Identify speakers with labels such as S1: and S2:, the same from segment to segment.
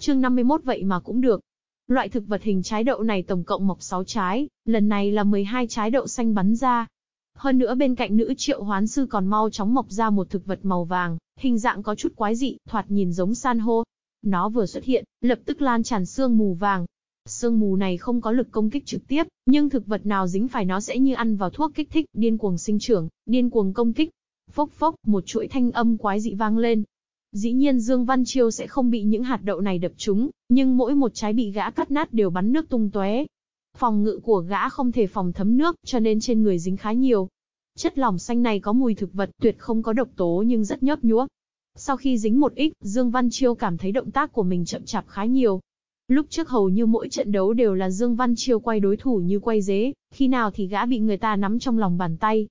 S1: Chương 51 vậy mà cũng được. Loại thực vật hình trái đậu này tổng cộng mọc 6 trái, lần này là 12 trái đậu xanh bắn ra. Hơn nữa bên cạnh nữ triệu hoán sư còn mau chóng mọc ra một thực vật màu vàng, hình dạng có chút quái dị, thoạt nhìn giống san hô. Nó vừa xuất hiện, lập tức lan tràn sương mù vàng. Sương mù này không có lực công kích trực tiếp, nhưng thực vật nào dính phải nó sẽ như ăn vào thuốc kích thích, điên cuồng sinh trưởng, điên cuồng công kích. Phốc phốc, một chuỗi thanh âm quái dị vang lên, Dĩ nhiên Dương Văn Chiêu sẽ không bị những hạt đậu này đập trúng, nhưng mỗi một trái bị gã cắt nát đều bắn nước tung tóe. Phòng ngự của gã không thể phòng thấm nước, cho nên trên người dính khá nhiều. Chất lỏng xanh này có mùi thực vật, tuyệt không có độc tố nhưng rất nhớp nhúa. Sau khi dính một ít, Dương Văn Chiêu cảm thấy động tác của mình chậm chạp khá nhiều. Lúc trước hầu như mỗi trận đấu đều là Dương Văn Chiêu quay đối thủ như quay dế, khi nào thì gã bị người ta nắm trong lòng bàn tay.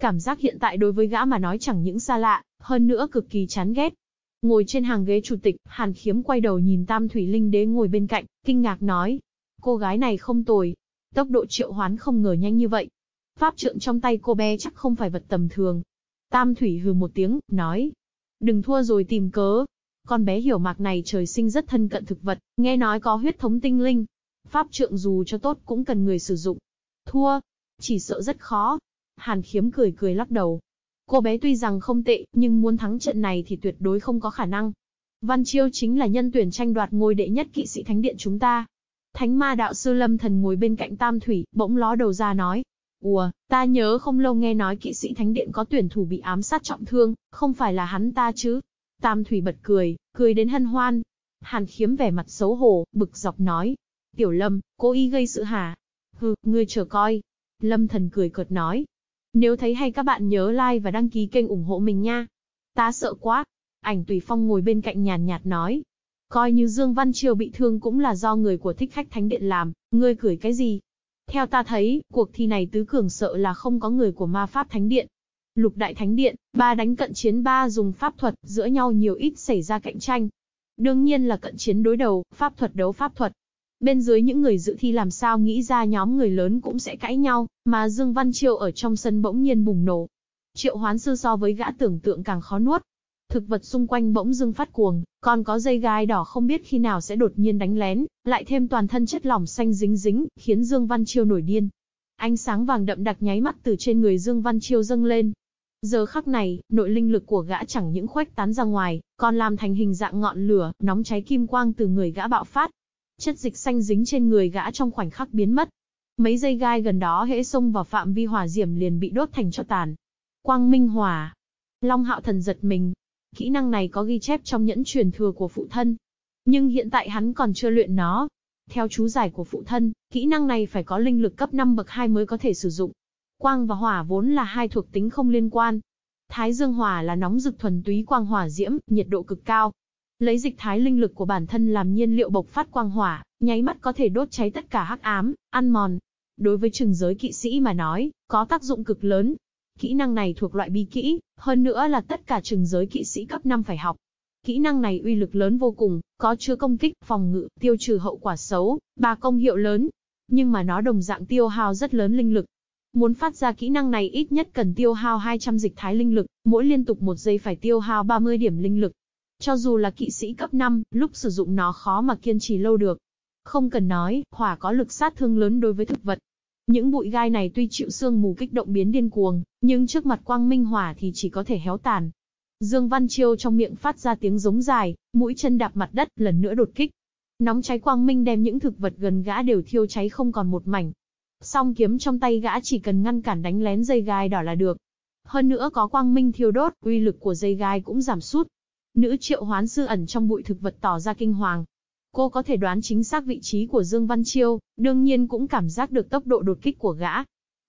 S1: Cảm giác hiện tại đối với gã mà nói chẳng những xa lạ, hơn nữa cực kỳ chán ghét. Ngồi trên hàng ghế chủ tịch, Hàn Khiếm quay đầu nhìn Tam Thủy Linh Đế ngồi bên cạnh, kinh ngạc nói. Cô gái này không tồi. Tốc độ triệu hoán không ngờ nhanh như vậy. Pháp trượng trong tay cô bé chắc không phải vật tầm thường. Tam Thủy hừ một tiếng, nói. Đừng thua rồi tìm cớ. Con bé hiểu mạc này trời sinh rất thân cận thực vật, nghe nói có huyết thống tinh linh. Pháp trượng dù cho tốt cũng cần người sử dụng. Thua. Chỉ sợ rất khó. Hàn khiếm cười cười lắc đầu, Cô bé tuy rằng không tệ, nhưng muốn thắng trận này thì tuyệt đối không có khả năng. Văn Chiêu chính là nhân tuyển tranh đoạt ngôi đệ nhất kỵ sĩ thánh điện chúng ta. Thánh ma đạo sư Lâm Thần ngồi bên cạnh Tam Thủy, bỗng ló đầu ra nói. Ủa, ta nhớ không lâu nghe nói kỵ sĩ thánh điện có tuyển thủ bị ám sát trọng thương, không phải là hắn ta chứ. Tam Thủy bật cười, cười đến hân hoan. Hàn khiếm vẻ mặt xấu hổ, bực dọc nói. Tiểu Lâm, cố ý gây sự hả? Hừ, ngươi chờ coi. Lâm Thần cười cợt nói, nếu thấy hay các bạn nhớ like và đăng ký kênh ủng hộ mình nha. Ta sợ quá. Ảnh Tùy Phong ngồi bên cạnh nhàn nhạt nói. Coi như Dương Văn Triều bị thương cũng là do người của thích khách thánh điện làm, ngươi cười cái gì? Theo ta thấy, cuộc thi này tứ cường sợ là không có người của ma pháp thánh điện. Lục đại thánh điện, ba đánh cận chiến ba dùng pháp thuật, giữa nhau nhiều ít xảy ra cạnh tranh. Đương nhiên là cận chiến đối đầu, pháp thuật đấu pháp thuật, Bên dưới những người dự thi làm sao nghĩ ra nhóm người lớn cũng sẽ cãi nhau, mà Dương Văn Triệu ở trong sân bỗng nhiên bùng nổ. Triệu hoán sư so với gã tưởng tượng càng khó nuốt. Thực vật xung quanh bỗng dưng phát cuồng, còn có dây gai đỏ không biết khi nào sẽ đột nhiên đánh lén, lại thêm toàn thân chất lỏng xanh dính dính, khiến Dương Văn Chiêu nổi điên. Ánh sáng vàng đậm đặc nháy mắt từ trên người Dương Văn Chiêu dâng lên. Giờ khắc này, nội linh lực của gã chẳng những khuếch tán ra ngoài, còn làm thành hình dạng ngọn lửa, nóng cháy kim quang từ người gã bạo phát, Chất dịch xanh dính trên người gã trong khoảnh khắc biến mất. Mấy dây gai gần đó hễ xông vào phạm vi hỏa diễm liền bị đốt thành cho tàn. Quang minh hỏa. Long hạo thần giật mình. Kỹ năng này có ghi chép trong nhẫn truyền thừa của phụ thân. Nhưng hiện tại hắn còn chưa luyện nó. Theo chú giải của phụ thân, kỹ năng này phải có linh lực cấp 5 bậc 2 mới có thể sử dụng. Quang và hỏa vốn là hai thuộc tính không liên quan. Thái dương hỏa là nóng rực thuần túy quang hỏa diễm, nhiệt độ cực cao, Lấy dịch thái linh lực của bản thân làm nhiên liệu bộc phát quang hỏa, nháy mắt có thể đốt cháy tất cả hắc ám, ăn mòn. Đối với trường giới kỵ sĩ mà nói, có tác dụng cực lớn. Kỹ năng này thuộc loại bí kỹ, hơn nữa là tất cả trường giới kỵ sĩ cấp 5 phải học. Kỹ năng này uy lực lớn vô cùng, có chứa công kích, phòng ngự, tiêu trừ hậu quả xấu, ba công hiệu lớn. Nhưng mà nó đồng dạng tiêu hao rất lớn linh lực. Muốn phát ra kỹ năng này ít nhất cần tiêu hao 200 dịch thái linh lực, mỗi liên tục một giây phải tiêu hao 30 điểm linh lực. Cho dù là kỵ sĩ cấp 5, lúc sử dụng nó khó mà kiên trì lâu được. Không cần nói, hỏa có lực sát thương lớn đối với thực vật. Những bụi gai này tuy chịu sương mù kích động biến điên cuồng, nhưng trước mặt quang minh hỏa thì chỉ có thể héo tàn. Dương Văn Chiêu trong miệng phát ra tiếng giống dài, mũi chân đạp mặt đất, lần nữa đột kích. Nóng cháy quang minh đem những thực vật gần gã đều thiêu cháy không còn một mảnh. Song kiếm trong tay gã chỉ cần ngăn cản đánh lén dây gai đỏ là được. Hơn nữa có quang minh thiêu đốt, uy lực của dây gai cũng giảm sút. Nữ triệu hoán sư ẩn trong bụi thực vật tỏ ra kinh hoàng. Cô có thể đoán chính xác vị trí của Dương Văn Chiêu, đương nhiên cũng cảm giác được tốc độ đột kích của gã.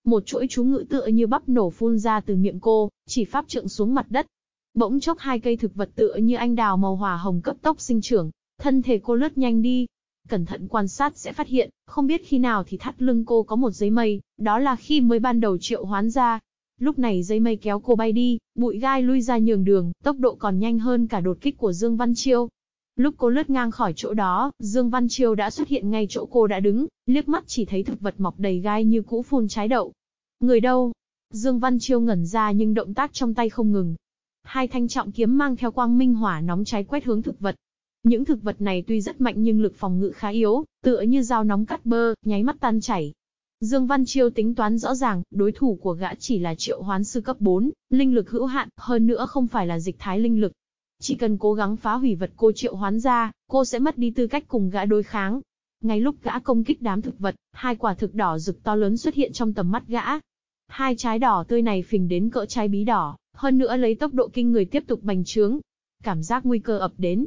S1: Một chuỗi chú ngữ tựa như bắp nổ phun ra từ miệng cô, chỉ pháp trượng xuống mặt đất. Bỗng chốc hai cây thực vật tựa như anh đào màu hỏa hồng cấp tốc sinh trưởng, thân thể cô lướt nhanh đi. Cẩn thận quan sát sẽ phát hiện, không biết khi nào thì thắt lưng cô có một giấy mây, đó là khi mới ban đầu triệu hoán ra, Lúc này dây mây kéo cô bay đi, bụi gai lui ra nhường đường, tốc độ còn nhanh hơn cả đột kích của Dương Văn Chiêu. Lúc cô lướt ngang khỏi chỗ đó, Dương Văn Chiêu đã xuất hiện ngay chỗ cô đã đứng, liếc mắt chỉ thấy thực vật mọc đầy gai như cũ phun trái đậu. Người đâu? Dương Văn Chiêu ngẩn ra nhưng động tác trong tay không ngừng. Hai thanh trọng kiếm mang theo quang minh hỏa nóng cháy quét hướng thực vật. Những thực vật này tuy rất mạnh nhưng lực phòng ngự khá yếu, tựa như dao nóng cắt bơ, nháy mắt tan chảy. Dương Văn Chiêu tính toán rõ ràng, đối thủ của gã chỉ là triệu hoán sư cấp 4, linh lực hữu hạn, hơn nữa không phải là dịch thái linh lực. Chỉ cần cố gắng phá hủy vật cô triệu hoán ra, cô sẽ mất đi tư cách cùng gã đối kháng. Ngay lúc gã công kích đám thực vật, hai quả thực đỏ rực to lớn xuất hiện trong tầm mắt gã. Hai trái đỏ tươi này phình đến cỡ trái bí đỏ, hơn nữa lấy tốc độ kinh người tiếp tục bành trướng. Cảm giác nguy cơ ập đến,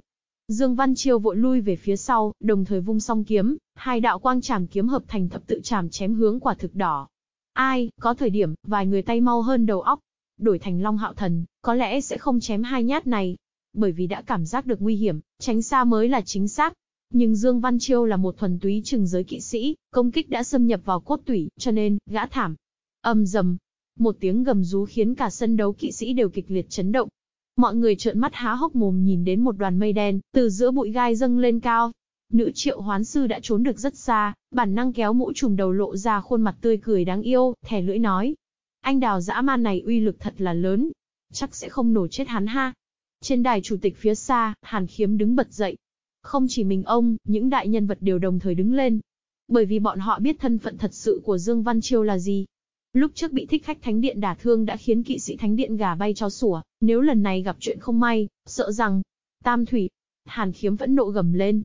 S1: Dương Văn Chiêu vội lui về phía sau, đồng thời vung song kiếm, hai đạo quang chảm kiếm hợp thành thập tự chảm chém hướng quả thực đỏ. Ai, có thời điểm, vài người tay mau hơn đầu óc. Đổi thành Long Hạo Thần, có lẽ sẽ không chém hai nhát này. Bởi vì đã cảm giác được nguy hiểm, tránh xa mới là chính xác. Nhưng Dương Văn Chiêu là một thuần túy trừng giới kỵ sĩ, công kích đã xâm nhập vào cốt tủy, cho nên, gã thảm. Âm dầm. Một tiếng gầm rú khiến cả sân đấu kỵ sĩ đều kịch liệt chấn động. Mọi người trợn mắt há hốc mồm nhìn đến một đoàn mây đen, từ giữa bụi gai dâng lên cao. Nữ triệu hoán sư đã trốn được rất xa, bản năng kéo mũ trùm đầu lộ ra khuôn mặt tươi cười đáng yêu, thẻ lưỡi nói. Anh đào dã man này uy lực thật là lớn. Chắc sẽ không nổ chết hắn ha. Trên đài chủ tịch phía xa, Hàn Khiếm đứng bật dậy. Không chỉ mình ông, những đại nhân vật đều đồng thời đứng lên. Bởi vì bọn họ biết thân phận thật sự của Dương Văn Chiêu là gì, Lúc trước bị thích khách thánh điện đả thương đã khiến kỵ sĩ thánh điện gà bay cho sủa, nếu lần này gặp chuyện không may, sợ rằng, Tam Thủy, Hàn khiếm vẫn nộ gầm lên.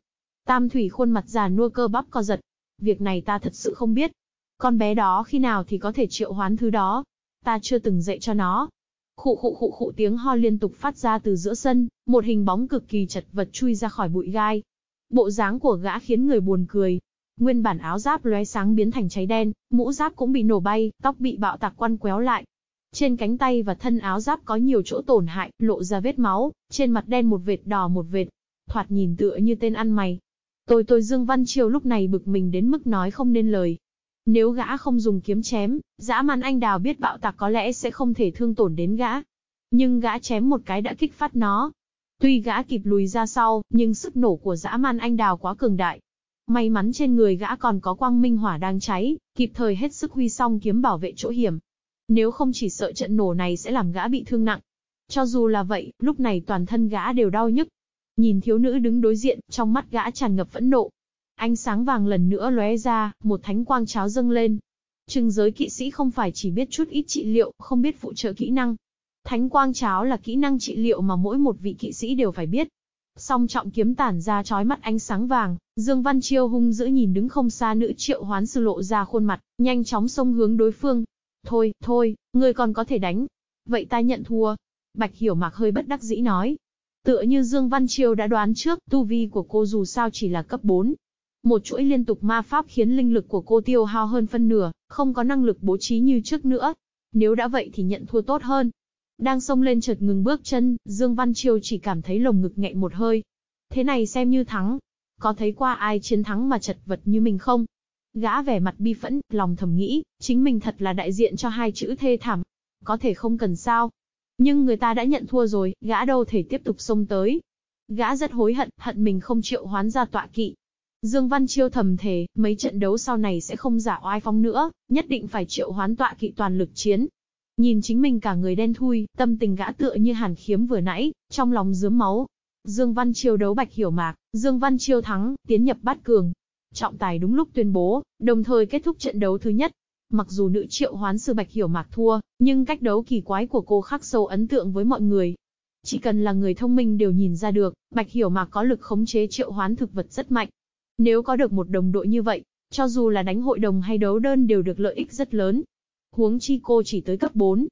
S1: Tam Thủy khuôn mặt già nua cơ bắp co giật. Việc này ta thật sự không biết. Con bé đó khi nào thì có thể triệu hoán thứ đó. Ta chưa từng dạy cho nó. Khụ khụ khụ khụ tiếng ho liên tục phát ra từ giữa sân, một hình bóng cực kỳ chật vật chui ra khỏi bụi gai. Bộ dáng của gã khiến người buồn cười, Nguyên bản áo giáp lóe sáng biến thành cháy đen, mũ giáp cũng bị nổ bay, tóc bị bạo tạc quăn quéo lại. Trên cánh tay và thân áo giáp có nhiều chỗ tổn hại, lộ ra vết máu, trên mặt đen một vệt đỏ một vệt. Thoạt nhìn tựa như tên ăn mày. Tôi tôi Dương Văn Triều lúc này bực mình đến mức nói không nên lời. Nếu gã không dùng kiếm chém, dã man anh đào biết bạo tạc có lẽ sẽ không thể thương tổn đến gã. Nhưng gã chém một cái đã kích phát nó. Tuy gã kịp lùi ra sau, nhưng sức nổ của dã man anh đào quá cường đại, May mắn trên người gã còn có quang minh hỏa đang cháy, kịp thời hết sức huy song kiếm bảo vệ chỗ hiểm. Nếu không chỉ sợ trận nổ này sẽ làm gã bị thương nặng. Cho dù là vậy, lúc này toàn thân gã đều đau nhức. Nhìn thiếu nữ đứng đối diện, trong mắt gã tràn ngập phẫn nộ. Ánh sáng vàng lần nữa lóe ra, một thánh quang cháo dâng lên. Trừng giới kỵ sĩ không phải chỉ biết chút ít trị liệu, không biết phụ trợ kỹ năng. Thánh quang cháo là kỹ năng trị liệu mà mỗi một vị kỵ sĩ đều phải biết. Song trọng kiếm tản ra chói mắt ánh sáng vàng, Dương Văn Chiêu hung dữ nhìn đứng không xa nữ triệu hoán sư lộ ra khuôn mặt, nhanh chóng xông hướng đối phương. Thôi, thôi, ngươi còn có thể đánh. Vậy ta nhận thua. Bạch Hiểu Mạc hơi bất đắc dĩ nói. Tựa như Dương Văn Chiêu đã đoán trước, tu vi của cô dù sao chỉ là cấp 4. Một chuỗi liên tục ma pháp khiến linh lực của cô tiêu hao hơn phân nửa, không có năng lực bố trí như trước nữa. Nếu đã vậy thì nhận thua tốt hơn. Đang xông lên chợt ngừng bước chân, Dương Văn Chiêu chỉ cảm thấy lồng ngực nghẹn một hơi. Thế này xem như thắng. Có thấy qua ai chiến thắng mà chật vật như mình không? Gã vẻ mặt bi phẫn, lòng thầm nghĩ, chính mình thật là đại diện cho hai chữ thê thảm. Có thể không cần sao. Nhưng người ta đã nhận thua rồi, gã đâu thể tiếp tục xông tới. Gã rất hối hận, hận mình không chịu hoán ra tọa kỵ. Dương Văn Chiêu thầm thề, mấy trận đấu sau này sẽ không giả oai phong nữa, nhất định phải triệu hoán tọa kỵ toàn lực chiến, Nhìn chính mình cả người đen thui, tâm tình gã tựa như hàn khiếm vừa nãy, trong lòng dướm máu. Dương Văn Chiêu đấu bạch hiểu mạc, Dương Văn Chiêu thắng, tiến nhập bát cường. Trọng tài đúng lúc tuyên bố, đồng thời kết thúc trận đấu thứ nhất. Mặc dù nữ triệu hoán sư bạch hiểu mạc thua, nhưng cách đấu kỳ quái của cô khắc sâu ấn tượng với mọi người. Chỉ cần là người thông minh đều nhìn ra được, bạch hiểu mạc có lực khống chế triệu hoán thực vật rất mạnh. Nếu có được một đồng đội như vậy, cho dù là đánh hội đồng hay đấu đơn đều được lợi ích rất lớn huống chi cô chỉ tới cấp 4.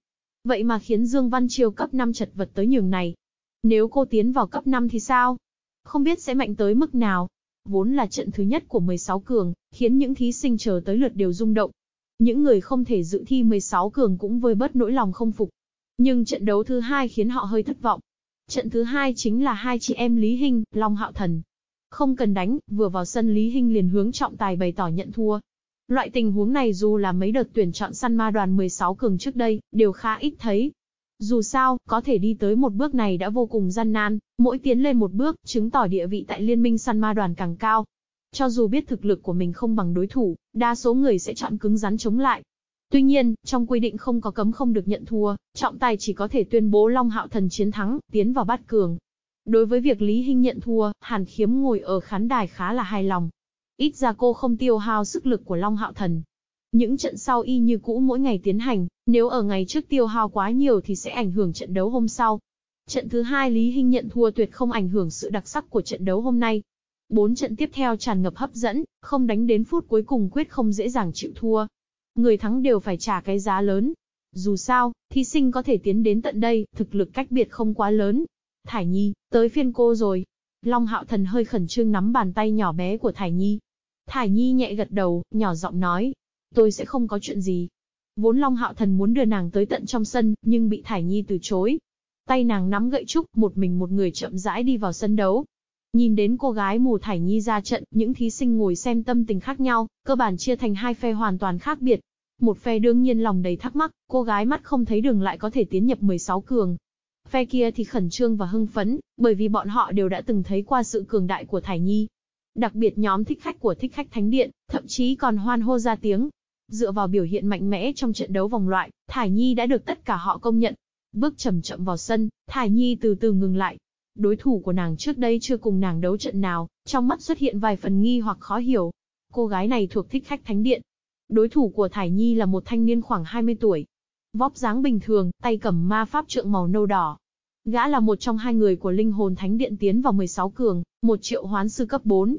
S1: Vậy mà khiến Dương Văn Chiêu cấp 5 chật vật tới nhường này. Nếu cô tiến vào cấp 5 thì sao? Không biết sẽ mạnh tới mức nào. Vốn là trận thứ nhất của 16 cường, khiến những thí sinh chờ tới lượt đều rung động. Những người không thể dự thi 16 cường cũng vơi bớt nỗi lòng không phục. Nhưng trận đấu thứ hai khiến họ hơi thất vọng. Trận thứ hai chính là hai chị em Lý Hinh, Long Hạo Thần. Không cần đánh, vừa vào sân Lý Hinh liền hướng trọng tài bày tỏ nhận thua. Loại tình huống này dù là mấy đợt tuyển chọn săn ma đoàn 16 cường trước đây, đều khá ít thấy. Dù sao, có thể đi tới một bước này đã vô cùng gian nan, mỗi tiến lên một bước, chứng tỏ địa vị tại liên minh săn ma đoàn càng cao. Cho dù biết thực lực của mình không bằng đối thủ, đa số người sẽ chọn cứng rắn chống lại. Tuy nhiên, trong quy định không có cấm không được nhận thua, trọng tài chỉ có thể tuyên bố Long Hạo Thần chiến thắng, tiến vào bát cường. Đối với việc Lý Hinh nhận thua, Hàn Khiếm ngồi ở khán đài khá là hài lòng. Ít ra cô không tiêu hao sức lực của Long Hạo Thần. Những trận sau y như cũ mỗi ngày tiến hành, nếu ở ngày trước tiêu hao quá nhiều thì sẽ ảnh hưởng trận đấu hôm sau. Trận thứ hai Lý Hinh nhận thua tuyệt không ảnh hưởng sự đặc sắc của trận đấu hôm nay. Bốn trận tiếp theo tràn ngập hấp dẫn, không đánh đến phút cuối cùng quyết không dễ dàng chịu thua. Người thắng đều phải trả cái giá lớn. Dù sao, thí sinh có thể tiến đến tận đây, thực lực cách biệt không quá lớn. Thải Nhi, tới phiên cô rồi. Long Hạo Thần hơi khẩn trương nắm bàn tay nhỏ bé của Thải Nhi. Thải Nhi nhẹ gật đầu, nhỏ giọng nói. Tôi sẽ không có chuyện gì. Vốn Long Hạo Thần muốn đưa nàng tới tận trong sân, nhưng bị Thải Nhi từ chối. Tay nàng nắm gậy trúc, một mình một người chậm rãi đi vào sân đấu. Nhìn đến cô gái mù Thải Nhi ra trận, những thí sinh ngồi xem tâm tình khác nhau, cơ bản chia thành hai phe hoàn toàn khác biệt. Một phe đương nhiên lòng đầy thắc mắc, cô gái mắt không thấy đường lại có thể tiến nhập 16 cường. Phe kia thì khẩn trương và hưng phấn, bởi vì bọn họ đều đã từng thấy qua sự cường đại của Thải Nhi. Đặc biệt nhóm thích khách của thích khách Thánh Điện, thậm chí còn hoan hô ra tiếng. Dựa vào biểu hiện mạnh mẽ trong trận đấu vòng loại, Thải Nhi đã được tất cả họ công nhận. Bước chậm chậm vào sân, Thải Nhi từ từ ngừng lại. Đối thủ của nàng trước đây chưa cùng nàng đấu trận nào, trong mắt xuất hiện vài phần nghi hoặc khó hiểu. Cô gái này thuộc thích khách Thánh Điện. Đối thủ của Thải Nhi là một thanh niên khoảng 20 tuổi. Vóc dáng bình thường, tay cầm ma pháp trượng màu nâu đỏ, Gã là một trong hai người của linh hồn thánh điện tiến vào 16 cường, một triệu hoán sư cấp 4.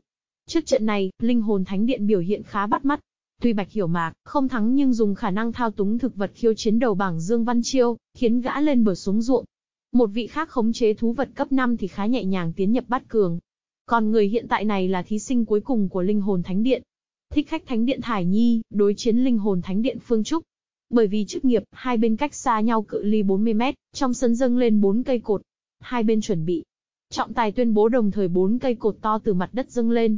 S1: Trước trận này, linh hồn thánh điện biểu hiện khá bắt mắt. Tuy Bạch Hiểu Mạc không thắng nhưng dùng khả năng thao túng thực vật khiêu chiến đầu bảng Dương Văn Chiêu, khiến gã lên bờ xuống ruộng. Một vị khác khống chế thú vật cấp 5 thì khá nhẹ nhàng tiến nhập bát cường. Còn người hiện tại này là thí sinh cuối cùng của linh hồn thánh điện. Thích khách thánh điện Thải Nhi, đối chiến linh hồn thánh điện Phương Trúc. Bởi vì chức nghiệp, hai bên cách xa nhau cự ly 40 mét, trong sân dâng lên bốn cây cột. Hai bên chuẩn bị. Trọng tài tuyên bố đồng thời bốn cây cột to từ mặt đất dâng lên.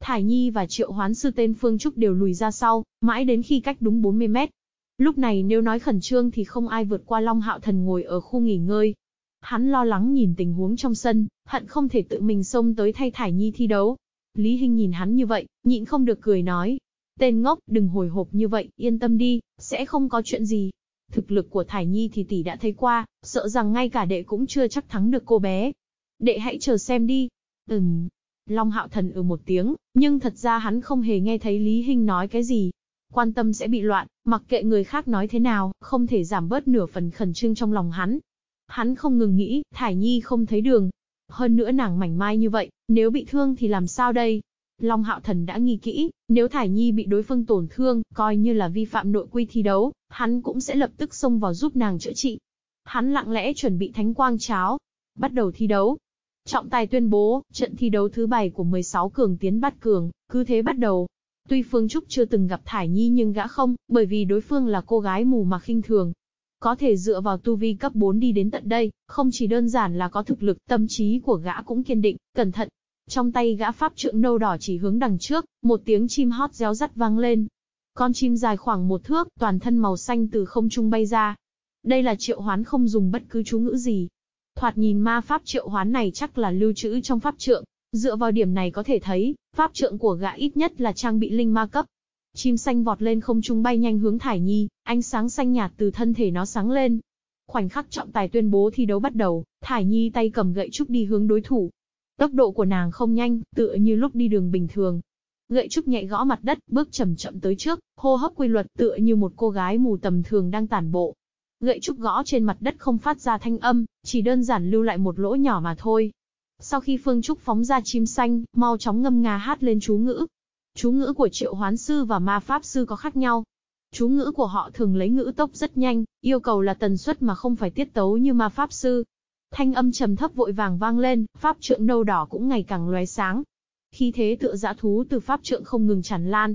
S1: Thải Nhi và Triệu Hoán Sư tên Phương Trúc đều lùi ra sau, mãi đến khi cách đúng 40 mét. Lúc này nếu nói khẩn trương thì không ai vượt qua Long Hạo Thần ngồi ở khu nghỉ ngơi. Hắn lo lắng nhìn tình huống trong sân, hận không thể tự mình xông tới thay Thải Nhi thi đấu. Lý Hinh nhìn hắn như vậy, nhịn không được cười nói, Tên ngốc, đừng hồi hộp như vậy, yên tâm đi, sẽ không có chuyện gì. Thực lực của Thải Nhi thì tỷ đã thấy qua, sợ rằng ngay cả đệ cũng chưa chắc thắng được cô bé. Đệ hãy chờ xem đi. Ừm. Long Hạo Thần ừ một tiếng, nhưng thật ra hắn không hề nghe thấy Lý Hinh nói cái gì. Quan tâm sẽ bị loạn, mặc kệ người khác nói thế nào, không thể giảm bớt nửa phần khẩn trương trong lòng hắn. Hắn không ngừng nghĩ, Thải Nhi không thấy đường. Hơn nữa nàng mảnh mai như vậy, nếu bị thương thì làm sao đây? Long Hạo Thần đã nghi kỹ, nếu Thải Nhi bị đối phương tổn thương, coi như là vi phạm nội quy thi đấu, hắn cũng sẽ lập tức xông vào giúp nàng chữa trị. Hắn lặng lẽ chuẩn bị thánh quang cháo. Bắt đầu thi đấu. Trọng tài tuyên bố, trận thi đấu thứ bảy của 16 cường tiến bắt cường, cứ thế bắt đầu. Tuy Phương Trúc chưa từng gặp Thải Nhi nhưng gã không, bởi vì đối phương là cô gái mù mà khinh thường. Có thể dựa vào tu vi cấp 4 đi đến tận đây, không chỉ đơn giản là có thực lực, tâm trí của gã cũng kiên định, cẩn thận, trong tay gã pháp trượng nâu đỏ chỉ hướng đằng trước, một tiếng chim hót réo rắt vang lên. Con chim dài khoảng một thước, toàn thân màu xanh từ không trung bay ra. Đây là triệu hoán không dùng bất cứ chú ngữ gì. Thoạt nhìn ma pháp triệu hoán này chắc là lưu trữ trong pháp trượng. Dựa vào điểm này có thể thấy, pháp trượng của gã ít nhất là trang bị linh ma cấp. Chim xanh vọt lên không trung bay nhanh hướng Thải Nhi, ánh sáng xanh nhạt từ thân thể nó sáng lên. Khoảnh khắc trọng tài tuyên bố thi đấu bắt đầu, Thải Nhi tay cầm gậy trúc đi hướng đối thủ, Tốc độ của nàng không nhanh, tựa như lúc đi đường bình thường. Gậy trúc nhẹ gõ mặt đất, bước chậm chậm tới trước, hô hấp quy luật tựa như một cô gái mù tầm thường đang tản bộ. Gậy trúc gõ trên mặt đất không phát ra thanh âm, chỉ đơn giản lưu lại một lỗ nhỏ mà thôi. Sau khi Phương Trúc phóng ra chim xanh, mau chóng ngâm nga hát lên chú ngữ. Chú ngữ của triệu hoán sư và ma pháp sư có khác nhau. Chú ngữ của họ thường lấy ngữ tốc rất nhanh, yêu cầu là tần suất mà không phải tiết tấu như ma pháp sư. Thanh âm trầm thấp vội vàng vang lên, pháp trượng nâu đỏ cũng ngày càng lóe sáng. Khi thế tựa dã thú từ pháp trượng không ngừng tràn lan.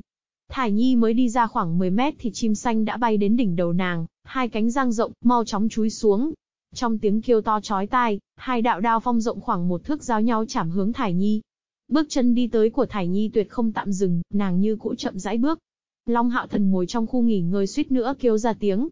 S1: Thải Nhi mới đi ra khoảng 10 mét thì chim xanh đã bay đến đỉnh đầu nàng, hai cánh giang rộng, mau chóng chúi xuống. Trong tiếng kêu to chói tai, hai đạo đao phong rộng khoảng một thước giao nhau chạm hướng Thải Nhi. Bước chân đi tới của Thải Nhi tuyệt không tạm dừng, nàng như cũ chậm rãi bước. Long Hạo Thần ngồi trong khu nghỉ ngơi suýt nữa kêu ra tiếng,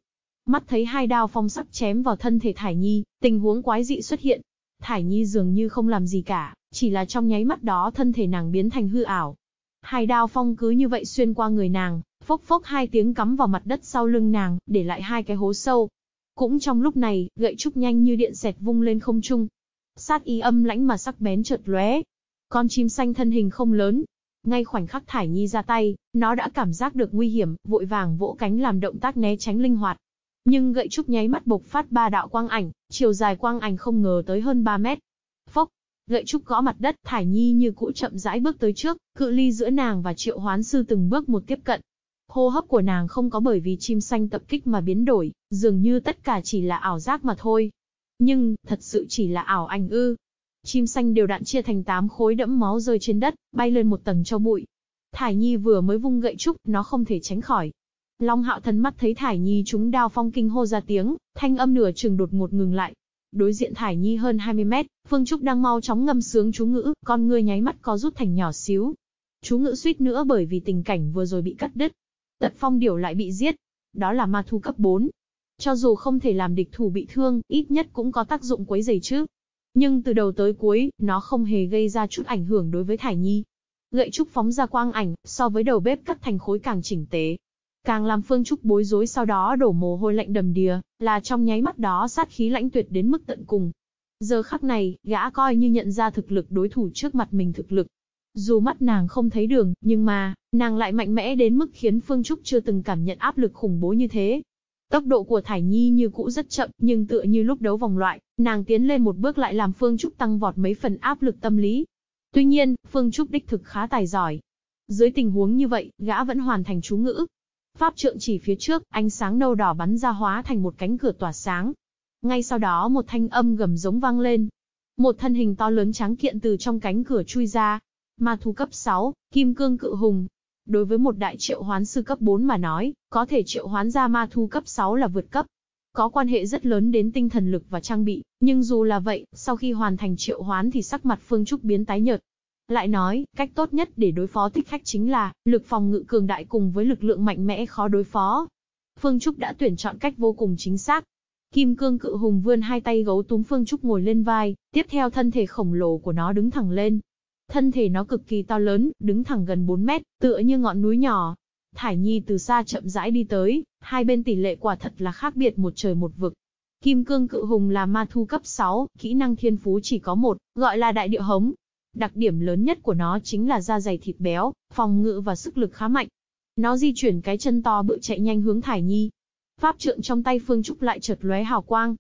S1: Mắt thấy hai đao phong sắc chém vào thân thể Thải Nhi, tình huống quái dị xuất hiện. Thải Nhi dường như không làm gì cả, chỉ là trong nháy mắt đó thân thể nàng biến thành hư ảo. Hai đao phong cứ như vậy xuyên qua người nàng, phốc phốc hai tiếng cắm vào mặt đất sau lưng nàng, để lại hai cái hố sâu. Cũng trong lúc này, gậy trúc nhanh như điện xẹt vung lên không trung. sát ý âm lãnh mà sắc bén chợt lóe. Con chim xanh thân hình không lớn, ngay khoảnh khắc Thải Nhi ra tay, nó đã cảm giác được nguy hiểm, vội vàng vỗ cánh làm động tác né tránh linh hoạt. Nhưng gậy trúc nháy mắt bộc phát ba đạo quang ảnh, chiều dài quang ảnh không ngờ tới hơn 3 mét. Phốc, gậy trúc gõ mặt đất, Thải Nhi như cũ chậm rãi bước tới trước, cự ly giữa nàng và Triệu Hoán sư từng bước một tiếp cận. Hô hấp của nàng không có bởi vì chim xanh tập kích mà biến đổi, dường như tất cả chỉ là ảo giác mà thôi. Nhưng, thật sự chỉ là ảo ảnh ư, Chim xanh đều đạn chia thành tám khối đẫm máu rơi trên đất, bay lên một tầng cho bụi. Thải Nhi vừa mới vung gậy trúc, nó không thể tránh khỏi. Long hạo thần mắt thấy Thải Nhi chúng đao phong kinh hô ra tiếng, thanh âm nửa chừng đột ngột ngừng lại. Đối diện Thải Nhi hơn 20 mét, Phương Trúc đang mau chóng ngâm sướng chú ngữ, con ngươi nháy mắt có rút thành nhỏ xíu. Chú ngữ suýt nữa bởi vì tình cảnh vừa rồi bị cắt đứt. Tật phong điểu lại bị giết. Đó là ma thu cấp 4. Cho dù không thể làm địch thủ bị thương, ít nhất cũng có tác dụng quấy giày chứ. Nhưng từ đầu tới cuối, nó không hề gây ra chút ảnh hưởng đối với Thải Nhi. Gậy trúc phóng ra quang ảnh, so với đầu bếp cắt thành khối càng chỉnh tế. Càng làm Phương Trúc bối rối sau đó đổ mồ hôi lạnh đầm đìa, là trong nháy mắt đó sát khí lãnh tuyệt đến mức tận cùng. Giờ khắc này, gã coi như nhận ra thực lực đối thủ trước mặt mình thực lực. Dù mắt nàng không thấy đường, nhưng mà, nàng lại mạnh mẽ đến mức khiến Phương Trúc chưa từng cảm nhận áp lực khủng bố như thế. Tốc độ của Thải Nhi như cũ rất chậm, nhưng tựa như lúc đấu vòng loại, nàng tiến lên một bước lại làm Phương Trúc tăng vọt mấy phần áp lực tâm lý. Tuy nhiên, Phương Trúc đích thực khá tài giỏi. Dưới tình huống như vậy, gã vẫn hoàn thành chú ngữ. Pháp trượng chỉ phía trước, ánh sáng nâu đỏ bắn ra hóa thành một cánh cửa tỏa sáng. Ngay sau đó một thanh âm gầm giống vang lên. Một thân hình to lớn tráng kiện từ trong cánh cửa chui ra. Ma thú cấp 6, kim cương cự hùng, Đối với một đại triệu hoán sư cấp 4 mà nói, có thể triệu hoán ra ma thu cấp 6 là vượt cấp. Có quan hệ rất lớn đến tinh thần lực và trang bị, nhưng dù là vậy, sau khi hoàn thành triệu hoán thì sắc mặt Phương Trúc biến tái nhợt. Lại nói, cách tốt nhất để đối phó thích khách chính là, lực phòng ngự cường đại cùng với lực lượng mạnh mẽ khó đối phó. Phương Trúc đã tuyển chọn cách vô cùng chính xác. Kim cương cự hùng vươn hai tay gấu túm Phương Trúc ngồi lên vai, tiếp theo thân thể khổng lồ của nó đứng thẳng lên, Thân thể nó cực kỳ to lớn, đứng thẳng gần 4 mét, tựa như ngọn núi nhỏ. Thải Nhi từ xa chậm rãi đi tới, hai bên tỷ lệ quả thật là khác biệt một trời một vực. Kim cương cự hùng là ma thu cấp 6, kỹ năng thiên phú chỉ có một, gọi là đại địa hống. Đặc điểm lớn nhất của nó chính là da dày thịt béo, phòng ngự và sức lực khá mạnh. Nó di chuyển cái chân to bự chạy nhanh hướng Thải Nhi. Pháp trượng trong tay Phương Trúc lại chợt lóe hào quang,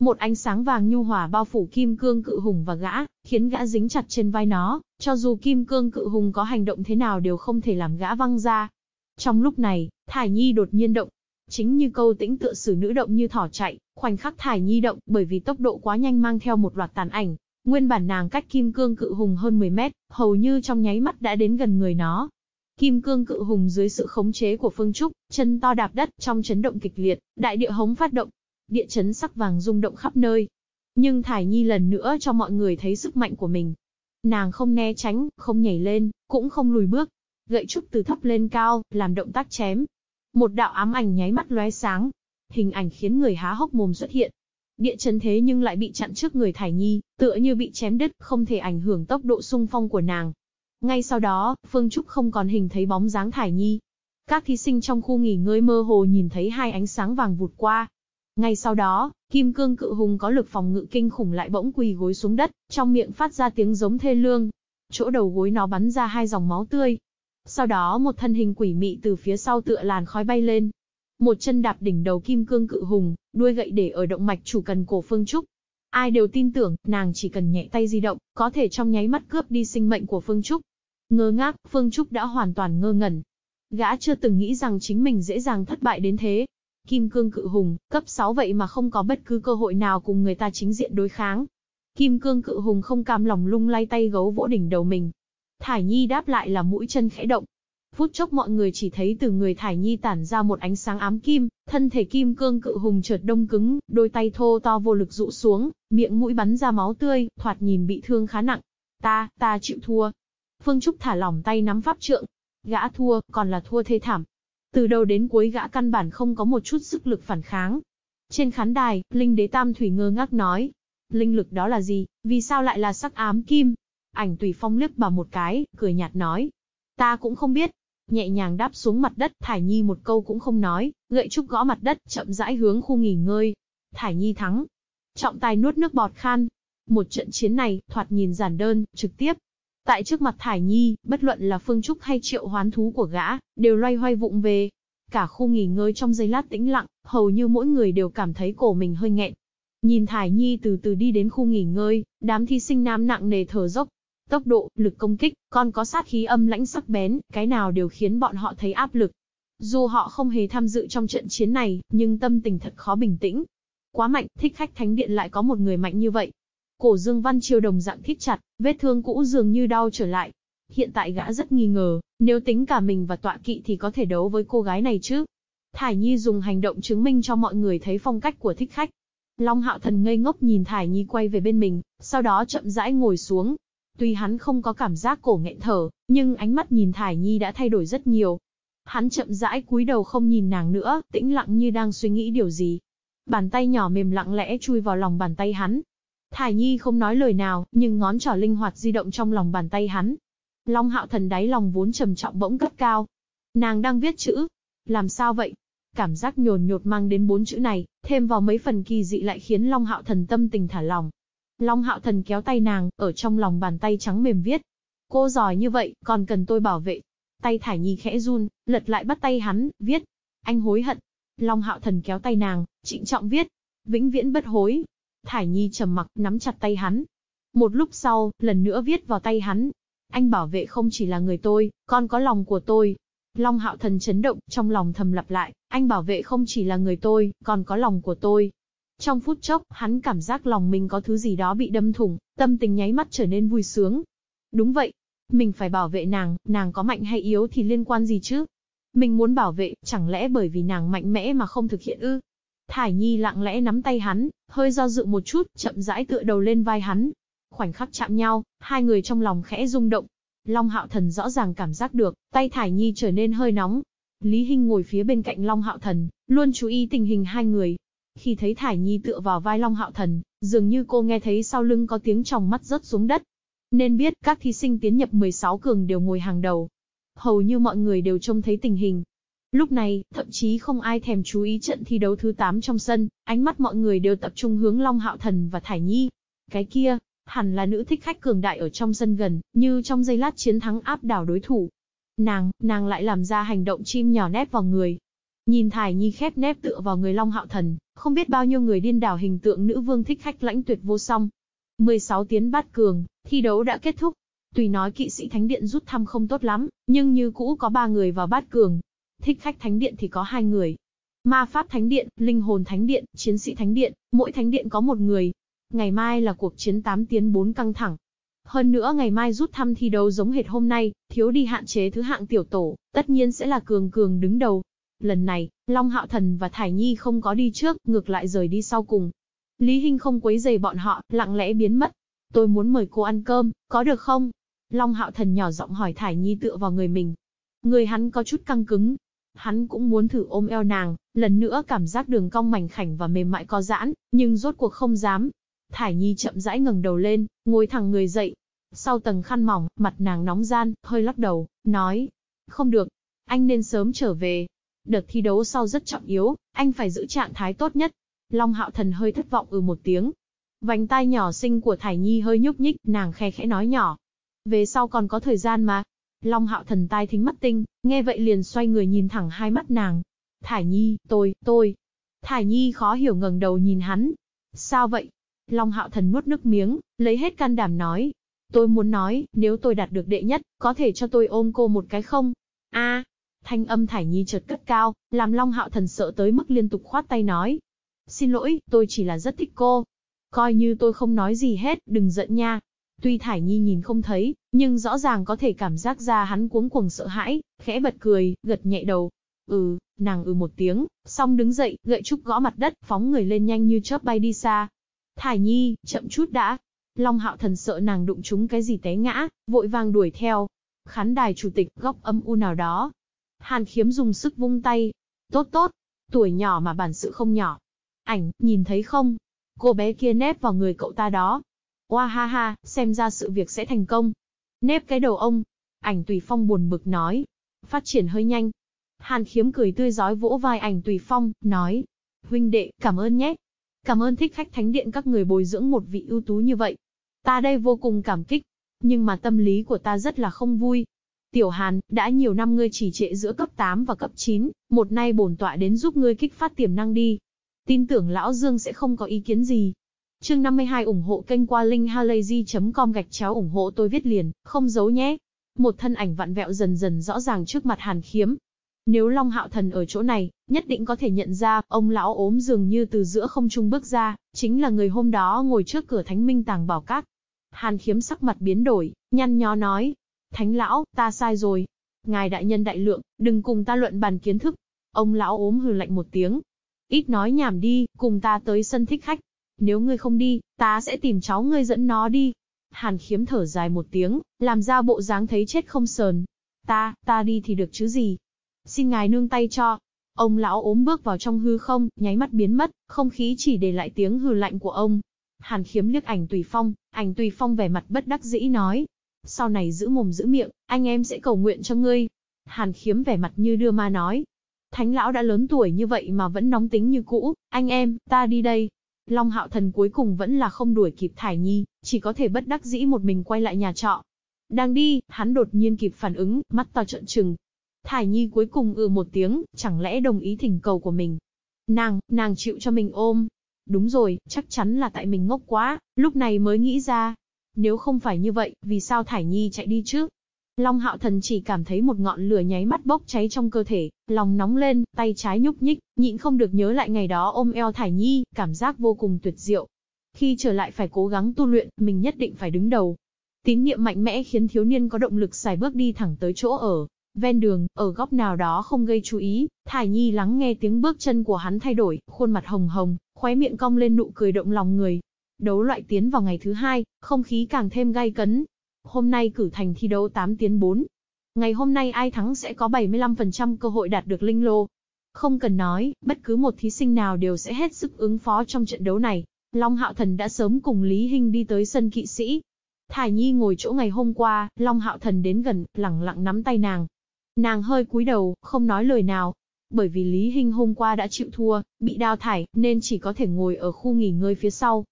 S1: một ánh sáng vàng nhu hòa bao phủ kim cương cự hùng và gã, khiến gã dính chặt trên vai nó, cho dù kim cương cự hùng có hành động thế nào đều không thể làm gã văng ra. Trong lúc này, Thải Nhi đột nhiên động. Chính như câu tĩnh tựa sử nữ động như thỏ chạy, khoảnh khắc Thải Nhi động bởi vì tốc độ quá nhanh mang theo một loạt tàn ảnh. Nguyên bản nàng cách kim cương cự hùng hơn 10 mét, hầu như trong nháy mắt đã đến gần người nó. Kim cương cự hùng dưới sự khống chế của Phương Trúc, chân to đạp đất trong chấn động kịch liệt, đại địa hống phát động, địa chấn sắc vàng rung động khắp nơi. Nhưng Thải Nhi lần nữa cho mọi người thấy sức mạnh của mình. Nàng không né tránh, không nhảy lên, cũng không lùi bước. Gậy trúc từ thấp lên cao, làm động tác chém. Một đạo ám ảnh nháy mắt lóe sáng. Hình ảnh khiến người há hốc mồm xuất hiện. Địa chấn thế nhưng lại bị chặn trước người Thải Nhi, tựa như bị chém đứt, không thể ảnh hưởng tốc độ sung phong của nàng. Ngay sau đó, Phương Trúc không còn hình thấy bóng dáng Thải Nhi. Các thí sinh trong khu nghỉ ngơi mơ hồ nhìn thấy hai ánh sáng vàng vụt qua, ngay sau đó, kim cương cự hùng có lực phòng ngự kinh khủng lại bỗng quỳ gối xuống đất, trong miệng phát ra tiếng giống thê lương. Chỗ đầu gối nó bắn ra hai dòng máu tươi. Sau đó một thân hình quỷ mị từ phía sau tựa làn khói bay lên. Một chân đạp đỉnh đầu kim cương cự hùng, đuôi gậy để ở động mạch chủ cần cổ Phương Trúc. Ai đều tin tưởng, nàng chỉ cần nhẹ tay di động, có thể trong nháy mắt cướp đi sinh mệnh của Phương Trúc. Ngơ ngác, Phương Trúc đã hoàn toàn ngơ ngẩn. Gã chưa từng nghĩ rằng chính mình dễ dàng thất bại đến thế. Kim cương cự hùng, cấp 6 vậy mà không có bất cứ cơ hội nào cùng người ta chính diện đối kháng. Kim cương cự hùng không cam lòng lung lay tay gấu vỗ đỉnh đầu mình. Thải Nhi đáp lại là mũi chân khẽ động. Phút chốc mọi người chỉ thấy từ người Thải Nhi tản ra một ánh sáng ám kim, thân thể kim cương cự hùng chợt đông cứng, đôi tay thô to vô lực rụ xuống, miệng mũi bắn ra máu tươi, thoạt nhìn bị thương khá nặng. Ta, ta chịu thua. Phương Trúc thả lỏng tay nắm pháp trượng. Gã thua, còn là thua thê thảm. Từ đầu đến cuối gã căn bản không có một chút sức lực phản kháng. Trên khán đài, Linh đế Tam Thủy ngơ ngác nói. Linh lực đó là gì, vì sao lại là sắc ám kim? Ảnh tùy phong liếc bà một cái, cười nhạt nói. Ta cũng không biết. Nhẹ nhàng đáp xuống mặt đất, Thải Nhi một câu cũng không nói, gậy trúc gõ mặt đất, chậm rãi hướng khu nghỉ ngơi. Thải Nhi thắng. Trọng tài nuốt nước bọt khan. Một trận chiến này, thoạt nhìn giản đơn, trực tiếp. Tại trước mặt Thải Nhi, bất luận là Phương Trúc hay triệu hoán thú của gã, đều loay hoay vụng về. Cả khu nghỉ ngơi trong giây lát tĩnh lặng, hầu như mỗi người đều cảm thấy cổ mình hơi nghẹn. Nhìn Thải Nhi từ từ đi đến khu nghỉ ngơi, đám thí sinh nam nặng nề thở dốc. Tốc độ, lực công kích, còn có sát khí âm lãnh sắc bén, cái nào đều khiến bọn họ thấy áp lực. Dù họ không hề tham dự trong trận chiến này, nhưng tâm tình thật khó bình tĩnh. Quá mạnh, thích khách thánh điện lại có một người mạnh như vậy. Cổ Dương Văn Chiêu đồng dạng thích chặt, vết thương cũ dường như đau trở lại. Hiện tại gã rất nghi ngờ, nếu tính cả mình và tọa kỵ thì có thể đấu với cô gái này chứ. Thải Nhi dùng hành động chứng minh cho mọi người thấy phong cách của thích khách. Long Hạo Thần ngây ngốc nhìn Thải Nhi quay về bên mình, sau đó chậm rãi ngồi xuống. Tuy hắn không có cảm giác cổ nghẹn thở, nhưng ánh mắt nhìn Thải Nhi đã thay đổi rất nhiều. Hắn chậm rãi cúi đầu không nhìn nàng nữa, tĩnh lặng như đang suy nghĩ điều gì. Bàn tay nhỏ mềm lặng lẽ chui vào lòng bàn tay hắn. Thải Nhi không nói lời nào, nhưng ngón trỏ linh hoạt di động trong lòng bàn tay hắn. Long hạo thần đáy lòng vốn trầm trọng bỗng cất cao. Nàng đang viết chữ. Làm sao vậy? Cảm giác nhồn nhột mang đến bốn chữ này, thêm vào mấy phần kỳ dị lại khiến Long hạo thần tâm tình thả lòng. Long hạo thần kéo tay nàng, ở trong lòng bàn tay trắng mềm viết. Cô giỏi như vậy, còn cần tôi bảo vệ. Tay Thải Nhi khẽ run, lật lại bắt tay hắn, viết. Anh hối hận. Long hạo thần kéo tay nàng, trịnh trọng viết. Vĩnh viễn bất hối. Thải Nhi trầm mặc, nắm chặt tay hắn. Một lúc sau, lần nữa viết vào tay hắn. Anh bảo vệ không chỉ là người tôi, còn có lòng của tôi. Long hạo thần chấn động, trong lòng thầm lặp lại, anh bảo vệ không chỉ là người tôi, còn có lòng của tôi. Trong phút chốc, hắn cảm giác lòng mình có thứ gì đó bị đâm thủng, tâm tình nháy mắt trở nên vui sướng. Đúng vậy, mình phải bảo vệ nàng, nàng có mạnh hay yếu thì liên quan gì chứ? Mình muốn bảo vệ, chẳng lẽ bởi vì nàng mạnh mẽ mà không thực hiện ư? Thải Nhi lặng lẽ nắm tay hắn, hơi do dự một chút, chậm rãi tựa đầu lên vai hắn. Khoảnh khắc chạm nhau, hai người trong lòng khẽ rung động. Long Hạo Thần rõ ràng cảm giác được, tay Thải Nhi trở nên hơi nóng. Lý Hinh ngồi phía bên cạnh Long Hạo Thần, luôn chú ý tình hình hai người. Khi thấy Thải Nhi tựa vào vai Long Hạo Thần, dường như cô nghe thấy sau lưng có tiếng trong mắt rớt xuống đất. Nên biết, các thí sinh tiến nhập 16 cường đều ngồi hàng đầu. Hầu như mọi người đều trông thấy tình hình. Lúc này, thậm chí không ai thèm chú ý trận thi đấu thứ 8 trong sân, ánh mắt mọi người đều tập trung hướng Long Hạo Thần và Thải Nhi. Cái kia, hẳn là nữ thích khách cường đại ở trong sân gần, như trong giây lát chiến thắng áp đảo đối thủ. Nàng, nàng lại làm ra hành động chim nhỏ nép vào người. Nhìn Thải Nhi khép nép tựa vào người Long Hạo Thần, không biết bao nhiêu người điên đảo hình tượng nữ vương thích khách lãnh tuyệt vô song, 16 tiến bát cường, thi đấu đã kết thúc. Tùy nói kỵ sĩ thánh điện rút thăm không tốt lắm, nhưng như cũ có 3 người vào bát cường. Thích khách thánh điện thì có 2 người. Ma pháp thánh điện, linh hồn thánh điện, chiến sĩ thánh điện, mỗi thánh điện có một người. Ngày mai là cuộc chiến 8 tiến 4 căng thẳng. Hơn nữa ngày mai rút thăm thi đấu giống hệt hôm nay, thiếu đi hạn chế thứ hạng tiểu tổ, tất nhiên sẽ là cường cường đứng đầu. Lần này, Long Hạo Thần và Thải Nhi không có đi trước, ngược lại rời đi sau cùng, Lý Hinh không quấy rầy bọn họ, lặng lẽ biến mất. Tôi muốn mời cô ăn cơm, có được không? Long Hạo Thần nhỏ giọng hỏi Thải Nhi tựa vào người mình. Người hắn có chút căng cứng. Hắn cũng muốn thử ôm eo nàng, lần nữa cảm giác đường cong mảnh khảnh và mềm mại có giãn, nhưng rốt cuộc không dám. Thải Nhi chậm rãi ngẩng đầu lên, ngồi thẳng người dậy. Sau tầng khăn mỏng, mặt nàng nóng gian, hơi lắc đầu, nói. Không được, anh nên sớm trở về. Đợt thi đấu sau rất trọng yếu, anh phải giữ trạng thái tốt nhất. Long hạo thần hơi thất vọng ừ một tiếng. Vành tai nhỏ xinh của Thải Nhi hơi nhúc nhích, nàng khe khẽ nói nhỏ. Về sau còn có thời gian mà. Long hạo thần tai thính mắt tinh, nghe vậy liền xoay người nhìn thẳng hai mắt nàng. Thải Nhi, tôi, tôi. Thải Nhi khó hiểu ngẩng đầu nhìn hắn. Sao vậy? Long hạo thần nuốt nước miếng, lấy hết can đảm nói. Tôi muốn nói, nếu tôi đạt được đệ nhất, có thể cho tôi ôm cô một cái không? a thanh âm Thải Nhi chợt cất cao, làm Long hạo thần sợ tới mức liên tục khoát tay nói. Xin lỗi, tôi chỉ là rất thích cô. Coi như tôi không nói gì hết, đừng giận nha. Tuy Thải Nhi nhìn không thấy, nhưng rõ ràng có thể cảm giác ra hắn cuống cuồng sợ hãi, khẽ bật cười, gật nhẹ đầu. Ừ, nàng ừ một tiếng, xong đứng dậy, gậy trúc gõ mặt đất, phóng người lên nhanh như chớp bay đi xa. Thải Nhi, chậm chút đã. Long hạo thần sợ nàng đụng trúng cái gì té ngã, vội vàng đuổi theo. Khán đài chủ tịch, góc âm u nào đó. Hàn khiếm dùng sức vung tay. Tốt tốt, tuổi nhỏ mà bản sự không nhỏ. Ảnh, nhìn thấy không? Cô bé kia nép vào người cậu ta đó. Oa ha ha, xem ra sự việc sẽ thành công. Nép cái đầu ông. Ảnh tùy phong buồn bực nói. Phát triển hơi nhanh. Hàn khiếm cười tươi giói vỗ vai ảnh tùy phong, nói. Huynh đệ, cảm ơn nhé. Cảm ơn thích khách thánh điện các người bồi dưỡng một vị ưu tú như vậy. Ta đây vô cùng cảm kích. Nhưng mà tâm lý của ta rất là không vui. Tiểu Hàn, đã nhiều năm ngươi chỉ trệ giữa cấp 8 và cấp 9, một nay bổn tọa đến giúp ngươi kích phát tiềm năng đi. Tin tưởng lão Dương sẽ không có ý kiến gì. Chương 52 ủng hộ kênh qua linkhalazy.com gạch chéo ủng hộ tôi viết liền, không giấu nhé. Một thân ảnh vặn vẹo dần dần rõ ràng trước mặt Hàn Khiếm. Nếu Long Hạo Thần ở chỗ này, nhất định có thể nhận ra, ông lão ốm dường như từ giữa không trung bước ra, chính là người hôm đó ngồi trước cửa Thánh Minh Tàng Bảo Các. Hàn Khiếm sắc mặt biến đổi, nhăn nhó nói, Thánh lão, ta sai rồi. Ngài đại nhân đại lượng, đừng cùng ta luận bàn kiến thức. Ông lão ốm hừ lạnh một tiếng. Ít nói nhảm đi, cùng ta tới sân thích khách. Nếu ngươi không đi, ta sẽ tìm cháu ngươi dẫn nó đi. Hàn khiếm thở dài một tiếng, làm ra bộ dáng thấy chết không sờn. Ta, ta đi thì được chứ gì. Xin ngài nương tay cho. Ông lão ốm bước vào trong hư không, nháy mắt biến mất, không khí chỉ để lại tiếng hừ lạnh của ông. Hàn khiếm liếc ảnh tùy phong, ảnh tùy phong vẻ mặt bất đắc dĩ nói, sau này giữ mồm giữ miệng, anh em sẽ cầu nguyện cho ngươi. Hàn khiếm vẻ mặt như đưa ma nói. Thánh lão đã lớn tuổi như vậy mà vẫn nóng tính như cũ, anh em, ta đi đây. Long hạo thần cuối cùng vẫn là không đuổi kịp Thải Nhi, chỉ có thể bất đắc dĩ một mình quay lại nhà trọ. Đang đi, hắn đột nhiên kịp phản ứng, mắt to trợn trừng. Thải Nhi cuối cùng ừ một tiếng, chẳng lẽ đồng ý thỉnh cầu của mình. Nàng, nàng chịu cho mình ôm. Đúng rồi, chắc chắn là tại mình ngốc quá, lúc này mới nghĩ ra, nếu không phải như vậy, vì sao Thải Nhi chạy đi chứ? Long hạo thần chỉ cảm thấy một ngọn lửa nháy mắt bốc cháy trong cơ thể, lòng nóng lên, tay trái nhúc nhích, nhịn không được nhớ lại ngày đó ôm eo Thải Nhi, cảm giác vô cùng tuyệt diệu. Khi trở lại phải cố gắng tu luyện, mình nhất định phải đứng đầu. Tín niệm mạnh mẽ khiến thiếu niên có động lực xài bước đi thẳng tới chỗ ở. Ven đường, ở góc nào đó không gây chú ý, Thải Nhi lắng nghe tiếng bước chân của hắn thay đổi, khuôn mặt hồng hồng, khóe miệng cong lên nụ cười động lòng người, Đấu loại tiến vào ngày thứ hai, không khí càng thêm gay cấn. Hôm nay cử thành thi đấu 8 tiến 4. Ngày hôm nay ai thắng sẽ có 75% cơ hội đạt được linh lô. Không cần nói, bất cứ một thí sinh nào đều sẽ hết sức ứng phó trong trận đấu này. Long Hạo Thần đã sớm cùng Lý Hinh đi tới sân kỵ sĩ. Thải Nhi ngồi chỗ ngày hôm qua, Long Hạo Thần đến gần, lặng lặng nắm tay nàng. Nàng hơi cúi đầu, không nói lời nào. Bởi vì Lý Hinh hôm qua đã chịu thua, bị đào thải, nên chỉ có thể ngồi ở khu nghỉ ngơi phía sau.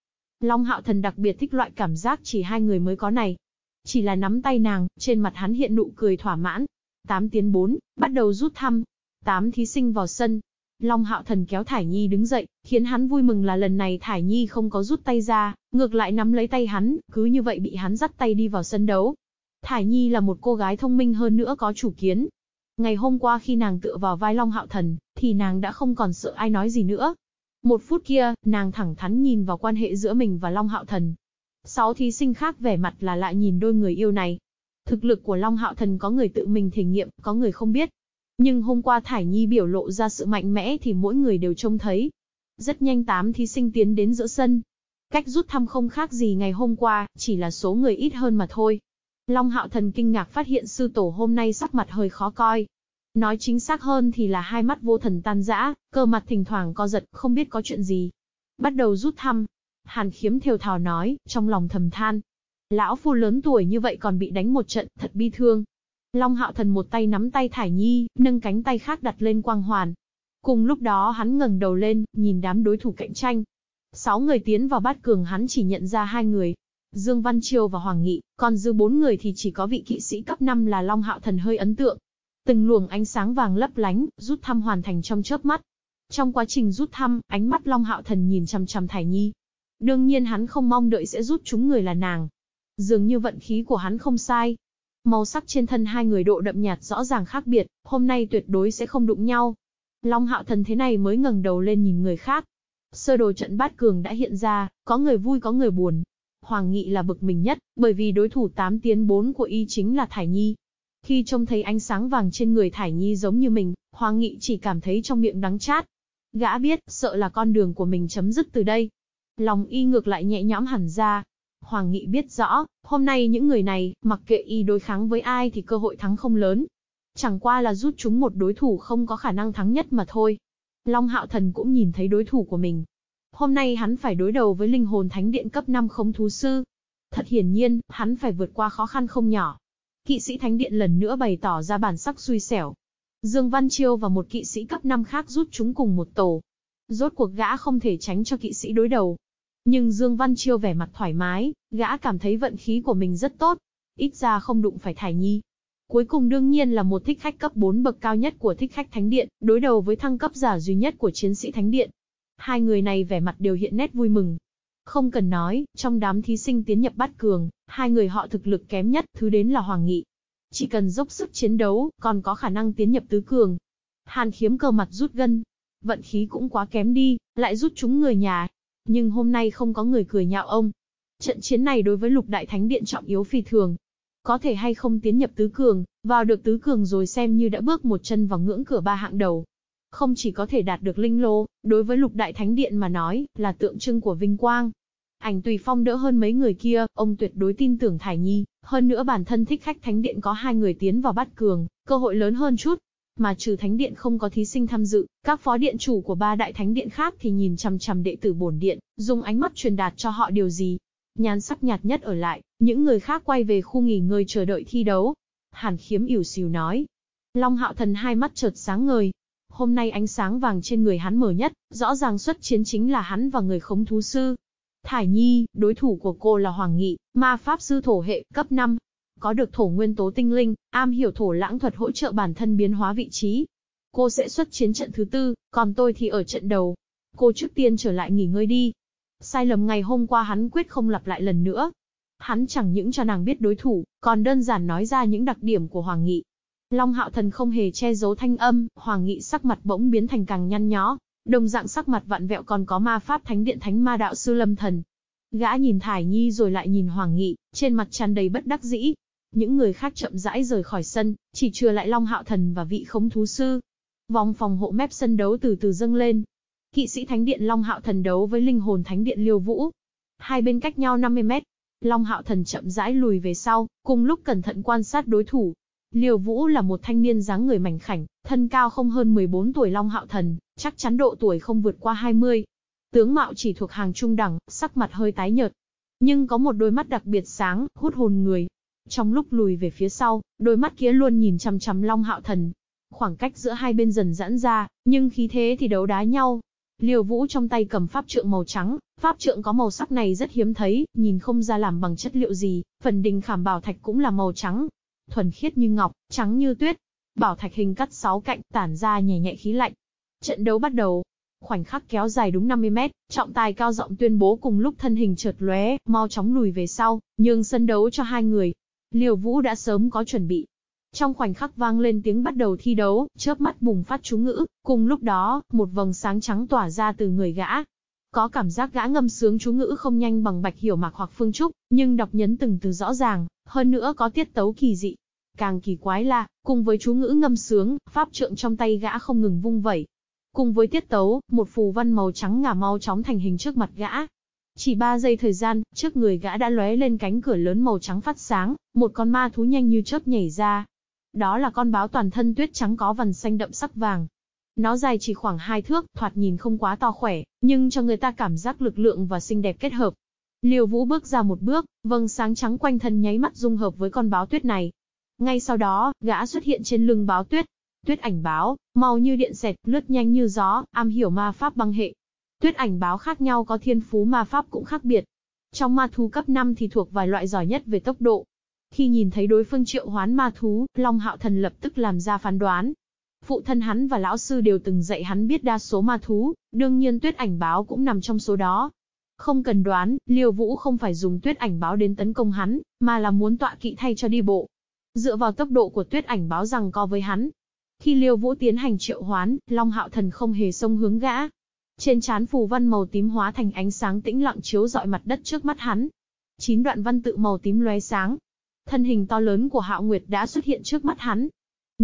S1: Long Hạo Thần đặc biệt thích loại cảm giác chỉ hai người mới có này. Chỉ là nắm tay nàng, trên mặt hắn hiện nụ cười thỏa mãn. Tám tiến bốn, bắt đầu rút thăm. Tám thí sinh vào sân. Long Hạo Thần kéo Thải Nhi đứng dậy, khiến hắn vui mừng là lần này Thải Nhi không có rút tay ra, ngược lại nắm lấy tay hắn, cứ như vậy bị hắn dắt tay đi vào sân đấu. Thải Nhi là một cô gái thông minh hơn nữa có chủ kiến. Ngày hôm qua khi nàng tựa vào vai Long Hạo Thần, thì nàng đã không còn sợ ai nói gì nữa, một phút kia, nàng thẳng thắn nhìn vào quan hệ giữa mình và Long Hạo Thần. Sáu thí sinh khác vẻ mặt là lại nhìn đôi người yêu này. Thực lực của Long Hạo Thần có người tự mình thể nghiệm, có người không biết. Nhưng hôm qua Thải Nhi biểu lộ ra sự mạnh mẽ thì mỗi người đều trông thấy. Rất nhanh tám thí sinh tiến đến giữa sân. Cách rút thăm không khác gì ngày hôm qua, chỉ là số người ít hơn mà thôi. Long Hạo Thần kinh ngạc phát hiện sư tổ hôm nay sắc mặt hơi khó coi, Nói chính xác hơn thì là hai mắt vô thần tan rã, cơ mặt thỉnh thoảng co giật, không biết có chuyện gì. Bắt đầu rút thăm. Hàn khiếm thều thào nói, trong lòng thầm than. Lão phu lớn tuổi như vậy còn bị đánh một trận, thật bi thương. Long hạo thần một tay nắm tay Thải Nhi, nâng cánh tay khác đặt lên quang hoàn. Cùng lúc đó hắn ngẩng đầu lên, nhìn đám đối thủ cạnh tranh. Sáu người tiến vào bát cường hắn chỉ nhận ra hai người. Dương Văn Triều và Hoàng Nghị, còn dư bốn người thì chỉ có vị kỵ sĩ cấp 5 là Long Hạo Thần hơi ấn tượng. Từng luồng ánh sáng vàng lấp lánh, rút thăm hoàn thành trong chớp mắt. Trong quá trình rút thăm, ánh mắt Long Hạo Thần nhìn chằm chằm Thải Nhi. Đương nhiên hắn không mong đợi sẽ rút chúng người là nàng. Dường như vận khí của hắn không sai. Màu sắc trên thân hai người độ đậm nhạt rõ ràng khác biệt, hôm nay tuyệt đối sẽ không đụng nhau. Long Hạo Thần thế này mới ngẩng đầu lên nhìn người khác. Sơ đồ trận bát cường đã hiện ra, có người vui có người buồn. Hoàng Nghị là bực mình nhất, bởi vì đối thủ 8 tiến 4 của y chính là Thải Nhi. Khi trông thấy ánh sáng vàng trên người Thải Nhi giống như mình, Hoàng Nghị chỉ cảm thấy trong miệng đắng chát. Gã biết, sợ là con đường của mình chấm dứt từ đây. Lòng y ngược lại nhẹ nhõm hẳn ra. Hoàng Nghị biết rõ, hôm nay những người này, mặc kệ y đối kháng với ai thì cơ hội thắng không lớn. Chẳng qua là rút chúng một đối thủ không có khả năng thắng nhất mà thôi. Long Hạo Thần cũng nhìn thấy đối thủ của mình. Hôm nay hắn phải đối đầu với linh hồn thánh điện cấp 5 không thú sư. Thật hiển nhiên, hắn phải vượt qua khó khăn không nhỏ. Kỵ sĩ Thánh Điện lần nữa bày tỏ ra bản sắc xui xẻo. Dương Văn Chiêu và một kỵ sĩ cấp 5 khác rút chúng cùng một tổ. Rốt cuộc gã không thể tránh cho kỵ sĩ đối đầu. Nhưng Dương Văn Chiêu vẻ mặt thoải mái, gã cảm thấy vận khí của mình rất tốt. Ít ra không đụng phải Thải Nhi. Cuối cùng đương nhiên là một thích khách cấp 4 bậc cao nhất của thích khách Thánh Điện, đối đầu với thăng cấp giả duy nhất của chiến sĩ Thánh Điện. Hai người này vẻ mặt đều hiện nét vui mừng. Không cần nói, trong đám thí sinh tiến nhập bát cường, hai người họ thực lực kém nhất, thứ đến là Hoàng Nghị. Chỉ cần dốc sức chiến đấu, còn có khả năng tiến nhập tứ cường. Hàn khiếm cơ mặt rút gân. Vận khí cũng quá kém đi, lại rút chúng người nhà. Nhưng hôm nay không có người cười nhạo ông. Trận chiến này đối với lục đại thánh điện trọng yếu phi thường. Có thể hay không tiến nhập tứ cường, vào được tứ cường rồi xem như đã bước một chân vào ngưỡng cửa ba hạng đầu. Không chỉ có thể đạt được linh lô, đối với lục đại thánh điện mà nói, là tượng trưng của vinh quang. Ảnh tùy phong đỡ hơn mấy người kia, ông tuyệt đối tin tưởng Thải Nhi, hơn nữa bản thân thích khách thánh điện có hai người tiến vào bắt cường, cơ hội lớn hơn chút. Mà trừ thánh điện không có thí sinh tham dự, các phó điện chủ của ba đại thánh điện khác thì nhìn chằm chằm đệ tử bổn điện, dùng ánh mắt truyền đạt cho họ điều gì. nhàn sắc nhạt nhất ở lại, những người khác quay về khu nghỉ ngơi chờ đợi thi đấu. Hàn khiếm ỉu xìu nói. Long hạo thần hai mắt chợt sáng ngời, Hôm nay ánh sáng vàng trên người hắn mở nhất, rõ ràng xuất chiến chính là hắn và người khống thú sư. Thải Nhi, đối thủ của cô là Hoàng Nghị, ma pháp sư thổ hệ, cấp 5. Có được thổ nguyên tố tinh linh, am hiểu thổ lãng thuật hỗ trợ bản thân biến hóa vị trí. Cô sẽ xuất chiến trận thứ tư, còn tôi thì ở trận đầu. Cô trước tiên trở lại nghỉ ngơi đi. Sai lầm ngày hôm qua hắn quyết không lặp lại lần nữa. Hắn chẳng những cho nàng biết đối thủ, còn đơn giản nói ra những đặc điểm của Hoàng Nghị. Long Hạo Thần không hề che giấu thanh âm, Hoàng Nghị sắc mặt bỗng biến thành càng nhăn nhó, đồng dạng sắc mặt vặn vẹo còn có ma pháp thánh điện thánh ma đạo sư Lâm Thần. Gã nhìn Thải Nhi rồi lại nhìn Hoàng Nghị, trên mặt tràn đầy bất đắc dĩ. Những người khác chậm rãi rời khỏi sân, chỉ trừ lại Long Hạo Thần và vị khống thú sư. Vòng phòng hộ mép sân đấu từ từ dâng lên. Kỵ sĩ thánh điện Long Hạo Thần đấu với linh hồn thánh điện Liêu Vũ. Hai bên cách nhau 50 mét. Long Hạo Thần chậm rãi lùi về sau, cùng lúc cẩn thận quan sát đối thủ, Liêu Vũ là một thanh niên dáng người mảnh khảnh, thân cao không hơn 14 tuổi Long Hạo Thần, chắc chắn độ tuổi không vượt qua 20. Tướng mạo chỉ thuộc hàng trung đẳng, sắc mặt hơi tái nhợt. Nhưng có một đôi mắt đặc biệt sáng, hút hồn người. Trong lúc lùi về phía sau, đôi mắt kia luôn nhìn chằm chằm Long Hạo Thần. Khoảng cách giữa hai bên dần giãn ra, nhưng khí thế thì đấu đá nhau. Liêu Vũ trong tay cầm pháp trượng màu trắng, pháp trượng có màu sắc này rất hiếm thấy, nhìn không ra làm bằng chất liệu gì, phần đình khảm bảo thạch cũng là màu trắng, thuần khiết như ngọc, trắng như tuyết. Bảo thạch hình cắt sáu cạnh, tản ra nhẹ nhẹ khí lạnh. Trận đấu bắt đầu. Khoảnh khắc kéo dài đúng 50 mét, trọng tài cao giọng tuyên bố cùng lúc thân hình chợt lóe, mau chóng lùi về sau, nhường sân đấu cho hai người. Liều Vũ đã sớm có chuẩn bị. Trong khoảnh khắc vang lên tiếng bắt đầu thi đấu, chớp mắt bùng phát chú ngữ, cùng lúc đó, một vầng sáng trắng tỏa ra từ người gã, có cảm giác gã ngâm sướng chú ngữ không nhanh bằng Bạch Hiểu Mạc hoặc Phương Trúc, nhưng đọc nhấn từng từ rõ ràng, hơn nữa có tiết tấu kỳ dị. Càng kỳ quái là, cùng với chú ngữ ngâm sướng, pháp trượng trong tay gã không ngừng vung vẩy. Cùng với tiết tấu, một phù văn màu trắng ngả mau chóng thành hình trước mặt gã. Chỉ 3 giây thời gian, trước người gã đã lóe lên cánh cửa lớn màu trắng phát sáng, một con ma thú nhanh như chớp nhảy ra. Đó là con báo toàn thân tuyết trắng có vằn xanh đậm sắc vàng, nó dài chỉ khoảng hai thước, thoạt nhìn không quá to khỏe, nhưng cho người ta cảm giác lực lượng và xinh đẹp kết hợp. Liêu Vũ bước ra một bước, vầng sáng trắng quanh thân nháy mắt dung hợp với con báo tuyết này. Ngay sau đó, gã xuất hiện trên lưng báo tuyết. Tuyết ảnh báo, màu như điện xẹt, lướt nhanh như gió, am hiểu ma pháp băng hệ. Tuyết ảnh báo khác nhau có thiên phú ma pháp cũng khác biệt. Trong ma thú cấp 5 thì thuộc vài loại giỏi nhất về tốc độ. Khi nhìn thấy đối phương triệu hoán ma thú, Long Hạo Thần lập tức làm ra phán đoán, Phụ thân hắn và lão sư đều từng dạy hắn biết đa số ma thú, đương nhiên tuyết ảnh báo cũng nằm trong số đó. Không cần đoán, Liêu Vũ không phải dùng tuyết ảnh báo đến tấn công hắn, mà là muốn tọa kỵ thay cho đi bộ. Dựa vào tốc độ của tuyết ảnh báo rằng co với hắn. Khi Liêu Vũ tiến hành triệu hoán, Long Hạo Thần không hề xông hướng gã. Trên trán phù văn màu tím hóa thành ánh sáng tĩnh lặng chiếu dọi mặt đất trước mắt hắn. Chín đoạn văn tự màu tím lóe sáng. Thân hình to lớn của Hạo Nguyệt đã xuất hiện trước mắt hắn,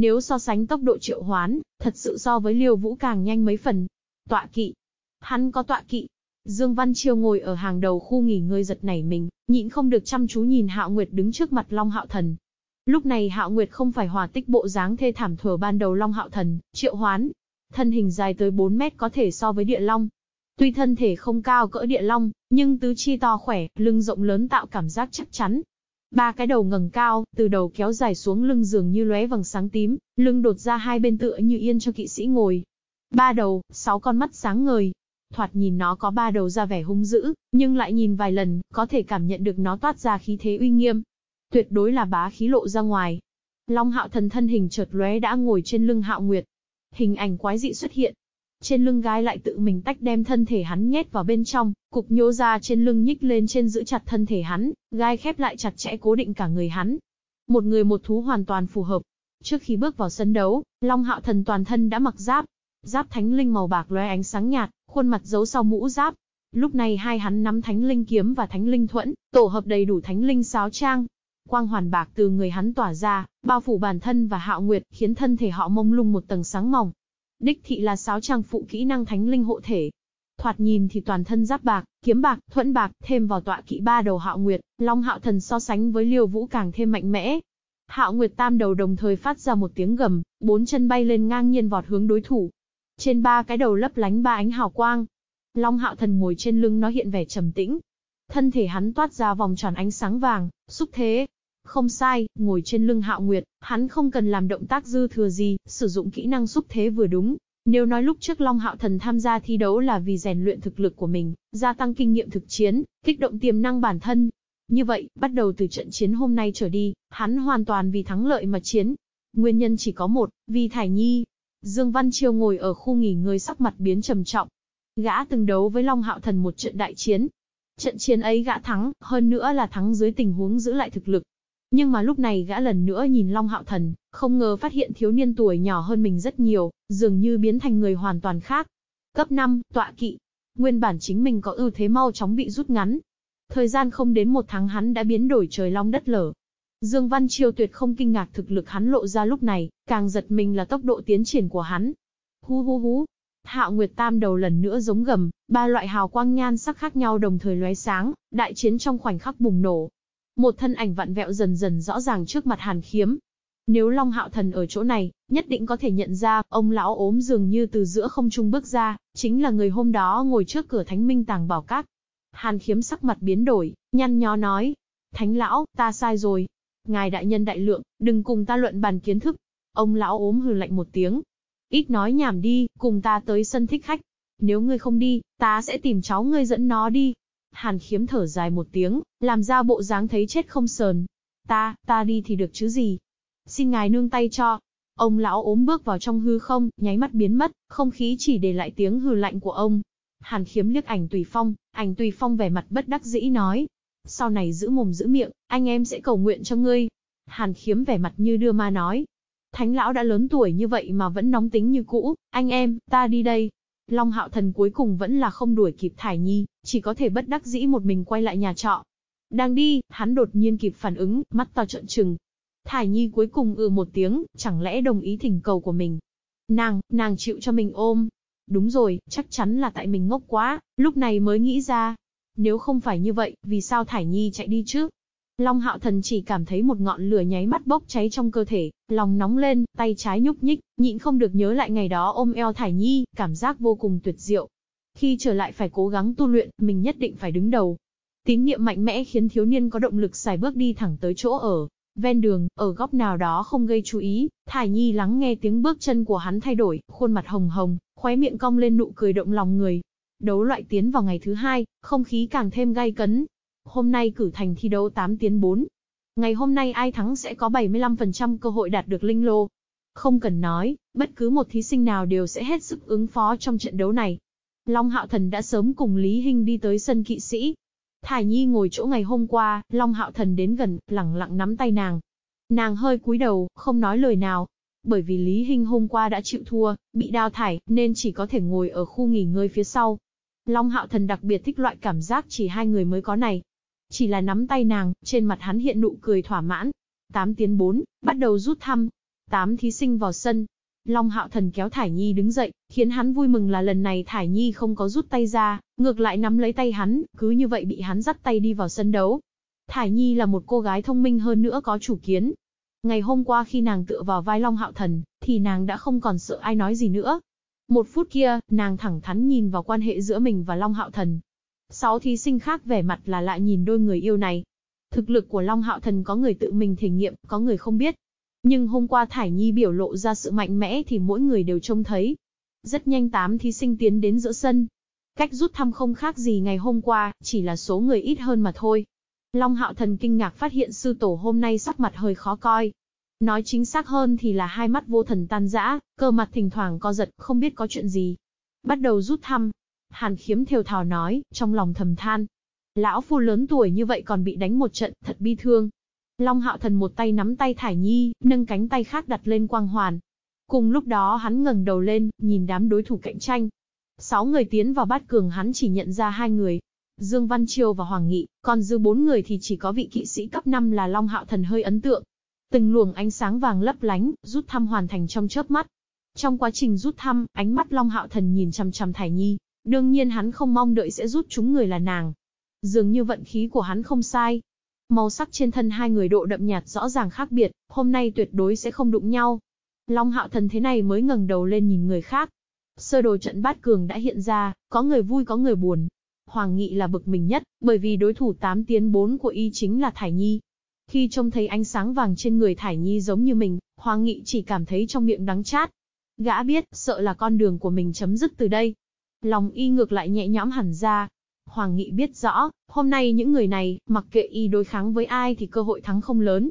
S1: nếu so sánh tốc độ triệu hoán, thật sự so với Liêu Vũ càng nhanh mấy phần. Tọa kỵ. Hắn có tọa kỵ. Dương Văn Chiêu ngồi ở hàng đầu khu nghỉ ngơi giật nảy mình, nhịn không được chăm chú nhìn Hạo Nguyệt đứng trước mặt Long Hạo Thần. Lúc này Hạo Nguyệt không phải hòa tích bộ dáng thê thảm thừa ban đầu Long Hạo Thần, triệu hoán. Thân hình dài tới 4 mét có thể so với địa long. Tuy thân thể không cao cỡ địa long, nhưng tứ chi to khỏe, lưng rộng lớn tạo cảm giác chắc chắn, Ba cái đầu ngẩng cao, từ đầu kéo dài xuống lưng giường như lóe vầng sáng tím, lưng đột ra hai bên tựa như yên cho kỵ sĩ ngồi. Ba đầu, sáu con mắt sáng ngời. Thoạt nhìn nó có ba đầu ra vẻ hung dữ, nhưng lại nhìn vài lần, có thể cảm nhận được nó toát ra khí thế uy nghiêm. Tuyệt đối là bá khí lộ ra ngoài. Long hạo thần thân hình chợt lóe đã ngồi trên lưng hạo nguyệt. Hình ảnh quái dị xuất hiện, trên lưng gái lại tự mình tách đem thân thể hắn nhét vào bên trong, cục nhô ra trên lưng nhích lên trên giữ chặt thân thể hắn, gai khép lại chặt chẽ cố định cả người hắn. Một người một thú hoàn toàn phù hợp. Trước khi bước vào sân đấu, Long Hạo Thần toàn thân đã mặc giáp. Giáp thánh linh màu bạc lóe ánh sáng nhạt, khuôn mặt giấu sau mũ giáp. Lúc này hai hắn nắm thánh linh kiếm và thánh linh thuẫn, tổ hợp đầy đủ thánh linh sáo trang, quang hoàn bạc từ người hắn tỏa ra, bao phủ bản thân và hạo nguyệt, khiến thân thể họ mông lung một tầng sáng mỏng. Đích thị là sáu trang phụ kỹ năng thánh linh hộ thể. Thoạt nhìn thì toàn thân giáp bạc, kiếm bạc, thuẫn bạc, thêm vào tọa kỵ ba đầu hạo nguyệt, long hạo thần so sánh với liêu vũ càng thêm mạnh mẽ. Hạo nguyệt tam đầu đồng thời phát ra một tiếng gầm, bốn chân bay lên ngang nhiên vọt hướng đối thủ. Trên ba cái đầu lấp lánh ba ánh hào quang. Long hạo thần ngồi trên lưng nó hiện vẻ trầm tĩnh. Thân thể hắn toát ra vòng tròn ánh sáng vàng, xúc thế, không sai, ngồi trên lưng hạo nguyệt, hắn không cần làm động tác dư thừa gì, sử dụng kỹ năng xúc thế vừa đúng. Nếu nói lúc trước Long Hạo Thần tham gia thi đấu là vì rèn luyện thực lực của mình, gia tăng kinh nghiệm thực chiến, kích động tiềm năng bản thân. Như vậy, bắt đầu từ trận chiến hôm nay trở đi, hắn hoàn toàn vì thắng lợi mà chiến. Nguyên nhân chỉ có một, vì Thải Nhi. Dương Văn Chiêu ngồi ở khu nghỉ ngơi sắc mặt biến trầm trọng. Gã từng đấu với Long Hạo Thần một trận đại chiến. Trận chiến ấy gã thắng, hơn nữa là thắng dưới tình huống giữ lại thực lực, nhưng mà lúc này gã lần nữa nhìn Long Hạo Thần, không ngờ phát hiện thiếu niên tuổi nhỏ hơn mình rất nhiều, dường như biến thành người hoàn toàn khác. Cấp 5, tọa kỵ. Nguyên bản chính mình có ưu thế mau chóng bị rút ngắn. Thời gian không đến một tháng hắn đã biến đổi trời long đất lở. Dương Văn Chiêu tuyệt không kinh ngạc thực lực hắn lộ ra lúc này, càng giật mình là tốc độ tiến triển của hắn. hú hú hú, Hạo Nguyệt Tam đầu lần nữa giống gầm, ba loại hào quang nhan sắc khác nhau đồng thời lóe sáng, đại chiến trong khoảnh khắc bùng nổ, một thân ảnh vặn vẹo dần dần rõ ràng trước mặt Hàn Khiếm. Nếu Long Hạo Thần ở chỗ này, nhất định có thể nhận ra, ông lão ốm dường như từ giữa không trung bước ra, chính là người hôm đó ngồi trước cửa Thánh Minh Tàng Bảo Các. Hàn Khiếm sắc mặt biến đổi, nhăn nhó nói. Thánh lão, ta sai rồi. Ngài đại nhân đại lượng, đừng cùng ta luận bàn kiến thức. Ông lão ốm hừ lạnh một tiếng. Ít nói nhảm đi, cùng ta tới sân thích khách. Nếu ngươi không đi, ta sẽ tìm cháu ngươi dẫn nó đi. Hàn khiếm thở dài một tiếng, làm ra bộ dáng thấy chết không sờn. Ta, ta đi thì được chứ gì. Xin ngài nương tay cho. Ông lão ốm bước vào trong hư không, nháy mắt biến mất, không khí chỉ để lại tiếng hừ lạnh của ông. Hàn khiếm liếc ảnh tùy phong, ảnh tùy phong vẻ mặt bất đắc dĩ nói. Sau này giữ mồm giữ miệng, anh em sẽ cầu nguyện cho ngươi. Hàn khiếm vẻ mặt như đưa ma nói. Thánh lão đã lớn tuổi như vậy mà vẫn nóng tính như cũ, anh em, ta đi đây. Long hạo thần cuối cùng vẫn là không đuổi kịp Thải Nhi, chỉ có thể bất đắc dĩ một mình quay lại nhà trọ. Đang đi, hắn đột nhiên kịp phản ứng, mắt to trợn trừng. Thải Nhi cuối cùng ừ một tiếng, chẳng lẽ đồng ý thỉnh cầu của mình. Nàng, nàng chịu cho mình ôm. Đúng rồi, chắc chắn là tại mình ngốc quá, lúc này mới nghĩ ra. Nếu không phải như vậy, vì sao Thải Nhi chạy đi chứ? Long hạo thần chỉ cảm thấy một ngọn lửa nháy mắt bốc cháy trong cơ thể, lòng nóng lên, tay trái nhúc nhích, nhịn không được nhớ lại ngày đó ôm eo Thải Nhi, cảm giác vô cùng tuyệt diệu. Khi trở lại phải cố gắng tu luyện, mình nhất định phải đứng đầu. Tín niệm mạnh mẽ khiến thiếu niên có động lực xài bước đi thẳng tới chỗ ở. Ven đường, ở góc nào đó không gây chú ý, Thải Nhi lắng nghe tiếng bước chân của hắn thay đổi, khuôn mặt hồng hồng, khóe miệng cong lên nụ cười động lòng người. Đấu loại tiến vào ngày thứ hai, không khí càng thêm gay cấn, Hôm nay cử thành thi đấu 8 tiến 4. Ngày hôm nay ai thắng sẽ có 75% cơ hội đạt được linh lô. Không cần nói, bất cứ một thí sinh nào đều sẽ hết sức ứng phó trong trận đấu này. Long Hạo Thần đã sớm cùng Lý Hinh đi tới sân kỵ sĩ. Thải Nhi ngồi chỗ ngày hôm qua, Long Hạo Thần đến gần, lặng lặng nắm tay nàng. Nàng hơi cúi đầu, không nói lời nào. Bởi vì Lý Hinh hôm qua đã chịu thua, bị đào thải, nên chỉ có thể ngồi ở khu nghỉ ngơi phía sau. Long Hạo Thần đặc biệt thích loại cảm giác chỉ hai người mới có này. Chỉ là nắm tay nàng, trên mặt hắn hiện nụ cười thỏa mãn. Tám tiến bốn, bắt đầu rút thăm. Tám thí sinh vào sân. Long hạo thần kéo Thải Nhi đứng dậy, khiến hắn vui mừng là lần này Thải Nhi không có rút tay ra, ngược lại nắm lấy tay hắn, cứ như vậy bị hắn dắt tay đi vào sân đấu. Thải Nhi là một cô gái thông minh hơn nữa có chủ kiến. Ngày hôm qua khi nàng tựa vào vai Long Hạo Thần, thì nàng đã không còn sợ ai nói gì nữa. Một phút kia, nàng thẳng thắn nhìn vào quan hệ giữa mình và Long Hạo Thần, Sáu thí sinh khác vẻ mặt là lại nhìn đôi người yêu này. Thực lực của Long Hạo Thần có người tự mình thể nghiệm, có người không biết. Nhưng hôm qua Thải Nhi biểu lộ ra sự mạnh mẽ thì mỗi người đều trông thấy. Rất nhanh tám thí sinh tiến đến giữa sân. Cách rút thăm không khác gì ngày hôm qua, chỉ là số người ít hơn mà thôi. Long Hạo Thần kinh ngạc phát hiện sư tổ hôm nay sắc mặt hơi khó coi. Nói chính xác hơn thì là hai mắt vô thần tan rã, cơ mặt thỉnh thoảng co giật, không biết có chuyện gì. Bắt đầu rút thăm. Hàn khiếm theo thào nói, trong lòng thầm than. Lão phu lớn tuổi như vậy còn bị đánh một trận, thật bi thương. Long Hạo Thần một tay nắm tay Thải Nhi, nâng cánh tay khác đặt lên quang hoàn. Cùng lúc đó hắn ngẩng đầu lên, nhìn đám đối thủ cạnh tranh. Sáu người tiến vào bát cường hắn chỉ nhận ra hai người. Dương Văn Triều và Hoàng Nghị, còn dư bốn người thì chỉ có vị kỵ sĩ cấp 5 là Long Hạo Thần hơi ấn tượng. Từng luồng ánh sáng vàng lấp lánh, rút thăm hoàn thành trong chớp mắt. Trong quá trình rút thăm, ánh mắt Long Hạo Thần nhìn chằm chằm Thải Nhi, đương nhiên hắn không mong đợi sẽ rút chúng người là nàng. Dường như vận khí của hắn không sai, Màu sắc trên thân hai người độ đậm nhạt rõ ràng khác biệt, hôm nay tuyệt đối sẽ không đụng nhau. Long hạo thần thế này mới ngẩng đầu lên nhìn người khác. Sơ đồ trận bát cường đã hiện ra, có người vui có người buồn. Hoàng Nghị là bực mình nhất, bởi vì đối thủ 8 tiến 4 của y chính là Thải Nhi. Khi trông thấy ánh sáng vàng trên người Thải Nhi giống như mình, Hoàng Nghị chỉ cảm thấy trong miệng đắng chát. Gã biết, sợ là con đường của mình chấm dứt từ đây. Lòng y ngược lại nhẹ nhõm hẳn ra, Hoàng Nghị biết rõ, hôm nay những người này, mặc kệ y đối kháng với ai thì cơ hội thắng không lớn.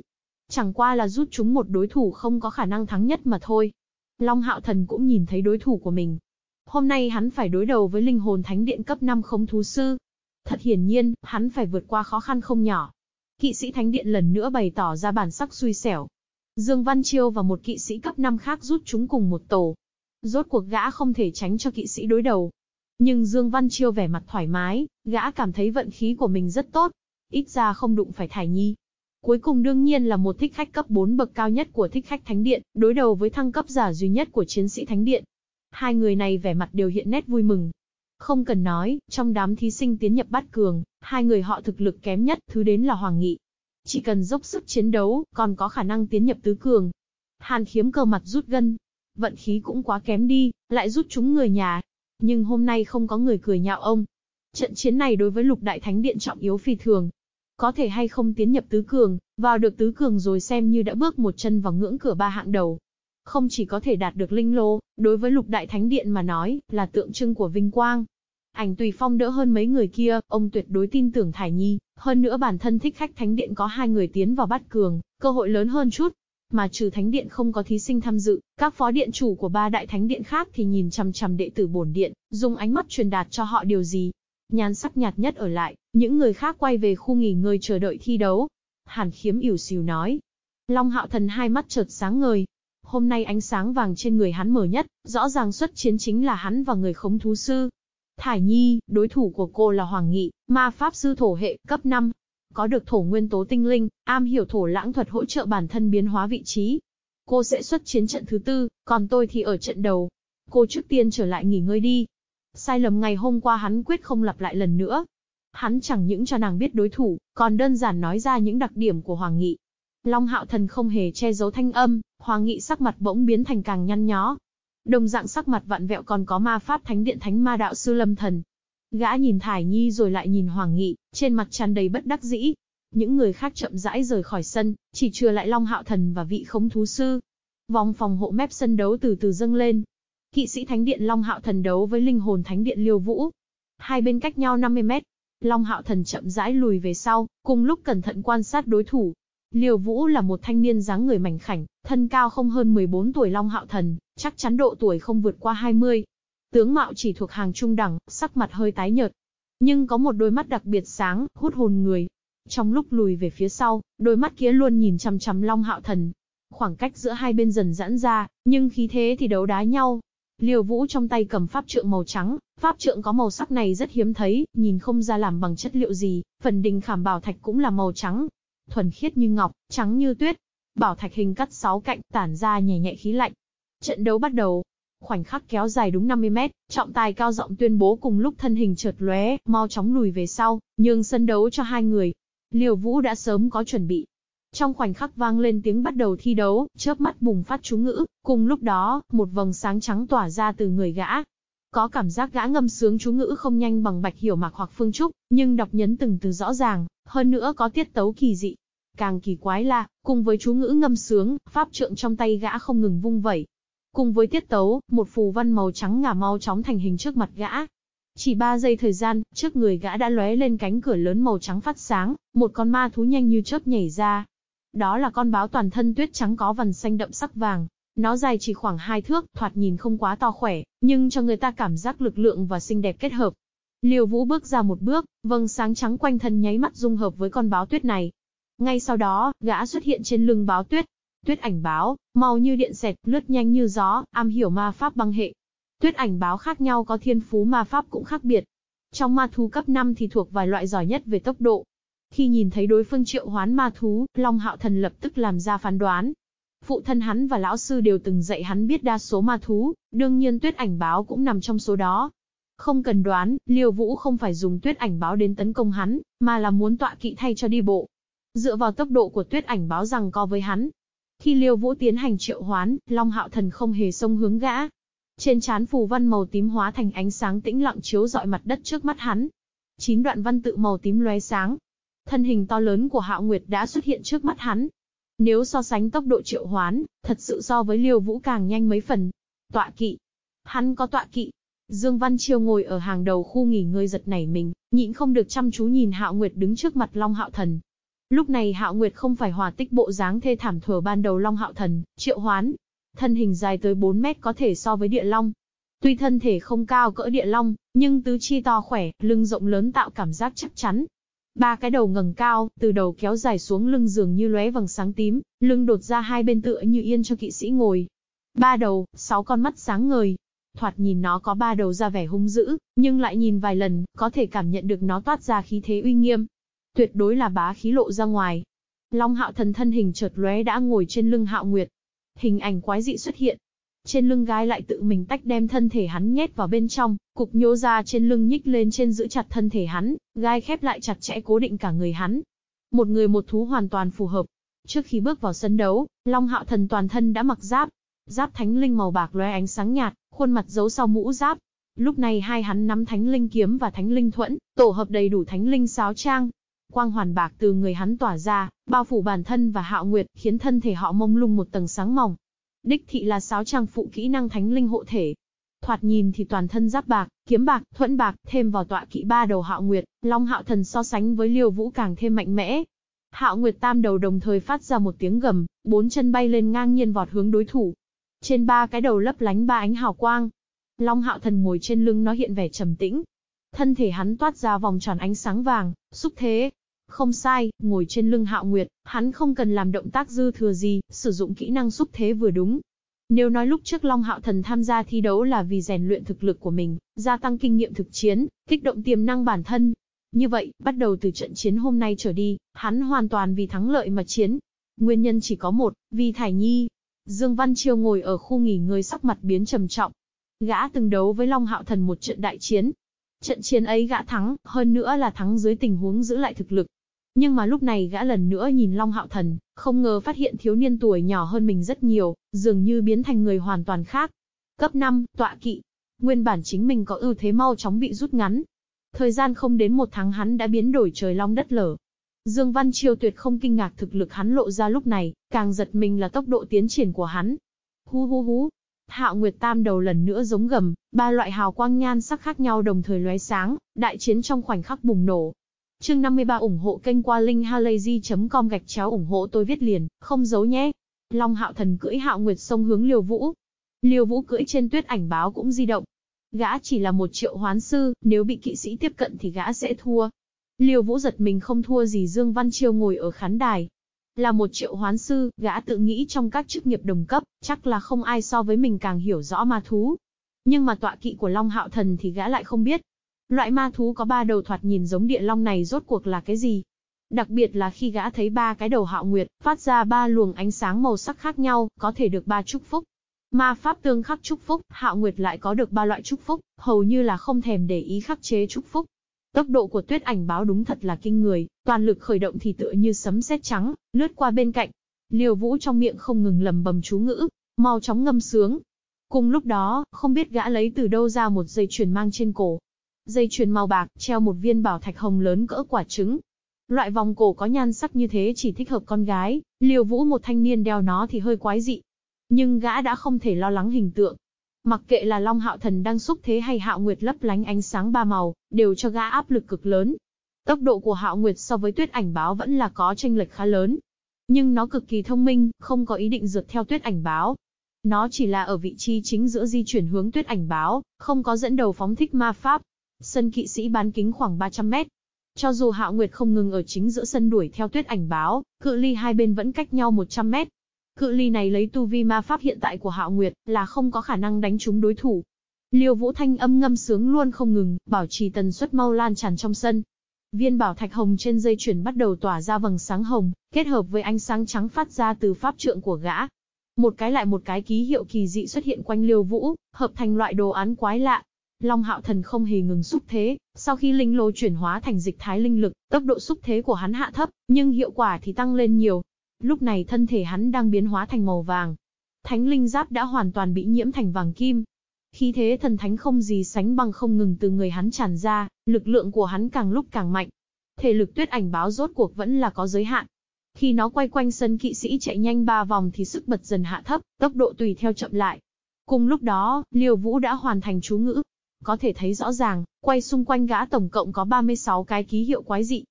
S1: Chẳng qua là rút chúng một đối thủ không có khả năng thắng nhất mà thôi. Long Hạo Thần cũng nhìn thấy đối thủ của mình. Hôm nay hắn phải đối đầu với linh hồn thánh điện cấp 5 không thú sư. Thật hiển nhiên, hắn phải vượt qua khó khăn không nhỏ. Kỵ sĩ thánh điện lần nữa bày tỏ ra bản sắc xui xẻo. Dương Văn Chiêu và một kỵ sĩ cấp 5 khác rút chúng cùng một tổ. Rốt cuộc gã không thể tránh cho kỵ sĩ đối đầu. Nhưng Dương Văn Chiêu vẻ mặt thoải mái, gã cảm thấy vận khí của mình rất tốt. Ít ra không đụng phải Thải Nhi. Cuối cùng đương nhiên là một thích khách cấp 4 bậc cao nhất của thích khách Thánh Điện, đối đầu với thăng cấp giả duy nhất của chiến sĩ Thánh Điện. Hai người này vẻ mặt đều hiện nét vui mừng. Không cần nói, trong đám thí sinh tiến nhập bát cường, hai người họ thực lực kém nhất, thứ đến là Hoàng Nghị. Chỉ cần dốc sức chiến đấu, còn có khả năng tiến nhập tứ cường. Hàn khiếm cơ mặt rút gân. Vận khí cũng quá kém đi, lại rút chúng người nhà, nhưng hôm nay không có người cười nhạo ông. Trận chiến này đối với lục đại thánh điện trọng yếu phi thường. Có thể hay không tiến nhập tứ cường, vào được tứ cường rồi xem như đã bước một chân vào ngưỡng cửa ba hạng đầu. Không chỉ có thể đạt được linh lô, đối với lục đại thánh điện mà nói, là tượng trưng của vinh quang. Ảnh tùy phong đỡ hơn mấy người kia, ông tuyệt đối tin tưởng Thải Nhi, hơn nữa bản thân thích khách thánh điện có hai người tiến vào bắt cường, cơ hội lớn hơn chút, mà trừ thánh điện không có thí sinh tham dự, các phó điện chủ của ba đại thánh điện khác thì nhìn chằm chằm đệ tử bổn điện, dùng ánh mắt truyền đạt cho họ điều gì. Nhan sắc nhạt nhất ở lại, những người khác quay về khu nghỉ ngơi chờ đợi thi đấu. Hàn khiếm ỉu xìu nói. Long hạo thần hai mắt chợt sáng ngời. Hôm nay ánh sáng vàng trên người hắn mở nhất, rõ ràng xuất chiến chính là hắn và người khống thú sư. Thải Nhi, đối thủ của cô là Hoàng Nghị, ma pháp sư thổ hệ, cấp 5, có được thổ nguyên tố tinh linh, am hiểu thổ lãng thuật hỗ trợ bản thân biến hóa vị trí. Cô sẽ xuất chiến trận thứ tư, còn tôi thì ở trận đầu. Cô trước tiên trở lại nghỉ ngơi đi. Sai lầm ngày hôm qua hắn quyết không lặp lại lần nữa. Hắn chẳng những cho nàng biết đối thủ, còn đơn giản nói ra những đặc điểm của Hoàng Nghị. Long Hạo Thần không hề che giấu thanh âm, Hoàng Nghị sắc mặt bỗng biến thành càng nhăn nhó. Đồng dạng sắc mặt vặn vẹo còn có ma pháp thánh điện thánh ma đạo sư Lâm Thần, Gã nhìn Thải Nhi rồi lại nhìn Hoàng Nghị, trên mặt tràn đầy bất đắc dĩ. Những người khác chậm rãi rời khỏi sân, chỉ chừa lại Long Hạo Thần và vị khống thú sư. Vòng phòng hộ mép sân đấu từ từ dâng lên. Kỵ sĩ Thánh Điện Long Hạo Thần đấu với linh hồn Thánh Điện Liêu Vũ. Hai bên cách nhau 50 mét. Long Hạo Thần chậm rãi lùi về sau, cùng lúc cẩn thận quan sát đối thủ. Liêu Vũ là một thanh niên dáng người mảnh khảnh, thân cao không hơn 14 tuổi Long Hạo Thần, chắc chắn độ tuổi không vượt qua 20, Tướng mạo chỉ thuộc hàng trung đẳng, sắc mặt hơi tái nhợt. Nhưng có một đôi mắt đặc biệt sáng, hút hồn người. Trong lúc lùi về phía sau, đôi mắt kia luôn nhìn chằm chằm Long Hạo Thần. Khoảng cách giữa hai bên dần giãn ra, nhưng khí thế thì đấu đá nhau. Liều Vũ trong tay cầm pháp trượng màu trắng, pháp trượng có màu sắc này rất hiếm thấy, nhìn không ra làm bằng chất liệu gì, phần đỉnh khảm bảo thạch cũng là màu trắng. Thuần khiết như ngọc, trắng như tuyết. Bảo thạch hình cắt sáu cạnh, tản ra nhẹ nhẹ khí lạnh. Trận đấu bắt đầu, Khoảnh khắc kéo dài đúng 50 mét, trọng tài cao giọng tuyên bố cùng lúc thân hình chợt lóe, mau chóng lùi về sau, nhường sân đấu cho hai người. Liều Vũ đã sớm có chuẩn bị. Trong khoảnh khắc vang lên tiếng bắt đầu thi đấu, chớp mắt bùng phát chú ngữ, cùng lúc đó, một vầng sáng trắng tỏa ra từ người gã. Có cảm giác gã ngâm sướng chú ngữ không nhanh bằng Bạch Hiểu Mạc hoặc Phương Trúc, nhưng đọc nhấn từng từ rõ ràng, hơn nữa có tiết tấu kỳ dị. Càng kỳ quái là, cùng với chú ngữ ngâm sướng, pháp trượng trong tay gã không ngừng vung vẩy, Cùng với tiết tấu, một phù văn màu trắng ngà mau chóng thành hình trước mặt gã. Chỉ 3 giây thời gian, trước người gã đã lóe lên cánh cửa lớn màu trắng phát sáng, một con ma thú nhanh như chớp nhảy ra. Đó là con báo toàn thân tuyết trắng có vằn xanh đậm sắc vàng. Nó dài chỉ khoảng hai thước, thoạt nhìn không quá to khỏe, nhưng cho người ta cảm giác lực lượng và xinh đẹp kết hợp. Liêu Vũ bước ra một bước, vầng sáng trắng quanh thân nháy mắt dung hợp với con báo tuyết này. Ngay sau đó, gã xuất hiện trên lưng báo tuyết. Tuyết ảnh báo, màu như điện xẹt, lướt nhanh như gió, am hiểu ma pháp băng hệ. Tuyết ảnh báo khác nhau có thiên phú ma pháp cũng khác biệt. Trong ma thú cấp 5 thì thuộc vài loại giỏi nhất về tốc độ. Khi nhìn thấy đối phương triệu hoán ma thú, Long Hạo Thần lập tức làm ra phán đoán. Phụ thân hắn và lão sư đều từng dạy hắn biết đa số ma thú, đương nhiên tuyết ảnh báo cũng nằm trong số đó. Không cần đoán, Liêu Vũ không phải dùng tuyết ảnh báo đến tấn công hắn, mà là muốn tọa kỵ thay cho đi bộ. Dựa vào tốc độ của tuyết ảnh báo rằng co với hắn. Khi Liêu Vũ tiến hành triệu hoán, Long Hạo Thần không hề xông hướng gã. Trên trán phù văn màu tím hóa thành ánh sáng tĩnh lặng chiếu dọi mặt đất trước mắt hắn. Chín đoạn văn tự màu tím lóe sáng. Thân hình to lớn của Hạo Nguyệt đã xuất hiện trước mắt hắn. Nếu so sánh tốc độ triệu hoán, thật sự so với Liêu Vũ càng nhanh mấy phần. Tọa kỵ. Hắn có tọa kỵ, Dương Văn Chiêu ngồi ở hàng đầu khu nghỉ ngơi giật nảy mình, nhịn không được chăm chú nhìn Hạo Nguyệt đứng trước mặt Long Hạo Thần. Lúc này Hạo Nguyệt không phải hòa tích bộ dáng thê thảm thừa ban đầu Long Hạo Thần, triệu hoán. Thân hình dài tới 4 mét có thể so với địa long. Tuy thân thể không cao cỡ địa long, nhưng tứ chi to khỏe, lưng rộng lớn tạo cảm giác chắc chắn. Ba cái đầu ngẩng cao, từ đầu kéo dài xuống lưng dường như lóe vầng sáng tím, lưng đột ra hai bên tựa như yên cho kỵ sĩ ngồi. Ba đầu, sáu con mắt sáng ngời, thoạt nhìn nó có ba đầu ra vẻ hung dữ, nhưng lại nhìn vài lần, có thể cảm nhận được nó toát ra khí thế uy nghiêm. Tuyệt đối là bá khí lộ ra ngoài. Long hạo thần thân hình chợt lóe đã ngồi trên lưng hạo nguyệt. Hình ảnh quái dị xuất hiện. Trên lưng gái lại tự mình tách đem thân thể hắn nhét vào bên trong, cục nhô ra trên lưng nhích lên trên giữ chặt thân thể hắn, gai khép lại chặt chẽ cố định cả người hắn. Một người một thú hoàn toàn phù hợp. Trước khi bước vào sân đấu, Long Hạo Thần toàn thân đã mặc giáp, giáp thánh linh màu bạc lóe ánh sáng nhạt, khuôn mặt giấu sau mũ giáp. Lúc này hai hắn nắm thánh linh kiếm và thánh linh thuẫn, tổ hợp đầy đủ thánh linh sáo trang. Quang hoàn bạc từ người hắn tỏa ra, bao phủ bản thân và hạo nguyệt, khiến thân thể họ mông lung một tầng sáng mỏng. Đích thị là sáu trang phụ kỹ năng thánh linh hộ thể. Thoạt nhìn thì toàn thân giáp bạc, kiếm bạc, thuẫn bạc, thêm vào tọa kỵ ba đầu hạo nguyệt, long hạo thần so sánh với liêu vũ càng thêm mạnh mẽ, Hạo Nguyệt Tam đầu đồng thời phát ra một tiếng gầm, bốn chân bay lên ngang nhiên vọt hướng đối thủ. Trên ba cái đầu lấp lánh ba ánh hào quang. Long hạo thần ngồi trên lưng nó hiện vẻ trầm tĩnh. Thân thể hắn toát ra vòng tròn ánh sáng vàng, xúc thế. Không sai, ngồi trên lưng hạo nguyệt, hắn không cần làm động tác dư thừa gì, sử dụng kỹ năng xúc thế vừa đúng. Nếu nói lúc trước Long Hạo Thần tham gia thi đấu là vì rèn luyện thực lực của mình, gia tăng kinh nghiệm thực chiến, kích động tiềm năng bản thân. Như vậy, bắt đầu từ trận chiến hôm nay trở đi, hắn hoàn toàn vì thắng lợi mà chiến. Nguyên nhân chỉ có một, vì Thải Nhi, Dương Văn Chiêu ngồi ở khu nghỉ ngơi sắc mặt biến trầm trọng. Gã từng đấu với Long Hạo Thần một trận đại chiến. Trận chiến ấy gã thắng, hơn nữa là thắng dưới tình huống giữ lại thực lực. Nhưng mà lúc này gã lần nữa nhìn Long Hạo Thần, không ngờ phát hiện thiếu niên tuổi nhỏ hơn mình rất nhiều, dường như biến thành người hoàn toàn khác. Cấp 5, tọa kỵ. Nguyên bản chính mình có ưu thế mau chóng bị rút ngắn. Thời gian không đến một tháng hắn đã biến đổi trời long đất lở, Dương Văn Triều tuyệt không kinh ngạc thực lực hắn lộ ra lúc này, càng giật mình là tốc độ tiến triển của hắn. Hu hu hu. Hạo Nguyệt Tam đầu lần nữa giống gầm, ba loại hào quang nhan sắc khác nhau đồng thời lóe sáng, đại chiến trong khoảnh khắc bùng nổ. Chương 53 ủng hộ kênh qua linkhalazy.com gạch chéo ủng hộ tôi viết liền, không giấu nhé. Long Hạo Thần cưỡi Hạo Nguyệt sông hướng Liêu Vũ. Liêu Vũ cưỡi trên tuyết ảnh báo cũng di động. Gã chỉ là một triệu hoán sư, nếu bị kỵ sĩ tiếp cận thì gã sẽ thua. Liêu Vũ giật mình không thua gì Dương Văn Chiêu ngồi ở khán đài. Là một triệu hoán sư, gã tự nghĩ trong các chức nghiệp đồng cấp, chắc là không ai so với mình càng hiểu rõ ma thú. Nhưng mà tọa kỵ của Long Hạo Thần thì gã lại không biết. Loại ma thú có ba đầu thoạt nhìn giống địa long này rốt cuộc là cái gì? Đặc biệt là khi gã thấy ba cái đầu hạo nguyệt, phát ra ba luồng ánh sáng màu sắc khác nhau, có thể được ba chúc phúc. Ma pháp tương khắc chúc phúc, hạo nguyệt lại có được ba loại chúc phúc, hầu như là không thèm để ý khắc chế chúc phúc. Tốc độ của tuyết ảnh báo đúng thật là kinh người, toàn lực khởi động thì tựa như sấm sét trắng, lướt qua bên cạnh. Liều vũ trong miệng không ngừng lầm bầm chú ngữ, mau chóng ngâm sướng. Cùng lúc đó, không biết gã lấy từ đâu ra một dây chuyền mang trên cổ. Dây chuyền màu bạc, treo một viên bảo thạch hồng lớn cỡ quả trứng. Loại vòng cổ có nhan sắc như thế chỉ thích hợp con gái, liều vũ một thanh niên đeo nó thì hơi quái dị. Nhưng gã đã không thể lo lắng hình tượng. Mặc kệ là Long Hạo Thần đang xúc thế hay Hạo Nguyệt lấp lánh ánh sáng ba màu, đều cho gã áp lực cực lớn. Tốc độ của Hạo Nguyệt so với Tuyết Ảnh Báo vẫn là có chênh lệch khá lớn. Nhưng nó cực kỳ thông minh, không có ý định rượt theo Tuyết Ảnh Báo. Nó chỉ là ở vị trí chính giữa di chuyển hướng Tuyết Ảnh Báo, không có dẫn đầu phóng thích ma pháp. Sân kỵ sĩ bán kính khoảng 300 mét. Cho dù Hạo Nguyệt không ngừng ở chính giữa sân đuổi theo Tuyết Ảnh Báo, cự ly hai bên vẫn cách nhau 100 mét. Cự ly này lấy tu vi ma pháp hiện tại của Hạo Nguyệt là không có khả năng đánh trúng đối thủ. Liêu Vũ Thanh âm ngâm sướng luôn không ngừng, bảo trì tần suất mau lan tràn trong sân. Viên bảo thạch hồng trên dây chuyển bắt đầu tỏa ra vầng sáng hồng, kết hợp với ánh sáng trắng phát ra từ pháp trượng của gã. Một cái lại một cái ký hiệu kỳ dị xuất hiện quanh Liêu Vũ, hợp thành loại đồ án quái lạ. Long Hạo Thần không hề ngừng xúc thế, sau khi linh lô chuyển hóa thành dịch thái linh lực, tốc độ xúc thế của hắn hạ thấp, nhưng hiệu quả thì tăng lên nhiều, Lúc này thân thể hắn đang biến hóa thành màu vàng. Thánh linh giáp đã hoàn toàn bị nhiễm thành vàng kim. Khí thế thần thánh không gì sánh bằng không ngừng từ người hắn tràn ra, lực lượng của hắn càng lúc càng mạnh. Thể lực tuyết ảnh báo rốt cuộc vẫn là có giới hạn. Khi nó quay quanh sân kỵ sĩ chạy nhanh ba vòng thì sức bật dần hạ thấp, tốc độ tùy theo chậm lại. Cùng lúc đó, Liêu Vũ đã hoàn thành chú ngữ. Có thể thấy rõ ràng, quay xung quanh gã tổng cộng có 36 cái ký hiệu quái dị,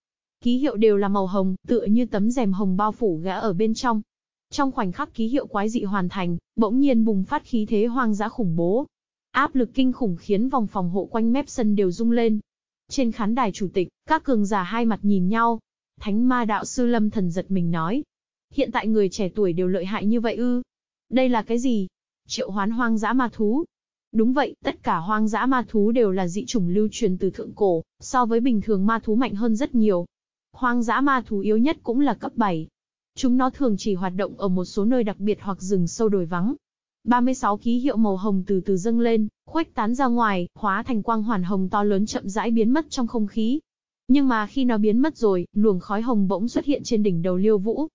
S1: Ký hiệu đều là màu hồng, tựa như tấm rèm hồng bao phủ gã ở bên trong. Trong khoảnh khắc ký hiệu quái dị hoàn thành, bỗng nhiên bùng phát khí thế hoang dã khủng bố. Áp lực kinh khủng khiến vòng phòng hộ quanh mép sân đều rung lên. Trên khán đài chủ tịch, các cường giả hai mặt nhìn nhau. Thánh ma đạo sư Lâm Thần giật mình nói. Hiện tại người trẻ tuổi đều lợi hại như vậy ư. Đây là cái gì? Triệu hoán hoang dã ma thú. Đúng vậy, tất cả hoang dã ma thú đều là dị chủng lưu truyền từ thượng cổ, so với bình thường ma thú mạnh hơn rất nhiều. Hoang dã ma thú yếu nhất cũng là cấp 7. Chúng nó thường chỉ hoạt động ở một số nơi đặc biệt hoặc rừng sâu đồi vắng. 36 ký hiệu màu hồng từ từ dâng lên, khuếch tán ra ngoài, hóa thành quang hoàn hồng to lớn chậm rãi biến mất trong không khí. Nhưng mà khi nó biến mất rồi, luồng khói hồng bỗng xuất hiện trên đỉnh đầu Liêu Vũ.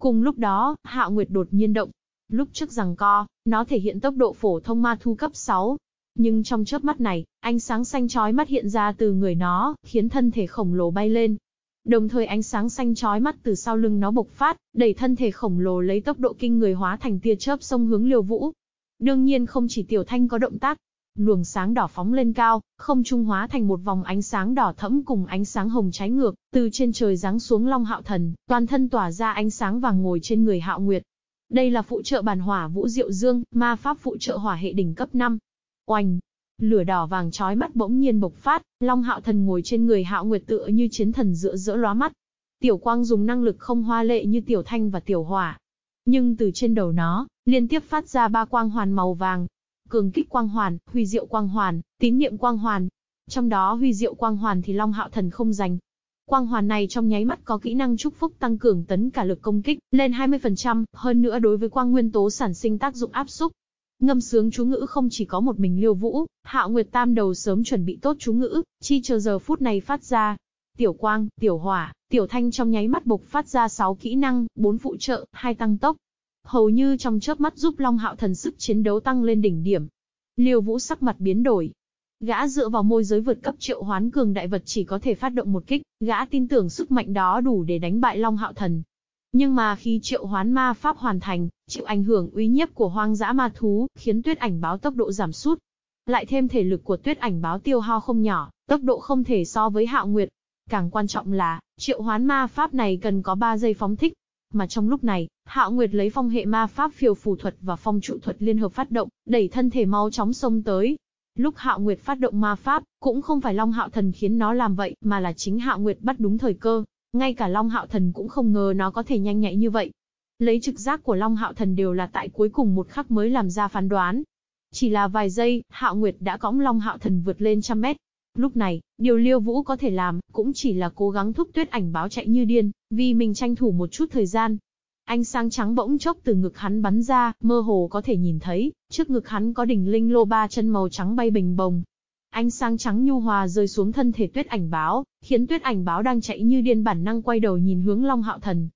S1: Cùng lúc đó, hạ Nguyệt đột nhiên động. Lúc trước rằng co, nó thể hiện tốc độ phổ thông ma thu cấp 6. Nhưng trong chớp mắt này, ánh sáng xanh chói mắt hiện ra từ người nó, khiến thân thể khổng lồ bay lên, Đồng thời ánh sáng xanh chói mắt từ sau lưng nó bộc phát, đẩy thân thể khổng lồ lấy tốc độ kinh người hóa thành tia chớp sông hướng Liêu Vũ. Đương nhiên không chỉ Tiểu Thanh có động tác, luồng sáng đỏ phóng lên cao, không trung hóa thành một vòng ánh sáng đỏ thẫm cùng ánh sáng hồng trái ngược, từ trên trời giáng xuống Long Hạo Thần, toàn thân tỏa ra ánh sáng vàng ngồi trên người Hạo Nguyệt. Đây là phụ trợ bản hỏa Vũ Diệu Dương, ma pháp phụ trợ hỏa hệ đỉnh cấp 5. Oanh, Lửa đỏ vàng chói mắt bỗng nhiên bộc phát, Long Hạo Thần ngồi trên người Hạo Nguyệt tựa như chiến thần giữa giữa lóa mắt. Tiểu Quang dùng năng lực không hoa lệ như Tiểu Thanh và Tiểu Hỏa. Nhưng từ trên đầu nó, liên tiếp phát ra ba quang hoàn màu vàng. Cường kích quang hoàn, huy diệu quang hoàn, tín niệm quang hoàn. Trong đó huy diệu quang hoàn thì Long Hạo Thần không giành. Quang hoàn này trong nháy mắt có kỹ năng chúc phúc tăng cường tấn cả lực công kích lên 20%, hơn nữa đối với quang nguyên tố sản sinh tác dụng áp xúc, Ngâm sướng chú ngữ không chỉ có một mình Liêu Vũ, Hạo Nguyệt Tam đầu sớm chuẩn bị tốt chú ngữ, chi chờ giờ phút này phát ra. Tiểu Quang, Tiểu Hỏa, Tiểu Thanh trong nháy mắt bộc phát ra 6 kỹ năng, 4 phụ trợ, 2 tăng tốc. Hầu như trong chớp mắt giúp Long Hạo thần sức chiến đấu tăng lên đỉnh điểm. Liêu Vũ sắc mặt biến đổi. Gã dựa vào môi giới vượt cấp triệu hoán cường đại vật chỉ có thể phát động một kích, gã tin tưởng sức mạnh đó đủ để đánh bại Long Hạo thần. Nhưng mà khi triệu hoán ma pháp hoàn thành, chịu ảnh hưởng uy nhiếp của hoang dã ma thú, khiến tuyết ảnh báo tốc độ giảm sút. Lại thêm thể lực của tuyết ảnh báo tiêu hao không nhỏ, tốc độ không thể so với hạo nguyệt. Càng quan trọng là, triệu hoán ma pháp này cần có 3 giây phóng thích. Mà trong lúc này, hạo nguyệt lấy phong hệ ma pháp phiêu phù thuật và phong trụ thuật liên hợp phát động, đẩy thân thể mau chóng xông tới. Lúc hạo nguyệt phát động ma pháp, cũng không phải long hạo thần khiến nó làm vậy, mà là chính hạo nguyệt bắt đúng thời cơ, ngay cả Long Hạo Thần cũng không ngờ nó có thể nhanh nhạy như vậy. Lấy trực giác của Long Hạo Thần đều là tại cuối cùng một khắc mới làm ra phán đoán. Chỉ là vài giây, Hạo Nguyệt đã cõng Long Hạo Thần vượt lên trăm mét. Lúc này, điều Liêu Vũ có thể làm, cũng chỉ là cố gắng thúc tuyết ảnh báo chạy như điên, vì mình tranh thủ một chút thời gian. Ánh sáng trắng bỗng chốc từ ngực hắn bắn ra, mơ hồ có thể nhìn thấy, trước ngực hắn có đỉnh linh lô ba chân màu trắng bay bình bồng, Ánh sáng trắng nhu hòa rơi xuống thân thể tuyết ảnh báo, khiến tuyết ảnh báo đang chạy như điên bản năng quay đầu nhìn hướng Long Hạo Thần.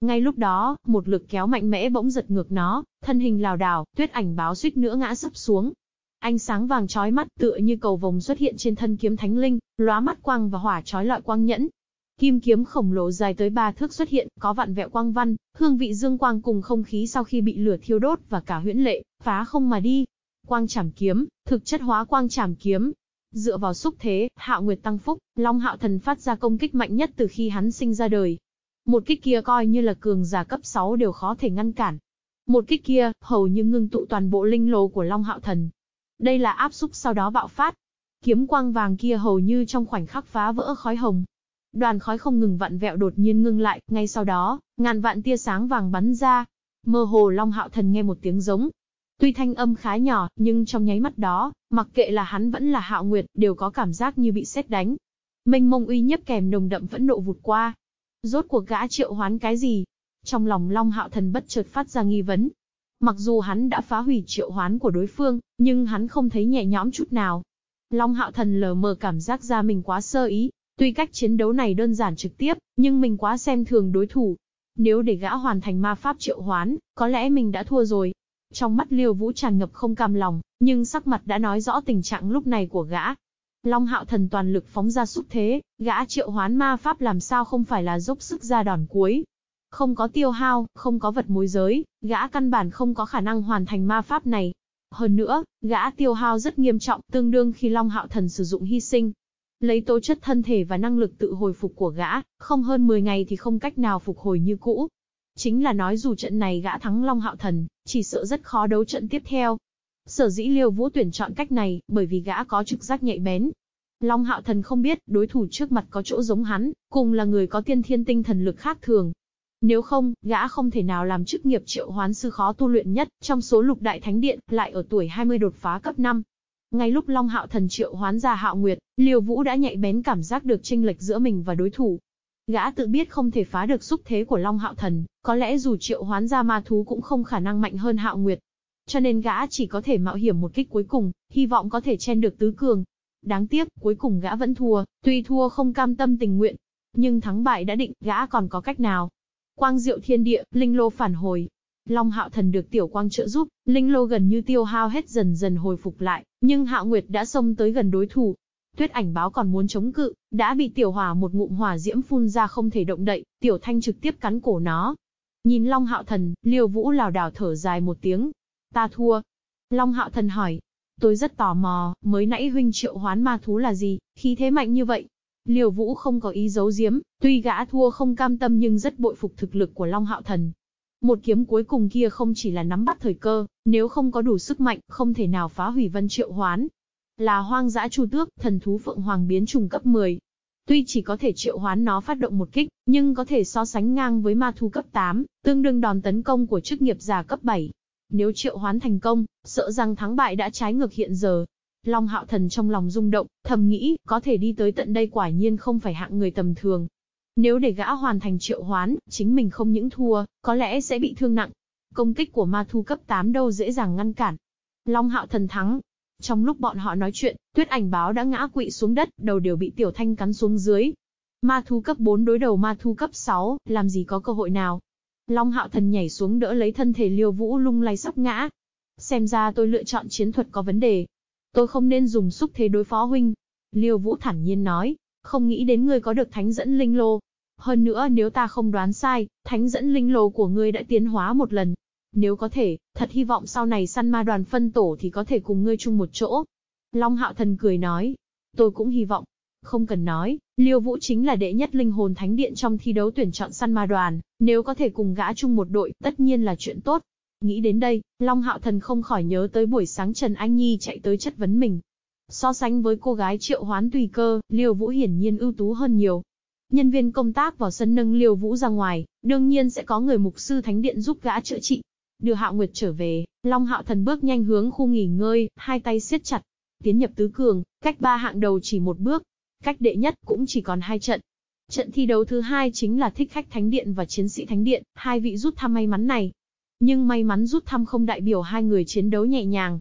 S1: Ngay lúc đó, một lực kéo mạnh mẽ bỗng giật ngược nó, thân hình lào đảo, tuyết ảnh báo suýt nữa ngã sấp xuống. Ánh sáng vàng chói mắt tựa như cầu vồng xuất hiện trên thân kiếm thánh linh, lóa mắt quang và hỏa chói lọi quang nhẫn. Kim kiếm khổng lồ dài tới ba thước xuất hiện, có vạn vẹo quang văn, hương vị dương quang cùng không khí sau khi bị lửa thiêu đốt và cả huyễn lệ, phá không mà đi. Quang chảm kiếm, thực chất hóa quang chảm kiếm. Dựa vào xúc thế, Hạo Nguyệt tăng phúc, Long Hạo Thần phát ra công kích mạnh nhất từ khi hắn sinh ra đời. Một kích kia coi như là cường giả cấp 6 đều khó thể ngăn cản. Một kích kia, hầu như ngưng tụ toàn bộ linh lô của Long Hạo Thần. Đây là áp xúc sau đó bạo phát. Kiếm quang vàng kia hầu như trong khoảnh khắc phá vỡ khói hồng, Đoàn khói không ngừng vặn vẹo đột nhiên ngưng lại, ngay sau đó, ngàn vạn tia sáng vàng bắn ra. Mơ hồ Long Hạo Thần nghe một tiếng giống. Tuy thanh âm khá nhỏ, nhưng trong nháy mắt đó, mặc kệ là hắn vẫn là Hạo Nguyệt, đều có cảm giác như bị sét đánh. Mênh mông uy nhấp kèm nồng đậm vẫn nộ vụt qua. Rốt cuộc gã triệu hoán cái gì? Trong lòng Long Hạo Thần bất chợt phát ra nghi vấn. Mặc dù hắn đã phá hủy triệu hoán của đối phương, nhưng hắn không thấy nhẹ nhõm chút nào. Long Hạo Thần lờ mờ cảm giác ra mình quá sơ ý, Tuy cách chiến đấu này đơn giản trực tiếp, nhưng mình quá xem thường đối thủ. Nếu để gã hoàn thành ma pháp triệu hoán, có lẽ mình đã thua rồi. Trong mắt Liêu Vũ tràn ngập không cam lòng, nhưng sắc mặt đã nói rõ tình trạng lúc này của gã. Long hạo thần toàn lực phóng ra xúc thế, gã triệu hoán ma pháp làm sao không phải là dốc sức ra đòn cuối. Không có tiêu hao, không có vật mối giới, gã căn bản không có khả năng hoàn thành ma pháp này. Hơn nữa, gã tiêu hao rất nghiêm trọng, tương đương khi Long Hạo Thần sử dụng hy sinh, Lấy tố chất thân thể và năng lực tự hồi phục của gã, không hơn 10 ngày thì không cách nào phục hồi như cũ. Chính là nói dù trận này gã thắng Long Hạo Thần, chỉ sợ rất khó đấu trận tiếp theo. Sở dĩ Liêu Vũ tuyển chọn cách này, bởi vì gã có trực giác nhạy bén. Long Hạo Thần không biết, đối thủ trước mặt có chỗ giống hắn, cùng là người có tiên thiên tinh thần lực khác thường. Nếu không, gã không thể nào làm chức nghiệp triệu hoán sư khó tu luyện nhất, trong số lục đại thánh điện, lại ở tuổi 20 đột phá cấp 5. Ngay lúc Long Hạo Thần triệu hoán ra Hạo Nguyệt, Liêu Vũ đã nhạy bén cảm giác được chênh lệch giữa mình và đối thủ. Gã tự biết không thể phá được xúc thế của Long Hạo Thần, có lẽ dù triệu hoán ra ma thú cũng không khả năng mạnh hơn Hạo Nguyệt. Cho nên gã chỉ có thể mạo hiểm một kích cuối cùng, hy vọng có thể chen được tứ cường. Đáng tiếc, cuối cùng gã vẫn thua, tuy thua không cam tâm tình nguyện. Nhưng thắng bại đã định, gã còn có cách nào. Quang diệu thiên địa, linh lô phản hồi, Long Hạo Thần được Tiểu Quang trợ giúp, linh lô gần như tiêu hao hết dần dần hồi phục lại, nhưng Hạo Nguyệt đã xông tới gần đối thủ. Tuyết ảnh báo còn muốn chống cự, đã bị Tiểu Hỏa một ngụm hỏa diễm phun ra không thể động đậy, Tiểu Thanh trực tiếp cắn cổ nó. Nhìn Long Hạo Thần, Liêu Vũ lảo đảo thở dài một tiếng. Ta thua. Long Hạo Thần hỏi. Tôi rất tò mò, mới nãy huynh triệu hoán ma thú là gì, khi thế mạnh như vậy. Liêu Vũ không có ý giấu giếm, tuy gã thua không cam tâm nhưng rất bội phục thực lực của Long Hạo Thần, một kiếm cuối cùng kia không chỉ là nắm bắt thời cơ, nếu không có đủ sức mạnh, không thể nào phá hủy vân triệu hoán. Là hoang dã chu tước, thần thú phượng hoàng biến trùng cấp 10. Tuy chỉ có thể triệu hoán nó phát động một kích, nhưng có thể so sánh ngang với ma thú cấp 8, tương đương đòn tấn công của chức nghiệp giả cấp 7. Nếu triệu hoán thành công, sợ rằng thắng bại đã trái ngược hiện giờ. Long hạo thần trong lòng rung động, thầm nghĩ, có thể đi tới tận đây quả nhiên không phải hạng người tầm thường, nếu để gã hoàn thành triệu hoán, chính mình không những thua, có lẽ sẽ bị thương nặng. Công kích của ma thu cấp 8 đâu dễ dàng ngăn cản. Long hạo thần thắng. Trong lúc bọn họ nói chuyện, tuyết ảnh báo đã ngã quỵ xuống đất, đầu đều bị tiểu thanh cắn xuống dưới. Ma thú cấp 4 đối đầu ma thú cấp 6, làm gì có cơ hội nào. Long hạo thần nhảy xuống đỡ lấy thân thể liêu vũ lung lay sắp ngã. Xem ra tôi lựa chọn chiến thuật có vấn đề. Tôi không nên dùng xúc thế đối phó huynh. Liêu vũ thản nhiên nói. Không nghĩ đến ngươi có được thánh dẫn linh lô. Hơn nữa nếu ta không đoán sai, thánh dẫn linh lô của ngươi đã tiến hóa một lần. Nếu có thể, thật hy vọng sau này săn ma đoàn phân tổ thì có thể cùng ngươi chung một chỗ. Long hạo thần cười nói. Tôi cũng hy vọng. Không cần nói, Liêu Vũ chính là đệ nhất linh hồn thánh điện trong thi đấu tuyển chọn săn ma đoàn, nếu có thể cùng gã chung một đội, tất nhiên là chuyện tốt. Nghĩ đến đây, Long Hạo Thần không khỏi nhớ tới buổi sáng Trần Anh Nhi chạy tới chất vấn mình, So sánh với cô gái triệu hoán tùy cơ, Liêu Vũ hiển nhiên ưu tú hơn nhiều. Nhân viên công tác vào sân nâng Liêu Vũ ra ngoài, đương nhiên sẽ có người mục sư thánh điện giúp gã chữa trị. Đưa Hạo Nguyệt trở về, Long Hạo Thần bước nhanh hướng khu nghỉ ngơi, hai tay siết chặt. Tiến nhập tứ cường, cách ba hạng đầu chỉ một bước. Cách đệ nhất cũng chỉ còn hai trận. Trận thi đấu thứ hai chính là thích khách thánh điện và chiến sĩ thánh điện, hai vị rút thăm may mắn này. Nhưng may mắn rút thăm không đại biểu hai người chiến đấu nhẹ nhàng,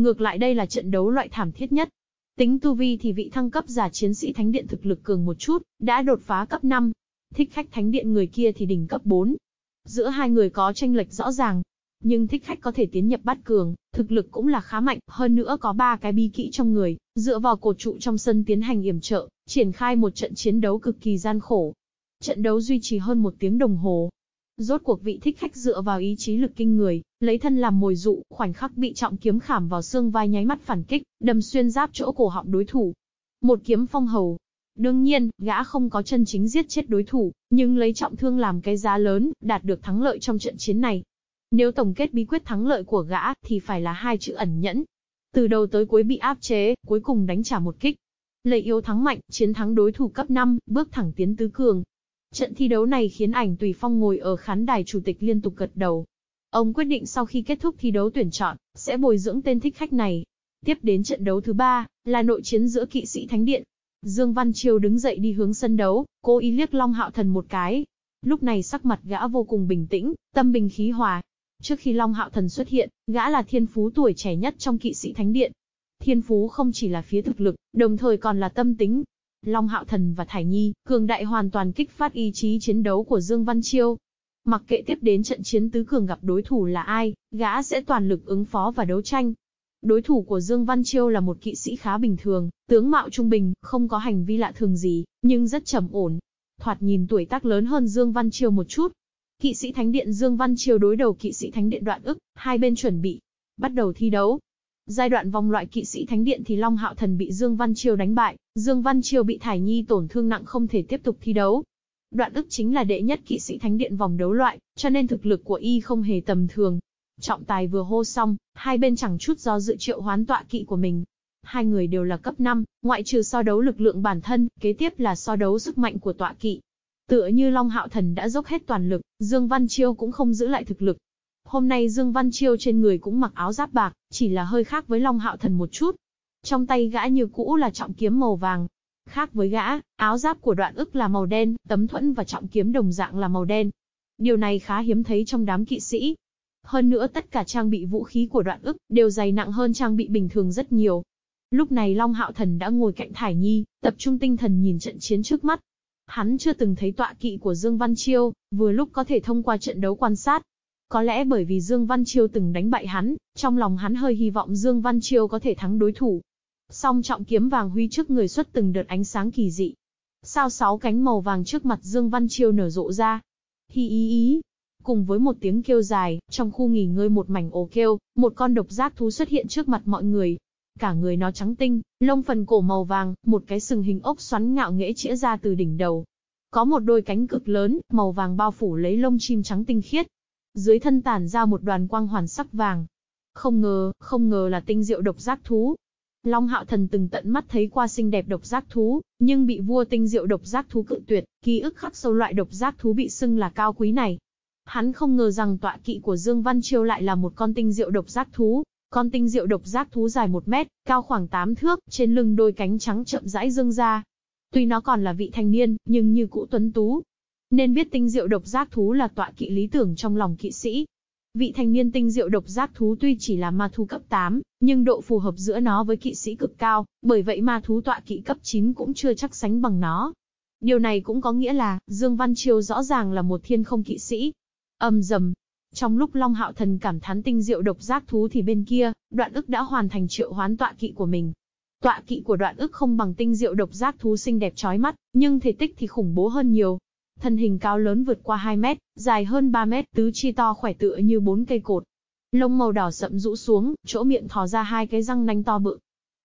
S1: Ngược lại đây là trận đấu loại thảm thiết nhất. Tính tu vi thì vị thăng cấp giả chiến sĩ thánh điện thực lực cường một chút, đã đột phá cấp 5. Thích khách thánh điện người kia thì đỉnh cấp 4. Giữa hai người có tranh lệch rõ ràng. Nhưng thích khách có thể tiến nhập bát cường, thực lực cũng là khá mạnh, hơn nữa có ba cái bi kỹ trong người, dựa vào cột trụ trong sân tiến hành yểm trợ, triển khai một trận chiến đấu cực kỳ gian khổ. Trận đấu duy trì hơn một tiếng đồng hồ. Rốt cuộc vị thích khách dựa vào ý chí lực kinh người, lấy thân làm mồi dụ, khoảnh khắc bị trọng kiếm khảm vào xương vai nháy mắt phản kích, đâm xuyên giáp chỗ cổ họng đối thủ. Một kiếm phong hầu. Đương nhiên, gã không có chân chính giết chết đối thủ, nhưng lấy trọng thương làm cái giá lớn, đạt được thắng lợi trong trận chiến này. Nếu tổng kết bí quyết thắng lợi của gã, thì phải là hai chữ ẩn nhẫn. Từ đầu tới cuối bị áp chế, cuối cùng đánh trả một kích. Lấy yếu thắng mạnh, chiến thắng đối thủ cấp 5, bước thẳng tiến tứ cường. Trận thi đấu này khiến ảnh Tùy Phong ngồi ở khán đài chủ tịch liên tục gật đầu. Ông quyết định sau khi kết thúc thi đấu tuyển chọn, sẽ bồi dưỡng tên thích khách này. Tiếp đến trận đấu thứ ba, là nội chiến giữa kỵ sĩ Thánh Điện. Dương Văn triều đứng dậy đi hướng sân đấu, cố ý liếc Long Hạo Thần một cái. Lúc này sắc mặt gã vô cùng bình tĩnh, tâm bình khí hòa. Trước khi Long Hạo Thần xuất hiện, gã là thiên phú tuổi trẻ nhất trong kỵ sĩ Thánh Điện. Thiên phú không chỉ là phía thực lực, đồng thời còn là tâm tính, Long Hạo Thần và Thải Nhi, cường đại hoàn toàn kích phát ý chí chiến đấu của Dương Văn Chiêu. Mặc kệ tiếp đến trận chiến tứ cường gặp đối thủ là ai, gã sẽ toàn lực ứng phó và đấu tranh. Đối thủ của Dương Văn Chiêu là một kỵ sĩ khá bình thường, tướng mạo trung bình, không có hành vi lạ thường gì, nhưng rất trầm ổn. Thoạt nhìn tuổi tác lớn hơn Dương Văn Chiêu một chút. Kỵ sĩ Thánh Điện Dương Văn Triều đối đầu kỵ sĩ Thánh Điện Đoạn ức, hai bên chuẩn bị. Bắt đầu thi đấu. Giai đoạn vòng loại kỵ sĩ thánh điện thì Long Hạo Thần bị Dương Văn Triều đánh bại, Dương Văn Triều bị Thải Nhi tổn thương nặng không thể tiếp tục thi đấu. Đoạn ức chính là đệ nhất kỵ sĩ thánh điện vòng đấu loại, cho nên thực lực của y không hề tầm thường. Trọng tài vừa hô xong, hai bên chẳng chút do dự triệu hoán tọa kỵ của mình. Hai người đều là cấp 5, ngoại trừ so đấu lực lượng bản thân, kế tiếp là so đấu sức mạnh của tọa kỵ. Tựa như Long Hạo Thần đã dốc hết toàn lực, Dương Văn Chiêu cũng không giữ lại thực lực, Hôm nay Dương Văn Chiêu trên người cũng mặc áo giáp bạc, chỉ là hơi khác với Long Hạo Thần một chút. Trong tay gã như cũ là trọng kiếm màu vàng. Khác với gã, áo giáp của đoạn ức là màu đen, tấm thuẫn và trọng kiếm đồng dạng là màu đen. Điều này khá hiếm thấy trong đám kỵ sĩ. Hơn nữa tất cả trang bị vũ khí của đoạn ức đều dày nặng hơn trang bị bình thường rất nhiều. Lúc này Long Hạo Thần đã ngồi cạnh Thải Nhi, tập trung tinh thần nhìn trận chiến trước mắt. Hắn chưa từng thấy tọa kỵ của Dương Văn Chiêu, vừa lúc có thể thông qua trận đấu quan sát, có lẽ bởi vì Dương Văn Chiêu từng đánh bại hắn, trong lòng hắn hơi hy vọng Dương Văn Chiêu có thể thắng đối thủ. Song trọng kiếm vàng huy trước người xuất từng đợt ánh sáng kỳ dị. Sao sáu cánh màu vàng trước mặt Dương Văn Chiêu nở rộ ra. Hi ý ý. Cùng với một tiếng kêu dài, trong khu nghỉ ngơi một mảnh ồ kêu, một con độc giác thú xuất hiện trước mặt mọi người. Cả người nó trắng tinh, lông phần cổ màu vàng, một cái sừng hình ốc xoắn ngạo nghễ chĩa ra từ đỉnh đầu. Có một đôi cánh cực lớn, màu vàng bao phủ lấy lông chim trắng tinh khiết, dưới thân tản ra một đoàn quang hoàn sắc vàng. Không ngờ, không ngờ là tinh diệu độc giác thú. Long Hạo Thần từng tận mắt thấy qua xinh đẹp độc giác thú, nhưng bị vua tinh diệu độc giác thú cự tuyệt, ký ức khắc sâu loại độc giác thú bị xưng là cao quý này. Hắn không ngờ rằng tọa kỵ của Dương Văn Chiêu lại là một con tinh diệu độc giác thú. Con tinh diệu độc giác thú dài 1 mét, cao khoảng 8 thước, trên lưng đôi cánh trắng chậm rãi dương ra. Tuy nó còn là vị thanh niên, nhưng như cũ tuấn tú, nên biết tinh diệu độc giác thú là tọa kỵ lý tưởng trong lòng kỵ sĩ. Vị thanh niên tinh diệu độc giác thú tuy chỉ là ma thú cấp 8, nhưng độ phù hợp giữa nó với kỵ sĩ cực cao, bởi vậy ma thú tọa kỵ cấp 9 cũng chưa chắc sánh bằng nó. Điều này cũng có nghĩa là, Dương Văn Chiêu rõ ràng là một thiên không kỵ sĩ. Âm dầm. Trong lúc Long Hạo Thần cảm thán tinh diệu độc giác thú thì bên kia, đoạn ức đã hoàn thành triệu hoán tọa kỵ của mình. Tọa kỵ của đoạn ức không bằng tinh diệu độc giác thú xinh đẹp chói mắt, nhưng thể tích thì khủng bố hơn nhiều, Thân hình cao lớn vượt qua 2 mét, dài hơn 3 mét, tứ chi to khỏe tựa như bốn cây cột. Lông màu đỏ sậm rũ xuống, chỗ miệng thò ra hai cái răng nanh to bự.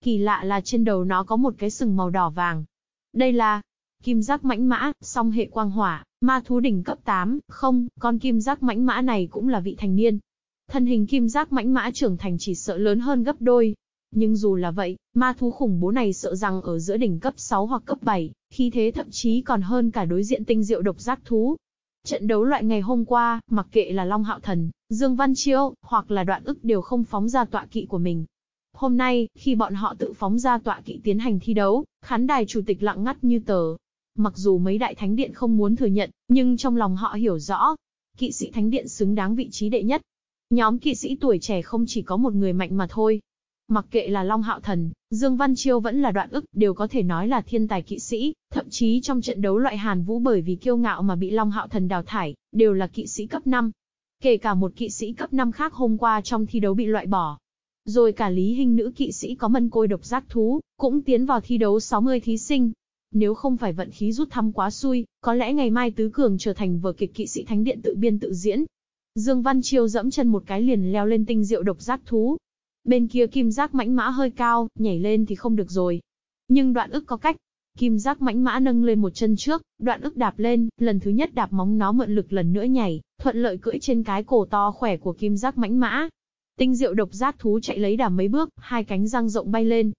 S1: Kỳ lạ là trên đầu nó có một cái sừng màu đỏ vàng. Đây là kim giác mãnh mã, song hệ quang hỏa, ma thú đỉnh cấp 8, không, con kim giác mãnh mã này cũng là vị thành niên. Thân hình kim giác mãnh mã trưởng thành chỉ sợ lớn hơn gấp đôi, nhưng dù là vậy, ma thú khủng bố này sợ rằng ở giữa đỉnh cấp 6 hoặc cấp 7, khi thế thậm chí còn hơn cả đối diện tinh diệu độc giác thú. Trận đấu loại ngày hôm qua, mặc kệ là Long Hạo Thần, Dương Văn Chiêu, hoặc là đoạn ức đều không phóng ra tọa kỵ của mình. Hôm nay, khi bọn họ tự phóng ra tọa kỵ tiến hành thi đấu, khán đài chủ tịch lặng ngắt như tờ. Mặc dù mấy đại thánh điện không muốn thừa nhận, nhưng trong lòng họ hiểu rõ, kỵ sĩ thánh điện xứng đáng vị trí đệ nhất. Nhóm kỵ sĩ tuổi trẻ không chỉ có một người mạnh mà thôi, Mặc kệ là Long Hạo Thần, Dương Văn Chiêu vẫn là đoạn ức, đều có thể nói là thiên tài kỵ sĩ, thậm chí trong trận đấu loại Hàn Vũ bởi vì kiêu ngạo mà bị Long Hạo Thần đào thải, đều là kỵ sĩ cấp 5. Kể cả một kỵ sĩ cấp 5 khác hôm qua trong thi đấu bị loại bỏ. Rồi cả lý hình nữ kỵ sĩ có mân côi độc giác thú, cũng tiến vào thi đấu 60 thí sinh. Nếu không phải vận khí rút thăm quá xui, có lẽ ngày mai Tứ Cường trở thành vở kịch kỵ sĩ thánh điện tự biên tự diễn. Dương Văn Chiêu dẫm chân một cái liền leo lên tinh diệu độc giác thú. Bên kia kim giác mãnh mã hơi cao, nhảy lên thì không được rồi. Nhưng đoạn ức có cách. Kim giác mãnh mã nâng lên một chân trước, đoạn ức đạp lên, lần thứ nhất đạp móng nó mượn lực lần nữa nhảy, thuận lợi cưỡi trên cái cổ to khỏe của kim giác mãnh mã. Tinh diệu độc giác thú chạy lấy đà mấy bước, hai cánh răng rộng bay lên,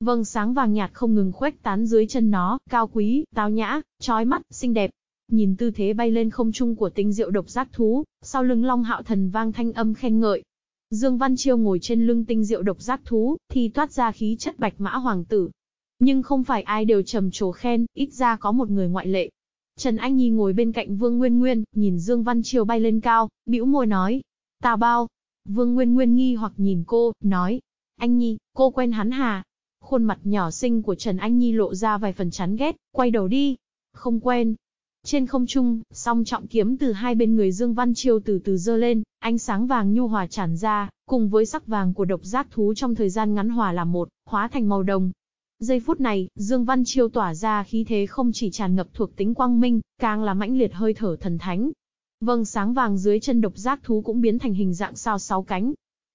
S1: Vâng sáng vàng nhạt không ngừng khuếch tán dưới chân nó, cao quý, tao nhã, trói mắt, xinh đẹp. Nhìn tư thế bay lên không trung của tinh diệu độc giác thú, sau lưng Long Hạo Thần vang thanh âm khen ngợi. Dương Văn Chiêu ngồi trên lưng tinh diệu độc giác thú, thì toát ra khí chất bạch mã hoàng tử. Nhưng không phải ai đều trầm trồ khen, ít ra có một người ngoại lệ. Trần Anh Nhi ngồi bên cạnh Vương Nguyên Nguyên, nhìn Dương Văn Chiêu bay lên cao, bĩu môi nói. Tào bao. Vương Nguyên Nguyên nghi hoặc nhìn cô, nói. Anh Nhi, cô quen hắn hà? Khuôn mặt nhỏ xinh của Trần Anh Nhi lộ ra vài phần chán ghét, quay đầu đi. Không quen. Trên không trung, song trọng kiếm từ hai bên người Dương Văn Chiêu từ từ dơ lên, ánh sáng vàng nhu hòa tràn ra, cùng với sắc vàng của độc giác thú trong thời gian ngắn hòa làm một, hóa thành màu đồng. Giây phút này, Dương Văn Chiêu tỏa ra khí thế không chỉ tràn ngập thuộc tính quang minh, càng là mãnh liệt hơi thở thần thánh. Vâng sáng vàng dưới chân độc giác thú cũng biến thành hình dạng sao sáu cánh,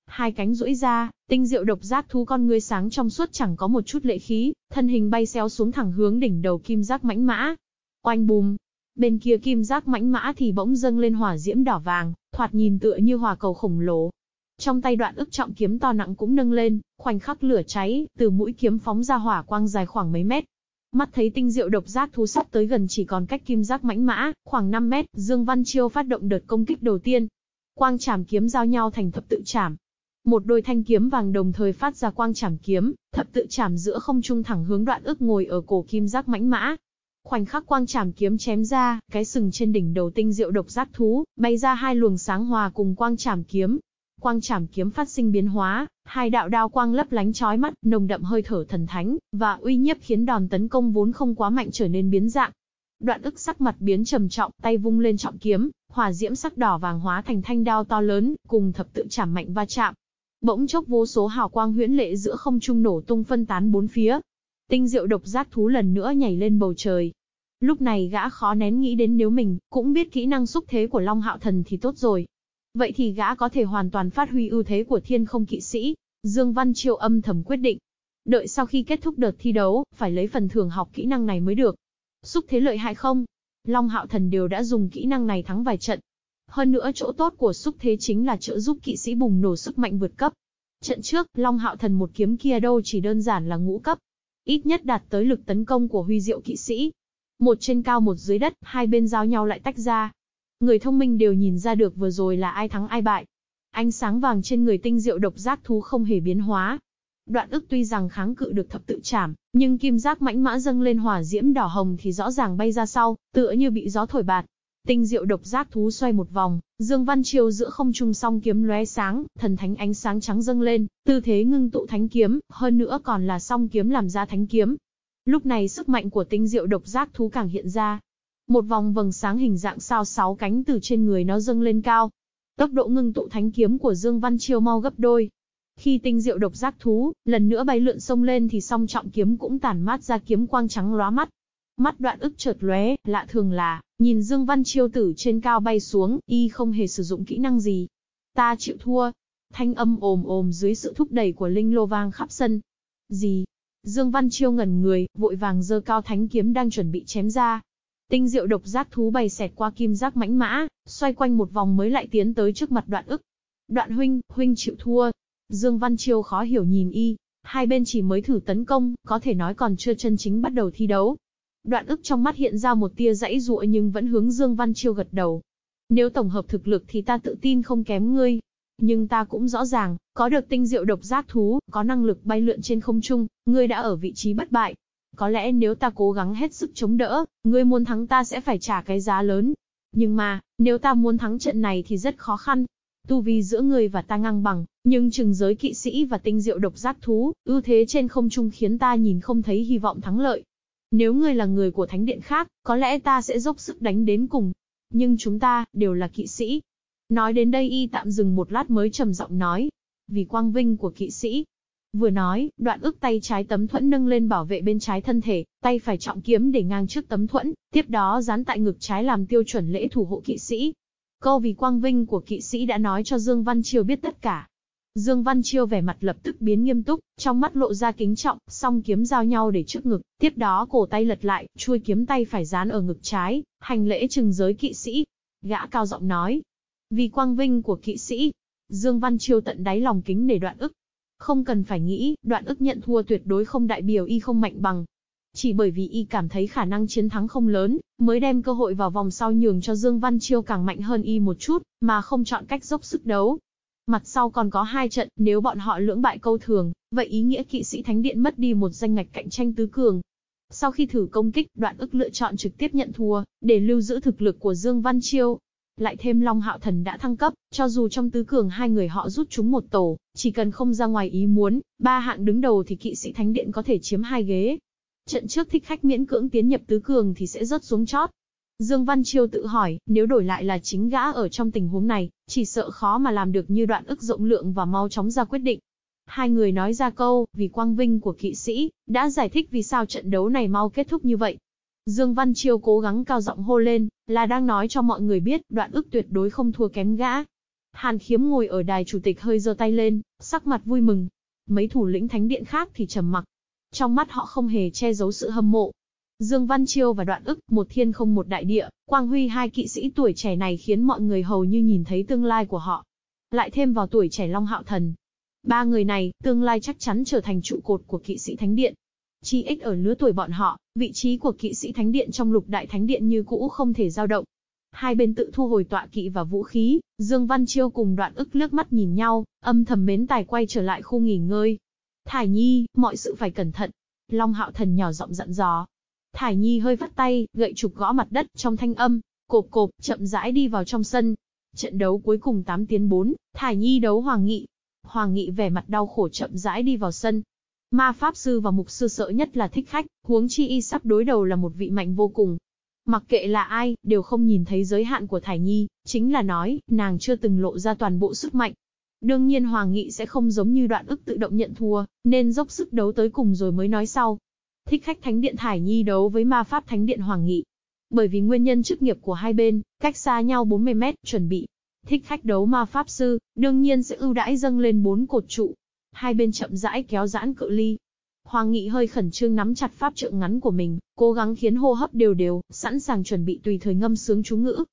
S1: Hai cánh duỗi ra, tinh diệu độc giác thú con ngươi sáng trong suốt chẳng có một chút lệ khí, thân hình bay xéo xuống thẳng hướng đỉnh đầu kim giác mãnh mã. Oanh bùm, bên kia kim giác mãnh mã thì bỗng dâng lên hỏa diễm đỏ vàng, thoạt nhìn tựa như hỏa cầu khổng lồ. Trong tay đoạn ức trọng kiếm to nặng cũng nâng lên, khoảnh khắc lửa cháy, từ mũi kiếm phóng ra hỏa quang dài khoảng mấy mét. Mắt thấy tinh diệu độc giác thú sắp tới gần chỉ còn cách kim giác mãnh mã, khoảng 5 mét, Dương Văn Chiêu phát động đợt công kích đầu tiên. Quang chảm kiếm giao nhau thành thập tự chảm, một đôi thanh kiếm vàng đồng thời phát ra quang chảm kiếm, thập tự chảm giữa không trung thẳng hướng đoạn ức ngồi ở cổ kim giác mãnh mã. Khoảnh khắc quang chảm kiếm chém ra, cái sừng trên đỉnh đầu tinh diệu độc giác thú, bay ra hai luồng sáng hòa cùng quang chảm kiếm. Quang chảm kiếm phát sinh biến hóa, hai đạo đao quang lấp lánh chói mắt, nồng đậm hơi thở thần thánh, và uy nhiếp khiến đòn tấn công vốn không quá mạnh trở nên biến dạng. Đoạn ức sắc mặt biến trầm trọng, tay vung lên trọng kiếm, hỏa diễm sắc đỏ vàng hóa thành thanh đao to lớn, cùng thập tự chảm mạnh va chạm, Bỗng chốc vô số hào quang huyễn lệ giữa không trung nổ tung phân tán bốn phía. Tinh diệu độc giác thú lần nữa nhảy lên bầu trời. Lúc này gã khó nén nghĩ đến nếu mình cũng biết kỹ năng xúc thế của Long Hạo Thần thì tốt rồi. Vậy thì gã có thể hoàn toàn phát huy ưu thế của thiên không kỵ sĩ. Dương Văn Triều âm thầm quyết định. Đợi sau khi kết thúc đợt thi đấu, phải lấy phần thưởng học kỹ năng này mới được. Xúc thế lợi hại không? Long Hạo Thần đều đã dùng kỹ năng này thắng vài trận, hơn nữa chỗ tốt của xúc thế chính là trợ giúp kỵ sĩ bùng nổ sức mạnh vượt cấp. Trận trước, Long Hạo Thần một kiếm kia đâu chỉ đơn giản là ngũ cấp. Ít nhất đạt tới lực tấn công của huy diệu kỵ sĩ. Một trên cao một dưới đất, hai bên giao nhau lại tách ra. Người thông minh đều nhìn ra được vừa rồi là ai thắng ai bại. Ánh sáng vàng trên người tinh diệu độc giác thú không hề biến hóa. Đoạn ức tuy rằng kháng cự được thập tự chảm, nhưng kim giác mãnh mã dâng lên hỏa diễm đỏ hồng thì rõ ràng bay ra sau, tựa như bị gió thổi bạt. Tinh diệu độc giác thú xoay một vòng, Dương Văn Triều giữa không trung song kiếm lóe sáng, thần thánh ánh sáng trắng dâng lên, tư thế ngưng tụ thánh kiếm, hơn nữa còn là song kiếm làm ra thánh kiếm. Lúc này sức mạnh của tinh diệu độc giác thú càng hiện ra. Một vòng vầng sáng hình dạng sao sáu cánh từ trên người nó dâng lên cao. Tốc độ ngưng tụ thánh kiếm của Dương Văn Triều mau gấp đôi. Khi tinh diệu độc giác thú, lần nữa bay lượn sông lên thì song trọng kiếm cũng tản mát ra kiếm quang trắng lóa mắt. Mắt đoạn ức chợt lóe, lạ thường là, nhìn Dương Văn Chiêu tử trên cao bay xuống, y không hề sử dụng kỹ năng gì. Ta chịu thua. Thanh âm ồm ồm dưới sự thúc đẩy của Linh Lô vang khắp sân. Gì? Dương Văn Chiêu ngẩn người, vội vàng giơ cao thánh kiếm đang chuẩn bị chém ra. Tinh diệu độc giác thú bay xẹt qua kim giác mãnh mã, xoay quanh một vòng mới lại tiến tới trước mặt đoạn ức. Đoạn huynh, huynh chịu thua. Dương Văn Chiêu khó hiểu nhìn y, hai bên chỉ mới thử tấn công, có thể nói còn chưa chân chính bắt đầu thi đấu, Đoạn ức trong mắt hiện ra một tia dãy dụa nhưng vẫn hướng Dương Văn Chiêu gật đầu. Nếu tổng hợp thực lực thì ta tự tin không kém ngươi. Nhưng ta cũng rõ ràng, có được tinh diệu độc giác thú, có năng lực bay lượn trên không trung, ngươi đã ở vị trí bất bại. Có lẽ nếu ta cố gắng hết sức chống đỡ, ngươi muốn thắng ta sẽ phải trả cái giá lớn. Nhưng mà, nếu ta muốn thắng trận này thì rất khó khăn. Tu vi giữa ngươi và ta ngang bằng, nhưng chừng giới kỵ sĩ và tinh diệu độc giác thú, ưu thế trên không trung khiến ta nhìn không thấy hy vọng thắng lợi. Nếu ngươi là người của thánh điện khác, có lẽ ta sẽ dốc sức đánh đến cùng. Nhưng chúng ta, đều là kỵ sĩ. Nói đến đây y tạm dừng một lát mới trầm giọng nói. Vì quang vinh của kỵ sĩ. Vừa nói, đoạn ức tay trái tấm thuẫn nâng lên bảo vệ bên trái thân thể, tay phải trọng kiếm để ngang trước tấm thuẫn, tiếp đó dán tại ngực trái làm tiêu chuẩn lễ thủ hộ kỵ sĩ. Câu vì quang vinh của kỵ sĩ đã nói cho Dương Văn triều biết tất cả. Dương Văn Chiêu vẻ mặt lập tức biến nghiêm túc, trong mắt lộ ra kính trọng, song kiếm giao nhau để trước ngực, tiếp đó cổ tay lật lại, chuôi kiếm tay phải dán ở ngực trái, hành lễ trừng giới kỵ sĩ. Gã cao giọng nói, vì quang vinh của kỵ sĩ, Dương Văn Chiêu tận đáy lòng kính để đoạn ức. Không cần phải nghĩ, đoạn ức nhận thua tuyệt đối không đại biểu y không mạnh bằng. Chỉ bởi vì y cảm thấy khả năng chiến thắng không lớn, mới đem cơ hội vào vòng sau nhường cho Dương Văn Chiêu càng mạnh hơn y một chút, mà không chọn cách dốc sức đấu. Mặt sau còn có hai trận, nếu bọn họ lưỡng bại câu thường, vậy ý nghĩa kỵ sĩ Thánh Điện mất đi một danh ngạch cạnh tranh tứ cường. Sau khi thử công kích, đoạn ức lựa chọn trực tiếp nhận thua, để lưu giữ thực lực của Dương Văn Chiêu. Lại thêm Long Hạo Thần đã thăng cấp, cho dù trong tứ cường hai người họ rút chúng một tổ, chỉ cần không ra ngoài ý muốn, ba hạng đứng đầu thì kỵ sĩ Thánh Điện có thể chiếm hai ghế. Trận trước thích khách miễn cưỡng tiến nhập tứ cường thì sẽ rớt xuống chót. Dương Văn Chiêu tự hỏi, nếu đổi lại là chính gã ở trong tình huống này, chỉ sợ khó mà làm được như đoạn ức rộng lượng và mau chóng ra quyết định. Hai người nói ra câu, vì quang vinh của kỵ sĩ, đã giải thích vì sao trận đấu này mau kết thúc như vậy. Dương Văn Chiêu cố gắng cao giọng hô lên, là đang nói cho mọi người biết, đoạn ức tuyệt đối không thua kém gã. Hàn khiếm ngồi ở đài chủ tịch hơi giơ tay lên, sắc mặt vui mừng. Mấy thủ lĩnh thánh điện khác thì trầm mặc. Trong mắt họ không hề che giấu sự hâm mộ. Dương Văn Chiêu và đoạn ức, một thiên không một đại địa, quang huy hai kỵ sĩ tuổi trẻ này khiến mọi người hầu như nhìn thấy tương lai của họ. Lại thêm vào tuổi trẻ Long Hạo Thần. Ba người này, tương lai chắc chắn trở thành trụ cột của kỵ sĩ thánh điện. Chi ích ở lứa tuổi bọn họ, vị trí của kỵ sĩ thánh điện trong lục đại thánh điện như cũ không thể dao động. Hai bên tự thu hồi tọa kỵ và vũ khí, Dương Văn Chiêu cùng đoạn ức liếc mắt nhìn nhau, âm thầm mến tài quay trở lại khu nghỉ ngơi. Thải Nhi, mọi sự phải cẩn thận. Long Hạo Thần nhỏ giọng dặn dò. Thải Nhi hơi vắt tay, gậy trục gõ mặt đất trong thanh âm, cộp cộp, chậm rãi đi vào trong sân. Trận đấu cuối cùng 8 tiến 4, Thải Nhi đấu Hoàng Nghị. Hoàng Nghị vẻ mặt đau khổ chậm rãi đi vào sân, Ma Pháp Sư và Mục Sư sợ nhất là thích khách, huống chi y sắp đối đầu là một vị mạnh vô cùng. Mặc kệ là ai, đều không nhìn thấy giới hạn của Thải Nhi, chính là nói, nàng chưa từng lộ ra toàn bộ sức mạnh. Đương nhiên Hoàng Nghị sẽ không giống như đoạn ức tự động nhận thua, nên dốc sức đấu tới cùng rồi mới nói sau. Thích khách Thánh Điện Thải Nhi đấu với ma pháp Thánh Điện Hoàng Nghị. Bởi vì nguyên nhân chức nghiệp của hai bên, cách xa nhau 40 mét, chuẩn bị. Thích khách đấu ma pháp sư, đương nhiên sẽ ưu đãi dâng lên bốn cột trụ, Hai bên chậm rãi kéo giãn cự ly. Hoàng Nghị hơi khẩn trương nắm chặt pháp trượng ngắn của mình, cố gắng khiến hô hấp đều đều, sẵn sàng chuẩn bị tùy thời ngâm sướng chú ngữ.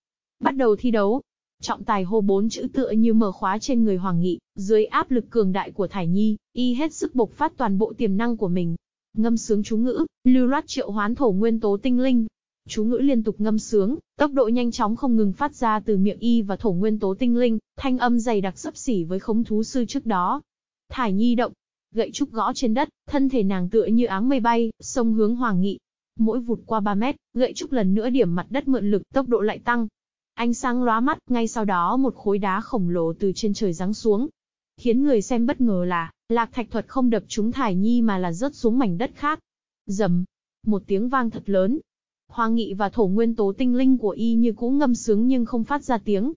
S1: Bắt đầu thi đấu. Trọng tài hô bốn chữ tựa như mở khóa trên người Hoàng Nghị, dưới áp lực cường đại của Thải Nhi, y hết sức bộc phát toàn bộ tiềm năng của mình. Ngâm sướng chú ngữ, lưu loát triệu hoán thổ nguyên tố tinh linh, chú ngữ liên tục ngâm sướng, tốc độ nhanh chóng không ngừng phát ra từ miệng y và thổ nguyên tố tinh linh, thanh âm dày đặc sấp xỉ với khống thú sư trước đó. Thải Nhi động, gậy trúc gõ trên đất, thân thể nàng tựa như áng mây bay, sông hướng Hoàng Nghị. Mỗi vụt qua 3 mét, gậy trúc lần nữa điểm mặt đất mượn lực, tốc độ lại tăng. Ánh sáng lóa mắt, ngay sau đó một khối đá khổng lồ từ trên trời giáng xuống. Khiến người xem bất ngờ là, lạc thạch thuật không đập trúng Thải Nhi mà là rớt xuống mảnh đất khác. Dầm, một tiếng vang thật lớn. Hoàng Nghị và thổ nguyên tố tinh linh của y như cũ ngâm sướng nhưng không phát ra tiếng.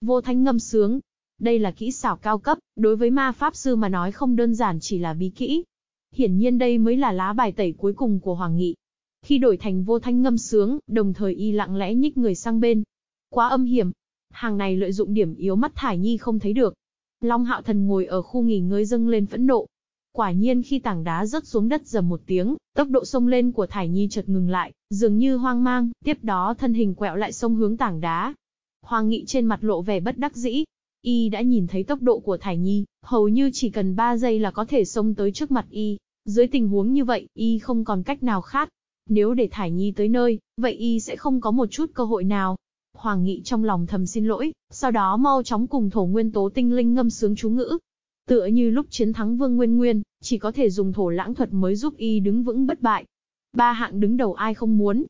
S1: Vô thanh ngâm sướng, đây là kỹ xảo cao cấp, đối với ma pháp sư mà nói không đơn giản chỉ là bí kỹ. Hiển nhiên đây mới là lá bài tẩy cuối cùng của Hoàng Nghị. Khi đổi thành vô thanh ngâm sướng, đồng thời y lặng lẽ nhích người sang bên. Quá âm hiểm. Hàng này lợi dụng điểm yếu mắt Thải Nhi không thấy được. Long Hạo Thần ngồi ở khu nghỉ ngơi dâng lên phẫn nộ. Quả nhiên khi tảng đá rớt xuống đất dầm một tiếng, tốc độ sông lên của Thải Nhi chợt ngừng lại, dường như hoang mang, tiếp đó thân hình quẹo lại sông hướng tảng đá. Hoàng Nghị trên mặt lộ vẻ bất đắc dĩ, Y đã nhìn thấy tốc độ của Thải Nhi, hầu như chỉ cần 3 giây là có thể xông tới trước mặt Y. Dưới tình huống như vậy, Y không còn cách nào khác. Nếu để Thải Nhi tới nơi, vậy Y sẽ không có một chút cơ hội nào. Hoàng Nghị trong lòng thầm xin lỗi, sau đó mau chóng cùng thổ nguyên tố tinh linh ngâm sướng chú ngữ. Tựa như lúc chiến thắng Vương Nguyên Nguyên, chỉ có thể dùng thổ lãng thuật mới giúp Y đứng vững bất bại. Ba hạng đứng đầu ai không muốn.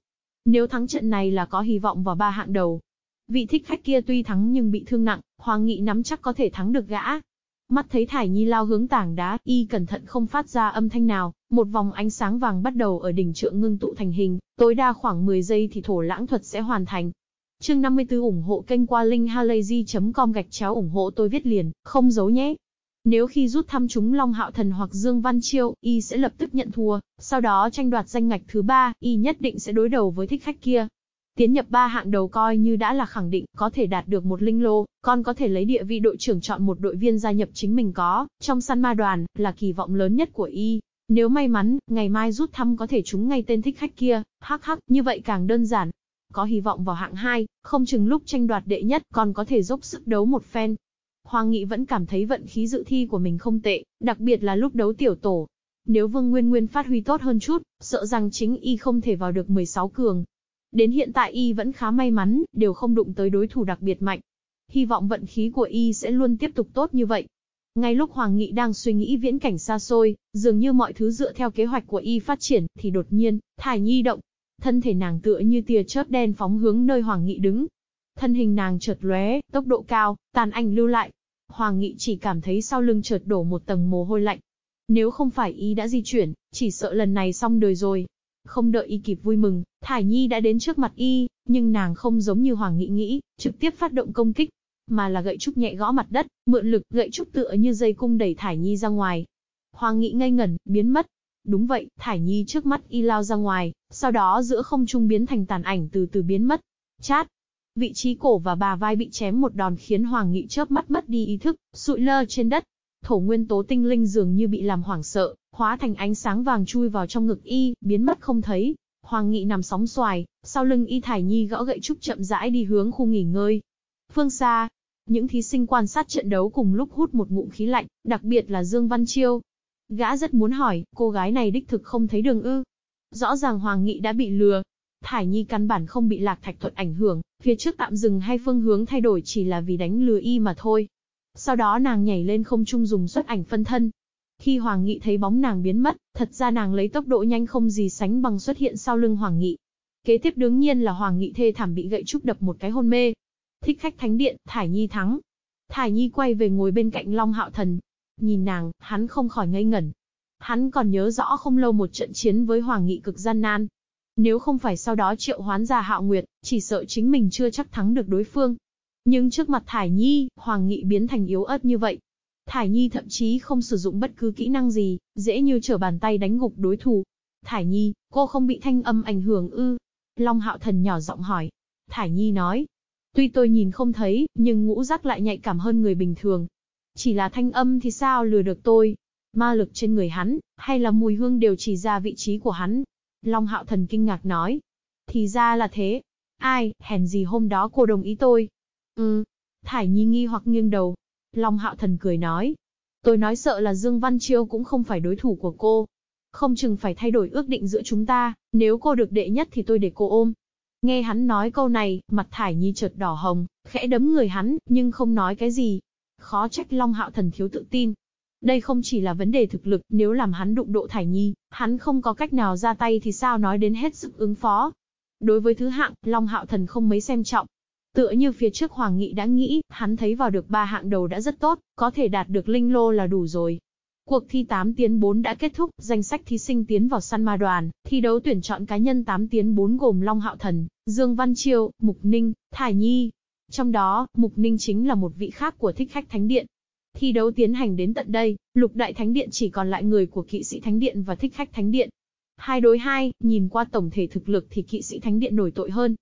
S1: Nếu thắng trận này là có hy vọng vào ba hạng đầu, Vị thích khách kia tuy thắng nhưng bị thương nặng, Hoàng Nghị nắm chắc có thể thắng được gã. Mắt thấy Thải Nhi lao hướng tảng đá, y cẩn thận không phát ra âm thanh nào, một vòng ánh sáng vàng bắt đầu ở đỉnh trượng ngưng tụ thành hình, tối đa khoảng 10 giây thì thổ lãng thuật sẽ hoàn thành. Chương 54 ủng hộ kênh qua linkhalazy.com gạch chéo ủng hộ tôi viết liền, không giấu nhé. Nếu khi rút thăm chúng Long Hạo Thần hoặc Dương Văn Chiêu, y sẽ lập tức nhận thua, sau đó tranh đoạt danh ngạch thứ ba, y nhất định sẽ đối đầu với thích khách kia. Tiến nhập ba hạng đầu coi như đã là khẳng định, có thể đạt được một linh lô, còn có thể lấy địa vị đội trưởng chọn một đội viên gia nhập chính mình có, trong săn ma đoàn, là kỳ vọng lớn nhất của y. Nếu may mắn, ngày mai rút thăm có thể trúng ngay tên thích khách kia, hắc hắc, như vậy càng đơn giản. Có hy vọng vào hạng 2, không chừng lúc tranh đoạt đệ nhất còn có thể dốc sức đấu một phen. Hoàng Nghị vẫn cảm thấy vận khí dự thi của mình không tệ, đặc biệt là lúc đấu tiểu tổ. Nếu Vương Nguyên Nguyên phát huy tốt hơn chút, sợ rằng chính y không thể vào được 16 cường. Đến hiện tại y vẫn khá may mắn, đều không đụng tới đối thủ đặc biệt mạnh. Hy vọng vận khí của y sẽ luôn tiếp tục tốt như vậy. Ngay lúc Hoàng Nghị đang suy nghĩ viễn cảnh xa xôi, dường như mọi thứ dựa theo kế hoạch của y phát triển, thì đột nhiên, Thải Nhi động. Thân thể nàng tựa như tia chớp đen phóng hướng nơi Hoàng Nghị đứng. Thân hình nàng chợt lóe, tốc độ cao, tàn ảnh lưu lại. Hoàng Nghị chỉ cảm thấy sau lưng chợt đổ một tầng mồ hôi lạnh. Nếu không phải y đã di chuyển, chỉ sợ lần này xong đời rồi. Không đợi y kịp vui mừng, Thải Nhi đã đến trước mặt y, nhưng nàng không giống như Hoàng Nghị nghĩ, trực tiếp phát động công kích, mà là gậy trúc nhẹ gõ mặt đất, mượn lực, gậy trúc tựa như dây cung đẩy Thải Nhi ra ngoài. Hoàng Nghị ngây ngẩn, biến mất. Đúng vậy, Thải Nhi trước mắt y lao ra ngoài, sau đó giữa không trung biến thành tàn ảnh từ từ biến mất. Chát, Vị trí cổ và bà vai bị chém một đòn khiến Hoàng Nghị chớp mắt mất đi ý thức, sụi lơ trên đất. Thổ nguyên tố tinh linh dường như bị làm hoảng sợ, hóa thành ánh sáng vàng chui vào trong ngực y, biến mất không thấy. Hoàng Nghị nằm sóng xoài, sau lưng y thải nhi gõ gậy trúc chậm rãi đi hướng khu nghỉ ngơi. Phương xa, những thí sinh quan sát trận đấu cùng lúc hút một ngụm khí lạnh, đặc biệt là Dương Văn Chiêu. Gã rất muốn hỏi, cô gái này đích thực không thấy đường ư. Rõ ràng Hoàng Nghị đã bị lừa, Thải Nhi căn bản không bị lạc thạch thuật ảnh hưởng, phía trước tạm dừng hay phương hướng thay đổi chỉ là vì đánh lừa y mà thôi. Sau đó nàng nhảy lên không trung dùng xuất ảnh phân thân. Khi Hoàng Nghị thấy bóng nàng biến mất, thật ra nàng lấy tốc độ nhanh không gì sánh bằng xuất hiện sau lưng Hoàng Nghị. Kế tiếp đương nhiên là Hoàng Nghị thê thảm bị gậy trúc đập một cái hôn mê. Thích khách thánh điện, Thải Nhi thắng. Thải Nhi quay về ngồi bên cạnh Long Hạo Thần. Nhìn nàng, hắn không khỏi ngây ngẩn. Hắn còn nhớ rõ không lâu một trận chiến với Hoàng Nghị cực gian nan, nếu không phải sau đó triệu hoán ra hạo nguyệt, chỉ sợ chính mình chưa chắc thắng được đối phương. Nhưng trước mặt Thải Nhi, Hoàng Nghị biến thành yếu ớt như vậy. Thải Nhi thậm chí không sử dụng bất cứ kỹ năng gì, dễ như trở bàn tay đánh gục đối thủ. Thải Nhi, cô không bị thanh âm ảnh hưởng ư? Long Hạo Thần nhỏ giọng hỏi. Thải Nhi nói. Tuy tôi nhìn không thấy, nhưng ngũ giác lại nhạy cảm hơn người bình thường. Chỉ là thanh âm thì sao lừa được tôi? Ma lực trên người hắn, hay là mùi hương đều chỉ ra vị trí của hắn, Long Hạo Thần kinh ngạc nói. Thì ra là thế. Ai, hèn gì hôm đó cô đồng ý tôi. Ừ. Thải Nhi nghi hoặc nghiêng đầu. Long Hạo Thần cười nói. Tôi nói sợ là Dương Văn Chiêu cũng không phải đối thủ của cô. Không chừng phải thay đổi ước định giữa chúng ta, nếu cô được đệ nhất thì tôi để cô ôm. Nghe hắn nói câu này, mặt Thải Nhi chợt đỏ hồng, khẽ đấm người hắn, nhưng không nói cái gì. Khó trách Long Hạo Thần thiếu tự tin. Đây không chỉ là vấn đề thực lực, nếu làm hắn đụng độ Thải Nhi, hắn không có cách nào ra tay thì sao nói đến hết sức ứng phó. Đối với thứ hạng, Long Hạo Thần không mấy xem trọng. Tựa như phía trước Hoàng Nghị đã nghĩ, hắn thấy vào được ba hạng đầu đã rất tốt, có thể đạt được linh lô là đủ rồi. Cuộc thi 8 tiến 4 đã kết thúc, danh sách thí sinh tiến vào săn ma đoàn, thi đấu tuyển chọn cá nhân 8 tiến 4 gồm Long Hạo Thần, Dương Văn Chiêu, Mục Ninh, Thải Nhi. Trong đó, Mục Ninh chính là một vị khác của thích khách thánh điện, Thi đấu tiến hành đến tận đây, lục đại thánh điện chỉ còn lại người của kỵ sĩ thánh điện và thích khách thánh điện. Hai đối hai, nhìn qua tổng thể thực lực thì kỵ sĩ thánh điện nổi tội hơn.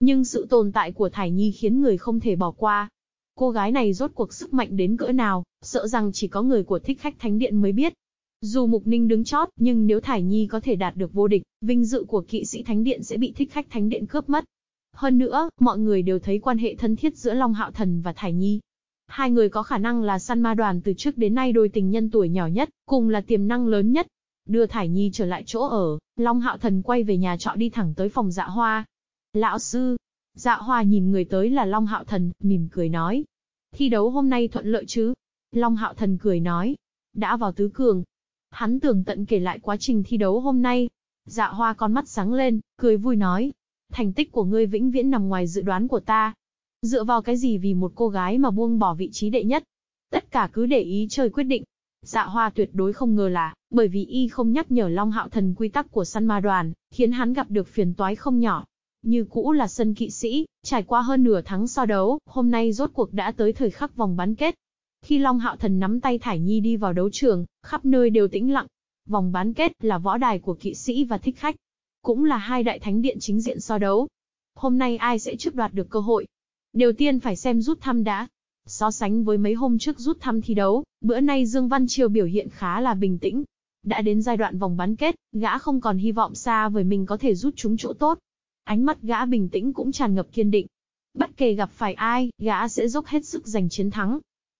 S1: Nhưng sự tồn tại của Thải Nhi khiến người không thể bỏ qua. Cô gái này rốt cuộc sức mạnh đến cỡ nào, sợ rằng chỉ có người của thích khách thánh điện mới biết. Dù Mục Ninh đứng chót, nhưng nếu Thải Nhi có thể đạt được vô địch, vinh dự của kỵ sĩ thánh điện sẽ bị thích khách thánh điện cướp mất. Hơn nữa, mọi người đều thấy quan hệ thân thiết giữa Long Hạo Thần và Thải Nhi. Hai người có khả năng là săn ma đoàn từ trước đến nay đôi tình nhân tuổi nhỏ nhất, cùng là tiềm năng lớn nhất. Đưa Thải Nhi trở lại chỗ ở, Long Hạo Thần quay về nhà trọ đi thẳng tới phòng dạ hoa. Lão sư, dạ hoa nhìn người tới là Long Hạo Thần, mỉm cười nói. Thi đấu hôm nay thuận lợi chứ? Long Hạo Thần cười nói. Đã vào tứ cường. Hắn tưởng tận kể lại quá trình thi đấu hôm nay. Dạ hoa con mắt sáng lên, cười vui nói. Thành tích của ngươi vĩnh viễn nằm ngoài dự đoán của ta. Dựa vào cái gì vì một cô gái mà buông bỏ vị trí đệ nhất? Tất cả cứ để ý trời quyết định. Dạ hoa tuyệt đối không ngờ là, bởi vì y không nhắc nhở Long Hạo Thần quy tắc của săn ma đoàn, khiến hắn gặp được phiền toái không nhỏ. Như cũ là sân kỵ sĩ, trải qua hơn nửa tháng so đấu, hôm nay rốt cuộc đã tới thời khắc vòng bán kết. Khi Long Hạo Thần nắm tay Thải Nhi đi vào đấu trường, khắp nơi đều tĩnh lặng. Vòng bán kết là võ đài của kỵ sĩ và thích khách. Cũng là hai đại thánh điện chính diện so đấu. Hôm nay ai sẽ trước đoạt được cơ hội? Điều tiên phải xem rút thăm đã. So sánh với mấy hôm trước rút thăm thi đấu, bữa nay Dương Văn Triều biểu hiện khá là bình tĩnh. Đã đến giai đoạn vòng bán kết, gã không còn hy vọng xa với mình có thể rút chúng chỗ tốt. Ánh mắt gã bình tĩnh cũng tràn ngập kiên định. Bất kể gặp phải ai, gã sẽ dốc hết sức giành chiến thắng.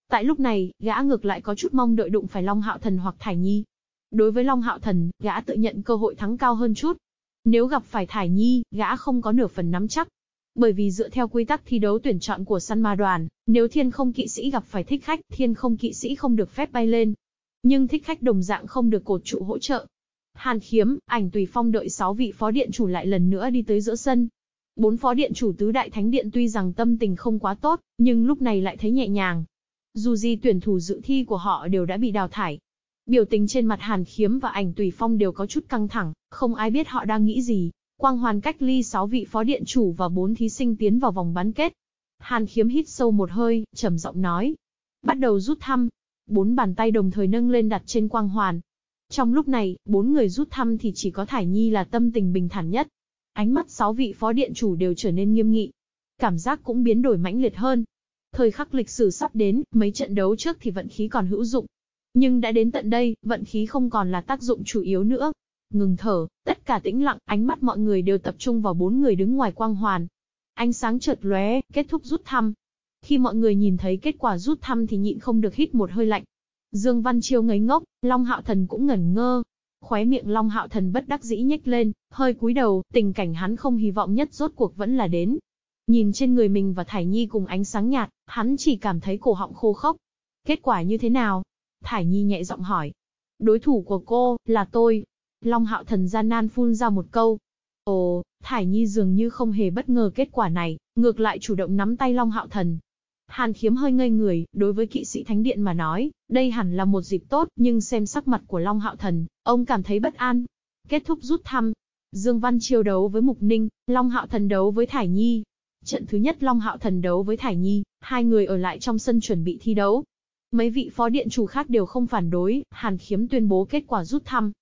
S1: Tại lúc này, gã ngược lại có chút mong đợi đụng phải Long Hạo Thần hoặc Thải Nhi. Đối với Long Hạo Thần, gã tự nhận cơ hội thắng cao hơn chút. Nếu gặp phải Thải Nhi, gã không có nửa phần nắm chắc. Bởi vì dựa theo quy tắc thi đấu tuyển chọn của săn ma đoàn, nếu thiên không kỵ sĩ gặp phải thích khách, thiên không kỵ sĩ không được phép bay lên. Nhưng thích khách đồng dạng không được cột trụ hỗ trợ. Hàn khiếm, ảnh tùy phong đợi 6 vị phó điện chủ lại lần nữa đi tới giữa sân. Bốn phó điện chủ tứ đại thánh điện tuy rằng tâm tình không quá tốt, nhưng lúc này lại thấy nhẹ nhàng. Dù gì tuyển thủ dự thi của họ đều đã bị đào thải. Biểu tình trên mặt Hàn Khiếm và ảnh Tùy Phong đều có chút căng thẳng, không ai biết họ đang nghĩ gì. Quang hoàn cách ly 6 vị phó điện chủ và 4 thí sinh tiến vào vòng bán kết. Hàn Khiếm hít sâu một hơi, trầm giọng nói. Bắt đầu rút thăm. Bốn bàn tay đồng thời nâng lên đặt trên quang hoàn. Trong lúc này, bốn người rút thăm thì chỉ có Thải Nhi là tâm tình bình thản nhất. Ánh mắt sáu vị phó điện chủ đều trở nên nghiêm nghị. Cảm giác cũng biến đổi mãnh liệt hơn. Thời khắc lịch sử sắp đến, mấy trận đấu trước thì vận khí còn hữu dụng. Nhưng đã đến tận đây, vận khí không còn là tác dụng chủ yếu nữa. Ngừng thở, tất cả tĩnh lặng, ánh mắt mọi người đều tập trung vào bốn người đứng ngoài quang hoàn. Ánh sáng chợt lóe, kết thúc rút thăm. Khi mọi người nhìn thấy kết quả rút thăm thì nhịn không được hít một hơi lạnh. Dương Văn Chiêu ngấy ngốc, Long Hạo Thần cũng ngẩn ngơ. Khóe miệng Long Hạo Thần bất đắc dĩ nhếch lên, hơi cúi đầu, tình cảnh hắn không hy vọng nhất rốt cuộc vẫn là đến. Nhìn trên người mình và Thải Nhi cùng ánh sáng nhạt, hắn chỉ cảm thấy cổ họng khô khốc. Kết quả như thế nào? Thải Nhi nhẹ giọng hỏi. Đối thủ của cô, là tôi. Long Hạo Thần gian nan phun ra một câu. Ồ, Thải Nhi dường như không hề bất ngờ kết quả này, ngược lại chủ động nắm tay Long Hạo Thần. Hàn khiếm hơi ngây người, đối với kỵ sĩ thánh điện mà nói, đây hẳn là một dịp tốt, nhưng xem sắc mặt của Long Hạo Thần, ông cảm thấy bất an. Kết thúc rút thăm. Dương Văn chiêu đấu với Mục Ninh, Long Hạo Thần đấu với Thải Nhi. Trận thứ nhất Long Hạo Thần đấu với Thải Nhi, hai người ở lại trong sân chuẩn bị thi đấu. Mấy vị phó điện chủ khác đều không phản đối, Hàn Khiếm tuyên bố kết quả rút thăm.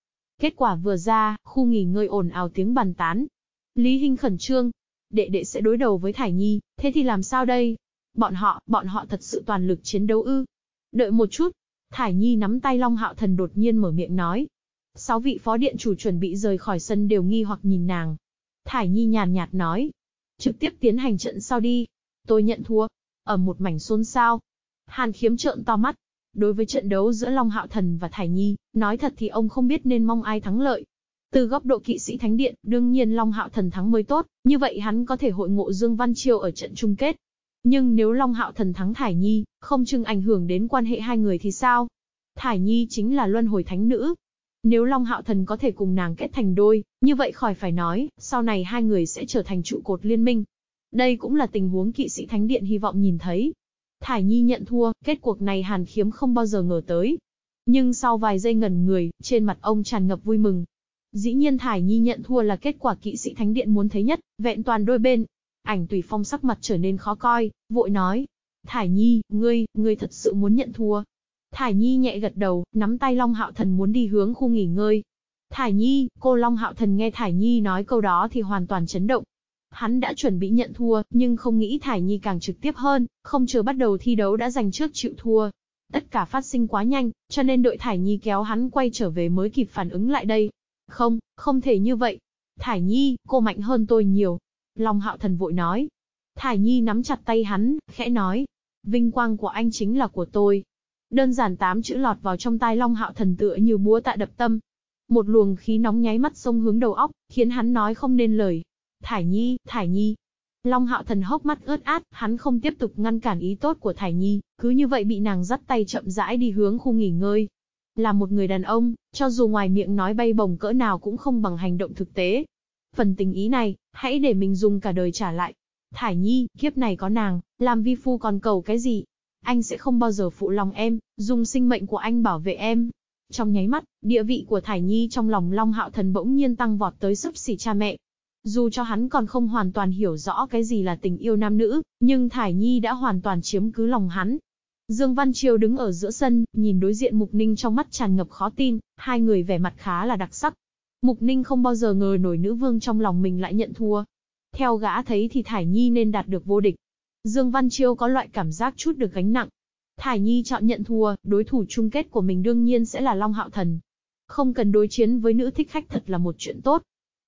S1: Kết quả vừa ra, khu nghỉ ngơi ồn ào tiếng bàn tán. Lý Hinh khẩn trương. Đệ đệ sẽ đối đầu với Thải Nhi, thế thì làm sao đây? Bọn họ, bọn họ thật sự toàn lực chiến đấu ư. Đợi một chút. Thải Nhi nắm tay Long Hạo Thần đột nhiên mở miệng nói. Sáu vị phó điện chủ chuẩn bị rời khỏi sân đều nghi hoặc nhìn nàng. Thải Nhi nhàn nhạt nói. Trực tiếp tiến hành trận sau đi. Tôi nhận thua. Ở một mảnh xôn xao. Hàn khiếm trợn to mắt. Đối với trận đấu giữa Long Hạo Thần và Thải Nhi, nói thật thì ông không biết nên mong ai thắng lợi. Từ góc độ kỵ sĩ thánh điện, đương nhiên Long Hạo Thần thắng mới tốt, như vậy hắn có thể hội ngộ Dương Văn Triều ở trận chung kết. Nhưng nếu Long Hạo Thần thắng Thải Nhi, không chừng ảnh hưởng đến quan hệ hai người thì sao? Thải Nhi chính là luân hồi thánh nữ. Nếu Long Hạo Thần có thể cùng nàng kết thành đôi, như vậy khỏi phải nói, sau này hai người sẽ trở thành trụ cột liên minh. Đây cũng là tình huống kỵ sĩ thánh điện hy vọng nhìn thấy. Thải Nhi nhận thua, kết cuộc này Hàn Khiếm không bao giờ ngờ tới. Nhưng sau vài giây ngẩn người, trên mặt ông tràn ngập vui mừng. Dĩ nhiên Thải Nhi nhận thua là kết quả kỵ sĩ thánh điện muốn thấy nhất, vẹn toàn đôi bên, Ảnh tùy phong sắc mặt trở nên khó coi, vội nói. Thải Nhi, ngươi, ngươi thật sự muốn nhận thua. Thải Nhi nhẹ gật đầu, nắm tay Long Hạo Thần muốn đi hướng khu nghỉ ngơi. Thải Nhi, cô Long Hạo Thần nghe Thải Nhi nói câu đó thì hoàn toàn chấn động. Hắn đã chuẩn bị nhận thua, nhưng không nghĩ Thải Nhi càng trực tiếp hơn, không chờ bắt đầu thi đấu đã giành trước chịu thua. Tất cả phát sinh quá nhanh, cho nên đội Thải Nhi kéo hắn quay trở về mới kịp phản ứng lại đây. Không, không thể như vậy. Thải Nhi, cô mạnh hơn tôi nhiều, Long hạo thần vội nói. Thải Nhi nắm chặt tay hắn, khẽ nói. Vinh quang của anh chính là của tôi. Đơn giản tám chữ lọt vào trong tai Long hạo thần tựa như búa tạ đập tâm. Một luồng khí nóng nháy mắt xông hướng đầu óc, khiến hắn nói không nên lời. Thải Nhi, Thải Nhi. Long hạo thần hốc mắt ướt át, hắn không tiếp tục ngăn cản ý tốt của Thải Nhi, cứ như vậy bị nàng dắt tay chậm rãi đi hướng khu nghỉ ngơi. Là một người đàn ông, cho dù ngoài miệng nói bay bổng cỡ nào cũng không bằng hành động thực tế, Phần tình ý này, hãy để mình dùng cả đời trả lại. Thải Nhi, kiếp này có nàng, làm vi phu còn cầu cái gì? Anh sẽ không bao giờ phụ lòng em, dùng sinh mệnh của anh bảo vệ em. Trong nháy mắt, địa vị của Thải Nhi trong lòng Long Hạo Thần bỗng nhiên tăng vọt tới sấp xỉ cha mẹ. Dù cho hắn còn không hoàn toàn hiểu rõ cái gì là tình yêu nam nữ, nhưng Thải Nhi đã hoàn toàn chiếm cứ lòng hắn. Dương Văn Chiêu đứng ở giữa sân, nhìn đối diện Mục Ninh trong mắt tràn ngập khó tin, hai người vẻ mặt khá là đặc sắc. Mục Ninh không bao giờ ngờ nổi nữ vương trong lòng mình lại nhận thua. Theo gã thấy thì Thải Nhi nên đạt được vô địch. Dương Văn Chiêu có loại cảm giác chút được gánh nặng. Thải Nhi chọn nhận thua, đối thủ chung kết của mình đương nhiên sẽ là Long Hạo Thần. Không cần đối chiến với nữ thích khách thật là một chuyện tốt.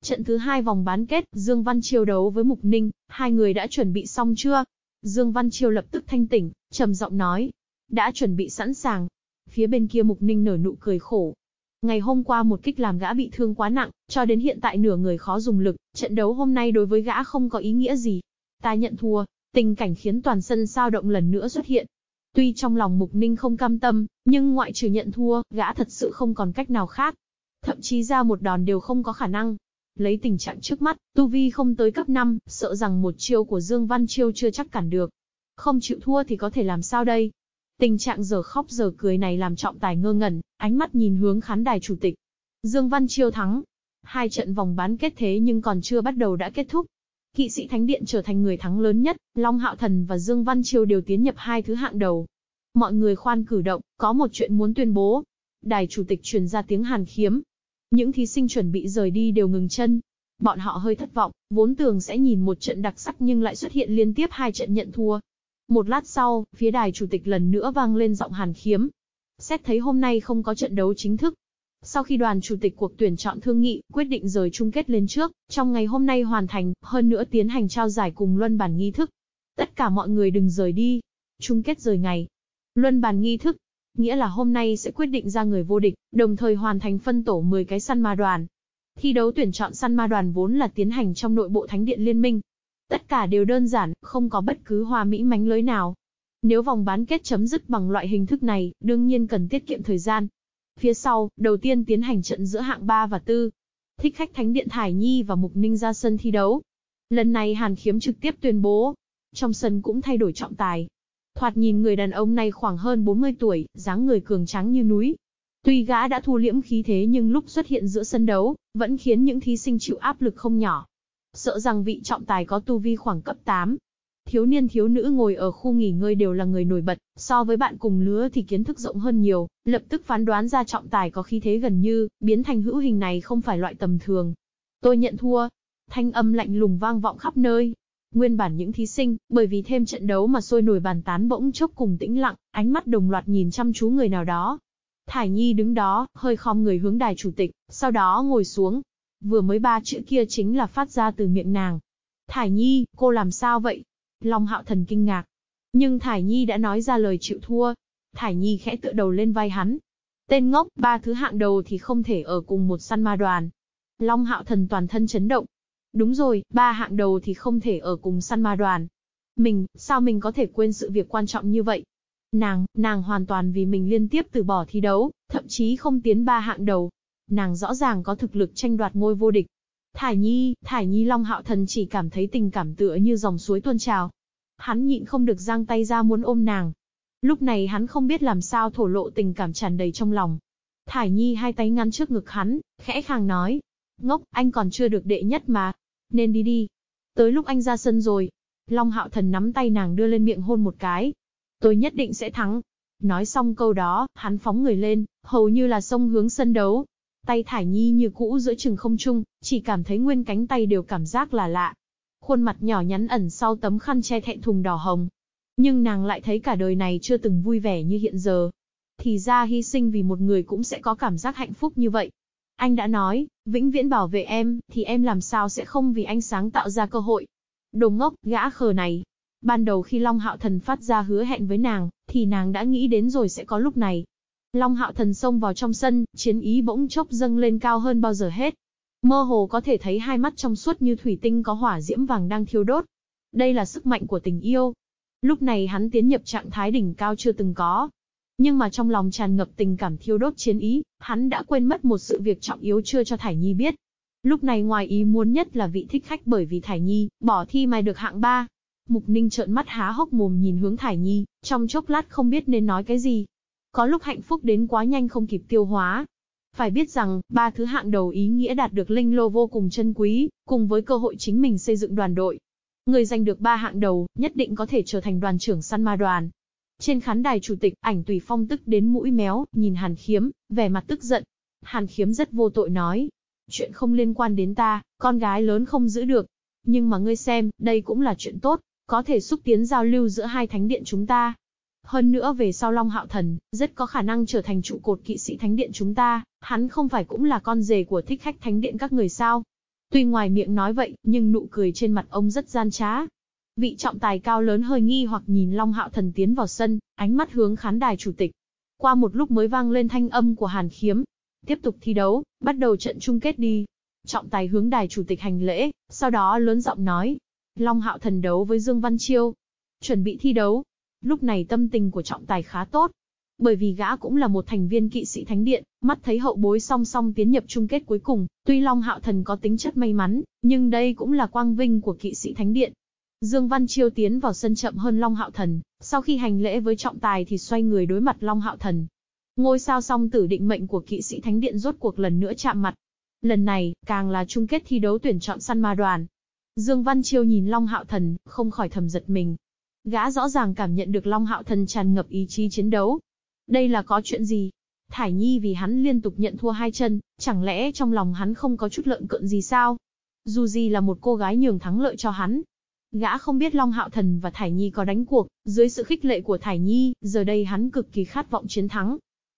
S1: Trận thứ hai vòng bán kết, Dương Văn Chiêu đấu với Mục Ninh, hai người đã chuẩn bị xong chưa? Dương Văn Chiêu lập tức thanh tỉnh, trầm giọng nói. Đã chuẩn bị sẵn sàng. Phía bên kia Mục Ninh nở nụ cười khổ. Ngày hôm qua một kích làm gã bị thương quá nặng, cho đến hiện tại nửa người khó dùng lực, trận đấu hôm nay đối với gã không có ý nghĩa gì. Ta nhận thua, tình cảnh khiến toàn sân sao động lần nữa xuất hiện. Tuy trong lòng Mục Ninh không cam tâm, nhưng ngoại trừ nhận thua, gã thật sự không còn cách nào khác. Thậm chí ra một đòn đều không có khả năng. Lấy tình trạng trước mắt, Tu Vi không tới cấp 5, sợ rằng một chiêu của Dương Văn Chiêu chưa chắc cản được. Không chịu thua thì có thể làm sao đây? Tình trạng giờ khóc giờ cười này làm trọng tài ngơ ngẩn, ánh mắt nhìn hướng khán đài chủ tịch. Dương Văn Chiêu thắng. Hai trận vòng bán kết thế nhưng còn chưa bắt đầu đã kết thúc. Kỵ sĩ Thánh Điện trở thành người thắng lớn nhất, Long Hạo Thần và Dương Văn Chiêu đều tiến nhập hai thứ hạng đầu. Mọi người khoan cử động, có một chuyện muốn tuyên bố. Đài chủ tịch truyền ra tiếng hàn khiếm, những thí sinh chuẩn bị rời đi đều ngừng chân. Bọn họ hơi thất vọng, vốn tưởng sẽ nhìn một trận đặc sắc nhưng lại xuất hiện liên tiếp hai trận nhận thua. Một lát sau, phía đài chủ tịch lần nữa vang lên giọng hàn khiếm. Xét thấy hôm nay không có trận đấu chính thức. Sau khi đoàn chủ tịch cuộc tuyển chọn thương nghị, quyết định rời chung kết lên trước, trong ngày hôm nay hoàn thành, hơn nữa tiến hành trao giải cùng luân bản nghi thức. Tất cả mọi người đừng rời đi. Chung kết rời ngày. Luân bản nghi thức, nghĩa là hôm nay sẽ quyết định ra người vô địch, đồng thời hoàn thành phân tổ 10 cái săn ma đoàn. Thi đấu tuyển chọn săn ma đoàn vốn là tiến hành trong nội bộ thánh điện liên minh. Tất cả đều đơn giản, không có bất cứ hoa mỹ mánh lưới nào. Nếu vòng bán kết chấm dứt bằng loại hình thức này, đương nhiên cần tiết kiệm thời gian. Phía sau, đầu tiên tiến hành trận giữa hạng 3 và 4. Thích khách Thánh Điện Thải Nhi và Mục Ninh ra sân thi đấu. Lần này Hàn Khiếm trực tiếp tuyên bố. Trong sân cũng thay đổi trọng tài, Thoạt nhìn người đàn ông này khoảng hơn 40 tuổi, dáng người cường tráng như núi. Tuy gã đã thu liễm khí thế nhưng lúc xuất hiện giữa sân đấu, vẫn khiến những thí sinh chịu áp lực không nhỏ. Sợ rằng vị trọng tài có tu vi khoảng cấp 8. Thiếu niên thiếu nữ ngồi ở khu nghỉ ngơi đều là người nổi bật, so với bạn cùng lứa thì kiến thức rộng hơn nhiều, lập tức phán đoán ra trọng tài có khí thế gần như, biến thành hữu hình này không phải loại tầm thường. Tôi nhận thua. Thanh âm lạnh lùng vang vọng khắp nơi, Nguyên bản những thí sinh, bởi vì thêm trận đấu mà sôi nổi bàn tán bỗng chốc cùng tĩnh lặng, ánh mắt đồng loạt nhìn chăm chú người nào đó. Thải Nhi đứng đó, hơi khom người hướng đài chủ tịch, sau đó ngồi xuống. Vừa mới ba chữ kia chính là phát ra từ miệng nàng. Thải Nhi, cô làm sao vậy? Long hạo thần kinh ngạc. Nhưng Thải Nhi đã nói ra lời chịu thua. Thải Nhi khẽ tựa đầu lên vai hắn. Tên ngốc, ba thứ hạng đầu thì không thể ở cùng một săn ma đoàn. Long hạo thần toàn thân chấn động, Đúng rồi, ba hạng đầu thì không thể ở cùng săn ma đoàn. Mình, sao mình có thể quên sự việc quan trọng như vậy? Nàng, nàng hoàn toàn vì mình liên tiếp từ bỏ thi đấu, thậm chí không tiến ba hạng đầu. Nàng rõ ràng có thực lực tranh đoạt ngôi vô địch. Thải Nhi, Thải Nhi Long Hạo Thần chỉ cảm thấy tình cảm tựa như dòng suối tuôn trào. Hắn nhịn không được giang tay ra muốn ôm nàng. Lúc này hắn không biết làm sao thổ lộ tình cảm tràn đầy trong lòng. Thải Nhi hai tay ngăn trước ngực hắn, khẽ khàng nói. Ngốc, anh còn chưa được đệ nhất mà nên đi đi. Tới lúc anh ra sân rồi. Long hạo thần nắm tay nàng đưa lên miệng hôn một cái. Tôi nhất định sẽ thắng. Nói xong câu đó, hắn phóng người lên, hầu như là sông hướng sân đấu. Tay thải nhi như cũ giữa chừng không trung, chỉ cảm thấy nguyên cánh tay đều cảm giác là lạ. Khuôn mặt nhỏ nhắn ẩn sau tấm khăn che thẹn thùng đỏ hồng. Nhưng nàng lại thấy cả đời này chưa từng vui vẻ như hiện giờ. Thì ra hy sinh vì một người cũng sẽ có cảm giác hạnh phúc như vậy. Anh đã nói, vĩnh viễn bảo vệ em, thì em làm sao sẽ không vì anh sáng tạo ra cơ hội. Đồ ngốc, gã khờ này. Ban đầu khi Long Hạo Thần phát ra hứa hẹn với nàng, thì nàng đã nghĩ đến rồi sẽ có lúc này. Long Hạo Thần xông vào trong sân, chiến ý bỗng chốc dâng lên cao hơn bao giờ hết. Mơ hồ có thể thấy hai mắt trong suốt như thủy tinh có hỏa diễm vàng đang thiêu đốt. Đây là sức mạnh của tình yêu. Lúc này hắn tiến nhập trạng thái đỉnh cao chưa từng có, nhưng mà trong lòng tràn ngập tình cảm thiêu đốt chiến ý, hắn đã quên mất một sự việc trọng yếu chưa cho Thải Nhi biết. Lúc này ngoài ý muốn nhất là vị thích khách bởi vì Thải Nhi, bỏ thi mai được hạng ba. Mục Ninh trợn mắt há hốc mồm nhìn hướng Thải Nhi, trong chốc lát không biết nên nói cái gì. Có lúc hạnh phúc đến quá nhanh không kịp tiêu hóa. Phải biết rằng, ba thứ hạng đầu ý nghĩa đạt được linh lô vô cùng chân quý, cùng với cơ hội chính mình xây dựng đoàn đội. Người giành được ba hạng đầu, nhất định có thể trở thành đoàn trưởng săn ma đoàn. Trên khán đài chủ tịch, ảnh tùy phong tức đến mũi méo, nhìn Hàn Khiếm, vẻ mặt tức giận. Hàn Khiếm rất vô tội nói. Chuyện không liên quan đến ta, con gái lớn không giữ được. Nhưng mà ngươi xem, đây cũng là chuyện tốt, có thể xúc tiến giao lưu giữa hai thánh điện chúng ta. Hơn nữa về sau Long Hạo Thần, rất có khả năng trở thành trụ cột kỵ sĩ thánh điện chúng ta, hắn không phải cũng là con rể của thích khách thánh điện các người sao. Tuy ngoài miệng nói vậy, nhưng nụ cười trên mặt ông rất gian trá. Vị trọng tài cao lớn hơi nghi hoặc nhìn Long Hạo Thần tiến vào sân, ánh mắt hướng khán đài chủ tịch. Qua một lúc mới vang lên thanh âm của Hàn Khiếm. Tiếp tục thi đấu, bắt đầu trận chung kết đi. Trọng tài hướng đài chủ tịch hành lễ, sau đó lớn giọng nói. Long Hạo Thần đấu với Dương Văn Chiêu. Chuẩn bị thi đấu. Lúc này tâm tình của trọng tài khá tốt, bởi vì gã cũng là một thành viên kỵ sĩ thánh điện, mắt thấy hậu bối song song tiến nhập chung kết cuối cùng, tuy Long Hạo Thần có tính chất may mắn, nhưng đây cũng là quang vinh của kỵ sĩ thánh điện. Dương Văn Chiêu tiến vào sân chậm hơn Long Hạo Thần, sau khi hành lễ với trọng tài thì xoay người đối mặt Long Hạo Thần. Ngôi sao song tử định mệnh của kỵ sĩ thánh điện rốt cuộc lần nữa chạm mặt. Lần này, càng là chung kết thi đấu tuyển chọn săn ma đoàn. Dương Văn Chiêu nhìn Long Hạo Thần, không khỏi thầm giật mình. Gã rõ ràng cảm nhận được Long Hạo Thần tràn ngập ý chí chiến đấu, đây là có chuyện gì? Thải Nhi vì hắn liên tục nhận thua hai chân, chẳng lẽ trong lòng hắn không có chút lợn cợn gì sao? Dù gì là một cô gái nhường thắng lợi cho hắn. Gã không biết Long Hạo Thần và Thải Nhi có đánh cuộc, dưới sự khích lệ của Thải Nhi, giờ đây hắn cực kỳ khát vọng chiến thắng.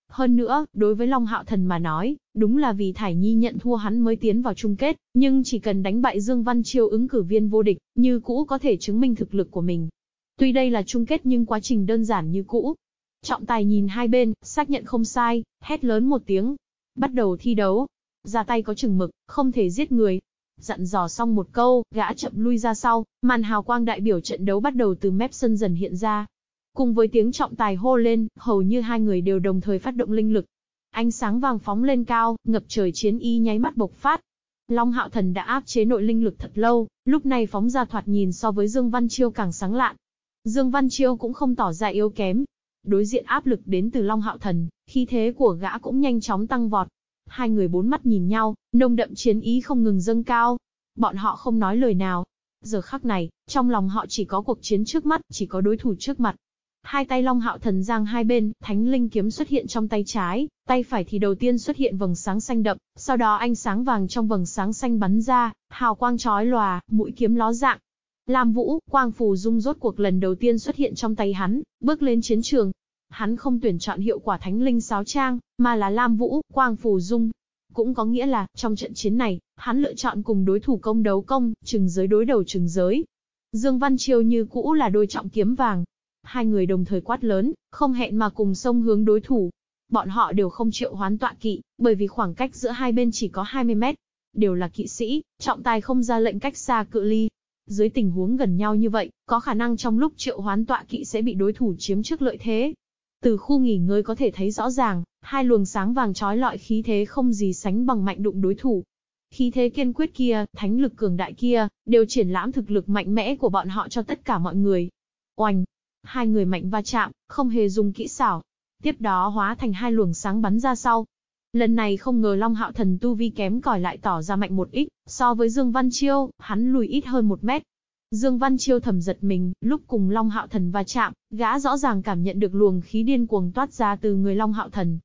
S1: Hơn nữa, đối với Long Hạo Thần mà nói, đúng là vì Thải Nhi nhận thua hắn mới tiến vào chung kết, nhưng chỉ cần đánh bại Dương Văn Chiêu ứng cử viên vô địch, như cũ có thể chứng minh thực lực của mình. Tuy đây là chung kết nhưng quá trình đơn giản như cũ, Trọng tài nhìn hai bên, xác nhận không sai, hét lớn một tiếng. Bắt đầu thi đấu. Ra tay có chừng mực, không thể giết người. Dặn dò xong một câu, gã chậm lui ra sau, màn hào quang đại biểu trận đấu bắt đầu từ mép sân dần hiện ra. Cùng với tiếng trọng tài hô lên, hầu như hai người đều đồng thời phát động linh lực. Ánh sáng vàng phóng lên cao, ngập trời chiến y nháy mắt bộc phát. Long Hạo Thần đã áp chế nội linh lực thật lâu, lúc này phóng ra thoạt nhìn so với Dương Văn Chiêu càng sáng lạn. Dương Văn Chiêu cũng không tỏ ra yếu kém, Đối diện áp lực đến từ Long Hạo Thần, khí thế của gã cũng nhanh chóng tăng vọt. Hai người bốn mắt nhìn nhau, nông đậm chiến ý không ngừng dâng cao. Bọn họ không nói lời nào. Giờ khắc này, trong lòng họ chỉ có cuộc chiến trước mắt, chỉ có đối thủ trước mặt. Hai tay Long Hạo Thần giang hai bên, Thánh Linh kiếm xuất hiện trong tay trái, tay phải thì đầu tiên xuất hiện vầng sáng xanh đậm, sau đó ánh sáng vàng trong vầng sáng xanh bắn ra, hào quang chói lòa, mũi kiếm ló dạng, Lam Vũ, Quang Phù Dung rốt cuộc lần đầu tiên xuất hiện trong tay hắn, bước lên chiến trường. Hắn không tuyển chọn hiệu quả thánh linh sáo trang, mà là Lam Vũ, Quang Phù Dung. Cũng có nghĩa là, trong trận chiến này, hắn lựa chọn cùng đối thủ công đấu công, trừng giới đối đầu trừng giới. Dương Văn Chiêu như cũ là đôi trọng kiếm vàng. Hai người đồng thời quát lớn, không hẹn mà cùng xông hướng đối thủ. Bọn họ đều không triệu hoán tọa kỵ, bởi vì khoảng cách giữa hai bên chỉ có 20 mét. Đều là kỵ sĩ, trọng tài không ra lệnh cách xa cự ly, dưới tình huống gần nhau như vậy, có khả năng trong lúc triệu hoán tọa kỵ sẽ bị đối thủ chiếm trước lợi thế. Từ khu nghỉ ngơi có thể thấy rõ ràng, hai luồng sáng vàng trói lọi khí thế không gì sánh bằng mạnh đụng đối thủ. Khí thế kiên quyết kia, thánh lực cường đại kia, đều triển lãm thực lực mạnh mẽ của bọn họ cho tất cả mọi người. Oanh! Hai người mạnh va chạm, không hề dùng kỹ xảo. Tiếp đó hóa thành hai luồng sáng bắn ra sau, Lần này không ngờ Long Hạo Thần tu vi kém cỏi lại tỏ ra mạnh một ít, so với Dương Văn Chiêu, hắn lùi ít hơn một mét. Dương Văn Chiêu thầm giật mình, lúc cùng Long Hạo Thần va chạm, gã rõ ràng cảm nhận được luồng khí điên cuồng toát ra từ người Long Hạo Thần.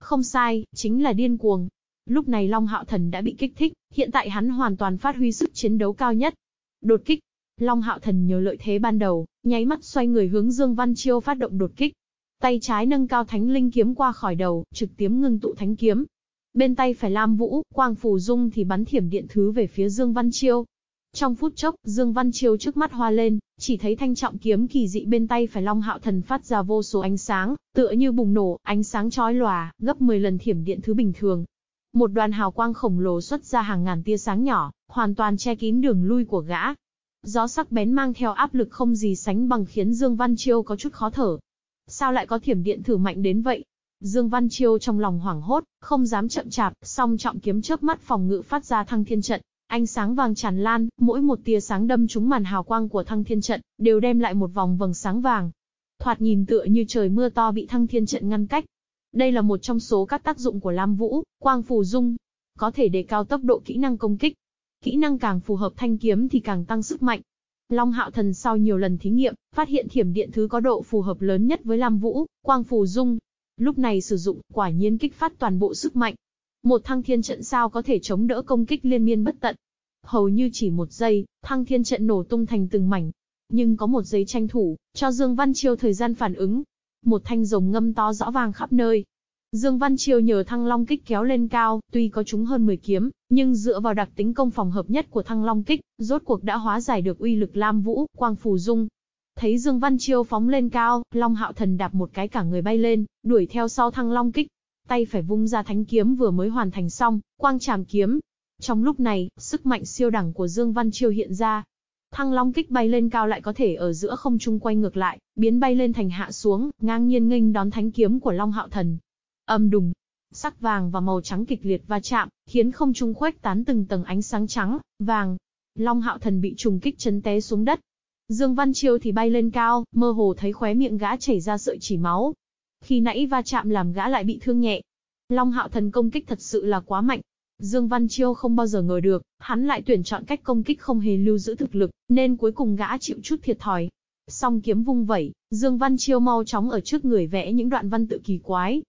S1: Không sai, chính là điên cuồng. Lúc này Long Hạo Thần đã bị kích thích, hiện tại hắn hoàn toàn phát huy sức chiến đấu cao nhất. Đột kích. Long Hạo Thần nhớ lợi thế ban đầu, nháy mắt xoay người hướng Dương Văn Chiêu phát động đột kích. Tay trái nâng cao thánh linh kiếm qua khỏi đầu, trực tiếp ngưng tụ thánh kiếm. Bên tay phải Lam Vũ, Quang Phù Dung thì bắn thiểm điện thứ về phía Dương Văn Chiêu. Trong phút chốc, Dương Văn Chiêu trước mắt hoa lên, chỉ thấy thanh trọng kiếm kỳ dị bên tay phải Long Hạo Thần phát ra vô số ánh sáng, tựa như bùng nổ, ánh sáng chói lòa, gấp 10 lần thiểm điện thứ bình thường. Một đoàn hào quang khổng lồ xuất ra hàng ngàn tia sáng nhỏ, hoàn toàn che kín đường lui của gã. Gió sắc bén mang theo áp lực không gì sánh bằng khiến Dương Văn Chiêu có chút khó thở, Sao lại có thiểm điện thử mạnh đến vậy? Dương Văn Chiêu trong lòng hoảng hốt, không dám chậm chạp, song trọng kiếm chớp mắt phòng ngự phát ra thăng thiên trận. Ánh sáng vàng tràn lan, mỗi một tia sáng đâm trúng màn hào quang của thăng thiên trận, đều đem lại một vòng vầng sáng vàng. Thoạt nhìn tựa như trời mưa to bị thăng thiên trận ngăn cách. Đây là một trong số các tác dụng của Lam Vũ, Quang Phù Dung. Có thể đề cao tốc độ kỹ năng công kích. Kỹ năng càng phù hợp thanh kiếm thì càng tăng sức mạnh. Long Hạo Thần sau nhiều lần thí nghiệm, phát hiện thiểm điện thứ có độ phù hợp lớn nhất với Lam Vũ, Quang Phù Dung. Lúc này sử dụng, quả nhiên kích phát toàn bộ sức mạnh. Một thăng thiên trận sao có thể chống đỡ công kích liên miên bất tận. Hầu như chỉ một giây, thăng thiên trận nổ tung thành từng mảnh. Nhưng có một giây tranh thủ, cho Dương Văn Chiêu thời gian phản ứng. Một thanh rồng ngâm to rõ vàng khắp nơi, Dương Văn Chiêu nhờ thăng long kích kéo lên cao, tuy có chúng hơn 10 kiếm, nhưng dựa vào đặc tính công phòng hợp nhất của thăng long kích, rốt cuộc đã hóa giải được uy lực Lam Vũ, Quang Phù Dung. Thấy Dương Văn Chiêu phóng lên cao, Long Hạo Thần đạp một cái cả người bay lên, đuổi theo sau thăng long kích. Tay phải vung ra thánh kiếm vừa mới hoàn thành xong, quang tràm kiếm. Trong lúc này, sức mạnh siêu đẳng của Dương Văn Chiêu hiện ra, Thăng Long kích bay lên cao lại có thể ở giữa không trung quay ngược lại, biến bay lên thành hạ xuống, ngang nhiên nghênh đón thánh kiếm của Long Hạo Thần. Âm đùng, sắc vàng và màu trắng kịch liệt va chạm, khiến không trung khuếch tán từng tầng ánh sáng trắng, vàng. Long Hạo Thần bị trùng kích chấn té xuống đất. Dương Văn Chiêu thì bay lên cao, mơ hồ thấy khóe miệng gã chảy ra sợi chỉ máu. Khi nãy va chạm làm gã lại bị thương nhẹ. Long Hạo Thần công kích thật sự là quá mạnh. Dương Văn Chiêu không bao giờ ngờ được, hắn lại tuyển chọn cách công kích không hề lưu giữ thực lực, nên cuối cùng gã chịu chút thiệt thòi. Song kiếm vung vẩy, Dương Văn Chiêu mau chóng ở trước người vẽ những đoạn văn tự kỳ quái,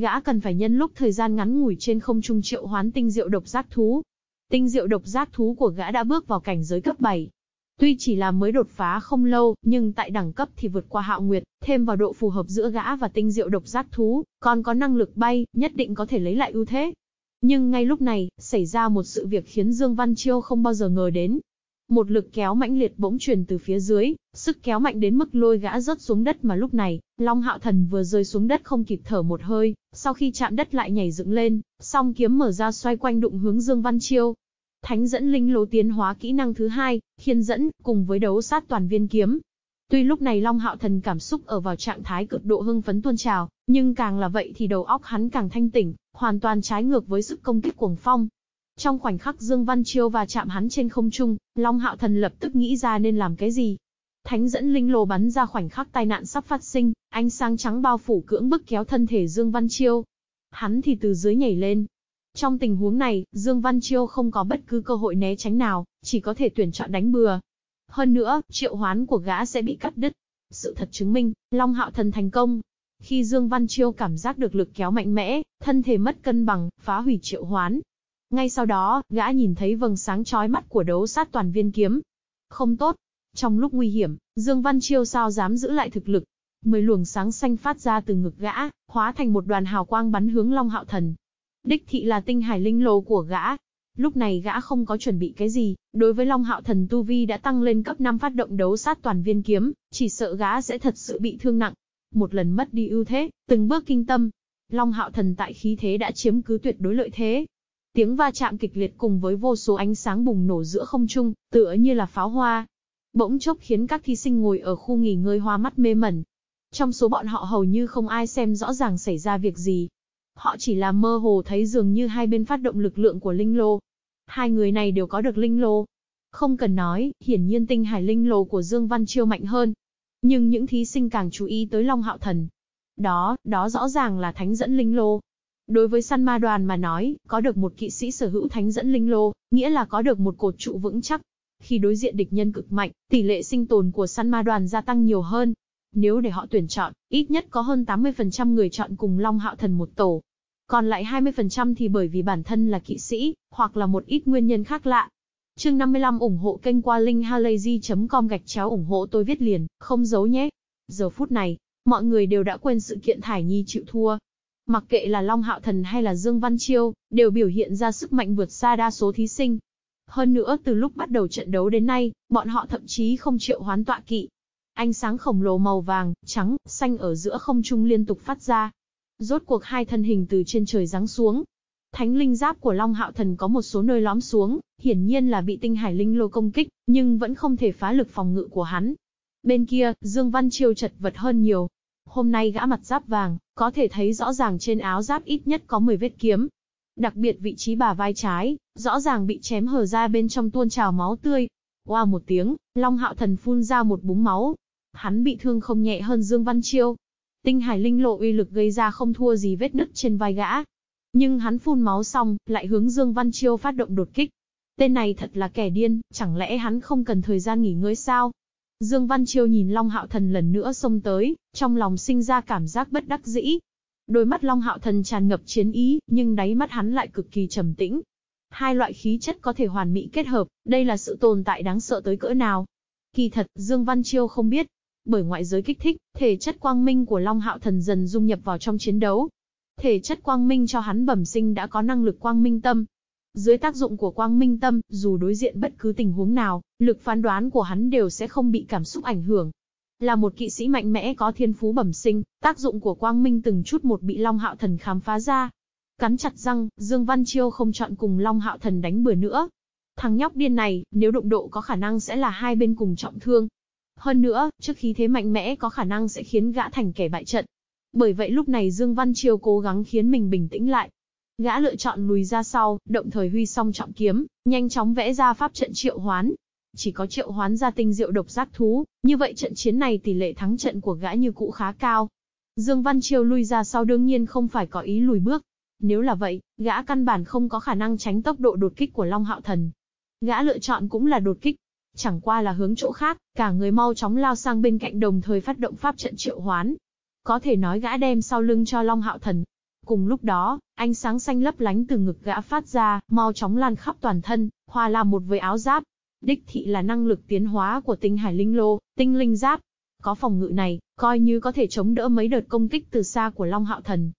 S1: Gã cần phải nhân lúc thời gian ngắn ngủi trên không trung triệu hoán tinh diệu độc giác thú. Tinh diệu độc giác thú của gã đã bước vào cảnh giới cấp 7. Tuy chỉ là mới đột phá không lâu, nhưng tại đẳng cấp thì vượt qua hạo nguyệt, thêm vào độ phù hợp giữa gã và tinh diệu độc giác thú, còn có năng lực bay, nhất định có thể lấy lại ưu thế. Nhưng ngay lúc này, xảy ra một sự việc khiến Dương Văn Chiêu không bao giờ ngờ đến. Một lực kéo mãnh liệt bỗng truyền từ phía dưới, sức kéo mạnh đến mức lôi gã rớt xuống đất mà lúc này, Long Hạo Thần vừa rơi xuống đất không kịp thở một hơi, sau khi chạm đất lại nhảy dựng lên, song kiếm mở ra xoay quanh đụng hướng Dương Văn Chiêu. Thánh dẫn linh lô tiến hóa kỹ năng thứ hai, khiên dẫn, cùng với đấu sát toàn viên kiếm. Tuy lúc này Long Hạo Thần cảm xúc ở vào trạng thái cực độ hưng phấn tuôn trào, nhưng càng là vậy thì đầu óc hắn càng thanh tỉnh, hoàn toàn trái ngược với sức công kích cuồng phong. Trong khoảnh khắc Dương Văn Chiêu và chạm hắn trên không trung, Long Hạo Thần lập tức nghĩ ra nên làm cái gì. Thánh dẫn linh lô bắn ra khoảnh khắc tai nạn sắp phát sinh, ánh sáng trắng bao phủ cưỡng bức kéo thân thể Dương Văn Chiêu. Hắn thì từ dưới nhảy lên. Trong tình huống này, Dương Văn Chiêu không có bất cứ cơ hội né tránh nào, chỉ có thể tuyển chọn đánh bừa. Hơn nữa, triệu hoán của gã sẽ bị cắt đứt. Sự thật chứng minh, Long Hạo Thần thành công. Khi Dương Văn Chiêu cảm giác được lực kéo mạnh mẽ, thân thể mất cân bằng, phá hủy triệu hoán, ngay sau đó, gã nhìn thấy vầng sáng chói mắt của đấu sát toàn viên kiếm. Không tốt. Trong lúc nguy hiểm, Dương Văn Chiêu sao dám giữ lại thực lực. Mười luồng sáng xanh phát ra từ ngực gã, hóa thành một đoàn hào quang bắn hướng Long Hạo Thần. Đích thị là tinh hải linh lô của gã. Lúc này gã không có chuẩn bị cái gì, đối với Long Hạo Thần Tu Vi đã tăng lên cấp 5 phát động đấu sát toàn viên kiếm, chỉ sợ gã sẽ thật sự bị thương nặng. Một lần mất đi ưu thế, từng bước kinh tâm, Long Hạo Thần tại khí thế đã chiếm cứ tuyệt đối lợi thế, Tiếng va chạm kịch liệt cùng với vô số ánh sáng bùng nổ giữa không trung, tựa như là pháo hoa. Bỗng chốc khiến các thí sinh ngồi ở khu nghỉ ngơi hoa mắt mê mẩn. Trong số bọn họ hầu như không ai xem rõ ràng xảy ra việc gì. Họ chỉ là mơ hồ thấy dường như hai bên phát động lực lượng của Linh Lô. Hai người này đều có được Linh Lô. Không cần nói, hiển nhiên tinh hải Linh Lô của Dương Văn Chiêu mạnh hơn. Nhưng những thí sinh càng chú ý tới Long Hạo Thần. Đó, đó rõ ràng là thánh dẫn Linh Lô. Đối với săn ma đoàn mà nói, có được một kỵ sĩ sở hữu thánh dẫn linh lô, nghĩa là có được một cột trụ vững chắc. Khi đối diện địch nhân cực mạnh, tỷ lệ sinh tồn của săn ma đoàn gia tăng nhiều hơn. Nếu để họ tuyển chọn, ít nhất có hơn 80% người chọn cùng Long Hạo Thần một tổ. Còn lại 20% thì bởi vì bản thân là kỵ sĩ, hoặc là một ít nguyên nhân khác lạ. Chương 55 ủng hộ kênh qua linkhalazy.com gạch chéo ủng hộ tôi viết liền, không giấu nhé. Giờ phút này, mọi người đều đã quên sự kiện Thải Nhi chịu thua, Mặc kệ là Long Hạo Thần hay là Dương Văn Chiêu, đều biểu hiện ra sức mạnh vượt xa đa số thí sinh. Hơn nữa từ lúc bắt đầu trận đấu đến nay, bọn họ thậm chí không chịu hoán tọa kỵ. Ánh sáng khổng lồ màu vàng, trắng, xanh ở giữa không trung liên tục phát ra. Rốt cuộc hai thân hình từ trên trời giáng xuống. Thánh linh giáp của Long Hạo Thần có một số nơi lõm xuống, hiển nhiên là bị tinh hải linh lô công kích, nhưng vẫn không thể phá lực phòng ngự của hắn. Bên kia, Dương Văn Chiêu chật vật hơn nhiều, Hôm nay gã mặt giáp vàng, có thể thấy rõ ràng trên áo giáp ít nhất có 10 vết kiếm. Đặc biệt vị trí bà vai trái, rõ ràng bị chém hở ra bên trong tuôn trào máu tươi. Qua một tiếng, Long Hạo Thần phun ra một búng máu. Hắn bị thương không nhẹ hơn Dương Văn Chiêu. Tinh hải linh lộ uy lực gây ra không thua gì vết nứt trên vai gã. Nhưng hắn phun máu xong, lại hướng Dương Văn Chiêu phát động đột kích. Tên này thật là kẻ điên, chẳng lẽ hắn không cần thời gian nghỉ ngơi sao? Dương Văn Chiêu nhìn Long Hạo Thần lần nữa xông tới, trong lòng sinh ra cảm giác bất đắc dĩ. Đôi mắt Long Hạo Thần tràn ngập chiến ý, nhưng đáy mắt hắn lại cực kỳ trầm tĩnh. Hai loại khí chất có thể hoàn mỹ kết hợp, đây là sự tồn tại đáng sợ tới cỡ nào. Kỳ thật, Dương Văn Chiêu không biết. Bởi ngoại giới kích thích, thể chất quang minh của Long Hạo Thần dần dung nhập vào trong chiến đấu. Thể chất quang minh cho hắn bẩm sinh đã có năng lực quang minh tâm, dưới tác dụng của quang minh tâm, dù đối diện bất cứ tình huống nào, lực phán đoán của hắn đều sẽ không bị cảm xúc ảnh hưởng. Là một kỵ sĩ mạnh mẽ có thiên phú bẩm sinh, tác dụng của quang minh từng chút một bị Long Hạo Thần khám phá ra. Cắn chặt răng, Dương Văn Chiêu không chọn cùng Long Hạo Thần đánh bừa nữa. Thằng nhóc điên này, nếu đụng độ có khả năng sẽ là hai bên cùng trọng thương. Hơn nữa, trước khí thế mạnh mẽ có khả năng sẽ khiến gã thành kẻ bại trận. Bởi vậy lúc này Dương Văn Chiêu cố gắng khiến mình bình tĩnh lại, Gã lựa chọn lùi ra sau, động thời huy song trọng kiếm, nhanh chóng vẽ ra pháp trận triệu hoán. Chỉ có triệu hoán ra tinh diệu độc giác thú, như vậy trận chiến này tỷ lệ thắng trận của gã như cũ khá cao. Dương Văn Triều lui ra sau đương nhiên không phải có ý lùi bước. Nếu là vậy, gã căn bản không có khả năng tránh tốc độ đột kích của Long Hạo Thần. Gã lựa chọn cũng là đột kích, chẳng qua là hướng chỗ khác, cả người mau chóng lao sang bên cạnh đồng thời phát động pháp trận triệu hoán. Có thể nói gã đem sau lưng cho Long Hạo Thần, Cùng lúc đó, ánh sáng xanh lấp lánh từ ngực gã phát ra, mau chóng lan khắp toàn thân, hòa làm một với áo giáp. Đích thị là năng lực tiến hóa của tinh hải linh lô, tinh linh giáp. Có phòng ngự này, coi như có thể chống đỡ mấy đợt công kích từ xa của Long Hạo Thần.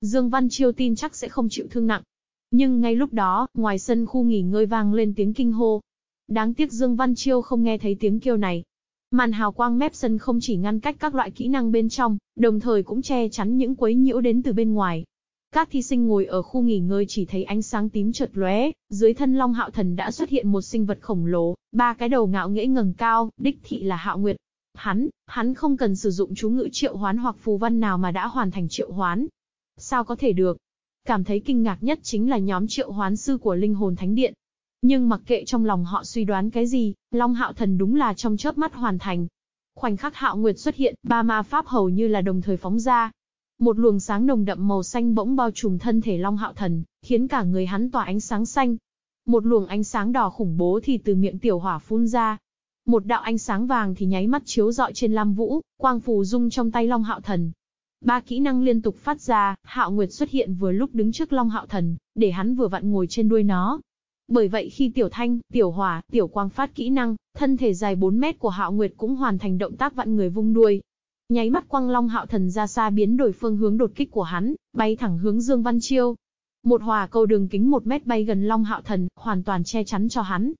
S1: Dương Văn Chiêu tin chắc sẽ không chịu thương nặng. Nhưng ngay lúc đó, ngoài sân khu nghỉ ngơi vang lên tiếng kinh hô. Đáng tiếc Dương Văn Chiêu không nghe thấy tiếng kêu này, Màn hào quang mép sân không chỉ ngăn cách các loại kỹ năng bên trong, đồng thời cũng che chắn những quấy nhiễu đến từ bên ngoài. Các thí sinh ngồi ở khu nghỉ ngơi chỉ thấy ánh sáng tím chợt lóe, dưới thân Long Hạo Thần đã xuất hiện một sinh vật khổng lồ, ba cái đầu ngạo nghễ ngẩng cao, đích thị là Hạo Nguyệt. Hắn, hắn không cần sử dụng chú ngữ triệu hoán hoặc phù văn nào mà đã hoàn thành triệu hoán. Sao có thể được? Cảm thấy kinh ngạc nhất chính là nhóm triệu hoán sư của linh hồn thánh điện. Nhưng mặc kệ trong lòng họ suy đoán cái gì, Long Hạo Thần đúng là trong chớp mắt hoàn thành. Khoảnh khắc Hạo Nguyệt xuất hiện, ba ma pháp hầu như là đồng thời phóng ra, một luồng sáng nồng đậm màu xanh bỗng bao trùm thân thể Long Hạo Thần, khiến cả người hắn tỏa ánh sáng xanh. Một luồng ánh sáng đỏ khủng bố thì từ miệng tiểu hỏa phun ra. Một đạo ánh sáng vàng thì nháy mắt chiếu rọi trên Lam Vũ, quang phù dung trong tay Long Hạo Thần. Ba kỹ năng liên tục phát ra, Hạo Nguyệt xuất hiện vừa lúc đứng trước Long Hạo Thần, để hắn vừa vặn ngồi trên đuôi nó. Bởi vậy khi Tiểu Thanh, Tiểu Hỏa, Tiểu Quang phát kỹ năng, thân thể dài 4 mét của Hạo Nguyệt cũng hoàn thành động tác vặn người vung đuôi, Nháy mắt quang long hạo thần ra xa biến đổi phương hướng đột kích của hắn, bay thẳng hướng Dương Văn Chiêu. Một hòa cầu đường kính một mét bay gần long hạo thần, hoàn toàn che chắn cho hắn.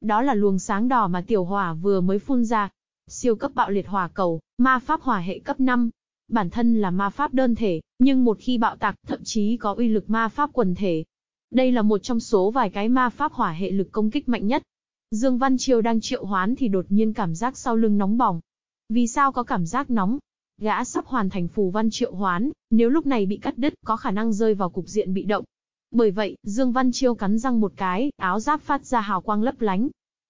S1: Đó là luồng sáng đỏ mà tiểu hỏa vừa mới phun ra. Siêu cấp bạo liệt hỏa cầu, ma pháp hỏa hệ cấp 5. Bản thân là ma pháp đơn thể, nhưng một khi bạo tạc, thậm chí có uy lực ma pháp quần thể. Đây là một trong số vài cái ma pháp hỏa hệ lực công kích mạnh nhất. Dương Văn Chiêu đang triệu hoán thì đột nhiên cảm giác sau lưng nóng bỏng, vì sao có cảm giác nóng? Gã sắp hoàn thành phù văn triệu hoán, nếu lúc này bị cắt đứt, có khả năng rơi vào cục diện bị động. Bởi vậy, Dương Văn Chiêu cắn răng một cái, áo giáp phát ra hào quang lấp lánh.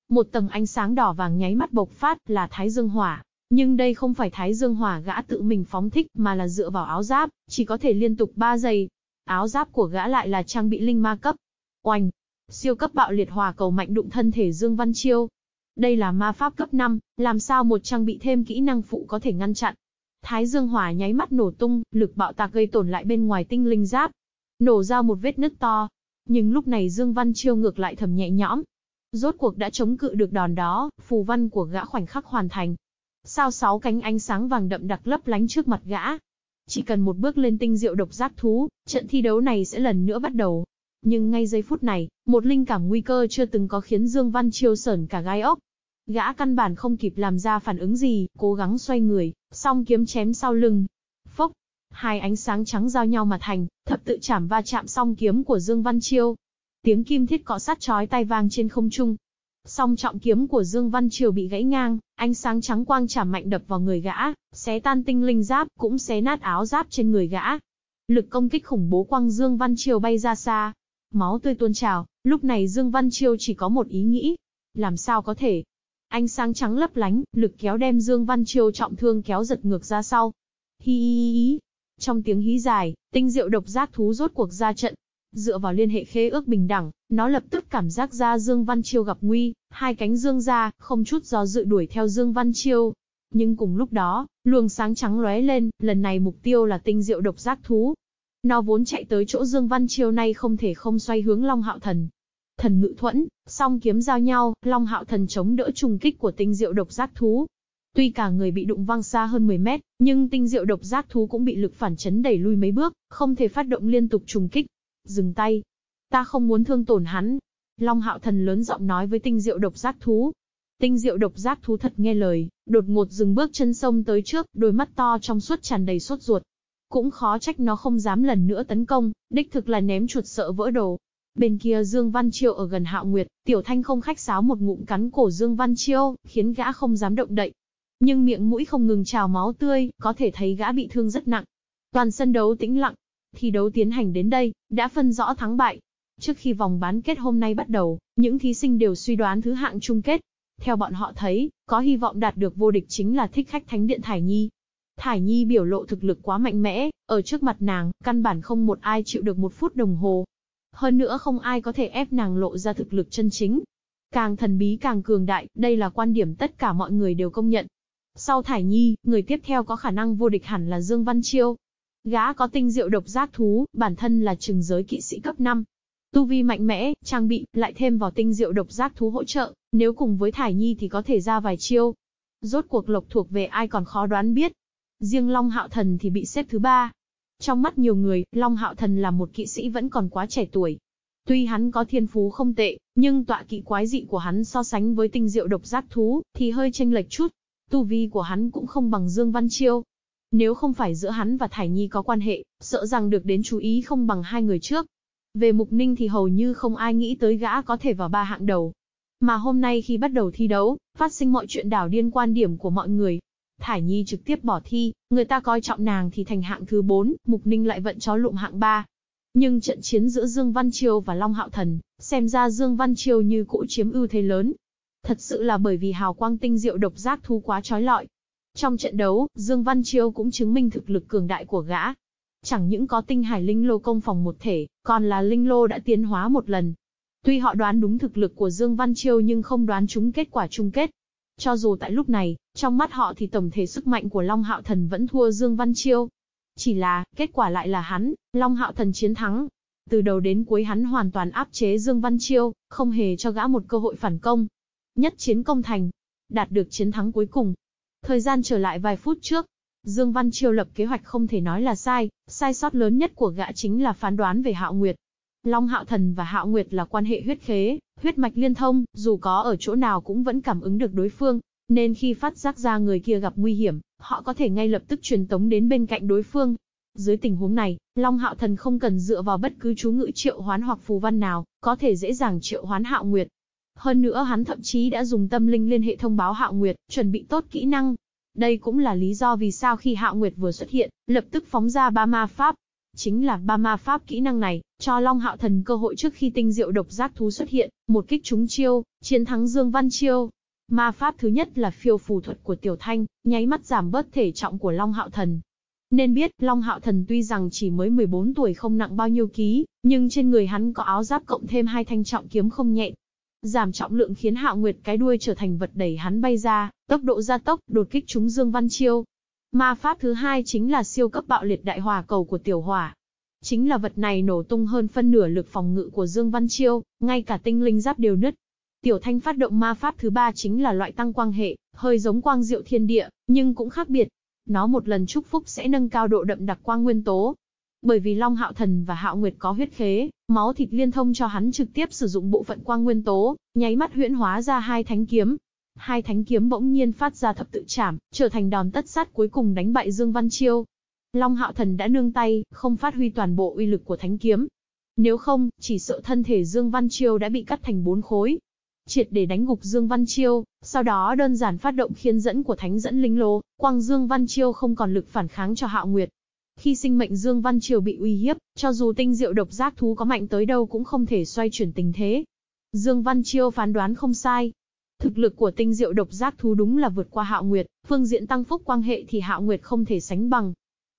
S1: Một tầng ánh sáng đỏ vàng nháy mắt bộc phát là Thái Dương Hỏa. Nhưng đây không phải Thái Dương Hỏa gã tự mình phóng thích mà là dựa vào áo giáp, chỉ có thể liên tục 3 giây. Áo giáp của gã lại là trang bị linh ma cấp. Oanh! Siêu cấp bạo liệt hòa cầu mạnh đụng thân thể Dương Văn Chiêu, đây là ma pháp cấp 5, làm sao một trang bị thêm kỹ năng phụ có thể ngăn chặn. Thái dương hỏa nháy mắt nổ tung, lực bạo tạc gây tổn lại bên ngoài tinh linh giáp. Nổ ra một vết nứt to. Nhưng lúc này Dương Văn Chiêu ngược lại thầm nhẹ nhõm. Rốt cuộc đã chống cự được đòn đó, phù văn của gã khoảnh khắc hoàn thành. Sao sáu cánh ánh sáng vàng đậm đặc lấp lánh trước mặt gã. Chỉ cần một bước lên tinh diệu độc giác thú, trận thi đấu này sẽ lần nữa bắt đầu. Nhưng ngay giây phút này, một linh cảm nguy cơ chưa từng có khiến Dương Văn Chiêu sởn cả gai ốc. Gã căn bản không kịp làm ra phản ứng gì, cố gắng xoay người, song kiếm chém sau lưng. Phốc, hai ánh sáng trắng giao nhau mà thành, thập tự chảm va chạm song kiếm của Dương Văn Chiêu. Tiếng kim thiết cọ sát chói tay vang trên không trung. Song trọng kiếm của Dương Văn Triều bị gãy ngang, ánh sáng trắng quang chả mạnh đập vào người gã, xé tan tinh linh giáp, cũng xé nát áo giáp trên người gã. Lực công kích khủng bố quang Dương Văn Triều bay ra xa. Máu tươi tuôn trào, lúc này Dương Văn Triều chỉ có một ý nghĩ. Làm sao có thể, Ánh sáng trắng lấp lánh, lực kéo đem Dương Văn Triều trọng thương kéo giật ngược ra sau. Hi hi hi. Trong tiếng hí dài, tinh diệu độc giác thú rốt cuộc ra trận dựa vào liên hệ khế ước bình đẳng, nó lập tức cảm giác ra Dương Văn Chiêu gặp nguy, hai cánh dương ra, không chút do dự đuổi theo Dương Văn Chiêu. Nhưng cùng lúc đó, luồng sáng trắng lóe lên, lần này mục tiêu là tinh diệu độc giác thú. Nó vốn chạy tới chỗ Dương Văn Chiêu nay không thể không xoay hướng Long Hạo Thần. Thần ngự thuẫn, song kiếm giao nhau, Long Hạo Thần chống đỡ trùng kích của tinh diệu độc giác thú, Tuy cả người bị đụng văng xa hơn 10 mét, nhưng tinh diệu độc giác thú cũng bị lực phản chấn đẩy lui mấy bước, không thể phát động liên tục trùng kích. Dừng tay. Ta không muốn thương tổn hắn. Long hạo thần lớn giọng nói với tinh diệu độc giác thú. Tinh diệu độc giác thú thật nghe lời, đột ngột dừng bước chân sông tới trước, đôi mắt to trong suốt tràn đầy sốt ruột. Cũng khó trách nó không dám lần nữa tấn công, đích thực là ném chuột sợ vỡ đồ. Bên kia Dương Văn Chiêu ở gần Hạo Nguyệt, Tiểu Thanh không khách sáo một ngụm cắn cổ Dương Văn Chiêu, khiến gã không dám động đậy, nhưng miệng mũi không ngừng trào máu tươi, có thể thấy gã bị thương rất nặng. Toàn sân đấu tĩnh lặng. Thi đấu tiến hành đến đây, đã phân rõ thắng bại. Trước khi vòng bán kết hôm nay bắt đầu, những thí sinh đều suy đoán thứ hạng chung kết. Theo bọn họ thấy, có hy vọng đạt được vô địch chính là thích khách thánh điện Thải Nhi. Thải Nhi biểu lộ thực lực quá mạnh mẽ, ở trước mặt nàng, căn bản không một ai chịu được một phút đồng hồ. Hơn nữa không ai có thể ép nàng lộ ra thực lực chân chính. Càng thần bí càng cường đại, đây là quan điểm tất cả mọi người đều công nhận. Sau Thải Nhi, người tiếp theo có khả năng vô địch hẳn là Dương Văn Chiêu. Gã có tinh diệu độc giác thú, bản thân là trừng giới kỵ sĩ cấp 5. Tu vi mạnh mẽ, trang bị, lại thêm vào tinh diệu độc giác thú hỗ trợ, nếu cùng với Thải Nhi thì có thể ra vài chiêu. Rốt cuộc lộc thuộc về ai còn khó đoán biết. Riêng Long Hạo Thần thì bị xếp thứ ba. Trong mắt nhiều người, Long Hạo Thần là một kỵ sĩ vẫn còn quá trẻ tuổi. Tuy hắn có thiên phú không tệ, nhưng tọa kỵ quái dị của hắn so sánh với tinh diệu độc giác thú, thì hơi chênh lệch chút. Tu vi của hắn cũng không bằng Dương Văn Chiêu. Nếu không phải giữa hắn và Thải Nhi có quan hệ, sợ rằng được đến chú ý không bằng hai người trước. Về Mục Ninh thì hầu như không ai nghĩ tới gã có thể vào ba hạng đầu. Mà hôm nay khi bắt đầu thi đấu, phát sinh mọi chuyện đảo điên quan điểm của mọi người. Thải Nhi trực tiếp bỏ thi, người ta coi trọng nàng thì thành hạng thứ 4, Mục Ninh lại vận chó lụm hạng 3. Nhưng trận chiến giữa Dương Văn Triều và Long Hạo Thần, xem ra Dương Văn Triều như cũ chiếm ưu thế lớn, Thật sự là bởi vì hào quang tinh diệu độc giác thú quá trói lọi. Trong trận đấu, Dương Văn Chiêu cũng chứng minh thực lực cường đại của gã. Chẳng những có tinh hải linh lô công phòng một thể, còn là linh lô đã tiến hóa một lần. Tuy họ đoán đúng thực lực của Dương Văn Chiêu nhưng không đoán chúng kết quả chung kết. Cho dù tại lúc này, trong mắt họ thì tổng thể sức mạnh của Long Hạo Thần vẫn thua Dương Văn Chiêu. Chỉ là, kết quả lại là hắn, Long Hạo Thần chiến thắng. Từ đầu đến cuối hắn hoàn toàn áp chế Dương Văn Chiêu, không hề cho gã một cơ hội phản công. Nhất chiến công thành. Đạt được chiến thắng cuối cùng. Thời gian trở lại vài phút trước. Dương Văn Chiêu lập kế hoạch không thể nói là sai, sai sót lớn nhất của gã chính là phán đoán về Hạo Nguyệt. Long Hạo Thần và Hạo Nguyệt là quan hệ huyết khế, huyết mạch liên thông, dù có ở chỗ nào cũng vẫn cảm ứng được đối phương, nên khi phát giác ra người kia gặp nguy hiểm, họ có thể ngay lập tức truyền tống đến bên cạnh đối phương. Dưới tình huống này, Long Hạo Thần không cần dựa vào bất cứ chú ngữ triệu hoán hoặc phù văn nào, có thể dễ dàng triệu hoán Hạo Nguyệt. Hơn nữa hắn thậm chí đã dùng tâm linh liên hệ thông báo Hạo Nguyệt, chuẩn bị tốt kỹ năng. Đây cũng là lý do vì sao khi Hạo Nguyệt vừa xuất hiện, lập tức phóng ra ba ma pháp. Chính là ba ma pháp kỹ năng này, cho Long Hạo Thần cơ hội trước khi tinh diệu độc giác thú xuất hiện, một kích trúng chiêu, chiến thắng Dương Văn Chiêu. Ma pháp thứ nhất là phiêu phù thuật của Tiểu Thanh, nháy mắt giảm bớt thể trọng của Long Hạo Thần. Nên biết, Long Hạo Thần tuy rằng chỉ mới 14 tuổi không nặng bao nhiêu ký, nhưng trên người hắn có áo giáp cộng thêm hai thanh trọng kiếm không nhẹ, Giảm trọng lượng khiến Hạo Nguyệt cái đuôi trở thành vật đẩy hắn bay ra, tốc độ gia tốc, đột kích trúng Dương Văn Chiêu. Ma pháp thứ hai chính là siêu cấp bạo liệt đại hỏa cầu của tiểu hỏa. Chính là vật này nổ tung hơn phân nửa lực phòng ngự của Dương Văn Chiêu, ngay cả tinh linh giáp đều nứt. Tiểu Thanh phát động ma pháp thứ ba chính là loại tăng quang hệ, hơi giống quang diệu thiên địa, nhưng cũng khác biệt. Nó một lần chúc phúc sẽ nâng cao độ đậm đặc quang nguyên tố, bởi vì Long Hạo Thần và Hạo Nguyệt có huyết khế, máu thịt liên thông cho hắn trực tiếp sử dụng bộ phận quang nguyên tố, nháy mắt huyễn hóa ra hai thánh kiếm. Hai thánh kiếm bỗng nhiên phát ra thập tự chảm, trở thành đòn tất sát cuối cùng đánh bại Dương Văn Chiêu. Long Hạo Thần đã nương tay, không phát huy toàn bộ uy lực của thánh kiếm. Nếu không, chỉ sợ thân thể Dương Văn Chiêu đã bị cắt thành bốn khối. Triệt để đánh gục Dương Văn Chiêu, sau đó đơn giản phát động khiên dẫn của thánh dẫn linh lô, quang Dương Văn Chiêu không còn lực phản kháng cho Hạo Nguyệt, khi sinh mệnh Dương Văn Triều bị uy hiếp, cho dù tinh diệu độc giác thú có mạnh tới đâu cũng không thể xoay chuyển tình thế. Dương Văn Triều phán đoán không sai. Thực lực của tinh diệu độc giác thú đúng là vượt qua Hạo Nguyệt, phương diện tăng phúc quang hệ thì Hạo Nguyệt không thể sánh bằng.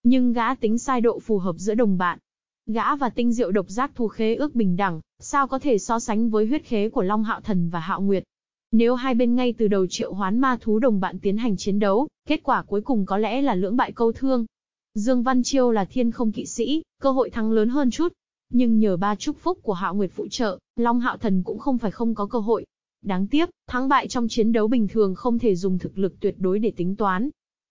S1: Nhưng gã tính sai độ phù hợp giữa đồng bạn. Gã và tinh diệu độc giác thú khế ước bình đẳng, sao có thể so sánh với huyết khế của Long Hạo Thần và Hạo Nguyệt. Nếu hai bên ngay từ đầu triệu hoán ma thú đồng bạn tiến hành chiến đấu, kết quả cuối cùng có lẽ là lưỡng bại câu thương. Dương Văn Chiêu là thiên không kỵ sĩ, cơ hội thắng lớn hơn chút. Nhưng nhờ ba chúc phúc của Hạo Nguyệt phụ trợ, Long Hạo Thần cũng không phải không có cơ hội. Đáng tiếc, thắng bại trong chiến đấu bình thường không thể dùng thực lực tuyệt đối để tính toán.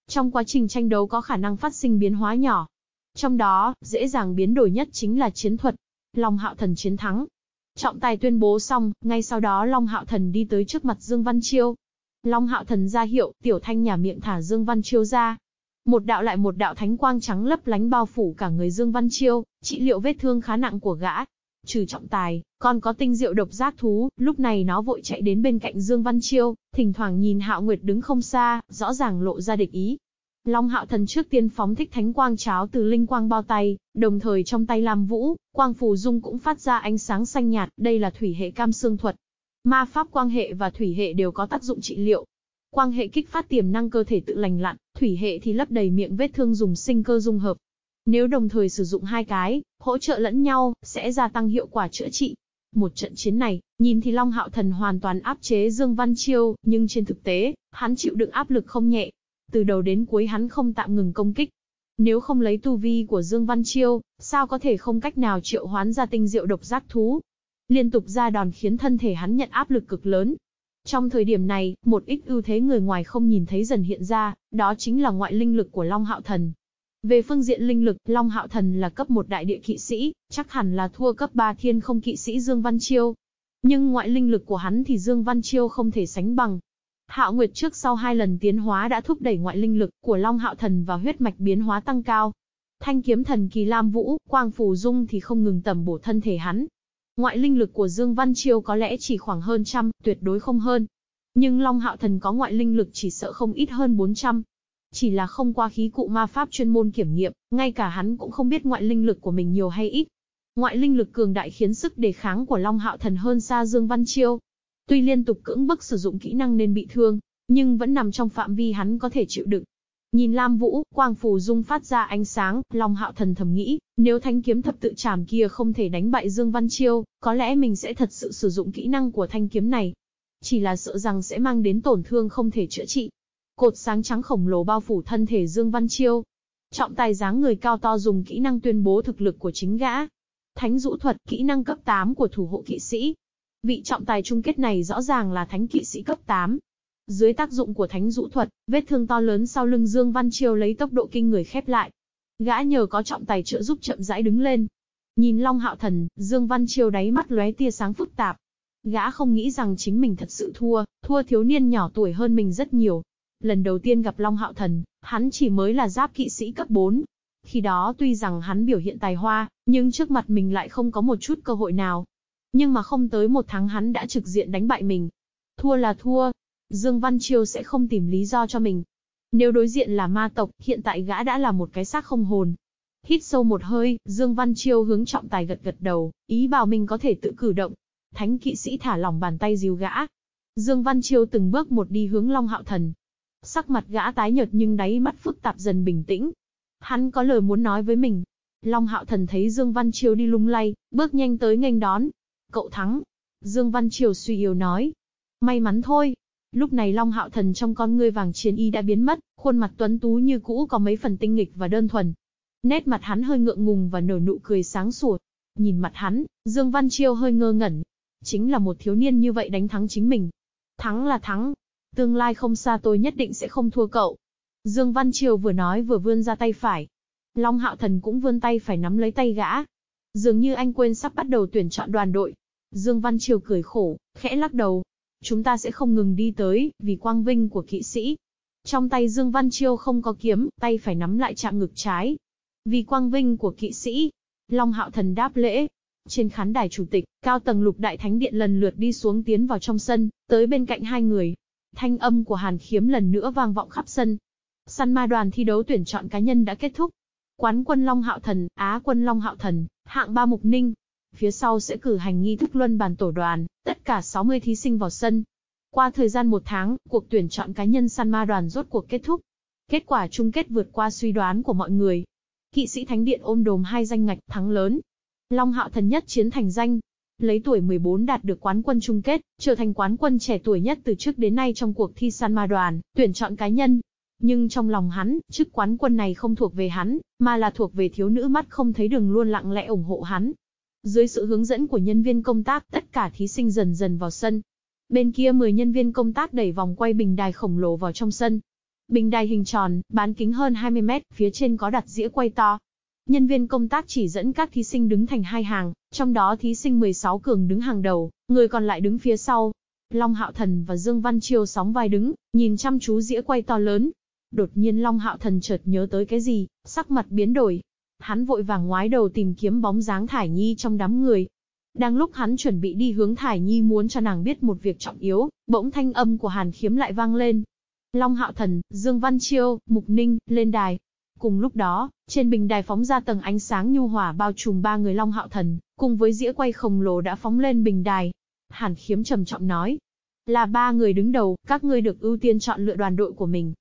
S1: Trong quá trình tranh đấu có khả năng phát sinh biến hóa nhỏ. Trong đó, dễ dàng biến đổi nhất chính là chiến thuật. Long Hạo Thần chiến thắng. Trọng tài tuyên bố xong, ngay sau đó Long Hạo Thần đi tới trước mặt Dương Văn Chiêu. Long Hạo Thần ra hiệu, tiểu thanh nhà miệng thả Dương Văn Chiêu ra. Một đạo lại một đạo thánh quang trắng lấp lánh bao phủ cả người Dương Văn Chiêu, trị liệu vết thương khá nặng của gã. Trừ trọng tài, còn có tinh diệu độc giác thú, lúc này nó vội chạy đến bên cạnh Dương Văn Chiêu, thỉnh thoảng nhìn Hạo Nguyệt đứng không xa, rõ ràng lộ ra địch ý. Long Hạo Thần trước tiên phóng thích thánh quang cháo từ linh quang bao tay, đồng thời trong tay Lam Vũ, quang phù dung cũng phát ra ánh sáng xanh nhạt, đây là thủy hệ cam xương thuật. Ma pháp quang hệ và thủy hệ đều có tác dụng trị liệu. Quang hệ kích phát tiềm năng cơ thể tự lành lặn, thủy hệ thì lấp đầy miệng vết thương dùng sinh cơ dung hợp. Nếu đồng thời sử dụng hai cái, hỗ trợ lẫn nhau, sẽ gia tăng hiệu quả chữa trị. Một trận chiến này, nhìn thì Long Hạo Thần hoàn toàn áp chế Dương Văn Chiêu, nhưng trên thực tế, hắn chịu đựng áp lực không nhẹ. Từ đầu đến cuối hắn không tạm ngừng công kích. Nếu không lấy tu vi của Dương Văn Chiêu, sao có thể không cách nào triệu hoán ra tinh diệu độc giác thú? Liên tục ra đòn khiến thân thể hắn nhận áp lực cực lớn. Trong thời điểm này, một ít ưu thế người ngoài không nhìn thấy dần hiện ra, đó chính là ngoại linh lực của Long Hạo Thần. Về phương diện linh lực, Long Hạo Thần là cấp một đại địa kỵ sĩ, chắc hẳn là thua cấp 3 thiên không kỵ sĩ Dương Văn Chiêu. Nhưng ngoại linh lực của hắn thì Dương Văn Chiêu không thể sánh bằng. Hạo Nguyệt trước sau hai lần tiến hóa đã thúc đẩy ngoại linh lực của Long Hạo Thần và huyết mạch biến hóa tăng cao. Thanh kiếm thần kỳ Lam Vũ, Quang Phù Dung thì không ngừng tầm bổ thân thể hắn. Ngoại linh lực của Dương Văn Chiêu có lẽ chỉ khoảng hơn trăm, tuyệt đối không hơn. Nhưng Long Hạo Thần có ngoại linh lực chỉ sợ không ít hơn 400. Chỉ là không qua khí cụ ma pháp chuyên môn kiểm nghiệm, ngay cả hắn cũng không biết ngoại linh lực của mình nhiều hay ít. Ngoại linh lực cường đại khiến sức đề kháng của Long Hạo Thần hơn xa Dương Văn Chiêu. Tuy liên tục cưỡng bức sử dụng kỹ năng nên bị thương, nhưng vẫn nằm trong phạm vi hắn có thể chịu đựng. Nhìn Lam Vũ, quang phù dung phát ra ánh sáng, Long Hạo Thần thầm nghĩ, nếu thanh kiếm thập tự trảm kia không thể đánh bại Dương Văn Chiêu, có lẽ mình sẽ thật sự sử dụng kỹ năng của thanh kiếm này. Chỉ là sợ rằng sẽ mang đến tổn thương không thể chữa trị. Cột sáng trắng khổng lồ bao phủ thân thể Dương Văn Chiêu. Trọng tài dáng người cao to dùng kỹ năng tuyên bố thực lực của chính gã. Thánh dũ thuật, kỹ năng cấp 8 của thủ hộ kỵ sĩ. Vị trọng tài chung kết này rõ ràng là thánh kỵ sĩ cấp 8. Dưới tác dụng của thánh dũ thuật, vết thương to lớn sau lưng Dương Văn Chiêu lấy tốc độ kinh người khép lại. Gã nhờ có trọng tài trợ giúp chậm rãi đứng lên. Nhìn Long Hạo Thần, Dương Văn Chiêu đáy mắt lóe tia sáng phức tạp. Gã không nghĩ rằng chính mình thật sự thua, thua thiếu niên nhỏ tuổi hơn mình rất nhiều. Lần đầu tiên gặp Long Hạo Thần, hắn chỉ mới là giáp kỵ sĩ cấp 4. Khi đó tuy rằng hắn biểu hiện tài hoa, nhưng trước mặt mình lại không có một chút cơ hội nào. Nhưng mà không tới một tháng hắn đã trực diện đánh bại mình. Thua là thua. Dương Văn Chiêu sẽ không tìm lý do cho mình. Nếu đối diện là ma tộc, hiện tại gã đã là một cái xác không hồn. Hít sâu một hơi, Dương Văn Chiêu hướng trọng tài gật gật đầu, ý bảo mình có thể tự cử động. Thánh kỵ sĩ thả lỏng bàn tay dìu gã. Dương Văn Chiêu từng bước một đi hướng Long Hạo Thần. Sắc mặt gã tái nhợt nhưng đáy mắt phức tạp dần bình tĩnh. Hắn có lời muốn nói với mình. Long Hạo Thần thấy Dương Văn Chiêu đi lung lay, bước nhanh tới nghênh đón. Cậu thắng. Dương Văn Chiêu suy yếu nói. May mắn thôi. Lúc này Long Hạo Thần trong con ngươi vàng chiến y đã biến mất, khuôn mặt tuấn tú như cũ có mấy phần tinh nghịch và đơn thuần. Nét mặt hắn hơi ngượng ngùng và nở nụ cười sáng sủa. Nhìn mặt hắn, Dương Văn Chiêu hơi ngơ ngẩn. Chính là một thiếu niên như vậy đánh thắng chính mình. Thắng là thắng. Tương lai không xa tôi nhất định sẽ không thua cậu. Dương Văn Triều vừa nói vừa vươn ra tay phải. Long Hạo Thần cũng vươn tay phải nắm lấy tay gã. Dường như anh quên sắp bắt đầu tuyển chọn đoàn đội, Dương Văn Triều cười khổ, khẽ lắc đầu. Chúng ta sẽ không ngừng đi tới, vì quang vinh của kỵ sĩ. Trong tay Dương Văn Chiêu không có kiếm, tay phải nắm lại chạm ngực trái. Vì quang vinh của kỵ sĩ. Long Hạo Thần đáp lễ. Trên khán đài chủ tịch, cao tầng lục đại thánh điện lần lượt đi xuống tiến vào trong sân, tới bên cạnh hai người. Thanh âm của Hàn Khiếm lần nữa vang vọng khắp sân. Săn ma đoàn thi đấu tuyển chọn cá nhân đã kết thúc. Quán quân Long Hạo Thần, Á quân Long Hạo Thần, hạng ba Mục Ninh, Phía sau sẽ cử hành nghi thức luân bàn tổ đoàn, tất cả 60 thí sinh vào sân. Qua thời gian một tháng, cuộc tuyển chọn cá nhân săn ma đoàn rốt cuộc kết thúc. Kết quả chung kết vượt qua suy đoán của mọi người. Kỵ sĩ Thánh Điện ôm đồm hai danh ngạch thắng lớn. Long Hạo Thần nhất chiến thành danh. Lấy tuổi 14 đạt được quán quân chung kết, trở thành quán quân trẻ tuổi nhất từ trước đến nay trong cuộc thi săn ma đoàn, tuyển chọn cá nhân. Nhưng trong lòng hắn, chức quán quân này không thuộc về hắn, mà là thuộc về thiếu nữ mắt không thấy đường luôn lặng lẽ ủng hộ hắn. Dưới sự hướng dẫn của nhân viên công tác, tất cả thí sinh dần dần vào sân. Bên kia 10 nhân viên công tác đẩy vòng quay bình đài khổng lồ vào trong sân, Bình đài hình tròn, bán kính hơn 20 mét, phía trên có đặt dĩa quay to. Nhân viên công tác chỉ dẫn các thí sinh đứng thành hai hàng, trong đó thí sinh 16 cường đứng hàng đầu, người còn lại đứng phía sau. Long Hạo Thần và Dương Văn Chiêu sóng vai đứng, nhìn chăm chú dĩa quay to lớn. Đột nhiên Long Hạo Thần chợt nhớ tới cái gì, sắc mặt biến đổi. Hắn vội vàng ngoái đầu tìm kiếm bóng dáng Thải Nhi trong đám người. Đang lúc hắn chuẩn bị đi hướng Thải Nhi muốn cho nàng biết một việc trọng yếu, bỗng thanh âm của Hàn Khiếm lại vang lên, Long Hạo Thần, Dương Văn Chiêu, Mục Ninh, lên đài. Cùng lúc đó, trên bình đài phóng ra tầng ánh sáng nhu hòa bao trùm ba người Long Hạo Thần, cùng với dĩa quay khổng lồ đã phóng lên bình đài. Hàn Khiếm trầm trọng nói, là ba người đứng đầu, các ngươi được ưu tiên chọn lựa đoàn đội của mình.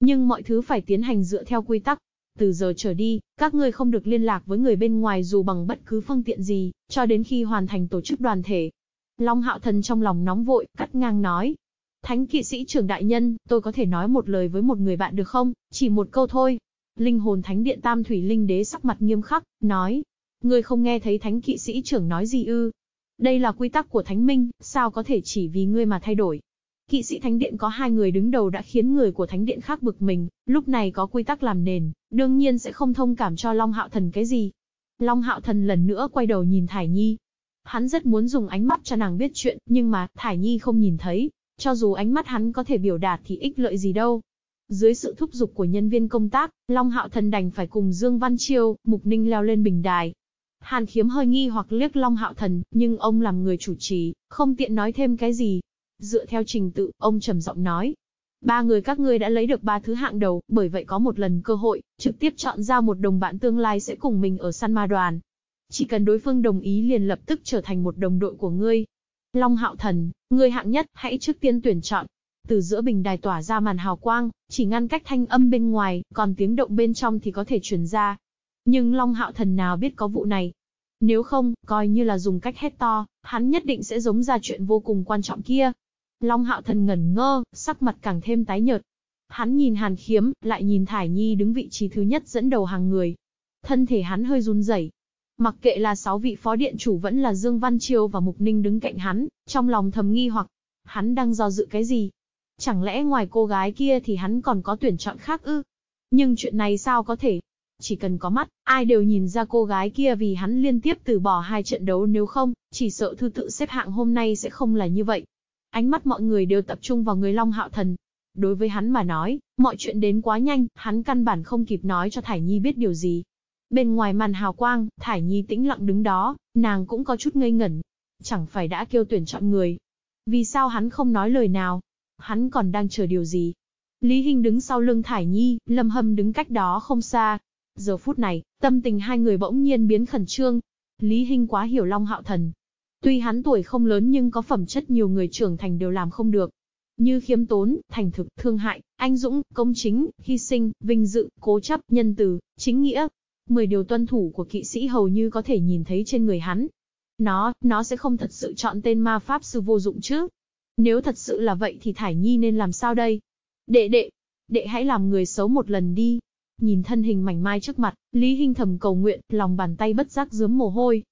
S1: Nhưng mọi thứ phải tiến hành dựa theo quy tắc. Từ giờ trở đi, các ngươi không được liên lạc với người bên ngoài dù bằng bất cứ phương tiện gì, cho đến khi hoàn thành tổ chức đoàn thể. Long Hạo Thần trong lòng nóng vội, cắt ngang nói, Thánh kỵ sĩ trưởng đại nhân, tôi có thể nói một lời với một người bạn được không? Chỉ một câu thôi. Linh hồn thánh điện tam thủy linh đế sắc mặt nghiêm khắc, nói. Ngươi không nghe thấy thánh kỵ sĩ trưởng nói gì ư? Đây là quy tắc của thánh minh, sao có thể chỉ vì ngươi mà thay đổi? Kỵ sĩ thánh điện có hai người đứng đầu đã khiến người của thánh điện khác bực mình, lúc này có quy tắc làm nền, đương nhiên sẽ không thông cảm cho Long Hạo Thần cái gì. Long Hạo Thần lần nữa quay đầu nhìn Thải Nhi. Hắn rất muốn dùng ánh mắt cho nàng biết chuyện, nhưng mà, Thải Nhi không nhìn thấy, cho dù ánh mắt hắn có thể biểu đạt thì ích lợi gì đâu. Dưới sự thúc giục của nhân viên công tác, Long Hạo Thần đành phải cùng Dương Văn Chiêu, Mục Ninh leo lên bình đài. Hàn Khiếm hơi nghi hoặc liếc Long Hạo Thần, nhưng ông làm người chủ trì, không tiện nói thêm cái gì. Dựa theo trình tự, ông trầm giọng nói. Ba người các ngươi đã lấy được ba thứ hạng đầu, bởi vậy có một lần cơ hội, trực tiếp chọn ra một đồng bạn tương lai sẽ cùng mình ở săn ma đoàn. Chỉ cần đối phương đồng ý liền lập tức trở thành một đồng đội của ngươi. Long Hạo Thần, ngươi hạng nhất, hãy trước tiên tuyển chọn. Từ giữa bình đài tỏa ra màn hào quang, chỉ ngăn cách thanh âm bên ngoài, còn tiếng động bên trong thì có thể truyền ra. Nhưng Long Hạo Thần nào biết có vụ này. Nếu không, coi như là dùng cách hét to, hắn nhất định sẽ giống ra chuyện vô cùng quan trọng kia. Long Hạo Thần ngẩn ngơ, sắc mặt càng thêm tái nhợt. Hắn nhìn Hàn Khiếm, lại nhìn Thải Nhi đứng vị trí thứ nhất dẫn đầu hàng người. Thân thể hắn hơi run rẩy, Mặc kệ là sáu vị phó điện chủ vẫn là Dương Văn Chiêu và Mục Ninh đứng cạnh hắn, trong lòng thầm nghi hoặc, hắn đang do dự cái gì? Chẳng lẽ ngoài cô gái kia thì hắn còn có tuyển chọn khác ư? Nhưng chuyện này sao có thể? Chỉ cần có mắt, ai đều nhìn ra cô gái kia vì hắn liên tiếp từ bỏ hai trận đấu nếu không, chỉ sợ thư tự xếp hạng hôm nay sẽ không là như vậy. Ánh mắt mọi người đều tập trung vào người Long Hạo Thần. Đối với hắn mà nói, mọi chuyện đến quá nhanh, hắn căn bản không kịp nói cho Thải Nhi biết điều gì. Bên ngoài màn hào quang, Thải Nhi tĩnh lặng đứng đó, nàng cũng có chút ngây ngẩn. Chẳng phải đã kêu tuyển chọn người. Vì sao hắn không nói lời nào? Hắn còn đang chờ điều gì? Lý Hinh đứng sau lưng Thải Nhi, Lâm Hâm đứng cách đó không xa. Giờ phút này, tâm tình hai người bỗng nhiên biến khẩn trương. Lý Hinh quá hiểu Long Hạo Thần. Tuy hắn tuổi không lớn nhưng có phẩm chất nhiều người trưởng thành đều làm không được. Như khiêm tốn, thành thực, thương hại, anh dũng, công chính, hy sinh, vinh dự, cố chấp, nhân từ, chính nghĩa, 10 điều tuân thủ của kỵ sĩ hầu như có thể nhìn thấy trên người hắn. Nó, nó sẽ không thật sự chọn tên ma pháp sư vô dụng chứ. Nếu thật sự là vậy thì Thải Nhi nên làm sao đây? Đệ đệ, đệ hãy làm người xấu một lần đi. Nhìn thân hình mảnh mai trước mặt, Lý Hinh thầm cầu nguyện, lòng bàn tay bất giác dướm mồ hôi.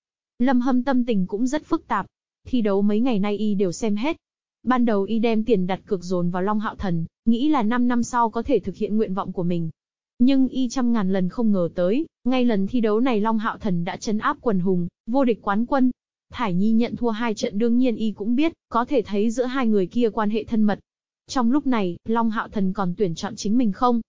S1: Lâm Hâm tâm tình cũng rất phức tạp. Thi đấu mấy ngày nay y đều xem hết. Ban đầu y đem tiền đặt cược dồn vào Long Hạo Thần, nghĩ là 5 năm sau có thể thực hiện nguyện vọng của mình. Nhưng y trăm ngàn lần không ngờ tới, ngay lần thi đấu này Long Hạo Thần đã chấn áp quần hùng, vô địch quán quân. Thải Nhi nhận thua hai trận đương nhiên y cũng biết, có thể thấy giữa hai người kia quan hệ thân mật. Trong lúc này, Long Hạo Thần còn tuyển chọn chính mình không?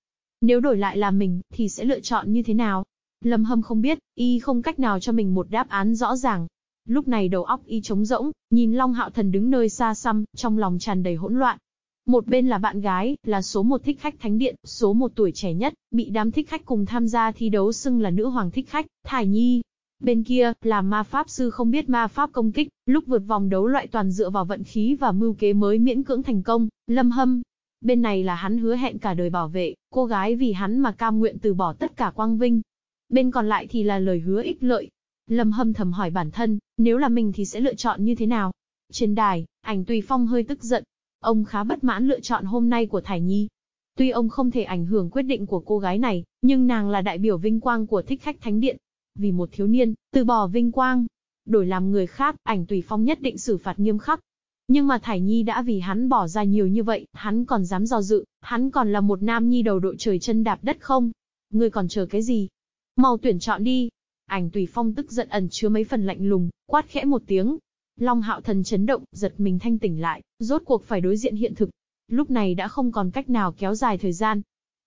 S1: Nếu đổi lại là mình, thì sẽ lựa chọn như thế nào? Lâm Hâm không biết, y không cách nào cho mình một đáp án rõ ràng. Lúc này đầu óc y trống rỗng, nhìn Long Hạo Thần đứng nơi xa xăm, trong lòng tràn đầy hỗn loạn. Một bên là bạn gái, là số một thích khách thánh điện, số một tuổi trẻ nhất, bị đám thích khách cùng tham gia thi đấu xưng là nữ hoàng thích khách, Thải Nhi. Bên kia, là ma pháp sư không biết ma pháp công kích, lúc vượt vòng đấu loại toàn dựa vào vận khí và mưu kế mới miễn cưỡng thành công, lâm hâm. Bên này là hắn hứa hẹn cả đời bảo vệ, cô gái vì hắn mà cam nguyện từ bỏ tất cả quang vinh bên còn lại thì là lời hứa ích lợi. Lâm Hâm thầm hỏi bản thân, nếu là mình thì sẽ lựa chọn như thế nào? Trên đài, ảnh Tùy Phong hơi tức giận. Ông khá bất mãn lựa chọn hôm nay của Thải Nhi. Tuy ông không thể ảnh hưởng quyết định của cô gái này, nhưng nàng là đại biểu vinh quang của thích khách thánh điện. Vì một thiếu niên, từ bỏ vinh quang, đổi làm người khác, ảnh Tùy Phong nhất định xử phạt nghiêm khắc. Nhưng mà Thải Nhi đã vì hắn bỏ ra nhiều như vậy, hắn còn dám do dự, hắn còn là một nam nhi đầu đội trời chân đạp đất không? Ngươi còn chờ cái gì? Mau tuyển chọn đi. Ảnh Tùy Phong tức giận ẩn chứa mấy phần lạnh lùng, quát khẽ một tiếng. Long Hạo Thần chấn động, giật mình thanh tỉnh lại, rốt cuộc phải đối diện hiện thực. Lúc này đã không còn cách nào kéo dài thời gian.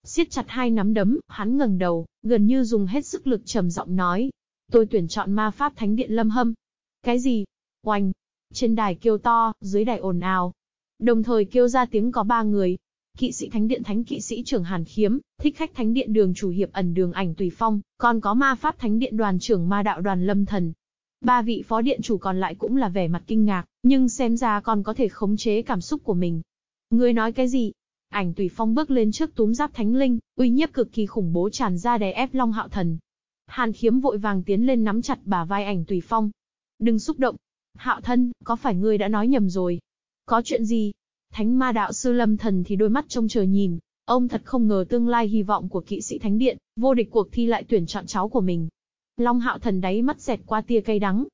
S1: siết chặt hai nắm đấm, hắn ngẩng đầu, gần như dùng hết sức lực trầm giọng nói. Tôi tuyển chọn ma pháp thánh điện lâm hâm. Cái gì? Oanh! Trên đài kêu to, dưới đài ồn ào. Đồng thời kêu ra tiếng có ba người, kỵ sĩ thánh điện thánh kỵ sĩ trưởng Hàn Khiếm, thích khách thánh điện đường chủ hiệp ẩn đường ảnh Tùy Phong, còn có ma pháp thánh điện đoàn trưởng ma đạo đoàn Lâm Thần. Ba vị phó điện chủ còn lại cũng là vẻ mặt kinh ngạc, nhưng xem ra còn có thể khống chế cảm xúc của mình. Ngươi nói cái gì? Ảnh Tùy Phong bước lên trước túm giáp thánh linh, uy nhiếp cực kỳ khủng bố tràn ra đè ép Long Hạo Thần. Hàn Khiếm vội vàng tiến lên nắm chặt bả vai ảnh Tùy Phong. Đừng xúc động. Hạo thân, có phải ngươi đã nói nhầm rồi? Có chuyện gì? Thánh ma đạo sư lâm thần thì đôi mắt trông chờ nhìn, ông thật không ngờ tương lai hy vọng của kỵ sĩ thánh điện, vô địch cuộc thi lại tuyển chọn cháu của mình. Long hạo thần đáy mắt xẹt qua tia cay đắng.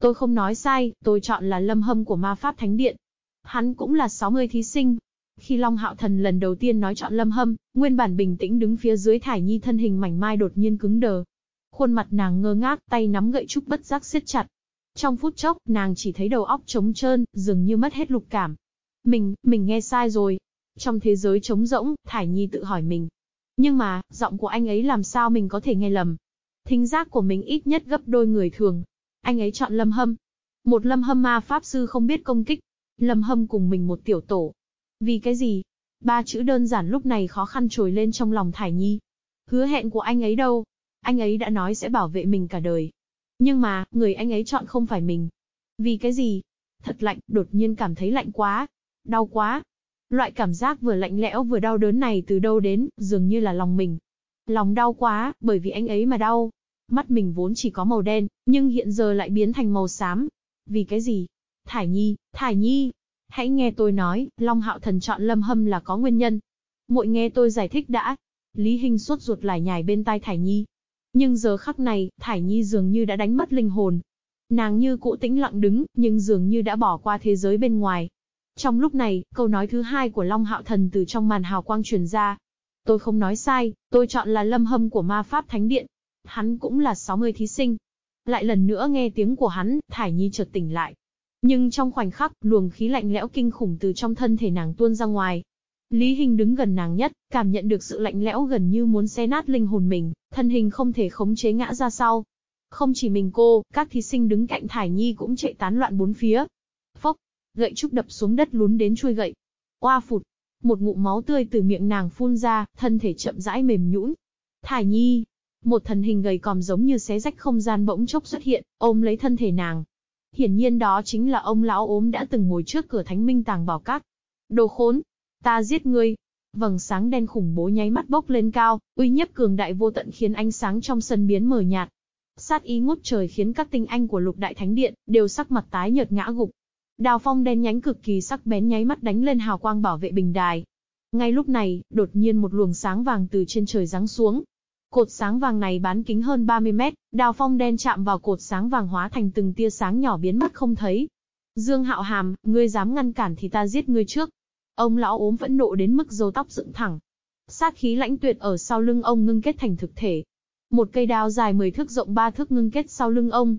S1: Tôi không nói sai, tôi chọn là lâm hâm của ma pháp thánh điện. Hắn cũng là 60 thí sinh. Khi Long hạo thần lần đầu tiên nói chọn lâm hâm, nguyên bản bình tĩnh đứng phía dưới thải nhi thân hình mảnh mai đột nhiên cứng đờ. Khuôn mặt nàng ngơ ngác, tay nắm gậy trúc bất giác siết chặt. Trong phút chốc, nàng chỉ thấy đầu óc trống trơn, dường như mất hết lục cảm, mình, mình nghe sai rồi. Trong thế giới trống rỗng, Thải Nhi tự hỏi mình. Nhưng mà, giọng của anh ấy làm sao mình có thể nghe lầm. Thính giác của mình ít nhất gấp đôi người thường. Anh ấy chọn lâm hâm. Một lâm hâm ma pháp sư không biết công kích. Lâm hâm cùng mình một tiểu tổ. Vì cái gì? Ba chữ đơn giản lúc này khó khăn trồi lên trong lòng Thải Nhi. Hứa hẹn của anh ấy đâu? Anh ấy đã nói sẽ bảo vệ mình cả đời. Nhưng mà, người anh ấy chọn không phải mình. Vì cái gì? Thật lạnh, đột nhiên cảm thấy lạnh quá. Đau quá. Loại cảm giác vừa lạnh lẽo vừa đau đớn này từ đâu đến, dường như là lòng mình. Lòng đau quá, bởi vì anh ấy mà đau. Mắt mình vốn chỉ có màu đen, nhưng hiện giờ lại biến thành màu xám. Vì cái gì? Thải Nhi, Thải Nhi. Hãy nghe tôi nói, Long Hạo Thần chọn Lâm Hâm là có nguyên nhân. Muội nghe tôi giải thích đã. Lý Hinh suốt ruột lải nhải bên tai Thải Nhi. Nhưng giờ khắc này, Thải Nhi dường như đã đánh mất linh hồn. Nàng như cụ tĩnh lặng đứng, nhưng dường như đã bỏ qua thế giới bên ngoài. Trong lúc này, câu nói thứ hai của Long Hạo Thần từ trong màn hào quang truyền ra. Tôi không nói sai, tôi chọn là lâm hâm của ma pháp thánh điện. Hắn cũng là 60 thí sinh. Lại lần nữa nghe tiếng của hắn, Thải Nhi chợt tỉnh lại. Nhưng trong khoảnh khắc, luồng khí lạnh lẽo kinh khủng từ trong thân thể nàng tuôn ra ngoài. Lý Hình đứng gần nàng nhất, cảm nhận được sự lạnh lẽo gần như muốn xé nát linh hồn mình, thân hình không thể khống chế ngã ra sau. Không chỉ mình cô, các thí sinh đứng cạnh Thải Nhi cũng chạy tán loạn bốn phía. Gậy trúc đập xuống đất lún đến chui gậy. Oa phụt, một ngụm máu tươi từ miệng nàng phun ra, thân thể chậm rãi mềm nhũn. Thải Nhi, một thần hình gầy còm giống như xé rách không gian bỗng chốc xuất hiện, ôm lấy thân thể nàng. Hiển nhiên đó chính là ông lão ốm đã từng ngồi trước cửa Thánh Minh Tàng Bảo Các. Đồ khốn, ta giết ngươi. Vầng sáng đen khủng bố nháy mắt bốc lên cao, uy nhiếp cường đại vô tận khiến ánh sáng trong sân biến mờ nhạt. Sát ý ngút trời khiến các tinh anh của Lục Đại Thánh Điện đều sắc mặt tái nhợt ngã gục. Đào phong đen nhánh cực kỳ sắc bén nháy mắt đánh lên hào quang bảo vệ bình đài. Ngay lúc này, đột nhiên một luồng sáng vàng từ trên trời giáng xuống. Cột sáng vàng này bán kính hơn 30 mét, đào phong đen chạm vào cột sáng vàng hóa thành từng tia sáng nhỏ biến mất không thấy. Dương Hạo Hàm, ngươi dám ngăn cản thì ta giết ngươi trước. Ông lão ốm vẫn nộ đến mức râu tóc dựng thẳng. Sát khí lãnh tuyệt ở sau lưng ông ngưng kết thành thực thể. Một cây đao dài 10 thước rộng 3 thước ngưng kết sau lưng ông,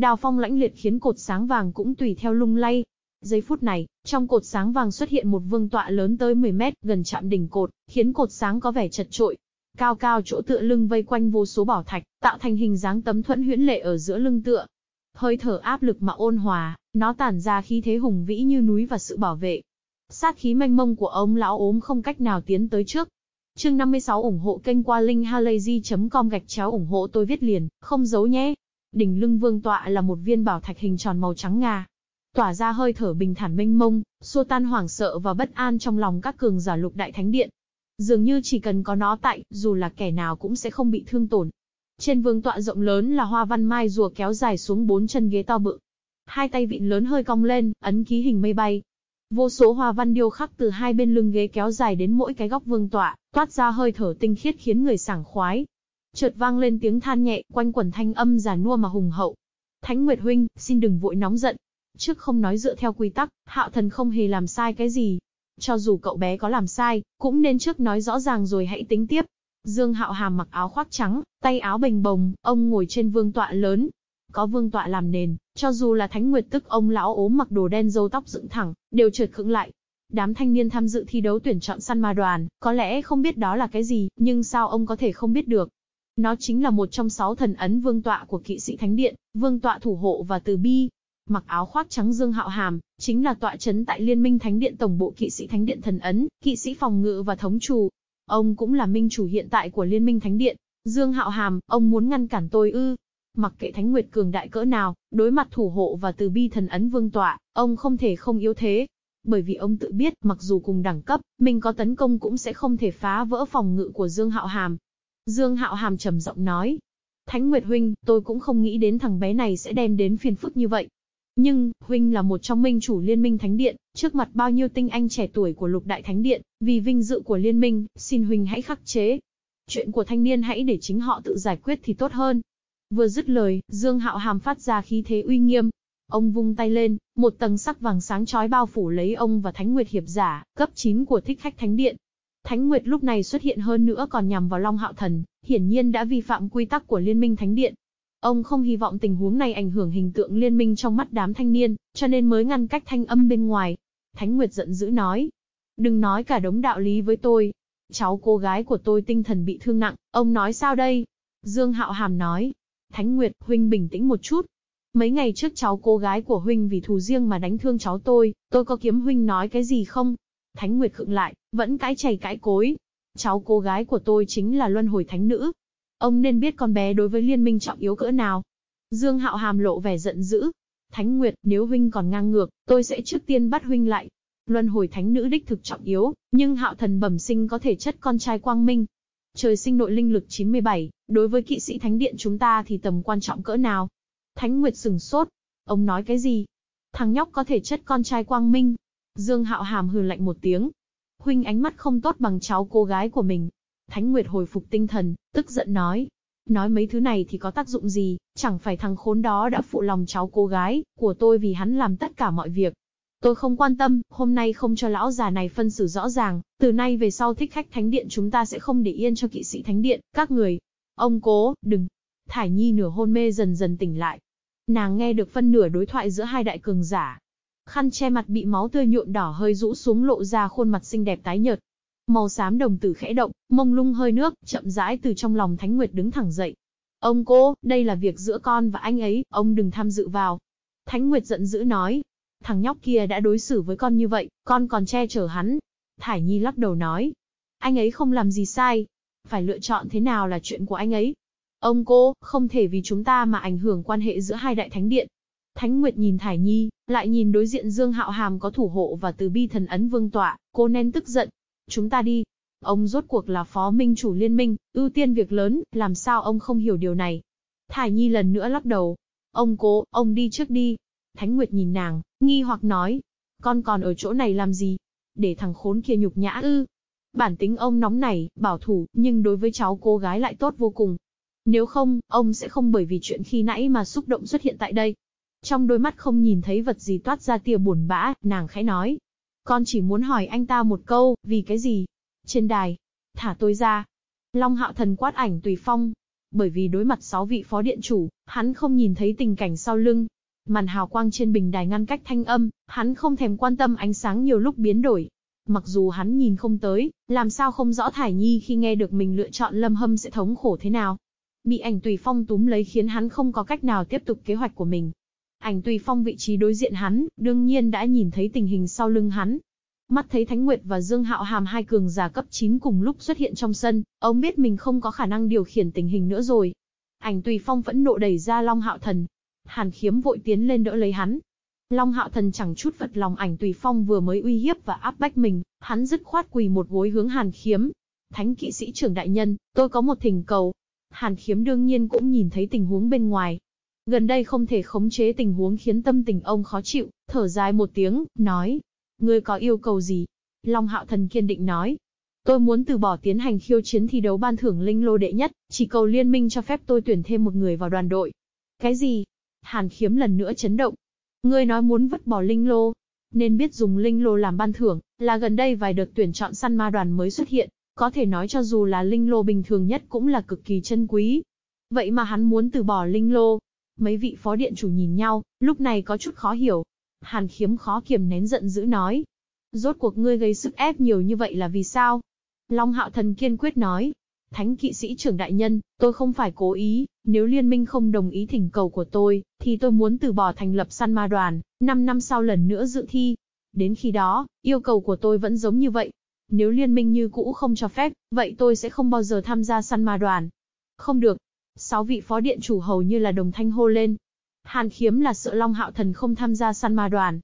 S1: Đào phong lãnh liệt khiến cột sáng vàng cũng tùy theo lung lay. Giây phút này, trong cột sáng vàng xuất hiện một vương tọa lớn tới 10 mét, gần chạm đỉnh cột, khiến cột sáng có vẻ chật trội. Cao cao chỗ tựa lưng vây quanh vô số bảo thạch, tạo thành hình dáng tấm thuẫn huyễn lệ ở giữa lưng tựa. Hơi thở áp lực mà ôn hòa, nó tản ra khí thế hùng vĩ như núi và sự bảo vệ. Sát khí mênh mông của ông lão ốm không cách nào tiến tới trước, Chương 56 ủng hộ kênh qua linkhalazy.com gạch chéo ủng hộ tôi viết liền, không giấu nhé. Đỉnh lưng vương tọa là một viên bảo thạch hình tròn màu trắng ngà. Tỏa ra hơi thở bình thản mênh mông, xua tan hoảng sợ và bất an trong lòng các cường giả lục đại thánh điện. Dường như chỉ cần có nó tại, dù là kẻ nào cũng sẽ không bị thương tổn. Trên vương tọa rộng lớn là hoa văn mai rùa kéo dài xuống bốn chân ghế to bự. Hai tay vịn lớn hơi cong lên, ấn ký hình mây bay. Vô số hoa văn điêu khắc từ hai bên lưng ghế kéo dài đến mỗi cái góc vương tọa, toát ra hơi thở tinh khiết khiến người sảng khoái. Chợt vang lên tiếng than nhẹ, quanh quẩn thanh âm già nua mà hùng hậu. Thánh Nguyệt huynh, xin đừng vội nóng giận. Trước không nói dựa theo quy tắc, Hạo Thần không hề làm sai cái gì. Cho dù cậu bé có làm sai, cũng nên trước nói rõ ràng rồi hãy tính tiếp. Dương Hạo Hàm mặc áo khoác trắng, tay áo bềnh bồng, ông ngồi trên vương tọa lớn. Có vương tọa làm nền, cho dù là Thánh Nguyệt tức ông lão ốm mặc đồ đen râu tóc dựng thẳng, đều trượt khựng lại. Đám thanh niên tham dự thi đấu tuyển chọn săn ma đoàn, có lẽ không biết đó là cái gì, nhưng sao ông có thể không biết được. Nó chính là một trong sáu thần ấn vương tọa của kỵ sĩ thánh điện, vương tọa thủ hộ và từ bi. Mặc áo khoác trắng dương hạo hàm, chính là tọa chấn tại Liên minh Thánh điện tổng bộ kỵ sĩ thánh điện thần ấn, kỵ sĩ phòng ngự và thống chủ. Ông cũng là minh chủ hiện tại của Liên minh Thánh điện. Dương hạo hàm, ông muốn ngăn cản tôi ư? Mặc kệ Thánh Nguyệt cường đại cỡ nào, đối mặt thủ hộ và từ bi thần ấn vương tọa, ông không thể không yếu thế. Bởi vì ông tự biết, mặc dù cùng đẳng cấp, mình có tấn công cũng sẽ không thể phá vỡ phòng ngự của Dương Hạo Hàm. Dương Hạo Hàm trầm giọng nói. Thánh Nguyệt Huynh, tôi cũng không nghĩ đến thằng bé này sẽ đem đến phiền phức như vậy. Nhưng, Huynh là một trong minh chủ liên minh Thánh Điện, trước mặt bao nhiêu tinh anh trẻ tuổi của lục đại Thánh Điện, vì vinh dự của liên minh, xin Huynh hãy khắc chế. Chuyện của thanh niên hãy để chính họ tự giải quyết thì tốt hơn. Vừa dứt lời, Dương Hạo Hàm phát ra khí thế uy nghiêm. Ông vung tay lên, một tầng sắc vàng sáng chói bao phủ lấy ông và Thánh Nguyệt Hiệp Giả, cấp 9 của thích khách Thánh Điện. Thánh Nguyệt lúc này xuất hiện hơn nữa còn nhằm vào Long Hạo Thần, hiển nhiên đã vi phạm quy tắc của Liên minh Thánh Điện. Ông không hy vọng tình huống này ảnh hưởng hình tượng liên minh trong mắt đám thanh niên, cho nên mới ngăn cách thanh âm bên ngoài. Thánh Nguyệt giận dữ nói. Đừng nói cả đống đạo lý với tôi. Cháu cô gái của tôi tinh thần bị thương nặng, ông nói sao đây? Dương Hạo Hàm nói. Thánh Nguyệt, Huynh bình tĩnh một chút. Mấy ngày trước cháu cô gái của Huynh vì thù riêng mà đánh thương cháu tôi, tôi có kiếm Huynh nói cái gì không? Thánh Nguyệt khựng lại, vẫn cãi chày cãi cối. Cháu cô gái của tôi chính là luân hồi thánh nữ. Ông nên biết con bé đối với liên minh trọng yếu cỡ nào. Dương Hạo Hàm lộ vẻ giận dữ. Thánh Nguyệt, nếu huynh còn ngang ngược, tôi sẽ trước tiên bắt huynh lại. Luân hồi thánh nữ đích thực trọng yếu, nhưng Hạo thần bẩm sinh có thể chất con trai quang minh. Trời sinh nội linh lực 97, đối với kỵ sĩ thánh điện chúng ta thì tầm quan trọng cỡ nào? Thánh Nguyệt sừng sốt. Ông nói cái gì? Thằng nhóc có thể chất con trai quang minh, Dương Hạo Hàm hừ lạnh một tiếng. Huynh ánh mắt không tốt bằng cháu cô gái của mình. Thánh Nguyệt hồi phục tinh thần, tức giận nói. Nói mấy thứ này thì có tác dụng gì, chẳng phải thằng khốn đó đã phụ lòng cháu cô gái, của tôi vì hắn làm tất cả mọi việc. Tôi không quan tâm, hôm nay không cho lão già này phân xử rõ ràng, từ nay về sau thích khách thánh điện chúng ta sẽ không để yên cho kỵ sĩ thánh điện, các người. Ông cố, đừng. Thải Nhi nửa hôn mê dần dần tỉnh lại. Nàng nghe được phân nửa đối thoại giữa hai đại cường giả, Khăn che mặt bị máu tươi nhuộm đỏ hơi rũ xuống lộ ra khuôn mặt xinh đẹp tái nhợt. Màu xám đồng tử khẽ động, mông lung hơi nước, chậm rãi từ trong lòng Thánh Nguyệt đứng thẳng dậy. Ông cô, đây là việc giữa con và anh ấy, ông đừng tham dự vào. Thánh Nguyệt giận dữ nói. Thằng nhóc kia đã đối xử với con như vậy, con còn che chở hắn. Thải Nhi lắc đầu nói. Anh ấy không làm gì sai. Phải lựa chọn thế nào là chuyện của anh ấy. Ông cô, không thể vì chúng ta mà ảnh hưởng quan hệ giữa hai đại thánh điện. Thánh Nguyệt nhìn Thải Nhi, lại nhìn đối diện Dương Hạo Hàm có thủ hộ và từ bi thần ấn vương tọa, cô nên tức giận. Chúng ta đi. Ông rốt cuộc là phó minh chủ liên minh, ưu tiên việc lớn, làm sao ông không hiểu điều này. Thải Nhi lần nữa lắc đầu. Ông cố, ông đi trước đi. Thánh Nguyệt nhìn nàng, nghi hoặc nói. Con còn ở chỗ này làm gì? Để thằng khốn kia nhục nhã ư. Bản tính ông nóng này, bảo thủ, nhưng đối với cháu cô gái lại tốt vô cùng. Nếu không, ông sẽ không bởi vì chuyện khi nãy mà xúc động xuất hiện tại đây. Trong đôi mắt không nhìn thấy vật gì toát ra tia buồn bã, nàng khẽ nói. Con chỉ muốn hỏi anh ta một câu, vì cái gì? Trên đài. Thả tôi ra. Long hạo thần quát ảnh tùy phong. Bởi vì đối mặt sáu vị phó điện chủ, hắn không nhìn thấy tình cảnh sau lưng. Màn hào quang trên bình đài ngăn cách thanh âm, hắn không thèm quan tâm ánh sáng nhiều lúc biến đổi. Mặc dù hắn nhìn không tới, làm sao không rõ Thải Nhi khi nghe được mình lựa chọn lâm hâm sẽ thống khổ thế nào. Bị ảnh tùy phong túm lấy khiến hắn không có cách nào tiếp tục kế hoạch của mình. Ảnh tùy phong vị trí đối diện hắn, đương nhiên đã nhìn thấy tình hình sau lưng hắn. Mắt thấy Thánh Nguyệt và Dương Hạo Hàm hai cường giả cấp 9 cùng lúc xuất hiện trong sân, ông biết mình không có khả năng điều khiển tình hình nữa rồi. Ảnh tùy phong vẫn nộ đẩy ra Long Hạo Thần. Hàn khiếm vội tiến lên đỡ lấy hắn. Long Hạo Thần chẳng chút vật lòng ảnh tùy phong vừa mới uy hiếp và áp bách mình, hắn dứt khoát quỳ một gối hướng Hàn khiếm. Thánh kỵ sĩ trưởng đại nhân, tôi có một thỉnh cầu. Hàn khiếm đương nhiên cũng nhìn thấy tình huống bên ngoài. Gần đây không thể khống chế tình huống khiến tâm tình ông khó chịu, thở dài một tiếng, nói. Ngươi có yêu cầu gì? Long hạo thần kiên định nói. Tôi muốn từ bỏ tiến hành khiêu chiến thi đấu ban thưởng linh lô đệ nhất, chỉ cầu liên minh cho phép tôi tuyển thêm một người vào đoàn đội. Cái gì? Hàn khiếm lần nữa chấn động. Ngươi nói muốn vứt bỏ linh lô, nên biết dùng linh lô làm ban thưởng, là gần đây vài đợt tuyển chọn săn ma đoàn mới xuất hiện, có thể nói cho dù là linh lô bình thường nhất cũng là cực kỳ chân quý. Vậy mà hắn muốn từ bỏ linh lô. Mấy vị phó điện chủ nhìn nhau, lúc này có chút khó hiểu. Hàn khiếm khó kiềm nén giận dữ nói. Rốt cuộc ngươi gây sức ép nhiều như vậy là vì sao? Long hạo thần kiên quyết nói. Thánh kỵ sĩ trưởng đại nhân, tôi không phải cố ý, nếu liên minh không đồng ý thỉnh cầu của tôi, thì tôi muốn từ bỏ thành lập săn ma đoàn, 5 năm sau lần nữa dự thi. Đến khi đó, yêu cầu của tôi vẫn giống như vậy. Nếu liên minh như cũ không cho phép, vậy tôi sẽ không bao giờ tham gia săn ma đoàn. Không được. Sáu vị phó điện chủ hầu như là đồng thanh hô lên. Hàn khiếm là sợ Long Hạo Thần không tham gia săn ma đoàn.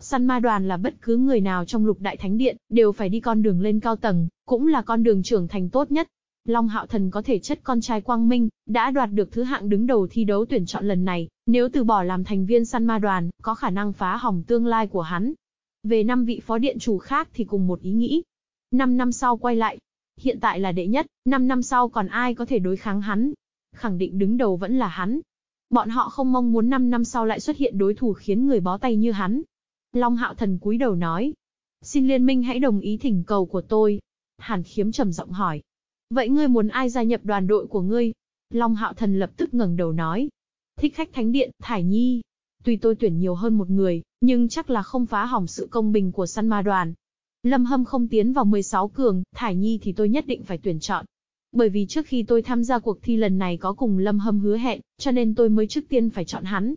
S1: Săn ma đoàn là bất cứ người nào trong lục đại thánh điện, đều phải đi con đường lên cao tầng, cũng là con đường trưởng thành tốt nhất. Long Hạo Thần có thể chất con trai Quang Minh, đã đoạt được thứ hạng đứng đầu thi đấu tuyển chọn lần này, nếu từ bỏ làm thành viên săn ma đoàn, có khả năng phá hỏng tương lai của hắn. Về năm vị phó điện chủ khác thì cùng một ý nghĩ. Năm năm sau quay lại. Hiện tại là đệ nhất, năm năm sau còn ai có thể đối kháng hắn. Khẳng định đứng đầu vẫn là hắn. Bọn họ không mong muốn năm năm sau lại xuất hiện đối thủ khiến người bó tay như hắn. Long Hạo Thần cúi đầu nói. Xin liên minh hãy đồng ý thỉnh cầu của tôi. Hàn khiếm trầm giọng hỏi. Vậy ngươi muốn ai gia nhập đoàn đội của ngươi? Long Hạo Thần lập tức ngẩng đầu nói. Thích khách thánh điện, Thải Nhi. Tuy tôi tuyển nhiều hơn một người, nhưng chắc là không phá hỏng sự công bình của săn ma đoàn. Lâm Hâm không tiến vào 16 cường, Thải Nhi thì tôi nhất định phải tuyển chọn. Bởi vì trước khi tôi tham gia cuộc thi lần này có cùng Lâm Hâm hứa hẹn, cho nên tôi mới trước tiên phải chọn hắn.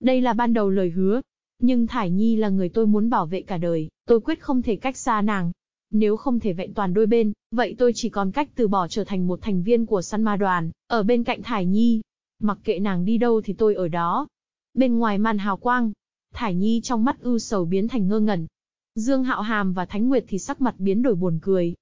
S1: Đây là ban đầu lời hứa. Nhưng Thải Nhi là người tôi muốn bảo vệ cả đời, tôi quyết không thể cách xa nàng. Nếu không thể vẹn toàn đôi bên, vậy tôi chỉ còn cách từ bỏ trở thành một thành viên của săn ma đoàn, ở bên cạnh Thải Nhi. Mặc kệ nàng đi đâu thì tôi ở đó. Bên ngoài màn hào quang, Thải Nhi trong mắt ưu sầu biến thành ngơ ngẩn. Dương Hạo Hàm và Thánh Nguyệt thì sắc mặt biến đổi buồn cười.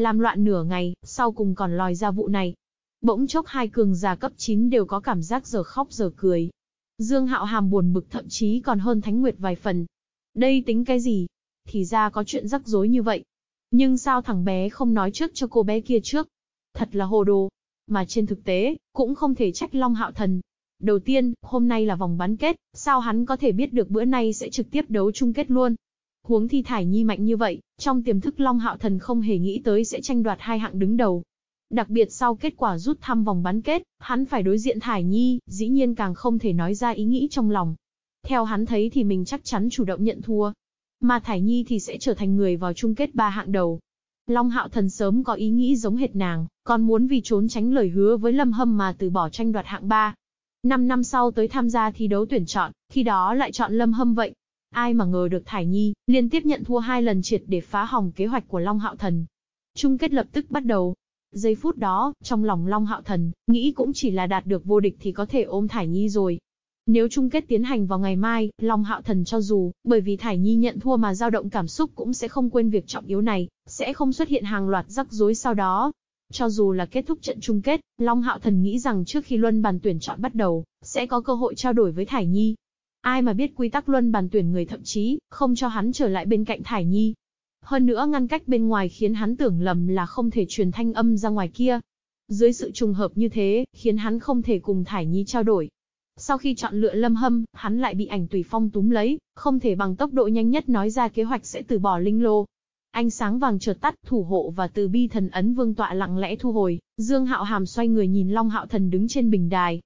S1: Làm loạn nửa ngày, sau cùng còn lòi ra vụ này. Bỗng chốc hai cường giả cấp 9 đều có cảm giác giờ khóc giờ cười. Dương Hạo Hàm buồn bực thậm chí còn hơn Thánh Nguyệt vài phần. Đây tính cái gì? Thì ra có chuyện rắc rối như vậy. Nhưng sao thằng bé không nói trước cho cô bé kia trước? Thật là hồ đồ. Mà trên thực tế, cũng không thể trách Long Hạo Thần. Đầu tiên, hôm nay là vòng bán kết, sao hắn có thể biết được bữa nay sẽ trực tiếp đấu chung kết luôn? Huống thi Thải Nhi mạnh như vậy, trong tiềm thức Long Hạo Thần không hề nghĩ tới sẽ tranh đoạt hai hạng đứng đầu. Đặc biệt sau kết quả rút thăm vòng bán kết, hắn phải đối diện Thải Nhi, dĩ nhiên càng không thể nói ra ý nghĩ trong lòng. Theo hắn thấy thì mình chắc chắn chủ động nhận thua. Mà Thải Nhi thì sẽ trở thành người vào chung kết ba hạng đầu. Long Hạo Thần sớm có ý nghĩ giống hệt nàng, còn muốn vì trốn tránh lời hứa với Lâm Hâm mà từ bỏ tranh đoạt hạng ba. Năm năm sau tới tham gia thi đấu tuyển chọn, khi đó lại chọn Lâm Hâm vậy. Ai mà ngờ được Thải Nhi, liên tiếp nhận thua hai lần triệt để phá hỏng kế hoạch của Long Hạo Thần. Chung kết lập tức bắt đầu. Giây phút đó, trong lòng Long Hạo Thần, nghĩ cũng chỉ là đạt được vô địch thì có thể ôm Thải Nhi rồi. Nếu chung kết tiến hành vào ngày mai, Long Hạo Thần cho dù, bởi vì Thải Nhi nhận thua mà dao động cảm xúc cũng sẽ không quên việc trọng yếu này, sẽ không xuất hiện hàng loạt rắc rối sau đó. Cho dù là kết thúc trận chung kết, Long Hạo Thần nghĩ rằng trước khi luân bàn tuyển chọn bắt đầu, sẽ có cơ hội trao đổi với Thải Nhi. Ai mà biết quy tắc luân bàn tuyển người thậm chí, không cho hắn trở lại bên cạnh Thải Nhi. Hơn nữa ngăn cách bên ngoài khiến hắn tưởng lầm là không thể truyền thanh âm ra ngoài kia. Dưới sự trùng hợp như thế, khiến hắn không thể cùng Thải Nhi trao đổi. Sau khi chọn lựa lâm hâm, hắn lại bị ảnh tùy phong túm lấy, không thể bằng tốc độ nhanh nhất nói ra kế hoạch sẽ từ bỏ linh lô. Ánh sáng vàng chợt tắt, thủ hộ và từ bi thần ấn vương tọa lặng lẽ thu hồi, Dương Hạo Hàm xoay người nhìn Long Hạo Thần đứng trên bình đài.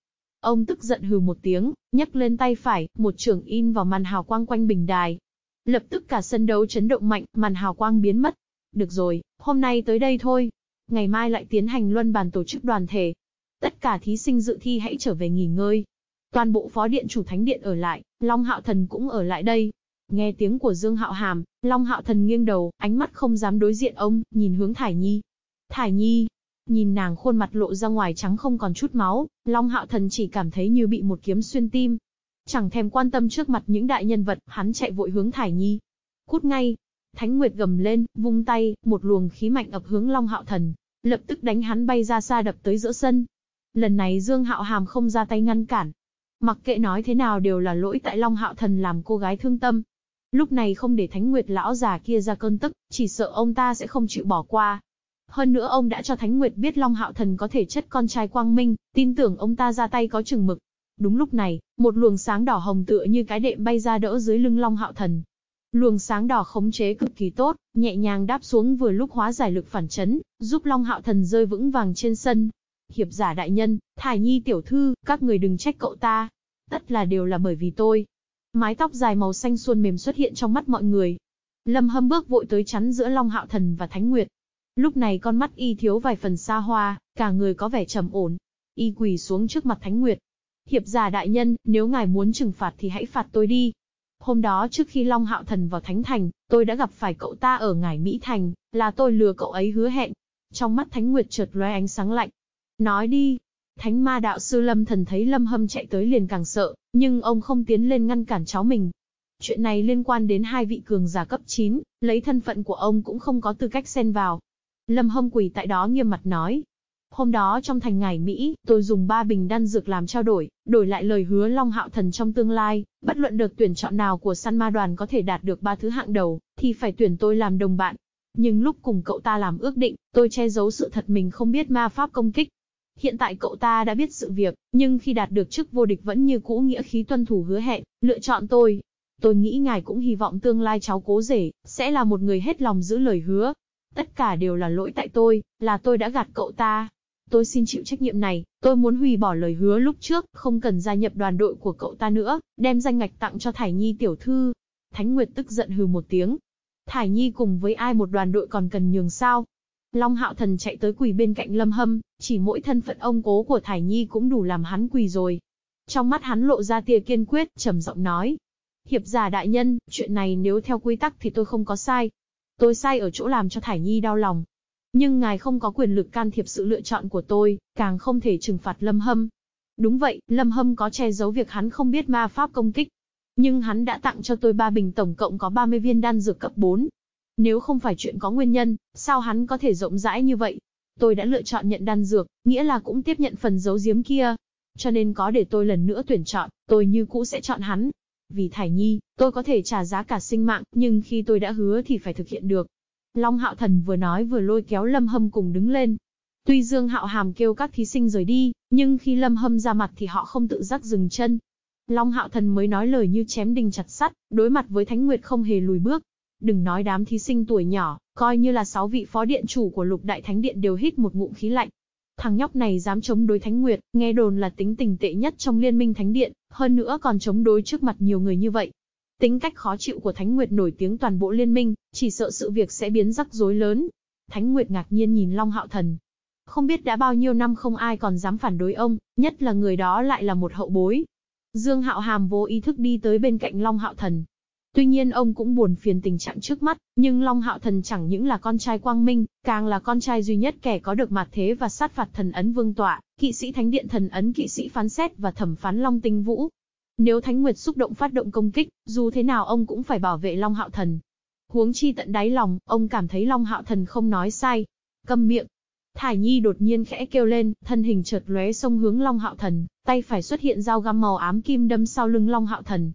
S1: Ông tức giận hừ một tiếng, nhấc lên tay phải, một trường in vào màn hào quang quanh bình đài. Lập tức cả sân đấu chấn động mạnh, màn hào quang biến mất. Được rồi, hôm nay tới đây thôi. Ngày mai lại tiến hành luân bàn tổ chức đoàn thể. Tất cả thí sinh dự thi hãy trở về nghỉ ngơi. Toàn bộ phó điện chủ thánh điện ở lại, Long Hạo Thần cũng ở lại đây. Nghe tiếng của Dương Hạo Hàm, Long Hạo Thần nghiêng đầu, ánh mắt không dám đối diện ông, nhìn hướng Thải Nhi. Thải Nhi, nhìn nàng khuôn mặt lộ ra ngoài trắng không còn chút máu, Long Hạo Thần chỉ cảm thấy như bị một kiếm xuyên tim. Chẳng thèm quan tâm trước mặt những đại nhân vật, hắn chạy vội hướng Thải Nhi. Cút ngay. Thánh Nguyệt gầm lên, vung tay, một luồng khí mạnh ập hướng Long Hạo Thần, lập tức đánh hắn bay ra xa đập tới giữa sân. Lần này Dương Hạo Hàm không ra tay ngăn cản. Mặc kệ nói thế nào đều là lỗi tại Long Hạo Thần làm cô gái thương tâm. Lúc này không để Thánh Nguyệt lão già kia ra cơn tức, chỉ sợ ông ta sẽ không chịu bỏ qua. Hơn nữa ông đã cho Thánh Nguyệt biết Long Hạo Thần có thể chất con trai quang minh, tin tưởng ông ta ra tay có chừng mực. Đúng lúc này, một luồng sáng đỏ hồng tựa như cái đệm bay ra đỡ dưới lưng Long Hạo Thần. Luồng sáng đỏ khống chế cực kỳ tốt, nhẹ nhàng đáp xuống vừa lúc hóa giải lực phản chấn, giúp Long Hạo Thần rơi vững vàng trên sân. Hiệp giả đại nhân, Thải Nhi tiểu thư, các người đừng trách cậu ta. Tất là đều là bởi vì tôi. Mái tóc dài màu xanh xuôn mềm xuất hiện trong mắt mọi người. Lâm Hâm bước vội tới chắn giữa Long Hạo Thần và Thánh Nguyệt. Lúc này con mắt y thiếu vài phần xa hoa, cả người có vẻ trầm ổn. Y quỳ xuống trước mặt Thánh Nguyệt. Hiệp giả đại nhân, nếu ngài muốn trừng phạt thì hãy phạt tôi đi. Hôm đó trước khi Long Hạo Thần vào Thánh Thành, tôi đã gặp phải cậu ta ở ngải Mỹ Thành, là tôi lừa cậu ấy hứa hẹn. Trong mắt Thánh Nguyệt chợt lóe ánh sáng lạnh. Nói đi. Thánh ma đạo sư Lâm Thần thấy Lâm Hâm chạy tới liền càng sợ, nhưng ông không tiến lên ngăn cản cháu mình. Chuyện này liên quan đến hai vị cường giả cấp 9, lấy thân phận của ông cũng không có tư cách xen vào. Lâm Hâm quỳ tại đó nghiêm mặt nói, Hôm đó trong thành ngải Mỹ, tôi dùng ba bình đan dược làm trao đổi, đổi lại lời hứa Long Hạo Thần trong tương lai, bất luận được tuyển chọn nào của săn ma đoàn có thể đạt được ba thứ hạng đầu, thì phải tuyển tôi làm đồng bạn. Nhưng lúc cùng cậu ta làm ước định, tôi che giấu sự thật mình không biết ma pháp công kích. Hiện tại cậu ta đã biết sự việc, nhưng khi đạt được chức vô địch vẫn như cũ nghĩa khí tuân thủ hứa hẹn, lựa chọn tôi. Tôi nghĩ ngài cũng hy vọng tương lai cháu cố rể, sẽ là một người hết lòng giữ lời hứa. Tất cả đều là lỗi tại tôi, là tôi đã gạt cậu ta. Tôi xin chịu trách nhiệm này, tôi muốn hủy bỏ lời hứa lúc trước, không cần gia nhập đoàn đội của cậu ta nữa, đem danh ngạch tặng cho Thải Nhi tiểu thư. Thánh Nguyệt tức giận hừ một tiếng. Thải Nhi cùng với ai một đoàn đội còn cần nhường sao? Long Hạo Thần chạy tới quỳ bên cạnh Lâm Hâm, chỉ mỗi thân phận ông cố của Thải Nhi cũng đủ làm hắn quỳ rồi. Trong mắt hắn lộ ra tia kiên quyết, trầm giọng nói. Hiệp giả đại nhân, chuyện này nếu theo quy tắc thì tôi không có sai. Tôi sai ở chỗ làm cho Thải Nhi đau lòng, nhưng ngài không có quyền lực can thiệp sự lựa chọn của tôi, càng không thể trừng phạt Lâm Hâm. Đúng vậy, Lâm Hâm có che giấu việc hắn không biết ma pháp công kích. Nhưng hắn đã tặng cho tôi ba bình tổng cộng có 30 viên đan dược cấp 4. Nếu không phải chuyện có nguyên nhân, sao hắn có thể rộng rãi như vậy? Tôi đã lựa chọn nhận đan dược, nghĩa là cũng tiếp nhận phần giấu giếm kia. Cho nên có để tôi lần nữa tuyển chọn, tôi như cũ sẽ chọn hắn. Vì Thải Nhi, tôi có thể trả giá cả sinh mạng, nhưng khi tôi đã hứa thì phải thực hiện được. Long Hạo Thần vừa nói vừa lôi kéo Lâm Hâm cùng đứng lên. Tuy Dương Hạo Hàm kêu các thí sinh rời đi, nhưng khi Lâm Hâm ra mặt thì họ không tự giác dừng chân. Long Hạo Thần mới nói lời như chém đinh chặt sắt, đối mặt với Thánh Nguyệt không hề lùi bước. Đừng nói đám thí sinh tuổi nhỏ, coi như là sáu vị phó điện chủ của lục đại thánh điện đều hít một ngụm khí lạnh. Thằng nhóc này dám chống đối Thánh Nguyệt, nghe đồn là tính tình tệ nhất trong liên minh thánh điện, hơn nữa còn chống đối trước mặt nhiều người như vậy, Tính cách khó chịu của Thánh Nguyệt nổi tiếng toàn bộ liên minh, chỉ sợ sự việc sẽ biến rắc rối lớn. Thánh Nguyệt ngạc nhiên nhìn Long Hạo Thần. Không biết đã bao nhiêu năm không ai còn dám phản đối ông, nhất là người đó lại là một hậu bối. Dương Hạo Hàm vô ý thức đi tới bên cạnh Long Hạo Thần. Tuy nhiên ông cũng buồn phiền tình trạng trước mắt, nhưng Long Hạo Thần chẳng những là con trai quang minh, càng là con trai duy nhất kẻ có được mặt thế và sát phạt thần ấn vương tọa, kỵ sĩ thánh điện thần ấn kỵ sĩ phán xét và thẩm phán Long Tinh Vũ, nếu Thánh Nguyệt xúc động phát động công kích, dù thế nào ông cũng phải bảo vệ Long Hạo Thần. Huống chi tận đáy lòng, ông cảm thấy Long Hạo Thần không nói sai. Câm miệng. Thải Nhi đột nhiên khẽ kêu lên, thân hình chợt lóe xông hướng Long Hạo Thần, tay phải xuất hiện dao găm màu ám kim đâm sau lưng Long Hạo Thần.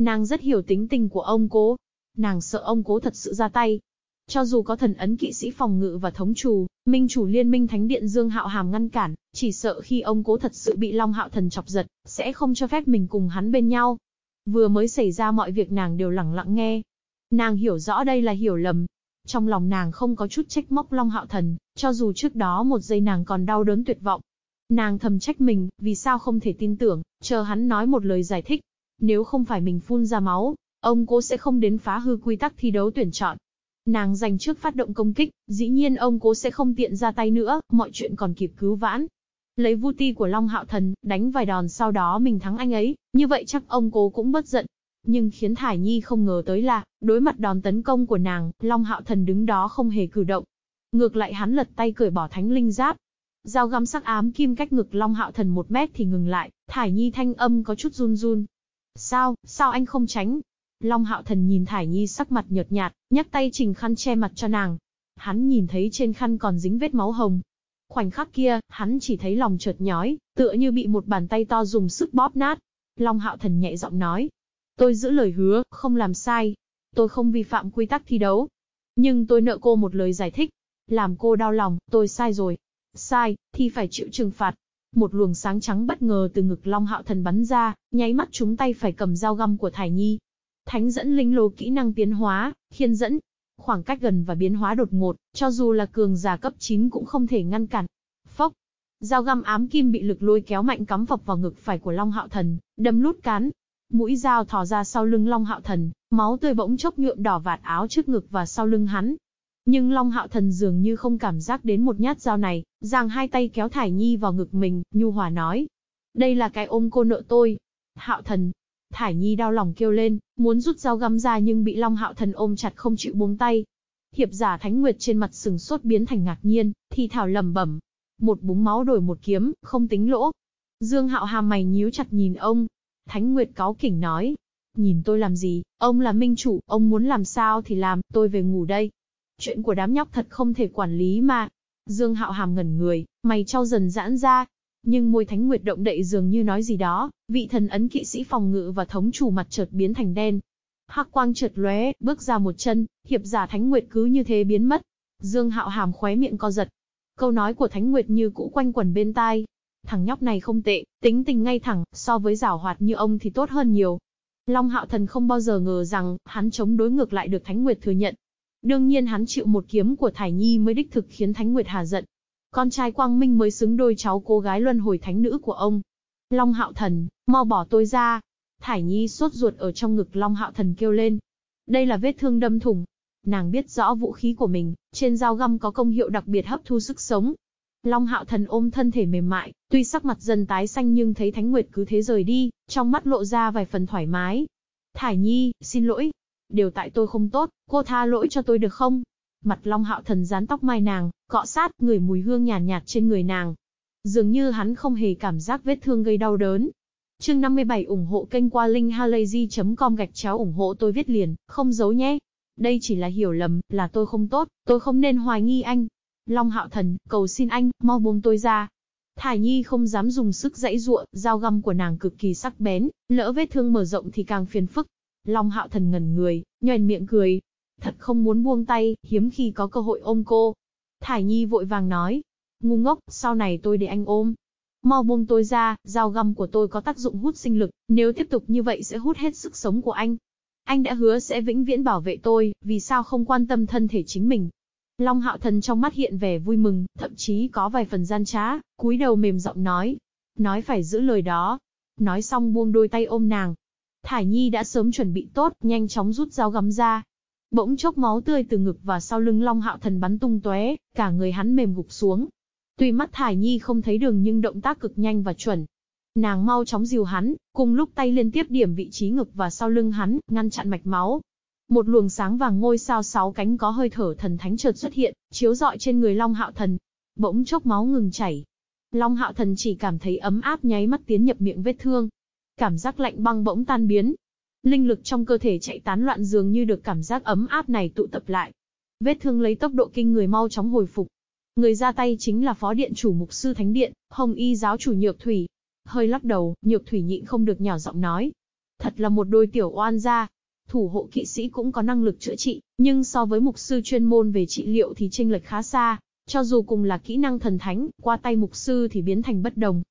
S1: Nàng rất hiểu tính tình của ông cố. Nàng sợ ông cố thật sự ra tay, cho dù có thần ấn kỵ sĩ phòng ngự và thống chủ, minh chủ liên minh thánh điện Dương Hạo Hàm ngăn cản, chỉ sợ khi ông cố thật sự bị Long Hạo Thần chọc giật, sẽ không cho phép mình cùng hắn bên nhau. Vừa mới xảy ra mọi việc nàng đều lặng lặng nghe. Nàng hiểu rõ đây là hiểu lầm. Trong lòng nàng không có chút trách móc Long Hạo Thần, cho dù trước đó một giây nàng còn đau đớn tuyệt vọng. Nàng thầm trách mình, vì sao không thể tin tưởng, chờ hắn nói một lời giải thích. Nếu không phải mình phun ra máu, ông cố sẽ không đến phá hư quy tắc thi đấu tuyển chọn. Nàng giành trước phát động công kích, dĩ nhiên ông cố sẽ không tiện ra tay nữa, mọi chuyện còn kịp cứu vãn. Lấy vu ti của Long Hạo Thần, đánh vài đòn sau đó mình thắng anh ấy, như vậy chắc ông cố cũng bất giận. Nhưng khiến Thải Nhi không ngờ tới là, đối mặt đòn tấn công của nàng, Long Hạo Thần đứng đó không hề cử động. Ngược lại hắn lật tay cởi bỏ thánh linh giáp. Dao găm sắc ám kim cách ngực Long Hạo Thần một mét thì ngừng lại, Thải Nhi thanh âm có chút run run. Sao, sao anh không tránh? Long Hạo Thần nhìn Thải Nhi sắc mặt nhợt nhạt, nhắc tay trình khăn che mặt cho nàng. Hắn nhìn thấy trên khăn còn dính vết máu hồng. Khoảnh khắc kia, hắn chỉ thấy lòng chợt nhói, tựa như bị một bàn tay to dùng sức bóp nát. Long Hạo Thần nhẹ giọng nói. Tôi giữ lời hứa, không làm sai. Tôi không vi phạm quy tắc thi đấu. Nhưng tôi nợ cô một lời giải thích. Làm cô đau lòng, tôi sai rồi. Sai, thì phải chịu trừng phạt. Một luồng sáng trắng bất ngờ từ ngực Long Hạo Thần bắn ra, nháy mắt chúng tay phải cầm dao găm của Thải Nhi. Thánh dẫn linh lô kỹ năng tiến hóa, khiên dẫn, khoảng cách gần và biến hóa đột ngột, cho dù là cường giả cấp 9 cũng không thể ngăn cản. Phốc, dao găm ám kim bị lực lôi kéo mạnh cắm phập vào ngực phải của Long Hạo Thần, đâm lút cán. Mũi dao thò ra sau lưng Long Hạo Thần, máu tươi bỗng chốc nhuộm đỏ vạt áo trước ngực và sau lưng hắn. Nhưng Long Hạo Thần dường như không cảm giác đến một nhát dao này, giang hai tay kéo Thải Nhi vào ngực mình, nhu hòa nói. Đây là cái ôm cô nợ tôi. Hạo Thần, Thải Nhi đau lòng kêu lên, muốn rút dao găm ra nhưng bị Long Hạo Thần ôm chặt không chịu buông tay. Hiệp giả Thánh Nguyệt trên mặt sừng sốt biến thành ngạc nhiên, thì thảo lẩm bẩm. Một búng máu đổi một kiếm, không tính lỗ. Dương Hạo hàm mày nhíu chặt nhìn ông. Thánh Nguyệt cáo kỉnh nói. Nhìn tôi làm gì, ông là minh chủ, ông muốn làm sao thì làm, tôi về ngủ đây. Chuyện của đám nhóc thật không thể quản lý mà. Dương Hạo hàm ngẩn người, mày trao dần giãn ra, nhưng môi Thánh Nguyệt động đậy dường như nói gì đó, vị thần ấn kỵ sĩ phòng ngự và thống chủ mặt chợt biến thành đen. Hắc quang chợt lóe, bước ra một chân, hiệp giả Thánh Nguyệt cứ như thế biến mất. Dương Hạo Hàm khóe miệng co giật. Câu nói của Thánh Nguyệt như cũ quanh quẩn bên tai. Thằng nhóc này không tệ, tính tình ngay thẳng, so với giảo hoạt như ông thì tốt hơn nhiều. Long Hạo Thần không bao giờ ngờ rằng, hắn chống đối ngược lại được Thánh Nguyệt thừa nhận. Đương nhiên hắn chịu một kiếm của Thải Nhi mới đích thực khiến Thánh Nguyệt hà giận, con trai Quang Minh mới xứng đôi cháu cô gái luân hồi thánh nữ của ông. Long Hạo Thần, mau bỏ tôi ra. Thải Nhi sốt ruột ở trong ngực Long Hạo Thần kêu lên. Đây là vết thương đâm thủng. Nàng biết rõ vũ khí của mình, trên dao găm có công hiệu đặc biệt hấp thu sức sống. Long Hạo Thần ôm thân thể mềm mại, tuy sắc mặt dần tái xanh nhưng thấy Thánh Nguyệt cứ thế rời đi, trong mắt lộ ra vài phần thoải mái. Thải Nhi, xin lỗi. Điều tại tôi không tốt, cô tha lỗi cho tôi được không? Mặt Long Hạo Thần dán tóc mai nàng, cọ sát, người mùi hương nhàn nhạt, nhạt trên người nàng. Dường như hắn không hề cảm giác vết thương gây đau đớn. Chương 57 ủng hộ kênh qua linkhalazy.com gạch chéo ủng hộ tôi viết liền, không giấu nhé. Đây chỉ là hiểu lầm, là tôi không tốt, tôi không nên hoài nghi anh. Long Hạo Thần, cầu xin anh, mau buông tôi ra. Thải Nhi không dám dùng sức dãy ruộng, dao găm của nàng cực kỳ sắc bén, lỡ vết thương mở rộng thì càng phiền phức. Long Hạo Thần ngẩn người, nhoèn miệng cười, Thật không muốn buông tay, hiếm khi có cơ hội ôm cô. Thải Nhi vội vàng nói. Ngu ngốc, sau này tôi để anh ôm. Mau buông tôi ra, dao găm của tôi có tác dụng hút sinh lực, nếu tiếp tục như vậy sẽ hút hết sức sống của anh. Anh đã hứa sẽ vĩnh viễn bảo vệ tôi, vì sao không quan tâm thân thể chính mình. Long hạo thần trong mắt hiện vẻ vui mừng, thậm chí có vài phần gian trá, cúi đầu mềm giọng nói. Nói phải giữ lời đó. Nói xong buông đôi tay ôm nàng. Thải Nhi đã sớm chuẩn bị tốt, nhanh chóng rút dao găm ra, Bỗng chốc máu tươi từ ngực và sau lưng Long Hạo Thần bắn tung tóe, cả người hắn mềm gục xuống. Tuy mắt Thải Nhi không thấy đường nhưng động tác cực nhanh và chuẩn. Nàng mau chóng dìu hắn, cùng lúc tay liên tiếp điểm vị trí ngực và sau lưng hắn, ngăn chặn mạch máu. Một luồng sáng vàng ngôi sao sáu cánh có hơi thở thần thánh chợt xuất hiện, chiếu rọi trên người Long Hạo Thần. Bỗng chốc máu ngừng chảy. Long Hạo Thần chỉ cảm thấy ấm áp nháy mắt tiến nhập miệng vết thương. Cảm giác lạnh băng bỗng tan biến, Linh lực trong cơ thể chạy tán loạn dường như được cảm giác ấm áp này tụ tập lại. Vết thương lấy tốc độ kinh người mau chóng hồi phục. Người ra tay chính là phó điện chủ mục sư thánh điện, hồng y giáo chủ nhược thủy. Hơi lắc đầu, nhược thủy nhịn không được nhỏ giọng nói. Thật là một đôi tiểu oan gia. Thủ hộ kỵ sĩ cũng có năng lực chữa trị, nhưng so với mục sư chuyên môn về trị liệu thì chênh lệch khá xa. Cho dù cùng là kỹ năng thần thánh, qua tay mục sư thì biến thành bất đồng.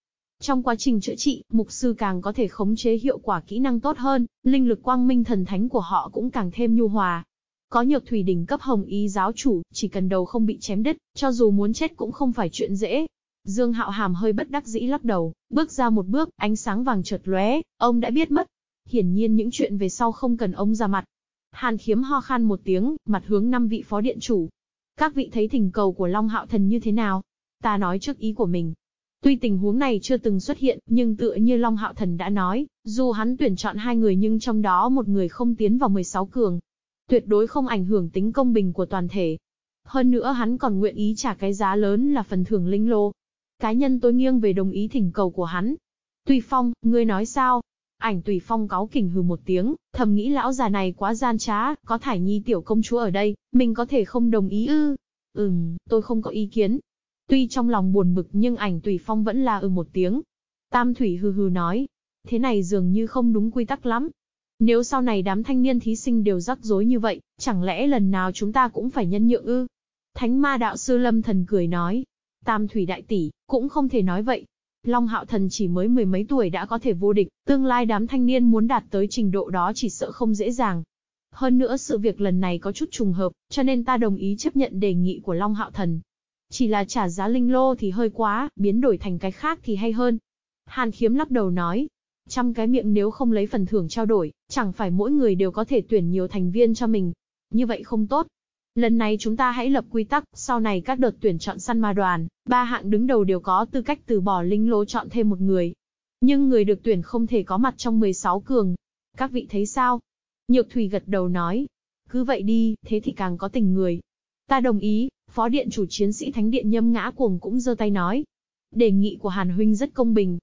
S1: Trong quá trình chữa trị, mục sư càng có thể khống chế hiệu quả kỹ năng tốt hơn, linh lực quang minh thần thánh của họ cũng càng thêm nhu hòa. Có nhược thủy đỉnh cấp hồng ý giáo chủ, chỉ cần đầu không bị chém đứt, cho dù muốn chết cũng không phải chuyện dễ. Dương Hạo Hàm hơi bất đắc dĩ lắc đầu, bước ra một bước, ánh sáng vàng chợt lóe, ông đã biết mất. Hiển nhiên những chuyện về sau không cần ông ra mặt. Hàn khiếm ho khan một tiếng, mặt hướng năm vị phó điện chủ. Các vị thấy thỉnh cầu của Long Hạo Thần như thế nào? Ta nói trước ý của mình, Tuy tình huống này chưa từng xuất hiện, nhưng tựa như Long Hạo Thần đã nói, dù hắn tuyển chọn hai người nhưng trong đó một người không tiến vào 16 cường. Tuyệt đối không ảnh hưởng tính công bình của toàn thể. Hơn nữa hắn còn nguyện ý trả cái giá lớn là phần thưởng linh lô. Cá nhân tôi nghiêng về đồng ý thỉnh cầu của hắn. Tùy Phong, ngươi nói sao? Ảnh Tùy Phong cáu kỉnh hừ một tiếng, thầm nghĩ lão già này quá gian trá, có thải nhi tiểu công chúa ở đây, mình có thể không đồng ý ư. Ừm, tôi không có ý kiến. Tuy trong lòng buồn bực nhưng ảnh tùy phong vẫn là ừ một tiếng. Tam Thủy hừ hừ nói. Thế này dường như không đúng quy tắc lắm. Nếu sau này đám thanh niên thí sinh đều rắc rối như vậy, chẳng lẽ lần nào chúng ta cũng phải nhân nhượng ư? Thánh ma đạo sư Lâm Thần cười nói. Tam Thủy đại tỷ, cũng không thể nói vậy. Long Hạo Thần chỉ mới mười mấy tuổi đã có thể vô địch, tương lai đám thanh niên muốn đạt tới trình độ đó chỉ sợ không dễ dàng. Hơn nữa sự việc lần này có chút trùng hợp, cho nên ta đồng ý chấp nhận đề nghị của Long Hạo Thần. Chỉ là trả giá linh lô thì hơi quá, biến đổi thành cái khác thì hay hơn. Hàn khiếm lắc đầu nói, trăm cái miệng nếu không lấy phần thưởng trao đổi, chẳng phải mỗi người đều có thể tuyển nhiều thành viên cho mình. Như vậy không tốt. Lần này chúng ta hãy lập quy tắc, sau này các đợt tuyển chọn săn ma đoàn, ba hạng đứng đầu đều có tư cách từ bỏ linh lô chọn thêm một người. Nhưng người được tuyển không thể có mặt trong 16 cường. Các vị thấy sao? Nhược Thủy gật đầu nói. Cứ vậy đi, thế thì càng có tình người. Ta đồng ý, phó điện chủ chiến sĩ thánh điện nhâm ngã cuồng cũng giơ tay nói. Đề nghị của Hàn Huynh rất công bình.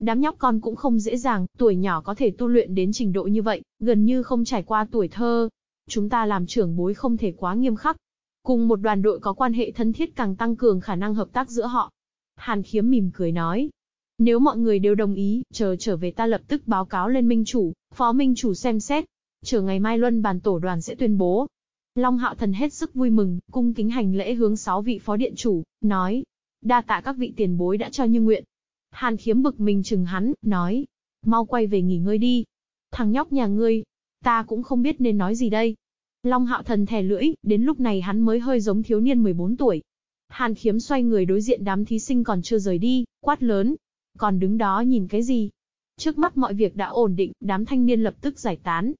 S1: Đám nhóc con cũng không dễ dàng, tuổi nhỏ có thể tu luyện đến trình độ như vậy, gần như không trải qua tuổi thơ. Chúng ta làm trưởng bối không thể quá nghiêm khắc. Cùng một đoàn đội có quan hệ thân thiết càng tăng cường khả năng hợp tác giữa họ. Hàn khiếm mỉm cười nói. Nếu mọi người đều đồng ý, chờ trở về ta lập tức báo cáo lên minh chủ, phó minh chủ xem xét. Chờ ngày mai luân bàn tổ đoàn sẽ tuyên bố. Long hạo thần hết sức vui mừng, cung kính hành lễ hướng sáu vị phó điện chủ, nói. Đa tạ các vị tiền bối đã cho như nguyện. Hàn khiếm bực mình chừng hắn, nói. Mau quay về nghỉ ngơi đi. Thằng nhóc nhà ngươi. Ta cũng không biết nên nói gì đây. Long hạo thần thè lưỡi, đến lúc này hắn mới hơi giống thiếu niên 14 tuổi. Hàn khiếm xoay người đối diện đám thí sinh còn chưa rời đi, quát lớn. Còn đứng đó nhìn cái gì? Trước mắt mọi việc đã ổn định, đám thanh niên lập tức giải tán.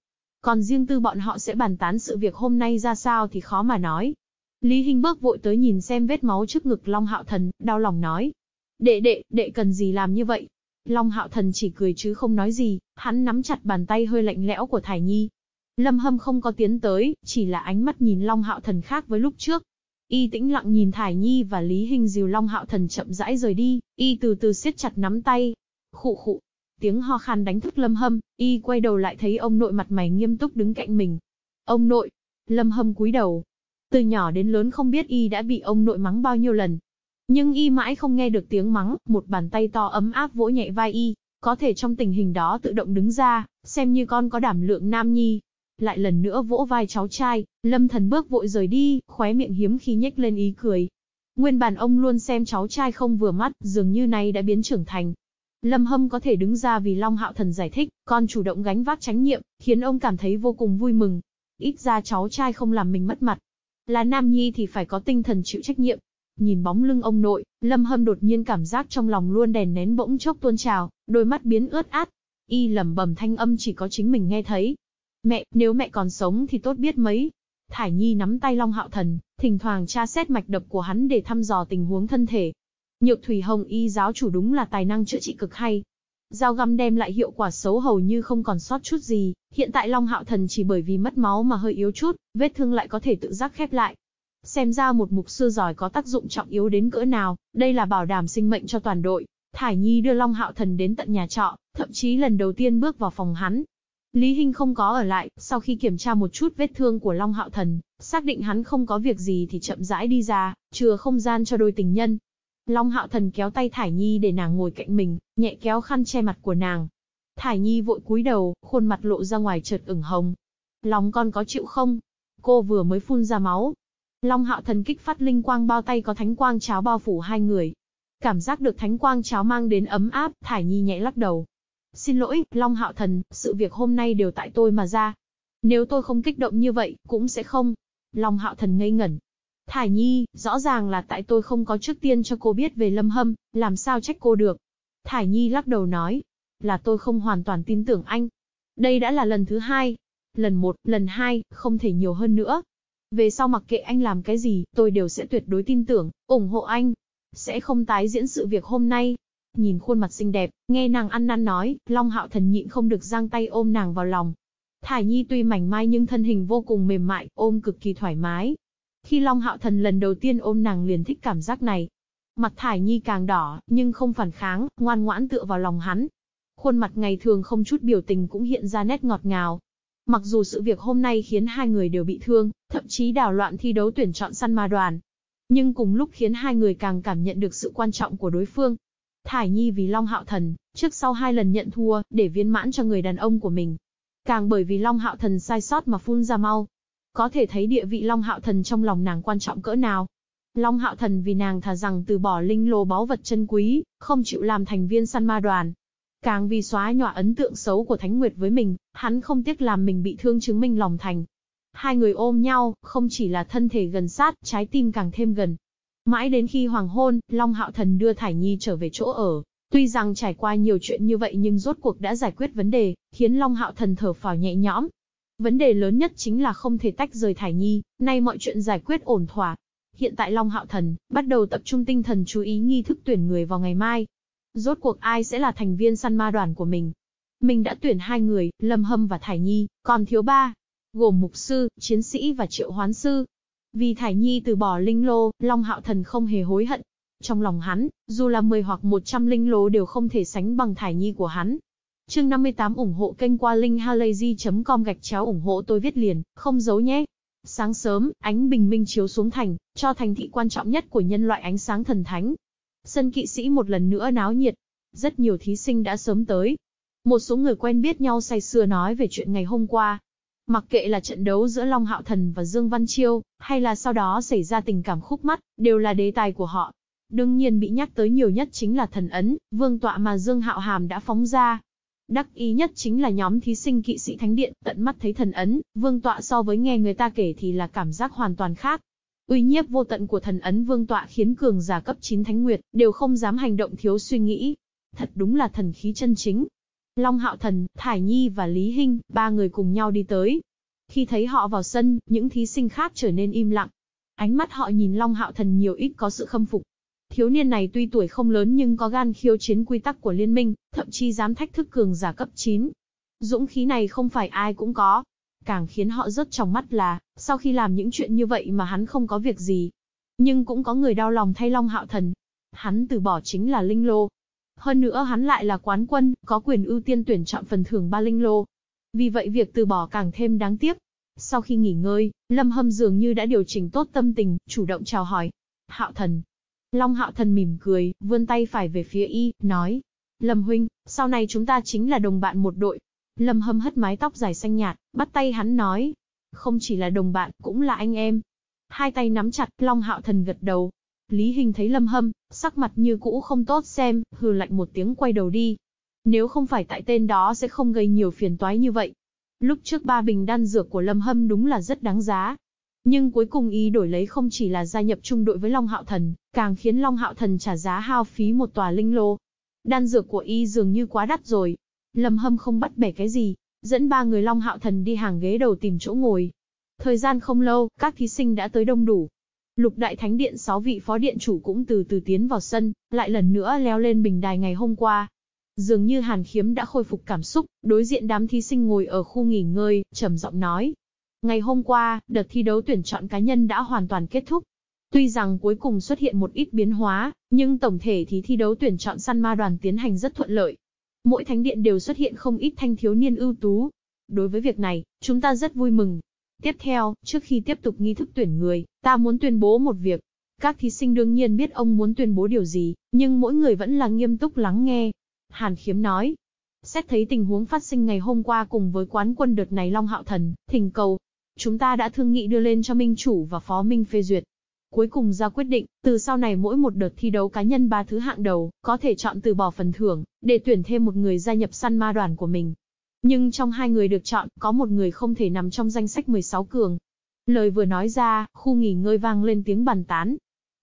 S1: Còn riêng tư bọn họ sẽ bàn tán sự việc hôm nay ra sao thì khó mà nói. Lý Hinh bước vội tới nhìn xem vết máu trước ngực Long Hạo Thần, đau lòng nói. Đệ đệ, đệ cần gì làm như vậy? Long Hạo Thần chỉ cười chứ không nói gì, hắn nắm chặt bàn tay hơi lạnh lẽo của Thải Nhi. Lâm Hâm không có tiến tới, chỉ là ánh mắt nhìn Long Hạo Thần khác với lúc trước. Y tĩnh lặng nhìn Thải Nhi và Lý Hình dìu Long Hạo Thần chậm rãi rời đi, Y từ từ siết chặt nắm tay. Khụ khụ, tiếng ho khan đánh thức Lâm Hâm, Y quay đầu lại thấy ông nội mặt mày nghiêm túc đứng cạnh mình. Ông nội, Lâm Hâm cúi đầu. Từ nhỏ đến lớn không biết Y đã bị ông nội mắng bao nhiêu lần, nhưng y mãi không nghe được tiếng mắng, một bàn tay to ấm áp vỗ nhẹ vai y, có thể trong tình hình đó tự động đứng ra, xem như con có đảm lượng nam nhi. Lại lần nữa vỗ vai cháu trai, lâm thần bước vội rời đi, khóe miệng hiếm khi nhếch lên ý cười. Nguyên bản ông luôn xem cháu trai không vừa mắt, dường như nay đã biến trưởng thành. Lâm Hâm có thể đứng ra vì Long Hạo Thần giải thích, con chủ động gánh vác trách nhiệm, khiến ông cảm thấy vô cùng vui mừng. Ít ra cháu trai không làm mình mất mặt. Là nam nhi thì phải có tinh thần chịu trách nhiệm, Nhìn bóng lưng ông nội, Lâm Hâm đột nhiên cảm giác trong lòng luôn đèn nén bỗng chốc tuôn trào, đôi mắt biến ướt át. Y lẩm bẩm thanh âm chỉ có chính mình nghe thấy. Mẹ, nếu mẹ còn sống thì tốt biết mấy. Thải Nhi nắm tay Long Hạo Thần, thỉnh thoảng tra xét mạch đập của hắn để thăm dò tình huống thân thể. Nhược Thủy Hồng y giáo chủ đúng là tài năng chữa trị cực hay. Dao găm đem lại hiệu quả xấu hầu như không còn sót chút gì, hiện tại Long Hạo Thần chỉ bởi vì mất máu mà hơi yếu chút, vết thương lại có thể tự giác khép lại. Xem ra một mục sư giỏi có tác dụng trọng yếu đến cỡ nào, đây là bảo đảm sinh mệnh cho toàn đội. Thải Nhi đưa Long Hạo Thần đến tận nhà trọ, thậm chí lần đầu tiên bước vào phòng hắn. Lý Hinh không có ở lại, sau khi kiểm tra một chút vết thương của Long Hạo Thần, xác định hắn không có việc gì thì chậm rãi đi ra, chừa không gian cho đôi tình nhân. Long Hạo Thần kéo tay Thải Nhi để nàng ngồi cạnh mình, nhẹ kéo khăn che mặt của nàng. Thải Nhi vội cúi đầu, khuôn mặt lộ ra ngoài chợt ửng hồng. Lòng con có chịu không? Cô vừa mới phun ra máu, Long hạo thần kích phát linh quang bao tay có thánh quang cháo bao phủ hai người. Cảm giác được thánh quang cháo mang đến ấm áp, Thải Nhi nhẹ lắc đầu. Xin lỗi, Long hạo thần, sự việc hôm nay đều tại tôi mà ra. Nếu tôi không kích động như vậy, cũng sẽ không. Long hạo thần ngây ngẩn. Thải Nhi, rõ ràng là tại tôi không có trước tiên cho cô biết về lâm hâm, làm sao trách cô được. Thải Nhi lắc đầu nói. Là tôi không hoàn toàn tin tưởng anh. Đây đã là lần thứ hai. Lần một, lần hai, không thể nhiều hơn nữa. Về sau mặc kệ anh làm cái gì, tôi đều sẽ tuyệt đối tin tưởng, ủng hộ anh. Sẽ không tái diễn sự việc hôm nay. Nhìn khuôn mặt xinh đẹp, nghe nàng ăn năn nói, Long Hạo Thần nhịn không được giang tay ôm nàng vào lòng. Thải Nhi tuy mảnh mai nhưng thân hình vô cùng mềm mại, ôm cực kỳ thoải mái. Khi Long Hạo Thần lần đầu tiên ôm nàng liền thích cảm giác này. Mặt Thải Nhi càng đỏ, nhưng không phản kháng, ngoan ngoãn tựa vào lòng hắn. Khuôn mặt ngày thường không chút biểu tình cũng hiện ra nét ngọt ngào, Mặc dù sự việc hôm nay khiến hai người đều bị thương, thậm chí đảo loạn thi đấu tuyển chọn săn ma đoàn. Nhưng cùng lúc khiến hai người càng cảm nhận được sự quan trọng của đối phương. Thải Nhi vì Long Hạo Thần, trước sau hai lần nhận thua, để viên mãn cho người đàn ông của mình. Càng bởi vì Long Hạo Thần sai sót mà phun ra mau. Có thể thấy địa vị Long Hạo Thần trong lòng nàng quan trọng cỡ nào. Long Hạo Thần vì nàng thà rằng từ bỏ linh lô báu vật chân quý, không chịu làm thành viên săn ma đoàn. Càng vì xóa nhòa ấn tượng xấu của Thánh Nguyệt với mình, hắn không tiếc làm mình bị thương chứng minh lòng thành. Hai người ôm nhau, không chỉ là thân thể gần sát, trái tim càng thêm gần. Mãi đến khi hoàng hôn, Long Hạo Thần đưa Thải Nhi trở về chỗ ở. Tuy rằng trải qua nhiều chuyện như vậy nhưng rốt cuộc đã giải quyết vấn đề, khiến Long Hạo Thần thở phào nhẹ nhõm. Vấn đề lớn nhất chính là không thể tách rời Thải Nhi, nay mọi chuyện giải quyết ổn thỏa. Hiện tại Long Hạo Thần, bắt đầu tập trung tinh thần chú ý nghi thức tuyển người vào ngày mai. Rốt cuộc ai sẽ là thành viên săn ma đoàn của mình? Mình đã tuyển hai người, Lâm Hâm và Thải Nhi, còn thiếu ba, gồm mục sư, chiến sĩ và triệu hoán sư. Vì Thải Nhi từ bỏ linh lô, Long Hạo Thần không hề hối hận. Trong lòng hắn, dù là 10 hoặc 100 linh lô đều không thể sánh bằng Thải Nhi của hắn. Chương 58 ủng hộ kênh qua linkhalazy.com gạch chéo ủng hộ tôi viết liền, không giấu nhé. Sáng sớm, ánh bình minh chiếu xuống thành, cho thành thị quan trọng nhất của nhân loại ánh sáng thần thánh. Sân kỵ sĩ một lần nữa náo nhiệt. Rất nhiều thí sinh đã sớm tới. Một số người quen biết nhau say sưa nói về chuyện ngày hôm qua, Mặc kệ là trận đấu giữa Long Hạo Thần và Dương Văn Chiêu, hay là sau đó xảy ra tình cảm khúc mắt, đều là đề tài của họ. Đương nhiên bị nhắc tới nhiều nhất chính là thần ấn, vương tọa mà Dương Hạo Hàm đã phóng ra. Đắc ý nhất chính là nhóm thí sinh kỵ sĩ thánh điện, tận mắt thấy thần ấn, vương tọa so với nghe người ta kể thì là cảm giác hoàn toàn khác. Uy nhiếp vô tận của thần ấn vương tọa khiến cường giả cấp 9 thánh nguyệt, đều không dám hành động thiếu suy nghĩ. Thật đúng là thần khí chân chính, Long Hạo Thần, Thải Nhi và Lý Hinh, ba người cùng nhau đi tới. Khi thấy họ vào sân, những thí sinh khác trở nên im lặng. Ánh mắt họ nhìn Long Hạo Thần nhiều ít có sự khâm phục. Thiếu niên này tuy tuổi không lớn nhưng có gan khiêu chiến quy tắc của liên minh, thậm chí dám thách thức cường giả cấp 9. Dũng khí này không phải ai cũng có. Càng khiến họ rất trong mắt là, sau khi làm những chuyện như vậy mà hắn không có việc gì. Nhưng cũng có người đau lòng thay Long Hạo Thần. Hắn từ bỏ chính là Linh Lô, hơn nữa hắn lại là quán quân, có quyền ưu tiên tuyển chọn phần thưởng ba linh lô. Vì vậy việc từ bỏ càng thêm đáng tiếc. Sau khi nghỉ ngơi, Lâm Hâm dường như đã điều chỉnh tốt tâm tình, chủ động chào hỏi. Hạo thần. Long hạo thần mỉm cười, vươn tay phải về phía y, nói. Lâm huynh, sau này chúng ta chính là đồng bạn một đội. Lâm Hâm hất mái tóc dài xanh nhạt, bắt tay hắn nói. Không chỉ là đồng bạn, cũng là anh em. Hai tay nắm chặt, Long hạo thần gật đầu, Lý Hình thấy Lâm Hâm, sắc mặt như cũ không tốt xem, hừ lạnh một tiếng quay đầu đi. Nếu không phải tại tên đó sẽ không gây nhiều phiền toái như vậy. Lúc trước ba bình đan dược của Lâm Hâm đúng là rất đáng giá. Nhưng cuối cùng ý đổi lấy không chỉ là gia nhập trung đội với Long Hạo Thần, càng khiến Long Hạo Thần trả giá hao phí một tòa linh lô. Đan dược của y dường như quá đắt rồi. Lâm Hâm không bắt bẻ cái gì, dẫn ba người Long Hạo Thần đi hàng ghế đầu tìm chỗ ngồi. Thời gian không lâu, các thí sinh đã tới đông đủ, Lục Đại Thánh Điện 6 vị phó điện chủ cũng từ từ tiến vào sân, lại lần nữa leo lên bình đài ngày hôm qua. Dường như Hàn Khiếm đã khôi phục cảm xúc, đối diện đám thí sinh ngồi ở khu nghỉ ngơi, trầm giọng nói. Ngày hôm qua, đợt thi đấu tuyển chọn cá nhân đã hoàn toàn kết thúc. Tuy rằng cuối cùng xuất hiện một ít biến hóa, nhưng tổng thể thì thi đấu tuyển chọn săn ma đoàn tiến hành rất thuận lợi. Mỗi thánh điện đều xuất hiện không ít thanh thiếu niên ưu tú. Đối với việc này, chúng ta rất vui mừng, Tiếp theo, trước khi tiếp tục nghi thức tuyển người, ta muốn tuyên bố một việc. Các thí sinh đương nhiên biết ông muốn tuyên bố điều gì, nhưng mỗi người vẫn là nghiêm túc lắng nghe. Hàn khiếm nói. Xét thấy tình huống phát sinh ngày hôm qua cùng với quán quân đợt này Long Hạo Thần, thỉnh cầu. Chúng ta đã thương nghị đưa lên cho Minh Chủ và Phó Minh phê duyệt. Cuối cùng ra quyết định, từ sau này mỗi một đợt thi đấu cá nhân ba thứ hạng đầu, có thể chọn từ bỏ phần thưởng, để tuyển thêm một người gia nhập săn ma đoàn của mình. Nhưng trong hai người được chọn, có một người không thể nằm trong danh sách 16 cường. Lời vừa nói ra, khu nghỉ ngơi vang lên tiếng bàn tán.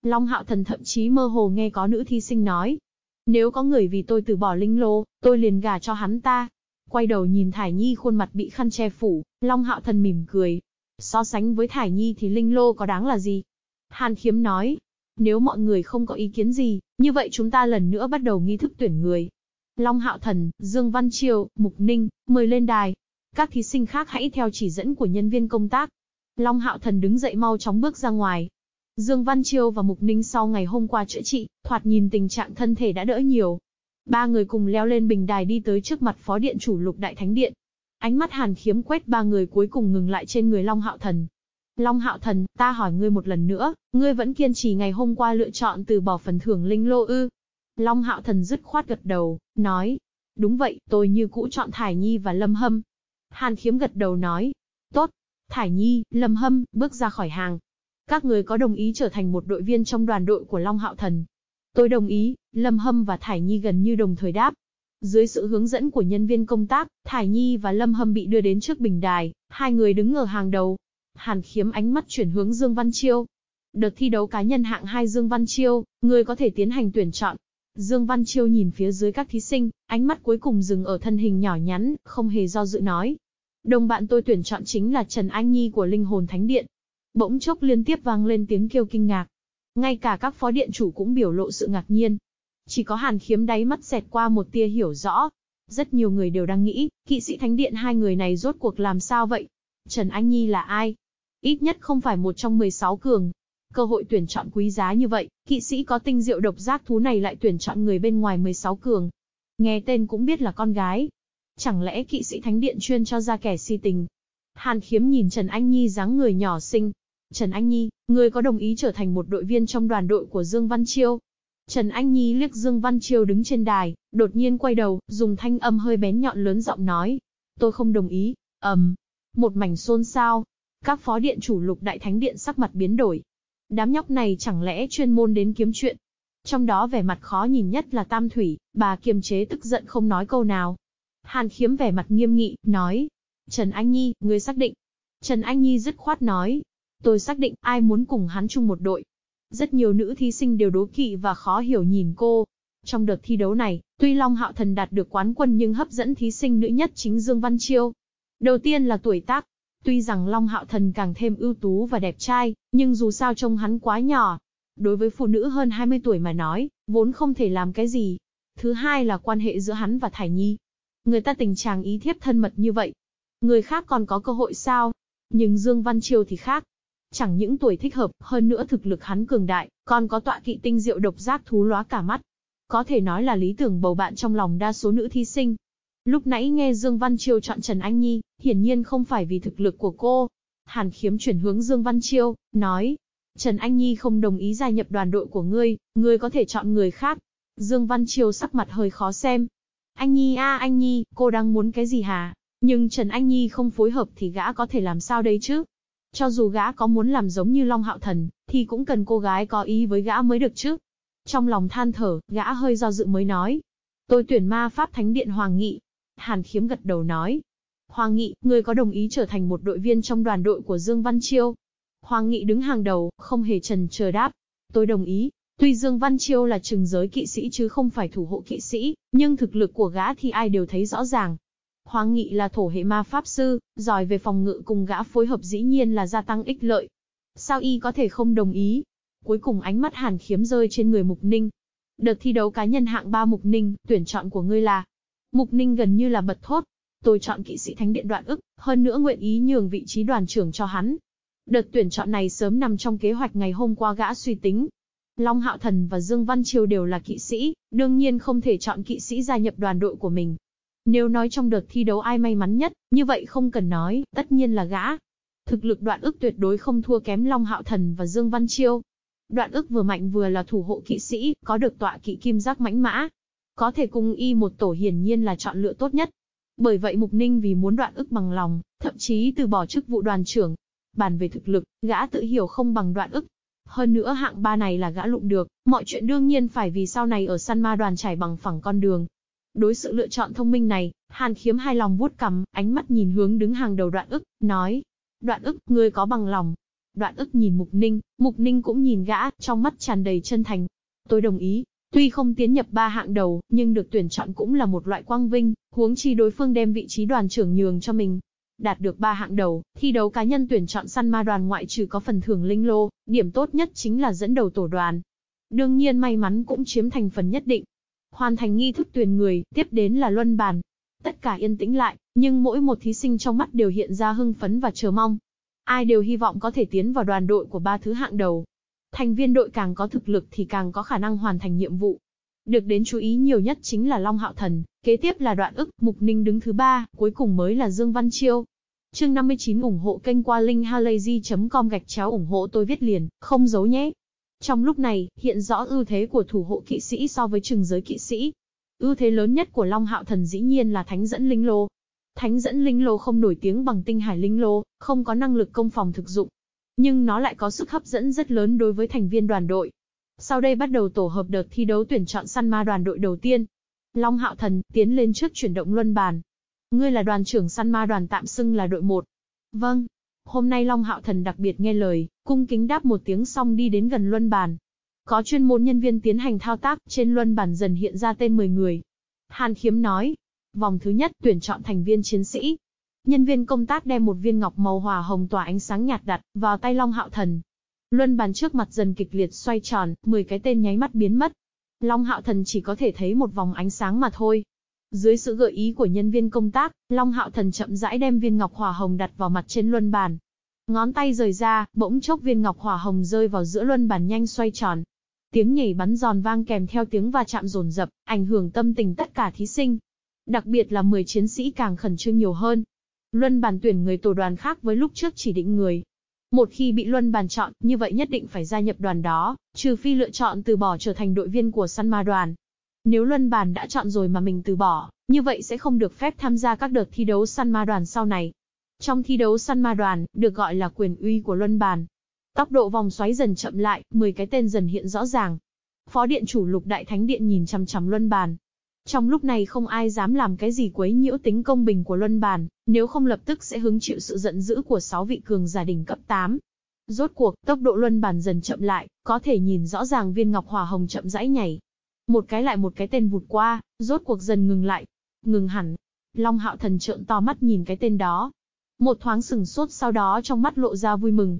S1: Long Hạo Thần thậm chí mơ hồ nghe có nữ thi sinh nói. Nếu có người vì tôi từ bỏ linh lô, tôi liền gả cho hắn ta. Quay đầu nhìn Thải Nhi khuôn mặt bị khăn che phủ, Long Hạo Thần mỉm cười. So sánh với Thải Nhi thì linh lô có đáng là gì? Hàn Khiếm nói. Nếu mọi người không có ý kiến gì, như vậy chúng ta lần nữa bắt đầu nghi thức tuyển người. Long Hạo Thần, Dương Văn Triều, Mục Ninh, mời lên đài. Các thí sinh khác hãy theo chỉ dẫn của nhân viên công tác. Long Hạo Thần đứng dậy mau chóng bước ra ngoài. Dương Văn Chiêu và Mục Ninh sau ngày hôm qua chữa trị, thoạt nhìn tình trạng thân thể đã đỡ nhiều. Ba người cùng leo lên bình đài đi tới trước mặt phó điện chủ lục đại thánh điện. Ánh mắt hàn khiếm quét ba người cuối cùng ngừng lại trên người Long Hạo Thần. Long Hạo Thần, ta hỏi ngươi một lần nữa, ngươi vẫn kiên trì ngày hôm qua lựa chọn từ bỏ phần thưởng linh lô ư? Long Hạo Thần dứt khoát gật đầu, nói. Đúng vậy, tôi như cũ chọn Thải Nhi và Lâm Hâm. Hàn Khiếm gật đầu nói. Tốt. Thải Nhi, Lâm Hâm, bước ra khỏi hàng. Các người có đồng ý trở thành một đội viên trong đoàn đội của Long Hạo Thần? Tôi đồng ý, Lâm Hâm và Thải Nhi gần như đồng thời đáp. Dưới sự hướng dẫn của nhân viên công tác, Thải Nhi và Lâm Hâm bị đưa đến trước bình đài, hai người đứng ở hàng đầu. Hàn khiếm ánh mắt chuyển hướng Dương Văn Chiêu. Đợt thi đấu cá nhân hạng 2 Dương Văn Chiêu, người có thể tiến hành tuyển chọn. Dương Văn Chiêu nhìn phía dưới các thí sinh, ánh mắt cuối cùng dừng ở thân hình nhỏ nhắn, không hề do dự nói. Đồng bạn tôi tuyển chọn chính là Trần Anh Nhi của Linh Hồn Thánh Điện. Bỗng chốc liên tiếp vang lên tiếng kêu kinh ngạc. Ngay cả các phó điện chủ cũng biểu lộ sự ngạc nhiên. Chỉ có hàn khiếm đáy mắt xẹt qua một tia hiểu rõ. Rất nhiều người đều đang nghĩ, kỵ sĩ thánh điện hai người này rốt cuộc làm sao vậy? Trần Anh Nhi là ai? Ít nhất không phải một trong 16 cường. Cơ hội tuyển chọn quý giá như vậy, kỵ sĩ có tinh diệu độc giác thú này lại tuyển chọn người bên ngoài 16 cường. Nghe tên cũng biết là con gái. Chẳng lẽ kỵ sĩ thánh điện chuyên cho ra kẻ si tình? Hàn khiếm nhìn Trần Anh Nhi dáng người nhỏ xinh, Trần Anh Nhi, người có đồng ý trở thành một đội viên trong đoàn đội của Dương Văn Chiêu? Trần Anh Nhi liếc Dương Văn Chiêu đứng trên đài, đột nhiên quay đầu, dùng thanh âm hơi bén nhọn lớn giọng nói. Tôi không đồng ý, ầm. Um, một mảnh xôn xao. Các phó điện chủ lục đại thánh điện sắc mặt biến đổi. Đám nhóc này chẳng lẽ chuyên môn đến kiếm chuyện. Trong đó vẻ mặt khó nhìn nhất là Tam Thủy, bà kiềm chế tức giận không nói câu nào. Hàn khiếm vẻ mặt nghiêm nghị, nói. Trần Anh Nhi, người xác định. Trần Anh Nhi dứt khoát nói, Tôi xác định ai muốn cùng hắn chung một đội. Rất nhiều nữ thí sinh đều đố kỵ và khó hiểu nhìn cô. Trong đợt thi đấu này, tuy Long Hạo Thần đạt được quán quân nhưng hấp dẫn thí sinh nữ nhất chính Dương Văn Chiêu. Đầu tiên là tuổi tác. Tuy rằng Long Hạo Thần càng thêm ưu tú và đẹp trai, nhưng dù sao trông hắn quá nhỏ. Đối với phụ nữ hơn 20 tuổi mà nói, vốn không thể làm cái gì. Thứ hai là quan hệ giữa hắn và Thải Nhi. Người ta tình chàng ý thiếp thân mật như vậy. Người khác còn có cơ hội sao? Nhưng Dương Văn Chiêu thì khác. Chẳng những tuổi thích hợp, hơn nữa thực lực hắn cường đại, còn có tọa kỵ tinh diệu độc giác thú lóa cả mắt. Có thể nói là lý tưởng bầu bạn trong lòng đa số nữ thí sinh. Lúc nãy nghe Dương Văn Chiêu chọn Trần Anh Nhi, hiển nhiên không phải vì thực lực của cô. Hàn khiếm chuyển hướng Dương Văn Chiêu, nói. Trần Anh Nhi không đồng ý gia nhập đoàn đội của ngươi, ngươi có thể chọn người khác. Dương Văn Chiêu sắc mặt hơi khó xem. Anh Nhi a anh Nhi, cô đang muốn cái gì hả? Nhưng Trần Anh Nhi không phối hợp thì gã có thể làm sao đây chứ? Cho dù gã có muốn làm giống như Long Hạo Thần, thì cũng cần cô gái có ý với gã mới được chứ. Trong lòng than thở, gã hơi do dự mới nói. Tôi tuyển ma pháp thánh điện Hoàng Nghị. Hàn khiếm gật đầu nói. Hoàng Nghị, người có đồng ý trở thành một đội viên trong đoàn đội của Dương Văn Chiêu? Hoàng Nghị đứng hàng đầu, không hề trần chờ đáp. Tôi đồng ý. Tuy Dương Văn Chiêu là trừng giới kỵ sĩ chứ không phải thủ hộ kỵ sĩ, nhưng thực lực của gã thì ai đều thấy rõ ràng. Hoàng Nghị là thổ hệ ma pháp sư, giỏi về phòng ngự cùng gã phối hợp dĩ nhiên là gia tăng ích lợi. Sao y có thể không đồng ý? Cuối cùng ánh mắt Hàn Khiếm rơi trên người Mục Ninh. Đợt thi đấu cá nhân hạng 3 Mục Ninh, tuyển chọn của ngươi là? Mục Ninh gần như là bật thốt. Tôi chọn kỵ sĩ thánh điện đoạn ức, hơn nữa nguyện ý nhường vị trí đoàn trưởng cho hắn. Đợt tuyển chọn này sớm nằm trong kế hoạch ngày hôm qua gã suy tính. Long Hạo Thần và Dương Văn Triều đều là kỵ sĩ, đương nhiên không thể chọn kỵ sĩ gia nhập đoàn đội của mình. Nếu nói trong đợt thi đấu ai may mắn nhất, như vậy không cần nói, tất nhiên là gã. Thực lực đoạn ức tuyệt đối không thua kém Long Hạo Thần và Dương Văn Chiêu. Đoạn ức vừa mạnh vừa là thủ hộ kỵ sĩ, có được tọa kỵ kim giác mãnh mã. Có thể cùng y một tổ hiển nhiên là chọn lựa tốt nhất. Bởi vậy Mục Ninh vì muốn đoạn ức bằng lòng, thậm chí từ bỏ chức vụ đoàn trưởng. Bàn về thực lực, gã tự hiểu không bằng đoạn ức. Hơn nữa hạng ba này là gã lụng được, mọi chuyện đương nhiên phải vì sau này ở săn ma đoàn trải bằng phẳng con đường, Đối sự lựa chọn thông minh này, Hàn Khiếm hai lòng vuốt cằm, ánh mắt nhìn hướng đứng hàng đầu đoạn ức, nói. Đoạn ức, ngươi có bằng lòng. Đoạn ức nhìn Mục Ninh, Mục Ninh cũng nhìn gã, trong mắt tràn đầy chân thành. Tôi đồng ý. Tuy không tiến nhập ba hạng đầu, nhưng được tuyển chọn cũng là một loại quang vinh, huống chi đối phương đem vị trí đoàn trưởng nhường cho mình. Đạt được ba hạng đầu, thi đấu cá nhân tuyển chọn săn ma đoàn ngoại trừ có phần thưởng linh lô, điểm tốt nhất chính là dẫn đầu tổ đoàn. Đương nhiên may mắn cũng chiếm thành phần nhất định, Hoàn thành nghi thức tuyển người, tiếp đến là luân bàn. Tất cả yên tĩnh lại, nhưng mỗi một thí sinh trong mắt đều hiện ra hưng phấn và chờ mong. Ai đều hy vọng có thể tiến vào đoàn đội của ba thứ hạng đầu. Thành viên đội càng có thực lực thì càng có khả năng hoàn thành nhiệm vụ. Được đến chú ý nhiều nhất chính là Long Hạo Thần, kế tiếp là đoạn ức, Mục Ninh đứng thứ ba, cuối cùng mới là Dương Văn Chiêu. Chương 59 ủng hộ kênh qua linkhalazy.com gạch chéo ủng hộ tôi viết liền, không giấu nhé. Trong lúc này, hiện rõ ưu thế của thủ hộ kỵ sĩ so với trừng giới kỵ sĩ. Ưu thế lớn nhất của Long Hạo Thần dĩ nhiên là thánh dẫn linh lô. Thánh dẫn linh lô không nổi tiếng bằng tinh hải linh lô, không có năng lực công phòng thực dụng. Nhưng nó lại có sức hấp dẫn rất lớn đối với thành viên đoàn đội. Sau đây bắt đầu tổ hợp đợt thi đấu tuyển chọn săn ma đoàn đội đầu tiên. Long Hạo Thần, tiến lên trước chuyển động luân bàn. Ngươi là đoàn trưởng săn ma đoàn tạm xưng là đội 1. Vâng. Hôm nay Long Hạo Thần đặc biệt nghe lời, cung kính đáp một tiếng xong đi đến gần luân bàn. Có chuyên môn nhân viên tiến hành thao tác, trên luân bàn dần hiện ra tên 10 người. Hàn Khiếm nói, vòng thứ nhất tuyển chọn thành viên chiến sĩ. Nhân viên công tác đem một viên ngọc màu hòa hồng tỏa ánh sáng nhạt đặt vào tay Long Hạo Thần. Luân bàn trước mặt dần kịch liệt xoay tròn, 10 cái tên nháy mắt biến mất. Long Hạo Thần chỉ có thể thấy một vòng ánh sáng mà thôi. Dưới sự gợi ý của nhân viên công tác, Long Hạo Thần chậm rãi đem viên ngọc hỏa hồng đặt vào mặt trên luân bàn. Ngón tay rời ra, bỗng chốc viên ngọc hỏa hồng rơi vào giữa luân bàn nhanh xoay tròn. Tiếng nhảy bắn giòn vang kèm theo tiếng va chạm rồn rập, ảnh hưởng tâm tình tất cả thí sinh. Đặc biệt là 10 chiến sĩ càng khẩn trương nhiều hơn. Luân bàn tuyển người tổ đoàn khác với lúc trước chỉ định người. Một khi bị luân bàn chọn, như vậy nhất định phải gia nhập đoàn đó, trừ phi lựa chọn từ bỏ trở thành đội viên của săn ma đoàn. Nếu luân bàn đã chọn rồi mà mình từ bỏ, như vậy sẽ không được phép tham gia các đợt thi đấu săn ma đoàn sau này. Trong thi đấu săn ma đoàn, được gọi là quyền uy của luân bàn. Tốc độ vòng xoáy dần chậm lại, 10 cái tên dần hiện rõ ràng. Phó điện chủ lục đại thánh điện nhìn chằm chằm luân bàn. Trong lúc này không ai dám làm cái gì quấy nhiễu tính công bình của luân bàn, nếu không lập tức sẽ hứng chịu sự giận dữ của 6 vị cường giả đỉnh cấp 8. Rốt cuộc, tốc độ luân bàn dần chậm lại, có thể nhìn rõ ràng viên ngọc hỏa hồng chậm rãi nhảy, một cái lại một cái tên vụt qua, rốt cuộc dần ngừng lại. Ngừng hẳn. Long hạo thần trợn to mắt nhìn cái tên đó. Một thoáng sừng sốt sau đó trong mắt lộ ra vui mừng.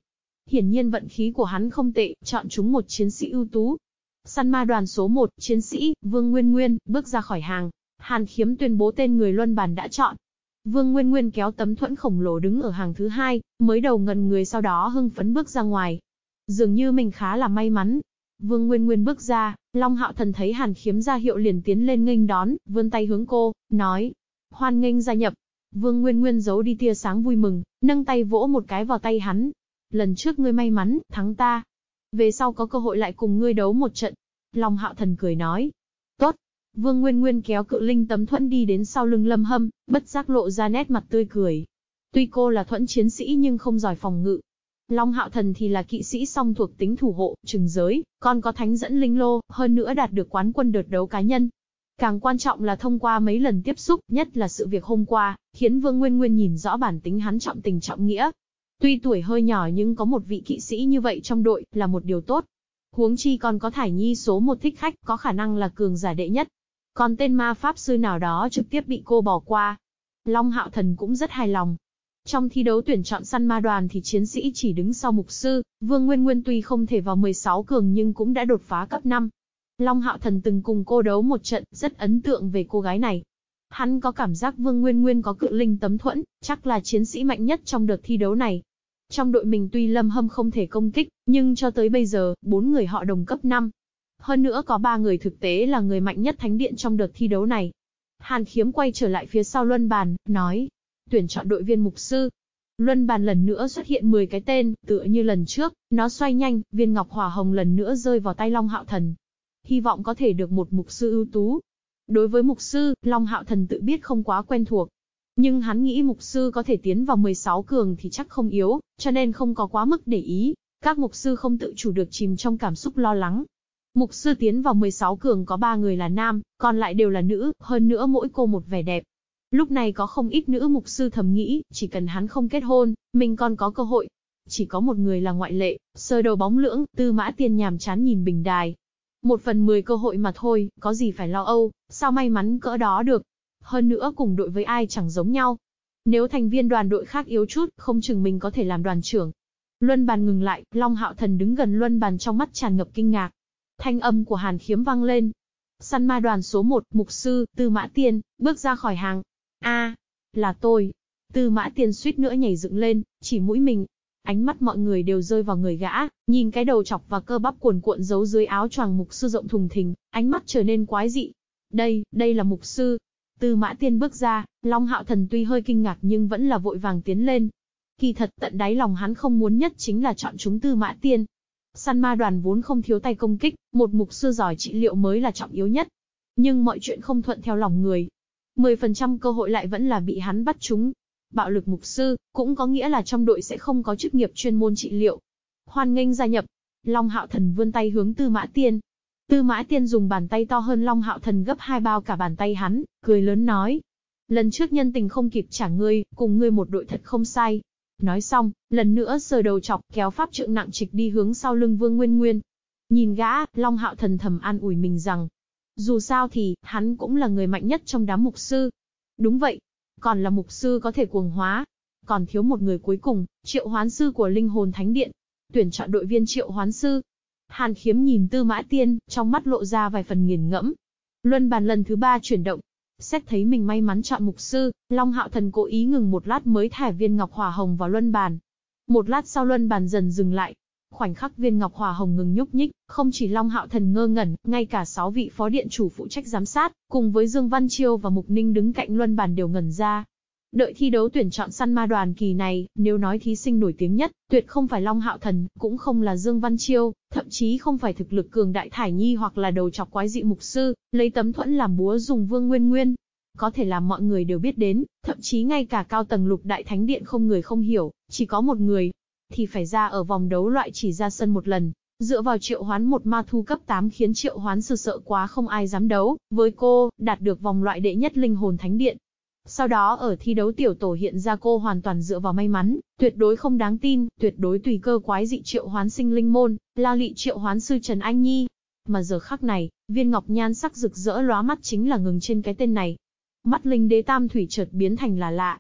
S1: Hiển nhiên vận khí của hắn không tệ, chọn chúng một chiến sĩ ưu tú. Săn ma đoàn số 1, chiến sĩ, Vương Nguyên Nguyên, bước ra khỏi hàng. Hàn khiếm tuyên bố tên người luân bàn đã chọn. Vương Nguyên Nguyên kéo tấm thuẫn khổng lồ đứng ở hàng thứ hai, mới đầu ngần người sau đó hưng phấn bước ra ngoài. Dường như mình khá là may mắn, Vương Nguyên Nguyên bước ra, Long Hạo Thần thấy Hàn Khiếm ra hiệu liền tiến lên nghênh đón, vươn tay hướng cô, nói. Hoan nghênh gia nhập. Vương Nguyên Nguyên giấu đi tia sáng vui mừng, nâng tay vỗ một cái vào tay hắn. Lần trước ngươi may mắn, thắng ta. Về sau có cơ hội lại cùng ngươi đấu một trận. Long Hạo Thần cười nói. Tốt. Vương Nguyên Nguyên kéo cự linh tấm thuẫn đi đến sau lưng lâm hâm, bất giác lộ ra nét mặt tươi cười. Tuy cô là thuẫn chiến sĩ nhưng không giỏi phòng ngự, Long Hạo Thần thì là kỵ sĩ song thuộc tính thủ hộ, trừng giới, còn có thánh dẫn linh lô, hơn nữa đạt được quán quân đợt đấu cá nhân. Càng quan trọng là thông qua mấy lần tiếp xúc, nhất là sự việc hôm qua, khiến Vương Nguyên Nguyên nhìn rõ bản tính hắn trọng tình trọng nghĩa. Tuy tuổi hơi nhỏ nhưng có một vị kỵ sĩ như vậy trong đội, là một điều tốt. Huống chi còn có thải nhi số một thích khách, có khả năng là cường giả đệ nhất. Còn tên ma pháp sư nào đó trực tiếp bị cô bỏ qua. Long Hạo Thần cũng rất hài lòng, trong thi đấu tuyển chọn săn ma đoàn thì chiến sĩ chỉ đứng sau mục sư, Vương Nguyên Nguyên tuy không thể vào 16 cường nhưng cũng đã đột phá cấp 5. Long Hạo Thần từng cùng cô đấu một trận, rất ấn tượng về cô gái này. Hắn có cảm giác Vương Nguyên Nguyên có cự linh tấm thuẫn, chắc là chiến sĩ mạnh nhất trong đợt thi đấu này. Trong đội mình tuy Lâm Hâm không thể công kích, nhưng cho tới bây giờ, bốn người họ đồng cấp 5. Hơn nữa có ba người thực tế là người mạnh nhất thánh điện trong đợt thi đấu này. Hàn khiếm quay trở lại phía sau luân bàn, nói, tuyển chọn đội viên mục sư. Luân bàn lần nữa xuất hiện 10 cái tên, tựa như lần trước, nó xoay nhanh, viên ngọc hỏa hồng lần nữa rơi vào tay Long Hạo Thần. Hy vọng có thể được một mục sư ưu tú. Đối với mục sư, Long Hạo Thần tự biết không quá quen thuộc. Nhưng hắn nghĩ mục sư có thể tiến vào 16 cường thì chắc không yếu, cho nên không có quá mức để ý. Các mục sư không tự chủ được chìm trong cảm xúc lo lắng. Mục sư tiến vào 16 cường có 3 người là nam, còn lại đều là nữ, hơn nữa mỗi cô một vẻ đẹp, Lúc này có không ít nữ mục sư thầm nghĩ, chỉ cần hắn không kết hôn, mình còn có cơ hội. Chỉ có một người là ngoại lệ, sơ đầu bóng lưỡng, tư mã tiên nhàm chán nhìn bình đài. Một phần mười cơ hội mà thôi, có gì phải lo âu, sao may mắn cỡ đó được. Hơn nữa cùng đội với ai chẳng giống nhau. Nếu thành viên đoàn đội khác yếu chút, không chừng mình có thể làm đoàn trưởng. Luân bàn ngừng lại, Long Hạo Thần đứng gần luân bàn trong mắt tràn ngập kinh ngạc. Thanh âm của Hàn Khiếm vang lên. Săn ma đoàn số 1, mục sư, Tư Mã Tiên, bước ra khỏi hàng, a là tôi. Tư mã tiên suýt nữa nhảy dựng lên, chỉ mũi mình. Ánh mắt mọi người đều rơi vào người gã, nhìn cái đầu chọc và cơ bắp cuồn cuộn giấu dưới áo choàng mục sư rộng thùng thình, ánh mắt trở nên quái dị. Đây, đây là mục sư. Tư Mã Tiên bước ra, Long Hạo Thần tuy hơi kinh ngạc nhưng vẫn là vội vàng tiến lên. Kỳ thật tận đáy lòng hắn không muốn nhất chính là chọn chúng Tư Mã Tiên. Săn ma đoàn vốn không thiếu tay công kích, một mục sư giỏi trị liệu mới là trọng yếu nhất. Nhưng mọi chuyện không thuận theo lòng người. 10% cơ hội lại vẫn là bị hắn bắt chúng. Bạo lực mục sư, cũng có nghĩa là trong đội sẽ không có chức nghiệp chuyên môn trị liệu. Hoan nghênh gia nhập. Long Hạo Thần vươn tay hướng Tư Mã Tiên, Tư Mã Tiên dùng bàn tay to hơn Long Hạo Thần gấp hai bao cả bàn tay hắn, cười lớn nói. Lần trước nhân tình không kịp trả ngươi, cùng ngươi một đội thật không sai. Nói xong, lần nữa sờ đầu chọc, kéo pháp trượng nặng trịch đi hướng sau lưng Vương Nguyên Nguyên. Nhìn gã, Long Hạo Thần thầm an ủi mình rằng, dù sao thì, hắn cũng là người mạnh nhất trong đám mục sư. Đúng vậy, còn là mục sư có thể cuồng hóa. Còn thiếu một người cuối cùng, triệu hoán sư của linh hồn thánh điện. Tuyển chọn đội viên triệu hoán sư, Hàn khiếm nhìn tư mã tiên, trong mắt lộ ra vài phần nghiền ngẫm. Luân bàn lần thứ ba chuyển động. Xét thấy mình may mắn chọn mục sư, Long Hạo Thần cố ý ngừng một lát mới thả viên ngọc hỏa hồng vào luân bàn. Một lát sau luân bàn dần dừng lại. Khoảnh khắc viên ngọc Hòa hồng ngừng nhúc nhích, không chỉ Long Hạo Thần ngơ ngẩn, ngay cả sáu vị phó điện chủ phụ trách giám sát, cùng với Dương Văn Chiêu và Mục Ninh đứng cạnh luân bàn đều ngẩn ra. Đợi thi đấu tuyển chọn săn ma đoàn kỳ này, nếu nói thí sinh nổi tiếng nhất, tuyệt không phải Long Hạo Thần, cũng không là Dương Văn Chiêu, thậm chí không phải thực lực cường đại thải nhi hoặc là đầu chọc quái dị mục sư, lấy tấm thuẫn làm búa dùng Vương Nguyên Nguyên. Có thể làm mọi người đều biết đến, thậm chí ngay cả cao tầng lục đại thánh điện không người không hiểu, chỉ có một người, thì phải ra ở vòng đấu loại chỉ ra sân một lần. Dựa vào triệu hoán một ma thu cấp 8 khiến triệu hoán sư sợ quá không ai dám đấu, với cô, đạt được vòng loại đệ nhất linh hồn thánh điện, sau đó ở thi đấu tiểu tổ hiện ra cô hoàn toàn dựa vào may mắn, tuyệt đối không đáng tin, tuyệt đối tùy cơ quái dị triệu hoán sinh linh môn, la lị triệu hoán sư Trần Anh Nhi. Mà giờ khắc này, viên ngọc nhan sắc rực rỡ lóa mắt chính là ngừng trên cái tên này. Mắt linh đế tam thủy chợt biến thành là lạ.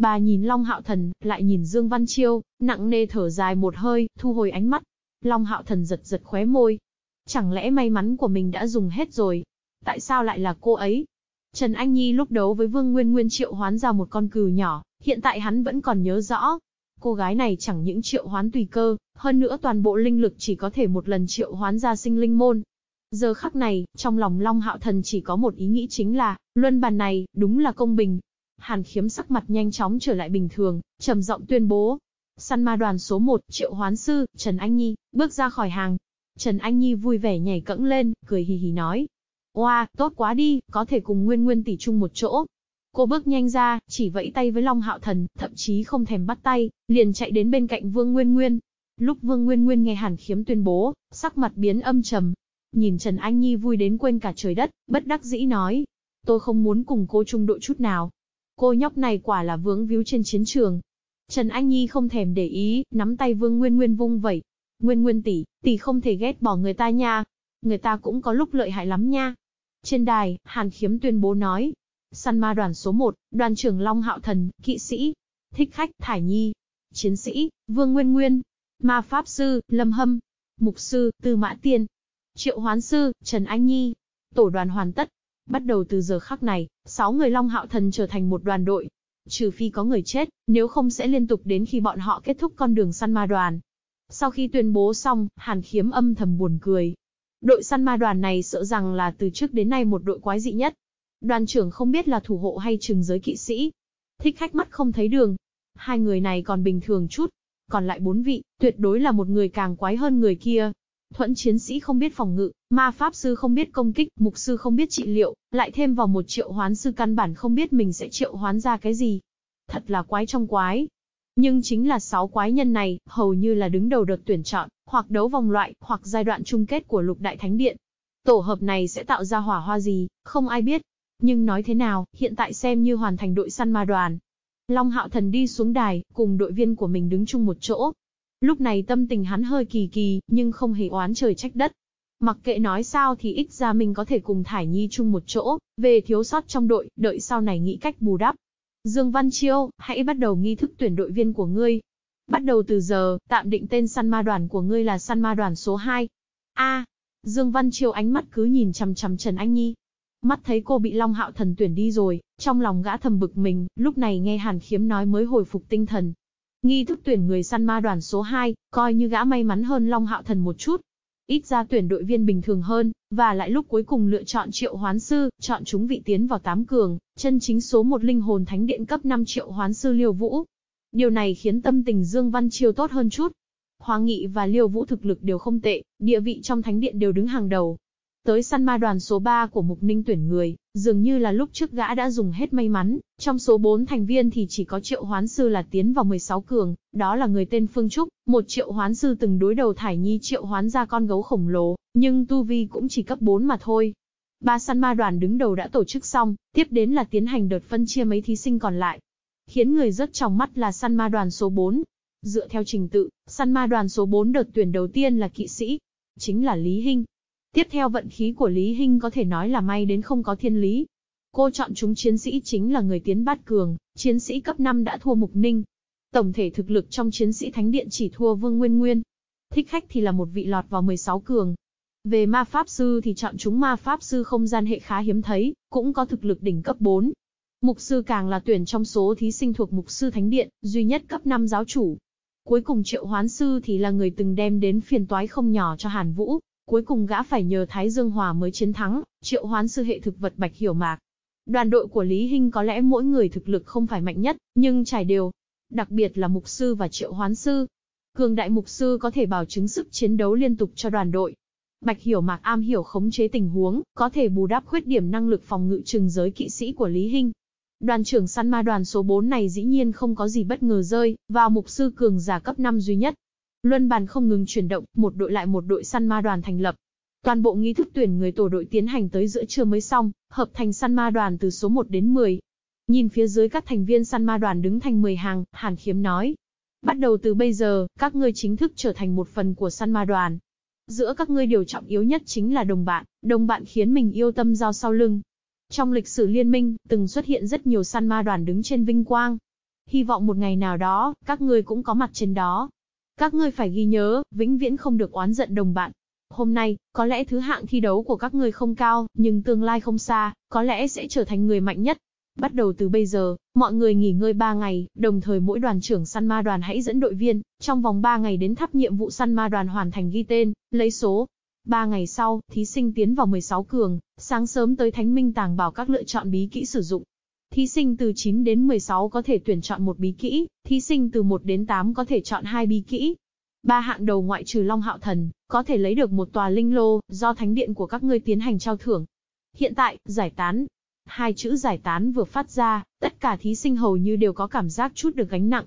S1: Bà nhìn Long Hạo Thần, lại nhìn Dương Văn Chiêu, nặng nề thở dài một hơi, thu hồi ánh mắt. Long Hạo Thần giật giật khóe môi. Chẳng lẽ may mắn của mình đã dùng hết rồi? Tại sao lại là cô ấy? Trần Anh Nhi lúc đấu với Vương Nguyên Nguyên triệu hoán ra một con cừu nhỏ, hiện tại hắn vẫn còn nhớ rõ. Cô gái này chẳng những triệu hoán tùy cơ, hơn nữa toàn bộ linh lực chỉ có thể một lần triệu hoán ra sinh linh môn. Giờ khắc này, trong lòng Long Hạo Thần chỉ có một ý nghĩ chính là, luân bàn này, đúng là công bình. Hàn khiếm sắc mặt nhanh chóng trở lại bình thường, trầm giọng tuyên bố. Săn ma đoàn số 1, triệu hoán sư, Trần Anh Nhi, bước ra khỏi hàng. Trần Anh Nhi vui vẻ nhảy cẫng lên, cười hì hì nói, Oa, tốt quá đi, có thể cùng Nguyên Nguyên tỷ chung một chỗ. Cô bước nhanh ra, chỉ vẫy tay với Long Hạo Thần, thậm chí không thèm bắt tay, liền chạy đến bên cạnh Vương Nguyên Nguyên. Lúc Vương Nguyên Nguyên nghe Hàn Khiếm tuyên bố, sắc mặt biến âm trầm. Nhìn Trần Anh Nhi vui đến quên cả trời đất, bất đắc dĩ nói. Tôi không muốn cùng cô chung đội chút nào. Cô nhóc này quả là vướng víu trên chiến trường. Trần Anh Nhi không thèm để ý, nắm tay Vương Nguyên Nguyên vung vẩy. Nguyên Nguyên tỷ, tỷ không thể ghét bỏ người ta nha. Người ta cũng có lúc lợi hại lắm nha. Trên đài, Hàn Khiếm tuyên bố nói. Săn ma đoàn số 1, đoàn trưởng Long Hạo Thần, kỵ sĩ, thích khách, Thải Nhi, chiến sĩ, Vương Nguyên Nguyên, ma pháp sư, Lâm Hâm, mục sư, Tư Mã Tiên, triệu hoán sư, Trần Anh Nhi. Tổ đoàn hoàn tất. Bắt đầu từ giờ khắc này, 6 người Long Hạo Thần trở thành một đoàn đội. Trừ phi có người chết, nếu không sẽ liên tục đến khi bọn họ kết thúc con đường săn ma đoàn. Sau khi tuyên bố xong, Hàn Khiếm âm thầm buồn cười, Đội săn ma đoàn này sợ rằng là từ trước đến nay một đội quái dị nhất. Đoàn trưởng không biết là thủ hộ hay trừng giới kỵ sĩ. Thích khách mắt không thấy đường. Hai người này còn bình thường chút. Còn lại bốn vị, tuyệt đối là một người càng quái hơn người kia. Thuẫn chiến sĩ không biết phòng ngự, ma pháp sư không biết công kích, mục sư không biết trị liệu, lại thêm vào một triệu hoán sư căn bản không biết mình sẽ triệu hoán ra cái gì. Thật là quái trong quái. Nhưng chính là sáu quái nhân này, hầu như là đứng đầu đợt tuyển chọn, hoặc đấu vòng loại, hoặc giai đoạn chung kết của lục đại thánh điện. Tổ hợp này sẽ tạo ra hỏa hoa gì, không ai biết. Nhưng nói thế nào, hiện tại xem như hoàn thành đội săn ma đoàn. Long Hạo Thần đi xuống đài, cùng đội viên của mình đứng chung một chỗ. Lúc này tâm tình hắn hơi kỳ kỳ, nhưng không hề oán trời trách đất. Mặc kệ nói sao thì ít ra mình có thể cùng Thải Nhi chung một chỗ, về thiếu sót trong đội, đợi sau này nghĩ cách bù đắp. Dương Văn Chiêu, hãy bắt đầu nghi thức tuyển đội viên của ngươi. Bắt đầu từ giờ, tạm định tên săn ma đoàn của ngươi là săn ma đoàn số 2. A. Dương Văn Chiêu ánh mắt cứ nhìn chằm chằm Trần Anh Nhi. Mắt thấy cô bị Long Hạo Thần tuyển đi rồi, trong lòng gã thầm bực mình, lúc này nghe Hàn Khiếm nói mới hồi phục tinh thần. Nghi thức tuyển người săn ma đoàn số 2, coi như gã may mắn hơn Long Hạo Thần một chút. ít ra tuyển đội viên bình thường hơn, và lại lúc cuối cùng lựa chọn triệu hoán sư, chọn chúng vị tiến vào tám cường, chân chính số một linh hồn thánh điện cấp 5 triệu hoán sư Liêu Vũ. Điều này khiến tâm tình Dương Văn Chiêu tốt hơn chút. Hoàng Nghị và Liêu Vũ thực lực đều không tệ, địa vị trong thánh điện đều đứng hàng đầu, Tới săn ma đoàn số 3 của Mục Ninh tuyển người, dường như là lúc trước gã đã dùng hết may mắn, trong số 4 thành viên thì chỉ có triệu hoán sư là tiến vào 16 cường, đó là người tên Phương Trúc, một triệu hoán sư từng đối đầu Thải Nhi triệu hoán ra con gấu khổng lồ, nhưng tu vi cũng chỉ cấp 4 mà thôi. Ba săn ma đoàn đứng đầu đã tổ chức xong, tiếp đến là tiến hành đợt phân chia mấy thí sinh còn lại. Khiến người rất trong mắt là săn ma đoàn số 4. Dựa theo trình tự, săn ma đoàn số 4 đợt tuyển đầu tiên là kỵ sĩ, chính là Lý Hinh, Tiếp theo vận khí của Lý Hinh có thể nói là may đến không có thiên lý. Cô chọn chúng chiến sĩ chính là người tiến bát cường, chiến sĩ cấp 5 đã thua Mục Ninh. Tổng thể thực lực trong chiến sĩ Thánh Điện chỉ thua Vương Nguyên Nguyên. Thích khách thì là một vị lọt vào 16 cường. Về ma pháp sư thì chọn chúng ma pháp sư không gian hệ khá hiếm thấy, cũng có thực lực đỉnh cấp 4. Mục sư càng là tuyển trong số thí sinh thuộc mục sư thánh điện, duy nhất cấp 5 giáo chủ. Cuối cùng triệu hoán sư thì là người từng đem đến phiền toái không nhỏ cho Hàn Vũ, Cuối cùng gã phải nhờ Thái Dương Hòa mới chiến thắng, triệu hoán sư hệ thực vật Bạch Hiểu Mạc. Đoàn đội của Lý Hinh có lẽ mỗi người thực lực không phải mạnh nhất, nhưng trải đều. Đặc biệt là mục sư và triệu hoán sư. Cường đại mục sư có thể bảo chứng sức chiến đấu liên tục cho đoàn đội. Bạch Hiểu Mạc am hiểu khống chế tình huống, có thể bù đắp khuyết điểm năng lực phòng ngự trừng giới kỵ sĩ của Lý Hinh. Đoàn trưởng săn ma đoàn số 4 này dĩ nhiên không có gì bất ngờ rơi, vào mục sư cường giả cấp 5 duy nhất, Luân bàn không ngừng chuyển động, một đội lại một đội săn ma đoàn thành lập. Toàn bộ nghi thức tuyển người tổ đội tiến hành tới giữa trưa mới xong, hợp thành săn ma đoàn từ số 1 đến 10. Nhìn phía dưới các thành viên săn ma đoàn đứng thành 10 hàng, Hàn Khiếm nói. Bắt đầu từ bây giờ, các ngươi chính thức trở thành một phần của săn ma đoàn. Giữa các ngươi điều trọng yếu nhất chính là đồng bạn, đồng bạn khiến mình yêu tâm giao sau lưng. Trong lịch sử liên minh, từng xuất hiện rất nhiều săn ma đoàn đứng trên vinh quang. Hy vọng một ngày nào đó, các ngươi cũng có mặt trên đó. Các ngươi phải ghi nhớ, vĩnh viễn không được oán giận đồng bạn. Hôm nay, có lẽ thứ hạng thi đấu của các ngươi không cao, nhưng tương lai không xa, có lẽ sẽ trở thành người mạnh nhất. Bắt đầu từ bây giờ, mọi người nghỉ ngơi 3 ngày, đồng thời mỗi đoàn trưởng săn ma đoàn hãy dẫn đội viên, trong vòng 3 ngày đến tháp nhiệm vụ săn ma đoàn hoàn thành ghi tên, lấy số. 3 ngày sau, thí sinh tiến vào 16 cường, sáng sớm tới Thánh Minh Tàng bảo các lựa chọn bí kỹ sử dụng. Thí sinh từ 9 đến 16 có thể tuyển chọn một bí kỹ, thí sinh từ 1 đến 8 có thể chọn hai bí kỹ. Ba hạng đầu ngoại trừ Long Hạo Thần, có thể lấy được một tòa linh lô, do thánh điện của các ngươi tiến hành trao thưởng. Hiện tại, giải tán. Hai chữ giải tán vừa phát ra, tất cả thí sinh hầu như đều có cảm giác chút được gánh nặng.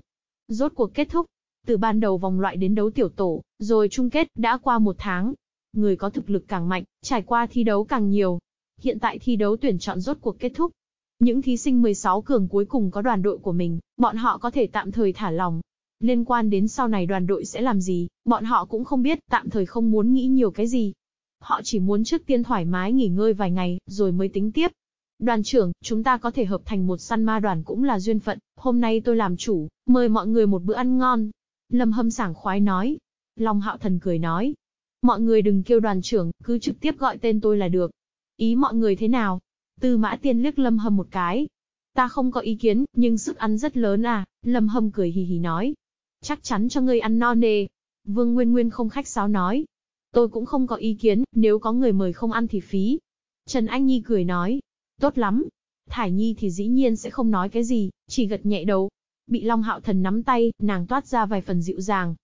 S1: Rốt cuộc kết thúc. Từ ban đầu vòng loại đến đấu tiểu tổ, rồi chung kết, đã qua một tháng. Người có thực lực càng mạnh, trải qua thi đấu càng nhiều. Hiện tại thi đấu tuyển chọn rốt cuộc kết thúc, những thí sinh 16 cường cuối cùng có đoàn đội của mình, bọn họ có thể tạm thời thả lòng. Liên quan đến sau này đoàn đội sẽ làm gì, bọn họ cũng không biết, tạm thời không muốn nghĩ nhiều cái gì. Họ chỉ muốn trước tiên thoải mái nghỉ ngơi vài ngày, rồi mới tính tiếp. Đoàn trưởng, chúng ta có thể hợp thành một săn ma đoàn cũng là duyên phận, hôm nay tôi làm chủ, mời mọi người một bữa ăn ngon. Lâm hâm sảng khoái nói. Long hạo thần cười nói. Mọi người đừng kêu đoàn trưởng, cứ trực tiếp gọi tên tôi là được. Ý mọi người thế nào? Tư mã tiên liếc lâm hâm một cái. Ta không có ý kiến, nhưng sức ăn rất lớn à, lâm hâm cười hì hì nói. Chắc chắn cho ngươi ăn no nê. Vương Nguyên Nguyên không khách sáo nói. Tôi cũng không có ý kiến, nếu có người mời không ăn thì phí. Trần Anh Nhi cười nói. Tốt lắm. Thải Nhi thì dĩ nhiên sẽ không nói cái gì, chỉ gật nhẹ đầu. Bị Long Hạo Thần nắm tay, nàng toát ra vài phần dịu dàng.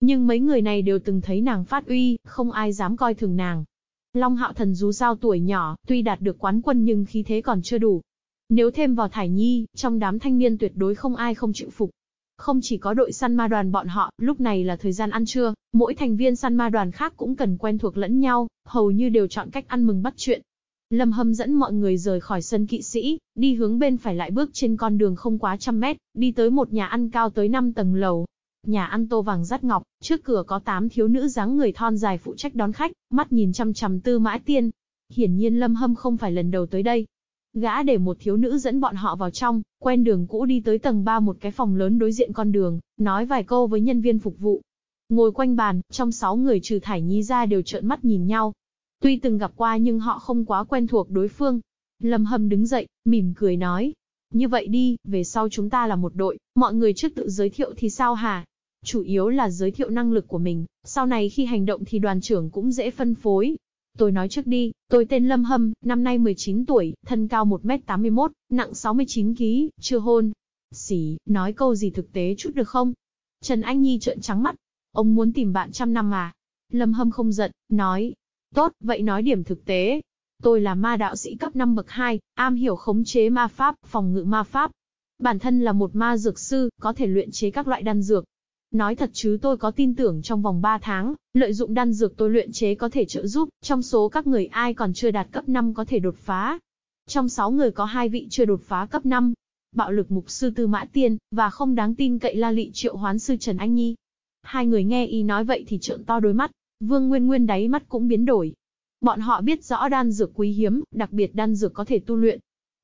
S1: Nhưng mấy người này đều từng thấy nàng phát uy, không ai dám coi thường nàng. Long Hạo Thần dù sao tuổi nhỏ, tuy đạt được quán quân nhưng khí thế còn chưa đủ. Nếu thêm vào Thải Nhi, trong đám thanh niên tuyệt đối không ai không chịu phục. Không chỉ có đội săn ma đoàn bọn họ, lúc này là thời gian ăn trưa, mỗi thành viên săn ma đoàn khác cũng cần quen thuộc lẫn nhau, hầu như đều chọn cách ăn mừng bắt chuyện. Lâm Hâm dẫn mọi người rời khỏi sân kỵ sĩ, đi hướng bên phải lại bước trên con đường không quá trăm mét, đi tới một nhà ăn cao tới 5 tầng lầu, Nhà ăn tô vàng rắt ngọc, trước cửa có tám thiếu nữ dáng người thon dài phụ trách đón khách, mắt nhìn chăm chăm tư mã tiên. Hiển nhiên Lâm Hâm không phải lần đầu tới đây. Gã để một thiếu nữ dẫn bọn họ vào trong, quen đường cũ đi tới tầng 3 một cái phòng lớn đối diện con đường, nói vài câu với nhân viên phục vụ. Ngồi quanh bàn, trong sáu người trừ Thải Nhi ra đều trợn mắt nhìn nhau. Tuy từng gặp qua nhưng họ không quá quen thuộc đối phương. Lâm Hâm đứng dậy, mỉm cười nói. Như vậy đi, về sau chúng ta là một đội, mọi người trước tự giới thiệu thì sao hả? Chủ yếu là giới thiệu năng lực của mình, sau này khi hành động thì đoàn trưởng cũng dễ phân phối. Tôi nói trước đi, tôi tên Lâm Hâm, năm nay 19 tuổi, thân cao 1m81, nặng 69kg, chưa hôn. Xỉ, nói câu gì thực tế chút được không? Trần Anh Nhi trợn trắng mắt. Ông muốn tìm bạn trăm năm à? Lâm Hâm không giận, nói. Tốt, vậy nói điểm thực tế. Tôi là ma đạo sĩ cấp 5 bậc 2, am hiểu khống chế ma pháp, phòng ngự ma pháp. Bản thân là một ma dược sư, có thể luyện chế các loại đan dược. Nói thật chứ tôi có tin tưởng trong vòng 3 tháng, lợi dụng đan dược tôi luyện chế có thể trợ giúp, trong số các người ai còn chưa đạt cấp 5 có thể đột phá. Trong 6 người có hai vị chưa đột phá cấp 5. Bạo lực mục sư Tư Mã Tiên, và không đáng tin cậy la lị triệu hoán sư Trần Anh Nhi. Hai người nghe y nói vậy thì trợn to đôi mắt, Vương Nguyên Nguyên đáy mắt cũng biến đổi. Bọn họ biết rõ đan dược quý hiếm, đặc biệt đan dược có thể tu luyện.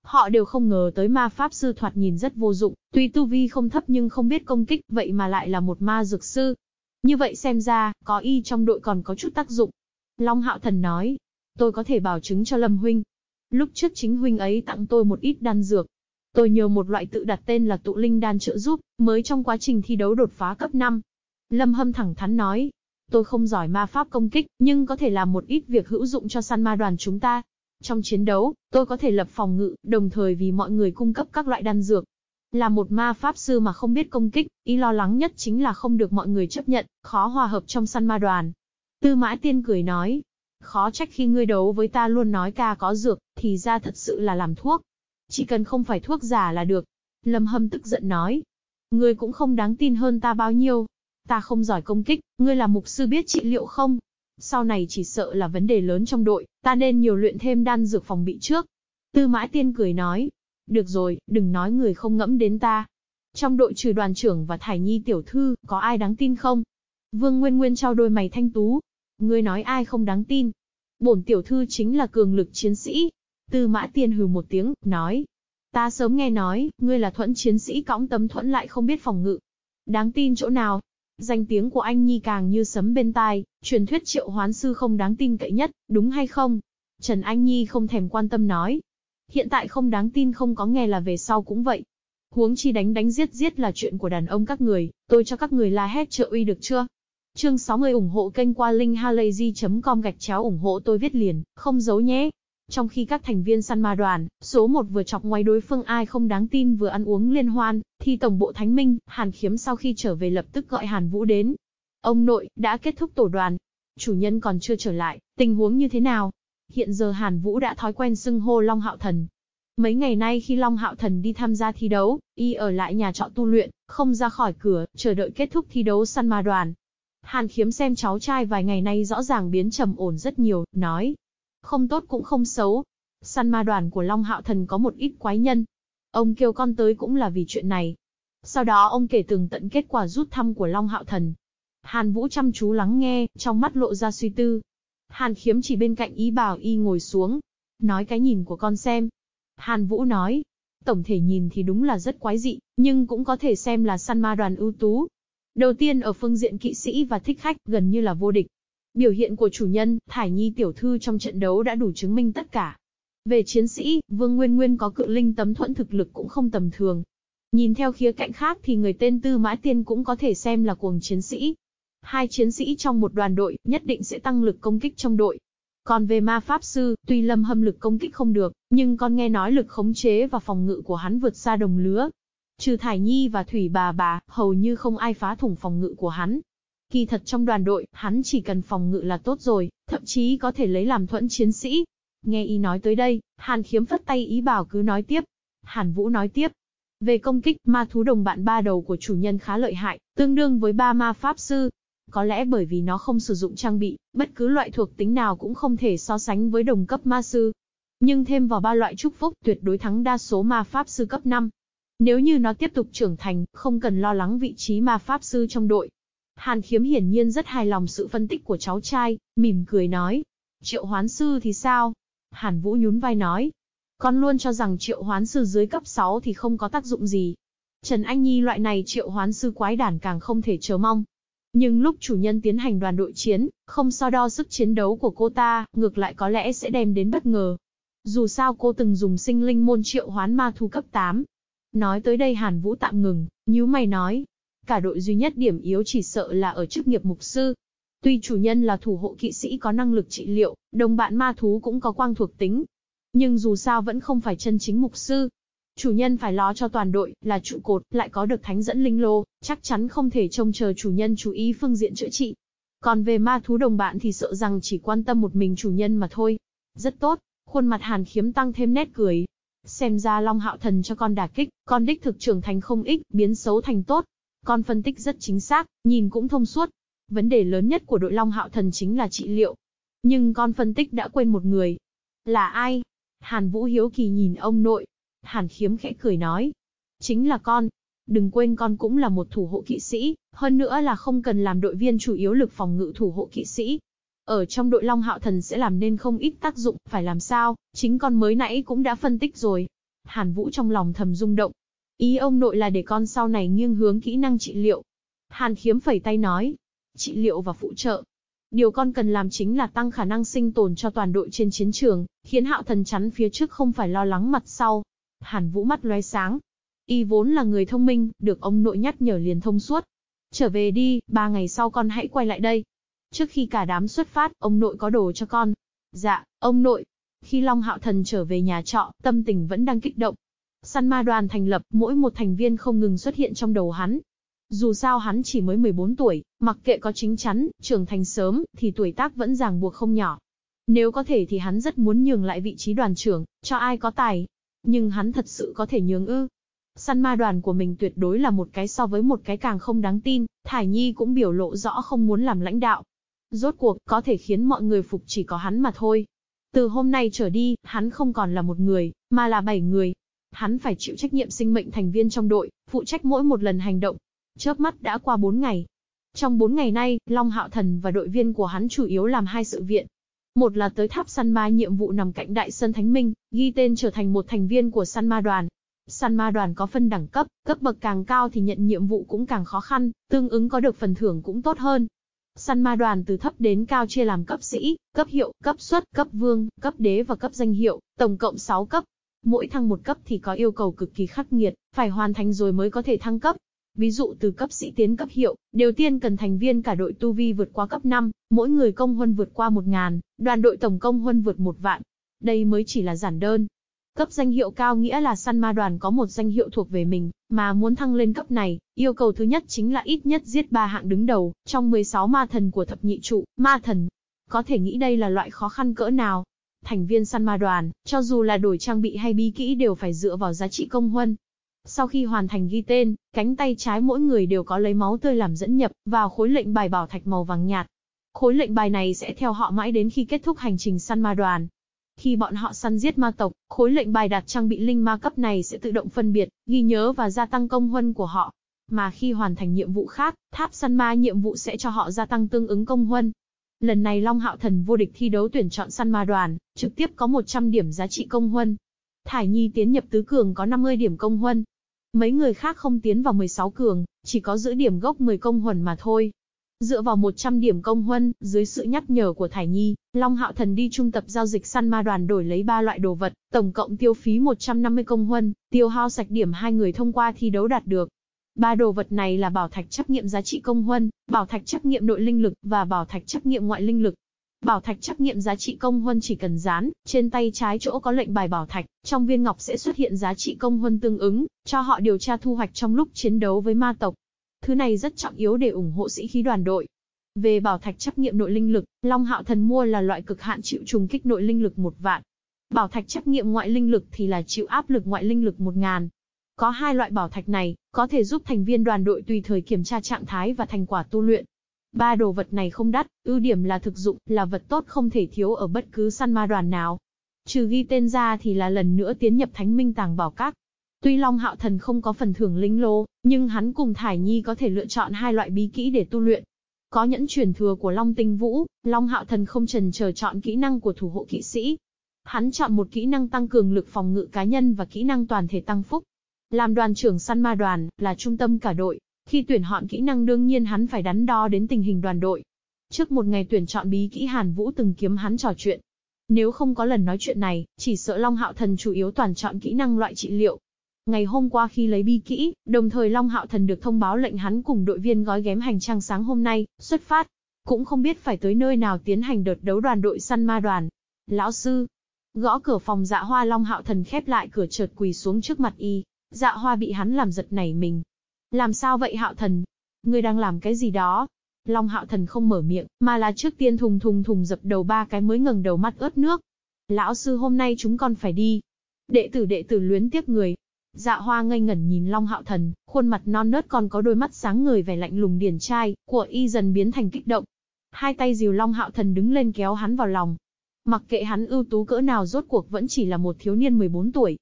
S1: Họ đều không ngờ tới ma pháp sư thoạt nhìn rất vô dụng, tuy tu vi không thấp nhưng không biết công kích, vậy mà lại là một ma dược sư. Như vậy xem ra, có y trong đội còn có chút tác dụng. Long Hạo Thần nói, tôi có thể bảo chứng cho Lâm Huynh. Lúc trước chính Huynh ấy tặng tôi một ít đan dược. Tôi nhờ một loại tự đặt tên là tụ linh đan trợ giúp, mới trong quá trình thi đấu đột phá cấp 5. Lâm Hâm thẳng thắn nói, Tôi không giỏi ma pháp công kích, nhưng có thể làm một ít việc hữu dụng cho săn ma đoàn chúng ta. Trong chiến đấu, tôi có thể lập phòng ngự, đồng thời vì mọi người cung cấp các loại đan dược. Là một ma pháp sư mà không biết công kích, ý lo lắng nhất chính là không được mọi người chấp nhận, khó hòa hợp trong săn ma đoàn. Tư mã tiên cười nói, khó trách khi ngươi đấu với ta luôn nói ca có dược, thì ra thật sự là làm thuốc. Chỉ cần không phải thuốc giả là được. Lâm Hâm tức giận nói, ngươi cũng không đáng tin hơn ta bao nhiêu, Ta không giỏi công kích, ngươi là mục sư biết trị liệu không? Sau này chỉ sợ là vấn đề lớn trong đội, ta nên nhiều luyện thêm đan dược phòng bị trước. Tư mã tiên cười nói. Được rồi, đừng nói người không ngẫm đến ta. Trong đội trừ đoàn trưởng và thải nhi tiểu thư, có ai đáng tin không? Vương Nguyên Nguyên trao đôi mày thanh tú. Ngươi nói ai không đáng tin? Bổn tiểu thư chính là cường lực chiến sĩ. Tư mã tiên hừ một tiếng, nói. Ta sớm nghe nói, ngươi là thuẫn chiến sĩ cõng tấm thuẫn lại không biết phòng ngự. Đáng tin chỗ nào? Danh tiếng của anh Nhi càng như sấm bên tai, truyền thuyết triệu hoán sư không đáng tin cậy nhất, đúng hay không? Trần Anh Nhi không thèm quan tâm nói. Hiện tại không đáng tin không có nghe là về sau cũng vậy. Huống chi đánh đánh giết giết là chuyện của đàn ông các người, tôi cho các người la hét trợ uy được chưa? Chương 60 ủng hộ kênh qua linkhalazy.com gạch chéo ủng hộ tôi viết liền, không giấu nhé. Trong khi các thành viên săn ma đoàn, số một vừa chọc ngoài đối phương ai không đáng tin vừa ăn uống liên hoan, thì tổng bộ Thánh Minh, Hàn Khiếm sau khi trở về lập tức gọi Hàn Vũ đến. Ông nội, đã kết thúc tổ đoàn. Chủ nhân còn chưa trở lại, tình huống như thế nào? Hiện giờ Hàn Vũ đã thói quen xưng hô Long Hạo Thần. Mấy ngày nay khi Long Hạo Thần đi tham gia thi đấu, y ở lại nhà trọ tu luyện, không ra khỏi cửa, chờ đợi kết thúc thi đấu săn ma đoàn. Hàn Khiếm xem cháu trai vài ngày nay rõ ràng biến trầm ổn rất nhiều, nói, không tốt cũng không xấu. Săn ma đoàn của Long Hạo Thần có một ít quái nhân. Ông kêu con tới cũng là vì chuyện này. Sau đó ông kể từng tận kết quả rút thăm của Long Hạo Thần. Hàn Vũ chăm chú lắng nghe, trong mắt lộ ra suy tư. Hàn Khiếm chỉ bên cạnh ý bảo y ngồi xuống. Nói cái nhìn của con xem. Hàn Vũ nói, tổng thể nhìn thì đúng là rất quái dị, nhưng cũng có thể xem là săn ma đoàn ưu tú. Đầu tiên ở phương diện kỵ sĩ và thích khách gần như là vô địch. Biểu hiện của chủ nhân, Thải Nhi tiểu thư trong trận đấu đã đủ chứng minh tất cả. Về chiến sĩ, Vương Nguyên Nguyên có cự linh tấm thuẫn thực lực cũng không tầm thường. Nhìn theo khía cạnh khác thì người tên Tư Mã Tiên cũng có thể xem là cuồng chiến sĩ. Hai chiến sĩ trong một đoàn đội, nhất định sẽ tăng lực công kích trong đội. Còn về ma pháp sư, tuy lâm hâm lực công kích không được, nhưng con nghe nói lực khống chế và phòng ngự của hắn vượt xa đồng lứa. Trừ Thải Nhi và Thủy bà bà, hầu như không ai phá thủng phòng ngự của hắn. Kỳ thật trong đoàn đội, hắn chỉ cần phòng ngự là tốt rồi, thậm chí có thể lấy làm thuẫn chiến sĩ. Nghe y nói tới đây, Hàn khiếm phất tay ý bảo cứ nói tiếp. Hàn Vũ nói tiếp. Về công kích, ma thú đồng bạn ba đầu của chủ nhân khá lợi hại, tương đương với ba ma pháp sư. Có lẽ bởi vì nó không sử dụng trang bị, bất cứ loại thuộc tính nào cũng không thể so sánh với đồng cấp ma sư. Nhưng thêm vào ba loại chúc phúc tuyệt đối thắng đa số ma pháp sư cấp 5. Nếu như nó tiếp tục trưởng thành, không cần lo lắng vị trí ma pháp sư trong đội, Hàn khiếm hiển nhiên rất hài lòng sự phân tích của cháu trai, mỉm cười nói. Triệu hoán sư thì sao? Hàn Vũ nhún vai nói. Con luôn cho rằng triệu hoán sư dưới cấp 6 thì không có tác dụng gì. Trần Anh Nhi loại này triệu hoán sư quái đản càng không thể chờ mong. Nhưng lúc chủ nhân tiến hành đoàn đội chiến, không so đo sức chiến đấu của cô ta, ngược lại có lẽ sẽ đem đến bất ngờ. Dù sao cô từng dùng sinh linh môn triệu hoán ma thu cấp 8. Nói tới đây Hàn Vũ tạm ngừng, nhíu mày nói, cả đội duy nhất điểm yếu chỉ sợ là ở chức nghiệp mục sư. Tuy chủ nhân là thủ hộ kỵ sĩ có năng lực trị liệu, đồng bạn ma thú cũng có quang thuộc tính. Nhưng dù sao vẫn không phải chân chính mục sư. Chủ nhân phải lo cho toàn đội, là trụ cột, lại có được thánh dẫn linh lô, chắc chắn không thể trông chờ chủ nhân chú ý phương diện chữa trị. Còn về ma thú đồng bạn thì sợ rằng chỉ quan tâm một mình chủ nhân mà thôi. Rất tốt, khuôn mặt hàn khiếm tăng thêm nét cười. Xem ra Long Hạo Thần cho con đả kích, con đích thực trưởng thành không ít, biến xấu thành tốt. Con phân tích rất chính xác, nhìn cũng thông suốt. Vấn đề lớn nhất của đội Long Hạo Thần chính là trị liệu. Nhưng con phân tích đã quên một người. Là ai? Hàn Vũ Hiếu Kỳ nhìn ông nội. Hàn Khiếm khẽ cười nói. Chính là con. Đừng quên con cũng là một thủ hộ kỵ sĩ, hơn nữa là không cần làm đội viên chủ yếu lực phòng ngự thủ hộ kỵ sĩ. Ở trong đội Long Hạo Thần sẽ làm nên không ít tác dụng, phải làm sao, chính con mới nãy cũng đã phân tích rồi. Hàn Vũ trong lòng thầm rung động. Ý ông nội là để con sau này nghiêng hướng kỹ năng trị liệu. Hàn Khiếm phẩy tay nói. Trị liệu và phụ trợ. Điều con cần làm chính là tăng khả năng sinh tồn cho toàn đội trên chiến trường, khiến Hạo Thần chắn phía trước không phải lo lắng mặt sau. Hàn Vũ mắt lóe sáng. Y vốn là người thông minh, được ông nội nhắc nhở liền thông suốt. Trở về đi, ba ngày sau con hãy quay lại đây. Trước khi cả đám xuất phát, ông nội có đồ cho con. Dạ, ông nội. Khi Long Hạo Thần trở về nhà trọ, tâm tình vẫn đang kích động. Săn ma đoàn thành lập, mỗi một thành viên không ngừng xuất hiện trong đầu hắn. Dù sao hắn chỉ mới 14 tuổi, mặc kệ có chính chắn, trưởng thành sớm, thì tuổi tác vẫn ràng buộc không nhỏ. Nếu có thể thì hắn rất muốn nhường lại vị trí đoàn trưởng, cho ai có tài. Nhưng hắn thật sự có thể nhường ư. Săn ma đoàn của mình tuyệt đối là một cái so với một cái càng không đáng tin, Thải Nhi cũng biểu lộ rõ không muốn làm lãnh đạo. Rốt cuộc, có thể khiến mọi người phục chỉ có hắn mà thôi. Từ hôm nay trở đi, hắn không còn là một người, mà là bảy người. Hắn phải chịu trách nhiệm sinh mệnh thành viên trong đội, phụ trách mỗi một lần hành động. Chớp mắt đã qua bốn ngày. Trong bốn ngày nay, Long Hạo Thần và đội viên của hắn chủ yếu làm hai sự viện. Một là tới tháp săn ma nhiệm vụ nằm cạnh Đại Sơn Thánh Minh, ghi tên trở thành một thành viên của săn ma đoàn. Săn ma đoàn có phân đẳng cấp, cấp bậc càng cao thì nhận nhiệm vụ cũng càng khó khăn, tương ứng có được phần thưởng cũng tốt hơn. Săn ma đoàn từ thấp đến cao chia làm cấp sĩ, cấp hiệu, cấp xuất, cấp vương, cấp đế và cấp danh hiệu, tổng cộng 6 cấp. Mỗi thăng một cấp thì có yêu cầu cực kỳ khắc nghiệt, phải hoàn thành rồi mới có thể thăng cấp. Ví dụ từ cấp sĩ tiến cấp hiệu, điều tiên cần thành viên cả đội tu vi vượt qua cấp 5, mỗi người công huân vượt qua 1.000, đoàn đội tổng công huân vượt 1 vạn. Đây mới chỉ là giản đơn, Cấp danh hiệu cao nghĩa là săn ma đoàn có một danh hiệu thuộc về mình, mà muốn thăng lên cấp này, yêu cầu thứ nhất chính là ít nhất giết ba hạng đứng đầu, trong 16 ma thần của thập nhị trụ, ma thần. Có thể nghĩ đây là loại khó khăn cỡ nào. Thành viên săn ma đoàn, cho dù là đổi trang bị hay bí kỹ đều phải dựa vào giá trị công huân. Sau khi hoàn thành ghi tên, cánh tay trái mỗi người đều có lấy máu tươi làm dẫn nhập vào khối lệnh bài bảo thạch màu vàng nhạt. Khối lệnh bài này sẽ theo họ mãi đến khi kết thúc hành trình săn ma đoàn. Khi bọn họ săn giết ma tộc, khối lệnh bài đặt trang bị linh ma cấp này sẽ tự động phân biệt, ghi nhớ và gia tăng công huân của họ. Mà khi hoàn thành nhiệm vụ khác, tháp săn ma nhiệm vụ sẽ cho họ gia tăng tương ứng công huân. Lần này Long Hạo Thần vô địch thi đấu tuyển chọn săn ma đoàn, trực tiếp có 100 điểm giá trị công huân. Thải Nhi tiến nhập tứ cường có 50 điểm công huân. Mấy người khác không tiến vào 16 cường, chỉ có giữ điểm gốc 10 công huân mà thôi. Dựa vào 100 điểm công huân, dưới sự nhắc nhở của Thải Nhi, Long Hạo Thần đi trung tập giao dịch săn ma đoàn đổi lấy 3 loại đồ vật, tổng cộng tiêu phí 150 công huân, tiêu hao sạch điểm hai người thông qua thi đấu đạt được. Ba đồ vật này là bảo thạch trắc nghiệm giá trị công huân, bảo thạch trắc nghiệm nội linh lực và bảo thạch trắc nghiệm ngoại linh lực. Bảo thạch trắc nghiệm giá trị công huân chỉ cần dán, trên tay trái chỗ có lệnh bài bảo thạch, trong viên ngọc sẽ xuất hiện giá trị công huân tương ứng, cho họ điều tra thu hoạch trong lúc chiến đấu với ma tộc. Thứ này rất trọng yếu để ủng hộ sĩ khí đoàn đội. Về bảo thạch trắc nghiệm nội linh lực, Long Hạo Thần mua là loại cực hạn chịu trùng kích nội linh lực một vạn. Bảo thạch trắc nghiệm ngoại linh lực thì là chịu áp lực ngoại linh lực một ngàn. Có hai loại bảo thạch này, có thể giúp thành viên đoàn đội tùy thời kiểm tra trạng thái và thành quả tu luyện. Ba đồ vật này không đắt, ưu điểm là thực dụng, là vật tốt không thể thiếu ở bất cứ săn ma đoàn nào. Trừ ghi tên ra thì là lần nữa tiến nhập thánh minh tàng bảo các, Tuy Long Hạo Thần không có phần thưởng linh lô, nhưng hắn cùng Thải Nhi có thể lựa chọn hai loại bí kỹ để tu luyện. Có nhẫn truyền thừa của Long Tinh Vũ, Long Hạo Thần không trần chờ chọn kỹ năng của thủ hộ kỵ sĩ. Hắn chọn một kỹ năng tăng cường lực phòng ngự cá nhân và kỹ năng toàn thể tăng phúc. Làm đoàn trưởng săn ma đoàn, là trung tâm cả đội. Khi tuyển chọn kỹ năng đương nhiên hắn phải đắn đo đến tình hình đoàn đội. Trước một ngày tuyển chọn bí kỹ Hàn Vũ từng kiếm hắn trò chuyện. Nếu không có lần nói chuyện này, chỉ sợ Long Hạo Thần chủ yếu toàn chọn kỹ năng loại trị liệu. Ngày hôm qua khi lấy bi kỹ, đồng thời Long Hạo Thần được thông báo lệnh hắn cùng đội viên gói ghém hành trang sáng hôm nay, xuất phát. Cũng không biết phải tới nơi nào tiến hành đợt đấu đoàn đội săn ma đoàn. Lão sư, gõ cửa phòng dạ hoa Long Hạo Thần khép lại cửa chợt quỳ xuống trước mặt y. Dạ hoa bị hắn làm giật nảy mình. Làm sao vậy Hạo Thần? Ngươi đang làm cái gì đó? Long Hạo Thần không mở miệng, mà là trước tiên thùng thùng thùng dập đầu ba cái mới ngẩng đầu mắt ướt nước. Lão sư hôm nay chúng con phải đi. Đệ tử đệ tử luyến tiếc người. Dạ hoa ngây ngẩn nhìn Long Hạo Thần, khuôn mặt non nớt còn có đôi mắt sáng người vẻ lạnh lùng điển trai, của y dần biến thành kích động. Hai tay dìu Long Hạo Thần đứng lên kéo hắn vào lòng. Mặc kệ hắn ưu tú cỡ nào rốt cuộc vẫn chỉ là một thiếu niên 14 tuổi.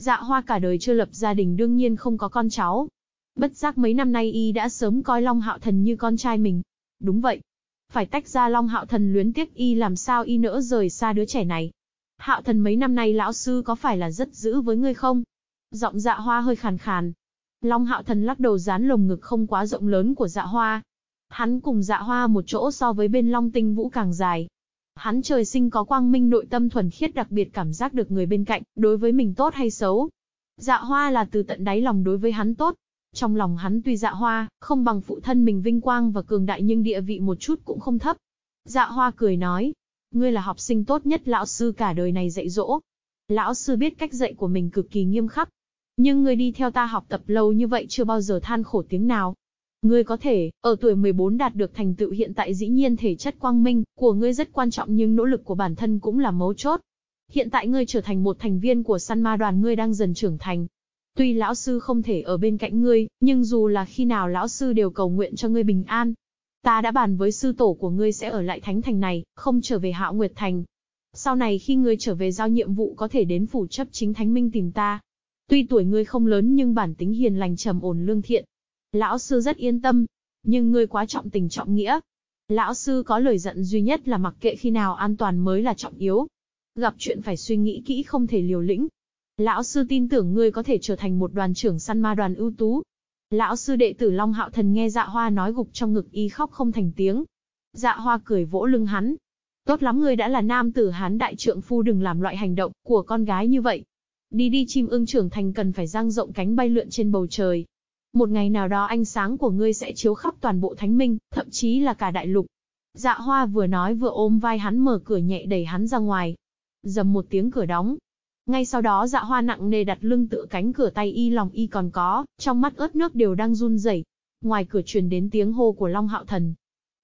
S1: Dạ hoa cả đời chưa lập gia đình đương nhiên không có con cháu. Bất giác mấy năm nay y đã sớm coi Long Hạo Thần như con trai mình. Đúng vậy. Phải tách ra Long Hạo Thần luyến tiếc y làm sao y nỡ rời xa đứa trẻ này. Hạo Thần mấy năm nay lão sư có phải là rất giữ với ngươi không? Giọng dạ hoa hơi khàn khàn. Long Hạo Thần lắc đầu dán lồng ngực không quá rộng lớn của dạ hoa. Hắn cùng dạ hoa một chỗ so với bên Long Tinh Vũ càng dài. Hắn trời sinh có quang minh nội tâm thuần khiết đặc biệt cảm giác được người bên cạnh, đối với mình tốt hay xấu. Dạ hoa là từ tận đáy lòng đối với hắn tốt, trong lòng hắn tuy dạ hoa, không bằng phụ thân mình vinh quang và cường đại nhưng địa vị một chút cũng không thấp. Dạ hoa cười nói, ngươi là học sinh tốt nhất lão sư cả đời này dạy dỗ. Lão sư biết cách dạy của mình cực kỳ nghiêm khắc. Nhưng ngươi đi theo ta học tập lâu như vậy chưa bao giờ than khổ tiếng nào. Ngươi có thể, ở tuổi 14 đạt được thành tựu hiện tại dĩ nhiên thể chất quang minh, của ngươi rất quan trọng nhưng nỗ lực của bản thân cũng là mấu chốt. Hiện tại ngươi trở thành một thành viên của săn ma đoàn ngươi đang dần trưởng thành, Tuy lão sư không thể ở bên cạnh ngươi, nhưng dù là khi nào lão sư đều cầu nguyện cho ngươi bình an. Ta đã bàn với sư tổ của ngươi sẽ ở lại thánh thành này, không trở về hạo nguyệt thành. Sau này khi ngươi trở về giao nhiệm vụ có thể đến phủ chấp chính thánh minh tìm ta. Tuy tuổi ngươi không lớn nhưng bản tính hiền lành trầm ổn lương thiện. Lão sư rất yên tâm, nhưng ngươi quá trọng tình trọng nghĩa. Lão sư có lời giận duy nhất là mặc kệ khi nào an toàn mới là trọng yếu. Gặp chuyện phải suy nghĩ kỹ không thể liều lĩnh, Lão sư tin tưởng ngươi có thể trở thành một đoàn trưởng săn ma đoàn ưu tú. Lão sư đệ tử Long Hạo Thần nghe dạ hoa nói gục trong ngực y khóc không thành tiếng. Dạ hoa cười vỗ lưng hắn. Tốt lắm ngươi đã là nam tử hán đại trượng phu đừng làm loại hành động của con gái như vậy. Đi đi chim ưng trưởng thành cần phải dang rộng cánh bay lượn trên bầu trời. Một ngày nào đó ánh sáng của ngươi sẽ chiếu khắp toàn bộ thánh minh, thậm chí là cả đại lục. Dạ hoa vừa nói vừa ôm vai hắn mở cửa nhẹ đẩy hắn ra ngoài. Dầm một tiếng cửa đóng, ngay sau đó dạ hoa nặng nề đặt lưng tựa cánh cửa tay y lòng y còn có, trong mắt ướt nước đều đang run rẩy. Ngoài cửa truyền đến tiếng hô của Long Hạo Thần.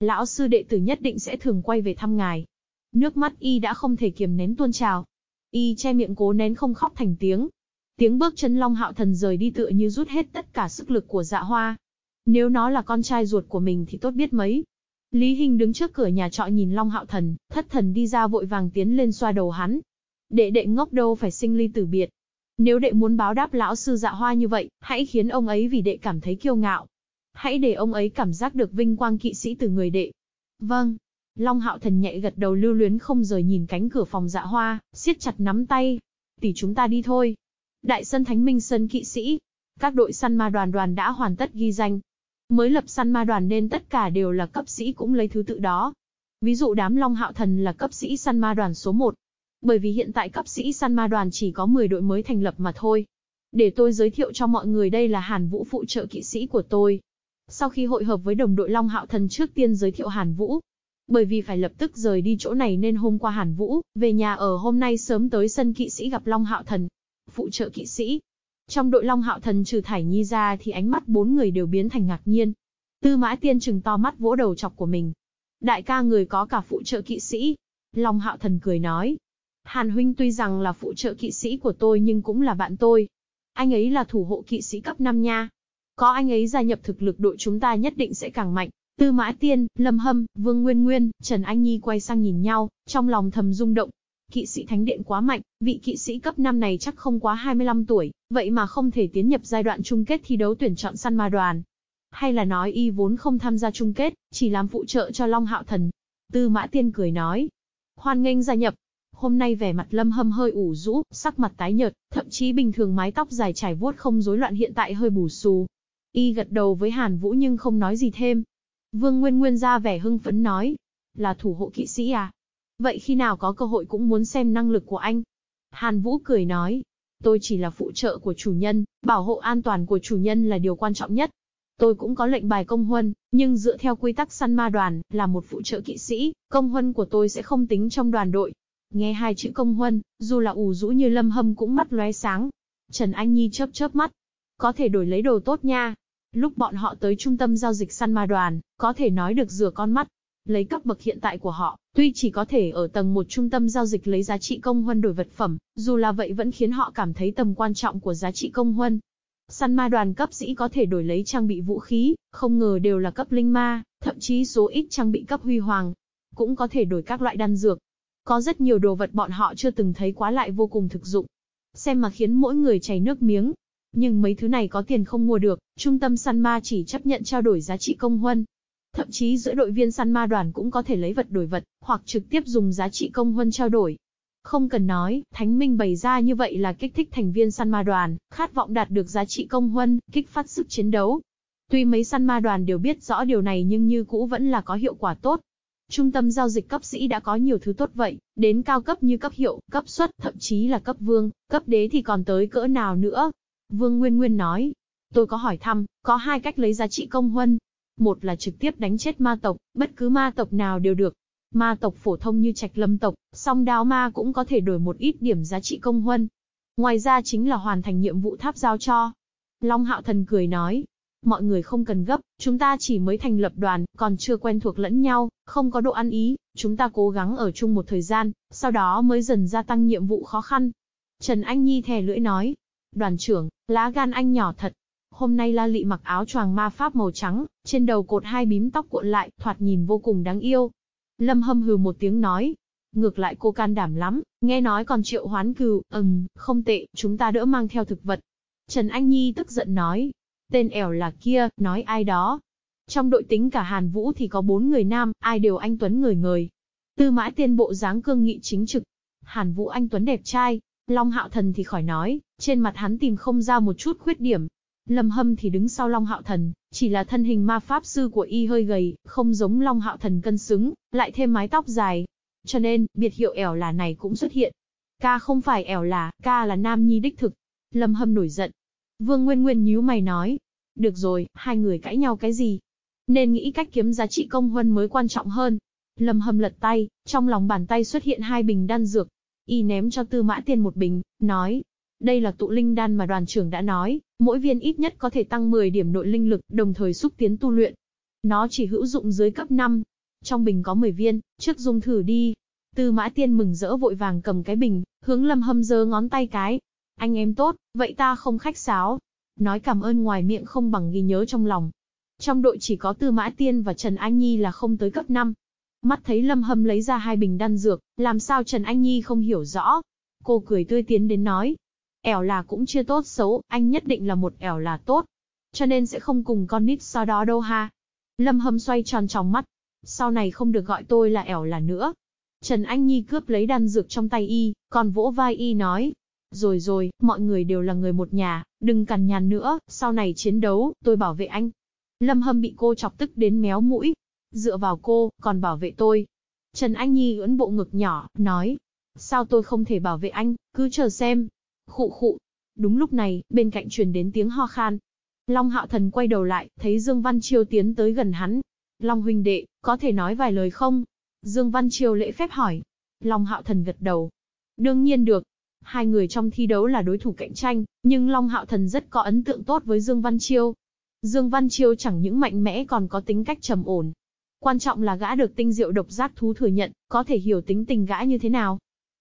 S1: Lão sư đệ tử nhất định sẽ thường quay về thăm ngài. Nước mắt y đã không thể kiềm nén tuôn trào. Y che miệng cố nén không khóc thành tiếng. Tiếng bước chân Long Hạo Thần rời đi tựa như rút hết tất cả sức lực của dạ hoa. Nếu nó là con trai ruột của mình thì tốt biết mấy. Lý Hinh đứng trước cửa nhà trọ nhìn Long Hạo Thần, thất thần đi ra vội vàng tiến lên xoa đầu hắn, Đệ đệ ngốc đâu phải sinh ly tử biệt. Nếu đệ muốn báo đáp lão sư dạ hoa như vậy, hãy khiến ông ấy vì đệ cảm thấy kiêu ngạo. Hãy để ông ấy cảm giác được vinh quang kỵ sĩ từ người đệ. Vâng. Long hạo thần nhẹ gật đầu lưu luyến không rời nhìn cánh cửa phòng dạ hoa, siết chặt nắm tay. Tỷ chúng ta đi thôi. Đại sân Thánh Minh Sơn kỵ sĩ. Các đội săn ma đoàn đoàn đã hoàn tất ghi danh. Mới lập săn ma đoàn nên tất cả đều là cấp sĩ cũng lấy thứ tự đó. Ví dụ đám Long Hạo Thần là cấp sĩ săn ma đoàn số 1, bởi vì hiện tại cấp sĩ săn ma đoàn chỉ có 10 đội mới thành lập mà thôi. Để tôi giới thiệu cho mọi người đây là Hàn Vũ phụ trợ kỵ sĩ của tôi. Sau khi hội hợp với đồng đội Long Hạo Thần trước tiên giới thiệu Hàn Vũ. Bởi vì phải lập tức rời đi chỗ này nên hôm qua Hàn Vũ, về nhà ở hôm nay sớm tới sân kỵ sĩ gặp Long Hạo Thần. Phụ trợ kỵ sĩ. Trong đội Long Hạo Thần trừ Thải Nhi ra thì ánh mắt bốn người đều biến thành ngạc nhiên. Tư Mã Tiên trừng to mắt vỗ đầu chọc của mình. Đại ca người có cả phụ trợ kỵ sĩ. Long Hạo Thần cười nói, Hàn huynh tuy rằng là phụ trợ kỵ sĩ của tôi nhưng cũng là bạn tôi. Anh ấy là thủ hộ kỵ sĩ cấp 5 nha. Có anh ấy gia nhập thực lực đội chúng ta nhất định sẽ càng mạnh. Tư Mã Tiên, Lâm Hâm, Vương Nguyên Nguyên, Trần Anh Nhi quay sang nhìn nhau, trong lòng thầm rung động. Kỵ sĩ thánh điện quá mạnh, vị kỵ sĩ cấp 5 này chắc không quá 25 tuổi, vậy mà không thể tiến nhập giai đoạn chung kết thi đấu tuyển chọn săn ma đoàn. Hay là nói y vốn không tham gia chung kết, chỉ làm phụ trợ cho Long Hạo Thần. Tư Mã Tiên cười nói. Hoan nghênh gia nhập, Hôm nay vẻ mặt Lâm Hâm hơi ủ rũ, sắc mặt tái nhợt, thậm chí bình thường mái tóc dài trải vuốt không rối loạn hiện tại hơi bù xù. Y gật đầu với Hàn Vũ nhưng không nói gì thêm. Vương Nguyên Nguyên ra vẻ hưng phấn nói, là thủ hộ kỵ sĩ à? Vậy khi nào có cơ hội cũng muốn xem năng lực của anh. Hàn Vũ cười nói, Tôi chỉ là phụ trợ của chủ nhân, bảo hộ an toàn của chủ nhân là điều quan trọng nhất. Tôi cũng có lệnh bài công huân, nhưng dựa theo quy tắc săn ma đoàn, là một phụ trợ kỵ sĩ, công huân của tôi sẽ không tính trong đoàn đội. Nghe hai chữ công huân, dù là ủ rũ như lâm hâm cũng mắt lóe sáng. Trần Anh Nhi chớp chớp mắt. Có thể đổi lấy đồ tốt nha. Lúc bọn họ tới trung tâm giao dịch săn ma đoàn, có thể nói được rửa con mắt. Lấy cấp bậc hiện tại của họ, tuy chỉ có thể ở tầng một trung tâm giao dịch lấy giá trị công huân đổi vật phẩm, dù là vậy vẫn khiến họ cảm thấy tầm quan trọng của giá trị công huân. Săn ma đoàn cấp sĩ có thể đổi lấy trang bị vũ khí, không ngờ đều là cấp linh ma, thậm chí số ít trang bị cấp huy hoàng. Cũng có thể đổi các loại đan dược. Có rất nhiều đồ vật bọn họ chưa từng thấy quá lại vô cùng thực dụng. Xem mà khiến mỗi người chảy nước miếng. Nhưng mấy thứ này có tiền không mua được, trung tâm săn ma chỉ chấp nhận trao đổi giá trị công huân. Thậm chí giữa đội viên săn ma đoàn cũng có thể lấy vật đổi vật, hoặc trực tiếp dùng giá trị công huân trao đổi. Không cần nói, Thánh Minh bày ra như vậy là kích thích thành viên săn ma đoàn, khát vọng đạt được giá trị công huân, kích phát sức chiến đấu. Tuy mấy săn ma đoàn đều biết rõ điều này nhưng như cũ vẫn là có hiệu quả tốt. Trung tâm giao dịch cấp sĩ đã có nhiều thứ tốt vậy, đến cao cấp như cấp hiệu, cấp xuất, thậm chí là cấp vương, cấp đế thì còn tới cỡ nào nữa. Vương Nguyên Nguyên nói, tôi có hỏi thăm, có hai cách lấy giá trị công huân. Một là trực tiếp đánh chết ma tộc, bất cứ ma tộc nào đều được, Ma tộc phổ thông như trạch lâm tộc, song đao ma cũng có thể đổi một ít điểm giá trị công huân. Ngoài ra chính là hoàn thành nhiệm vụ tháp giao cho. Long hạo thần cười nói. Mọi người không cần gấp, chúng ta chỉ mới thành lập đoàn, còn chưa quen thuộc lẫn nhau, không có độ ăn ý, chúng ta cố gắng ở chung một thời gian, sau đó mới dần gia tăng nhiệm vụ khó khăn. Trần Anh Nhi thè lưỡi nói. Đoàn trưởng, lá gan anh nhỏ thật, Hôm nay La Lị mặc áo choàng ma pháp màu trắng, trên đầu cột hai bím tóc cuộn lại, thoạt nhìn vô cùng đáng yêu. Lâm hâm hừ một tiếng nói. Ngược lại cô can đảm lắm, nghe nói còn triệu hoán cừu, ừm, không tệ, chúng ta đỡ mang theo thực vật. Trần Anh Nhi tức giận nói. Tên ẻo là kia, nói ai đó. Trong đội tính cả Hàn Vũ thì có bốn người nam, ai đều anh Tuấn người người. Tư mã tiên bộ dáng cương nghị chính trực. Hàn Vũ anh Tuấn đẹp trai, Long Hạo Thần thì khỏi nói, trên mặt hắn tìm không ra một chút khuyết điểm, Lâm Hâm thì đứng sau Long Hạo Thần, chỉ là thân hình ma pháp sư của y hơi gầy, không giống Long Hạo Thần cân xứng, lại thêm mái tóc dài. Cho nên, biệt hiệu ẻo là này cũng xuất hiện. Ca không phải ẻo là, ca là nam nhi đích thực. Lâm Hâm nổi giận. Vương Nguyên Nguyên nhíu mày nói. Được rồi, hai người cãi nhau cái gì? Nên nghĩ cách kiếm giá trị công huân mới quan trọng hơn. Lâm Hâm lật tay, trong lòng bàn tay xuất hiện hai bình đan dược. Y ném cho Tư Mã Tiên một bình, nói, đây là tụ linh đan mà đoàn trưởng đã nói, mỗi viên ít nhất có thể tăng 10 điểm nội linh lực, đồng thời xúc tiến tu luyện. Nó chỉ hữu dụng dưới cấp 5. Trong bình có 10 viên, trước dùng thử đi. Tư mã tiên mừng rỡ vội vàng cầm cái bình, hướng lâm hâm giơ ngón tay cái. Anh em tốt, vậy ta không khách sáo. Nói cảm ơn ngoài miệng không bằng ghi nhớ trong lòng. Trong đội chỉ có Tư Mã Tiên và Trần Anh Nhi là không tới cấp 5. Mắt thấy Lâm Hâm lấy ra hai bình đan dược, làm sao Trần Anh Nhi không hiểu rõ. Cô cười tươi tiến đến nói, ẻo là cũng chưa tốt xấu, anh nhất định là một ẻo là tốt. Cho nên sẽ không cùng con nít so đó đâu ha. Lâm Hâm xoay tròn tròng mắt. Sau này không được gọi tôi là ẻo là nữa. Trần Anh Nhi cướp lấy đan dược trong tay y, còn vỗ vai y nói. Rồi rồi, mọi người đều là người một nhà, đừng cằn nhằn nữa, sau này chiến đấu, tôi bảo vệ anh. Lâm Hâm bị cô chọc tức đến méo mũi. Dựa vào cô, còn bảo vệ tôi. Trần Anh Nhi ưỡn bộ ngực nhỏ, nói. Sao tôi không thể bảo vệ anh, cứ chờ xem. Khụ khụ. Đúng lúc này, bên cạnh truyền đến tiếng ho khan. Long hạo thần quay đầu lại, thấy Dương Văn Chiêu tiến tới gần hắn. Long huynh đệ, có thể nói vài lời không? Dương Văn Chiêu lễ phép hỏi. Long hạo thần gật đầu. Đương nhiên được. Hai người trong thi đấu là đối thủ cạnh tranh, nhưng Long hạo thần rất có ấn tượng tốt với Dương Văn Chiêu. Dương Văn Chiêu chẳng những mạnh mẽ còn có tính cách trầm ổn. Quan trọng là gã được tinh diệu độc giác thú thừa nhận, có thể hiểu tính tình gã như thế nào.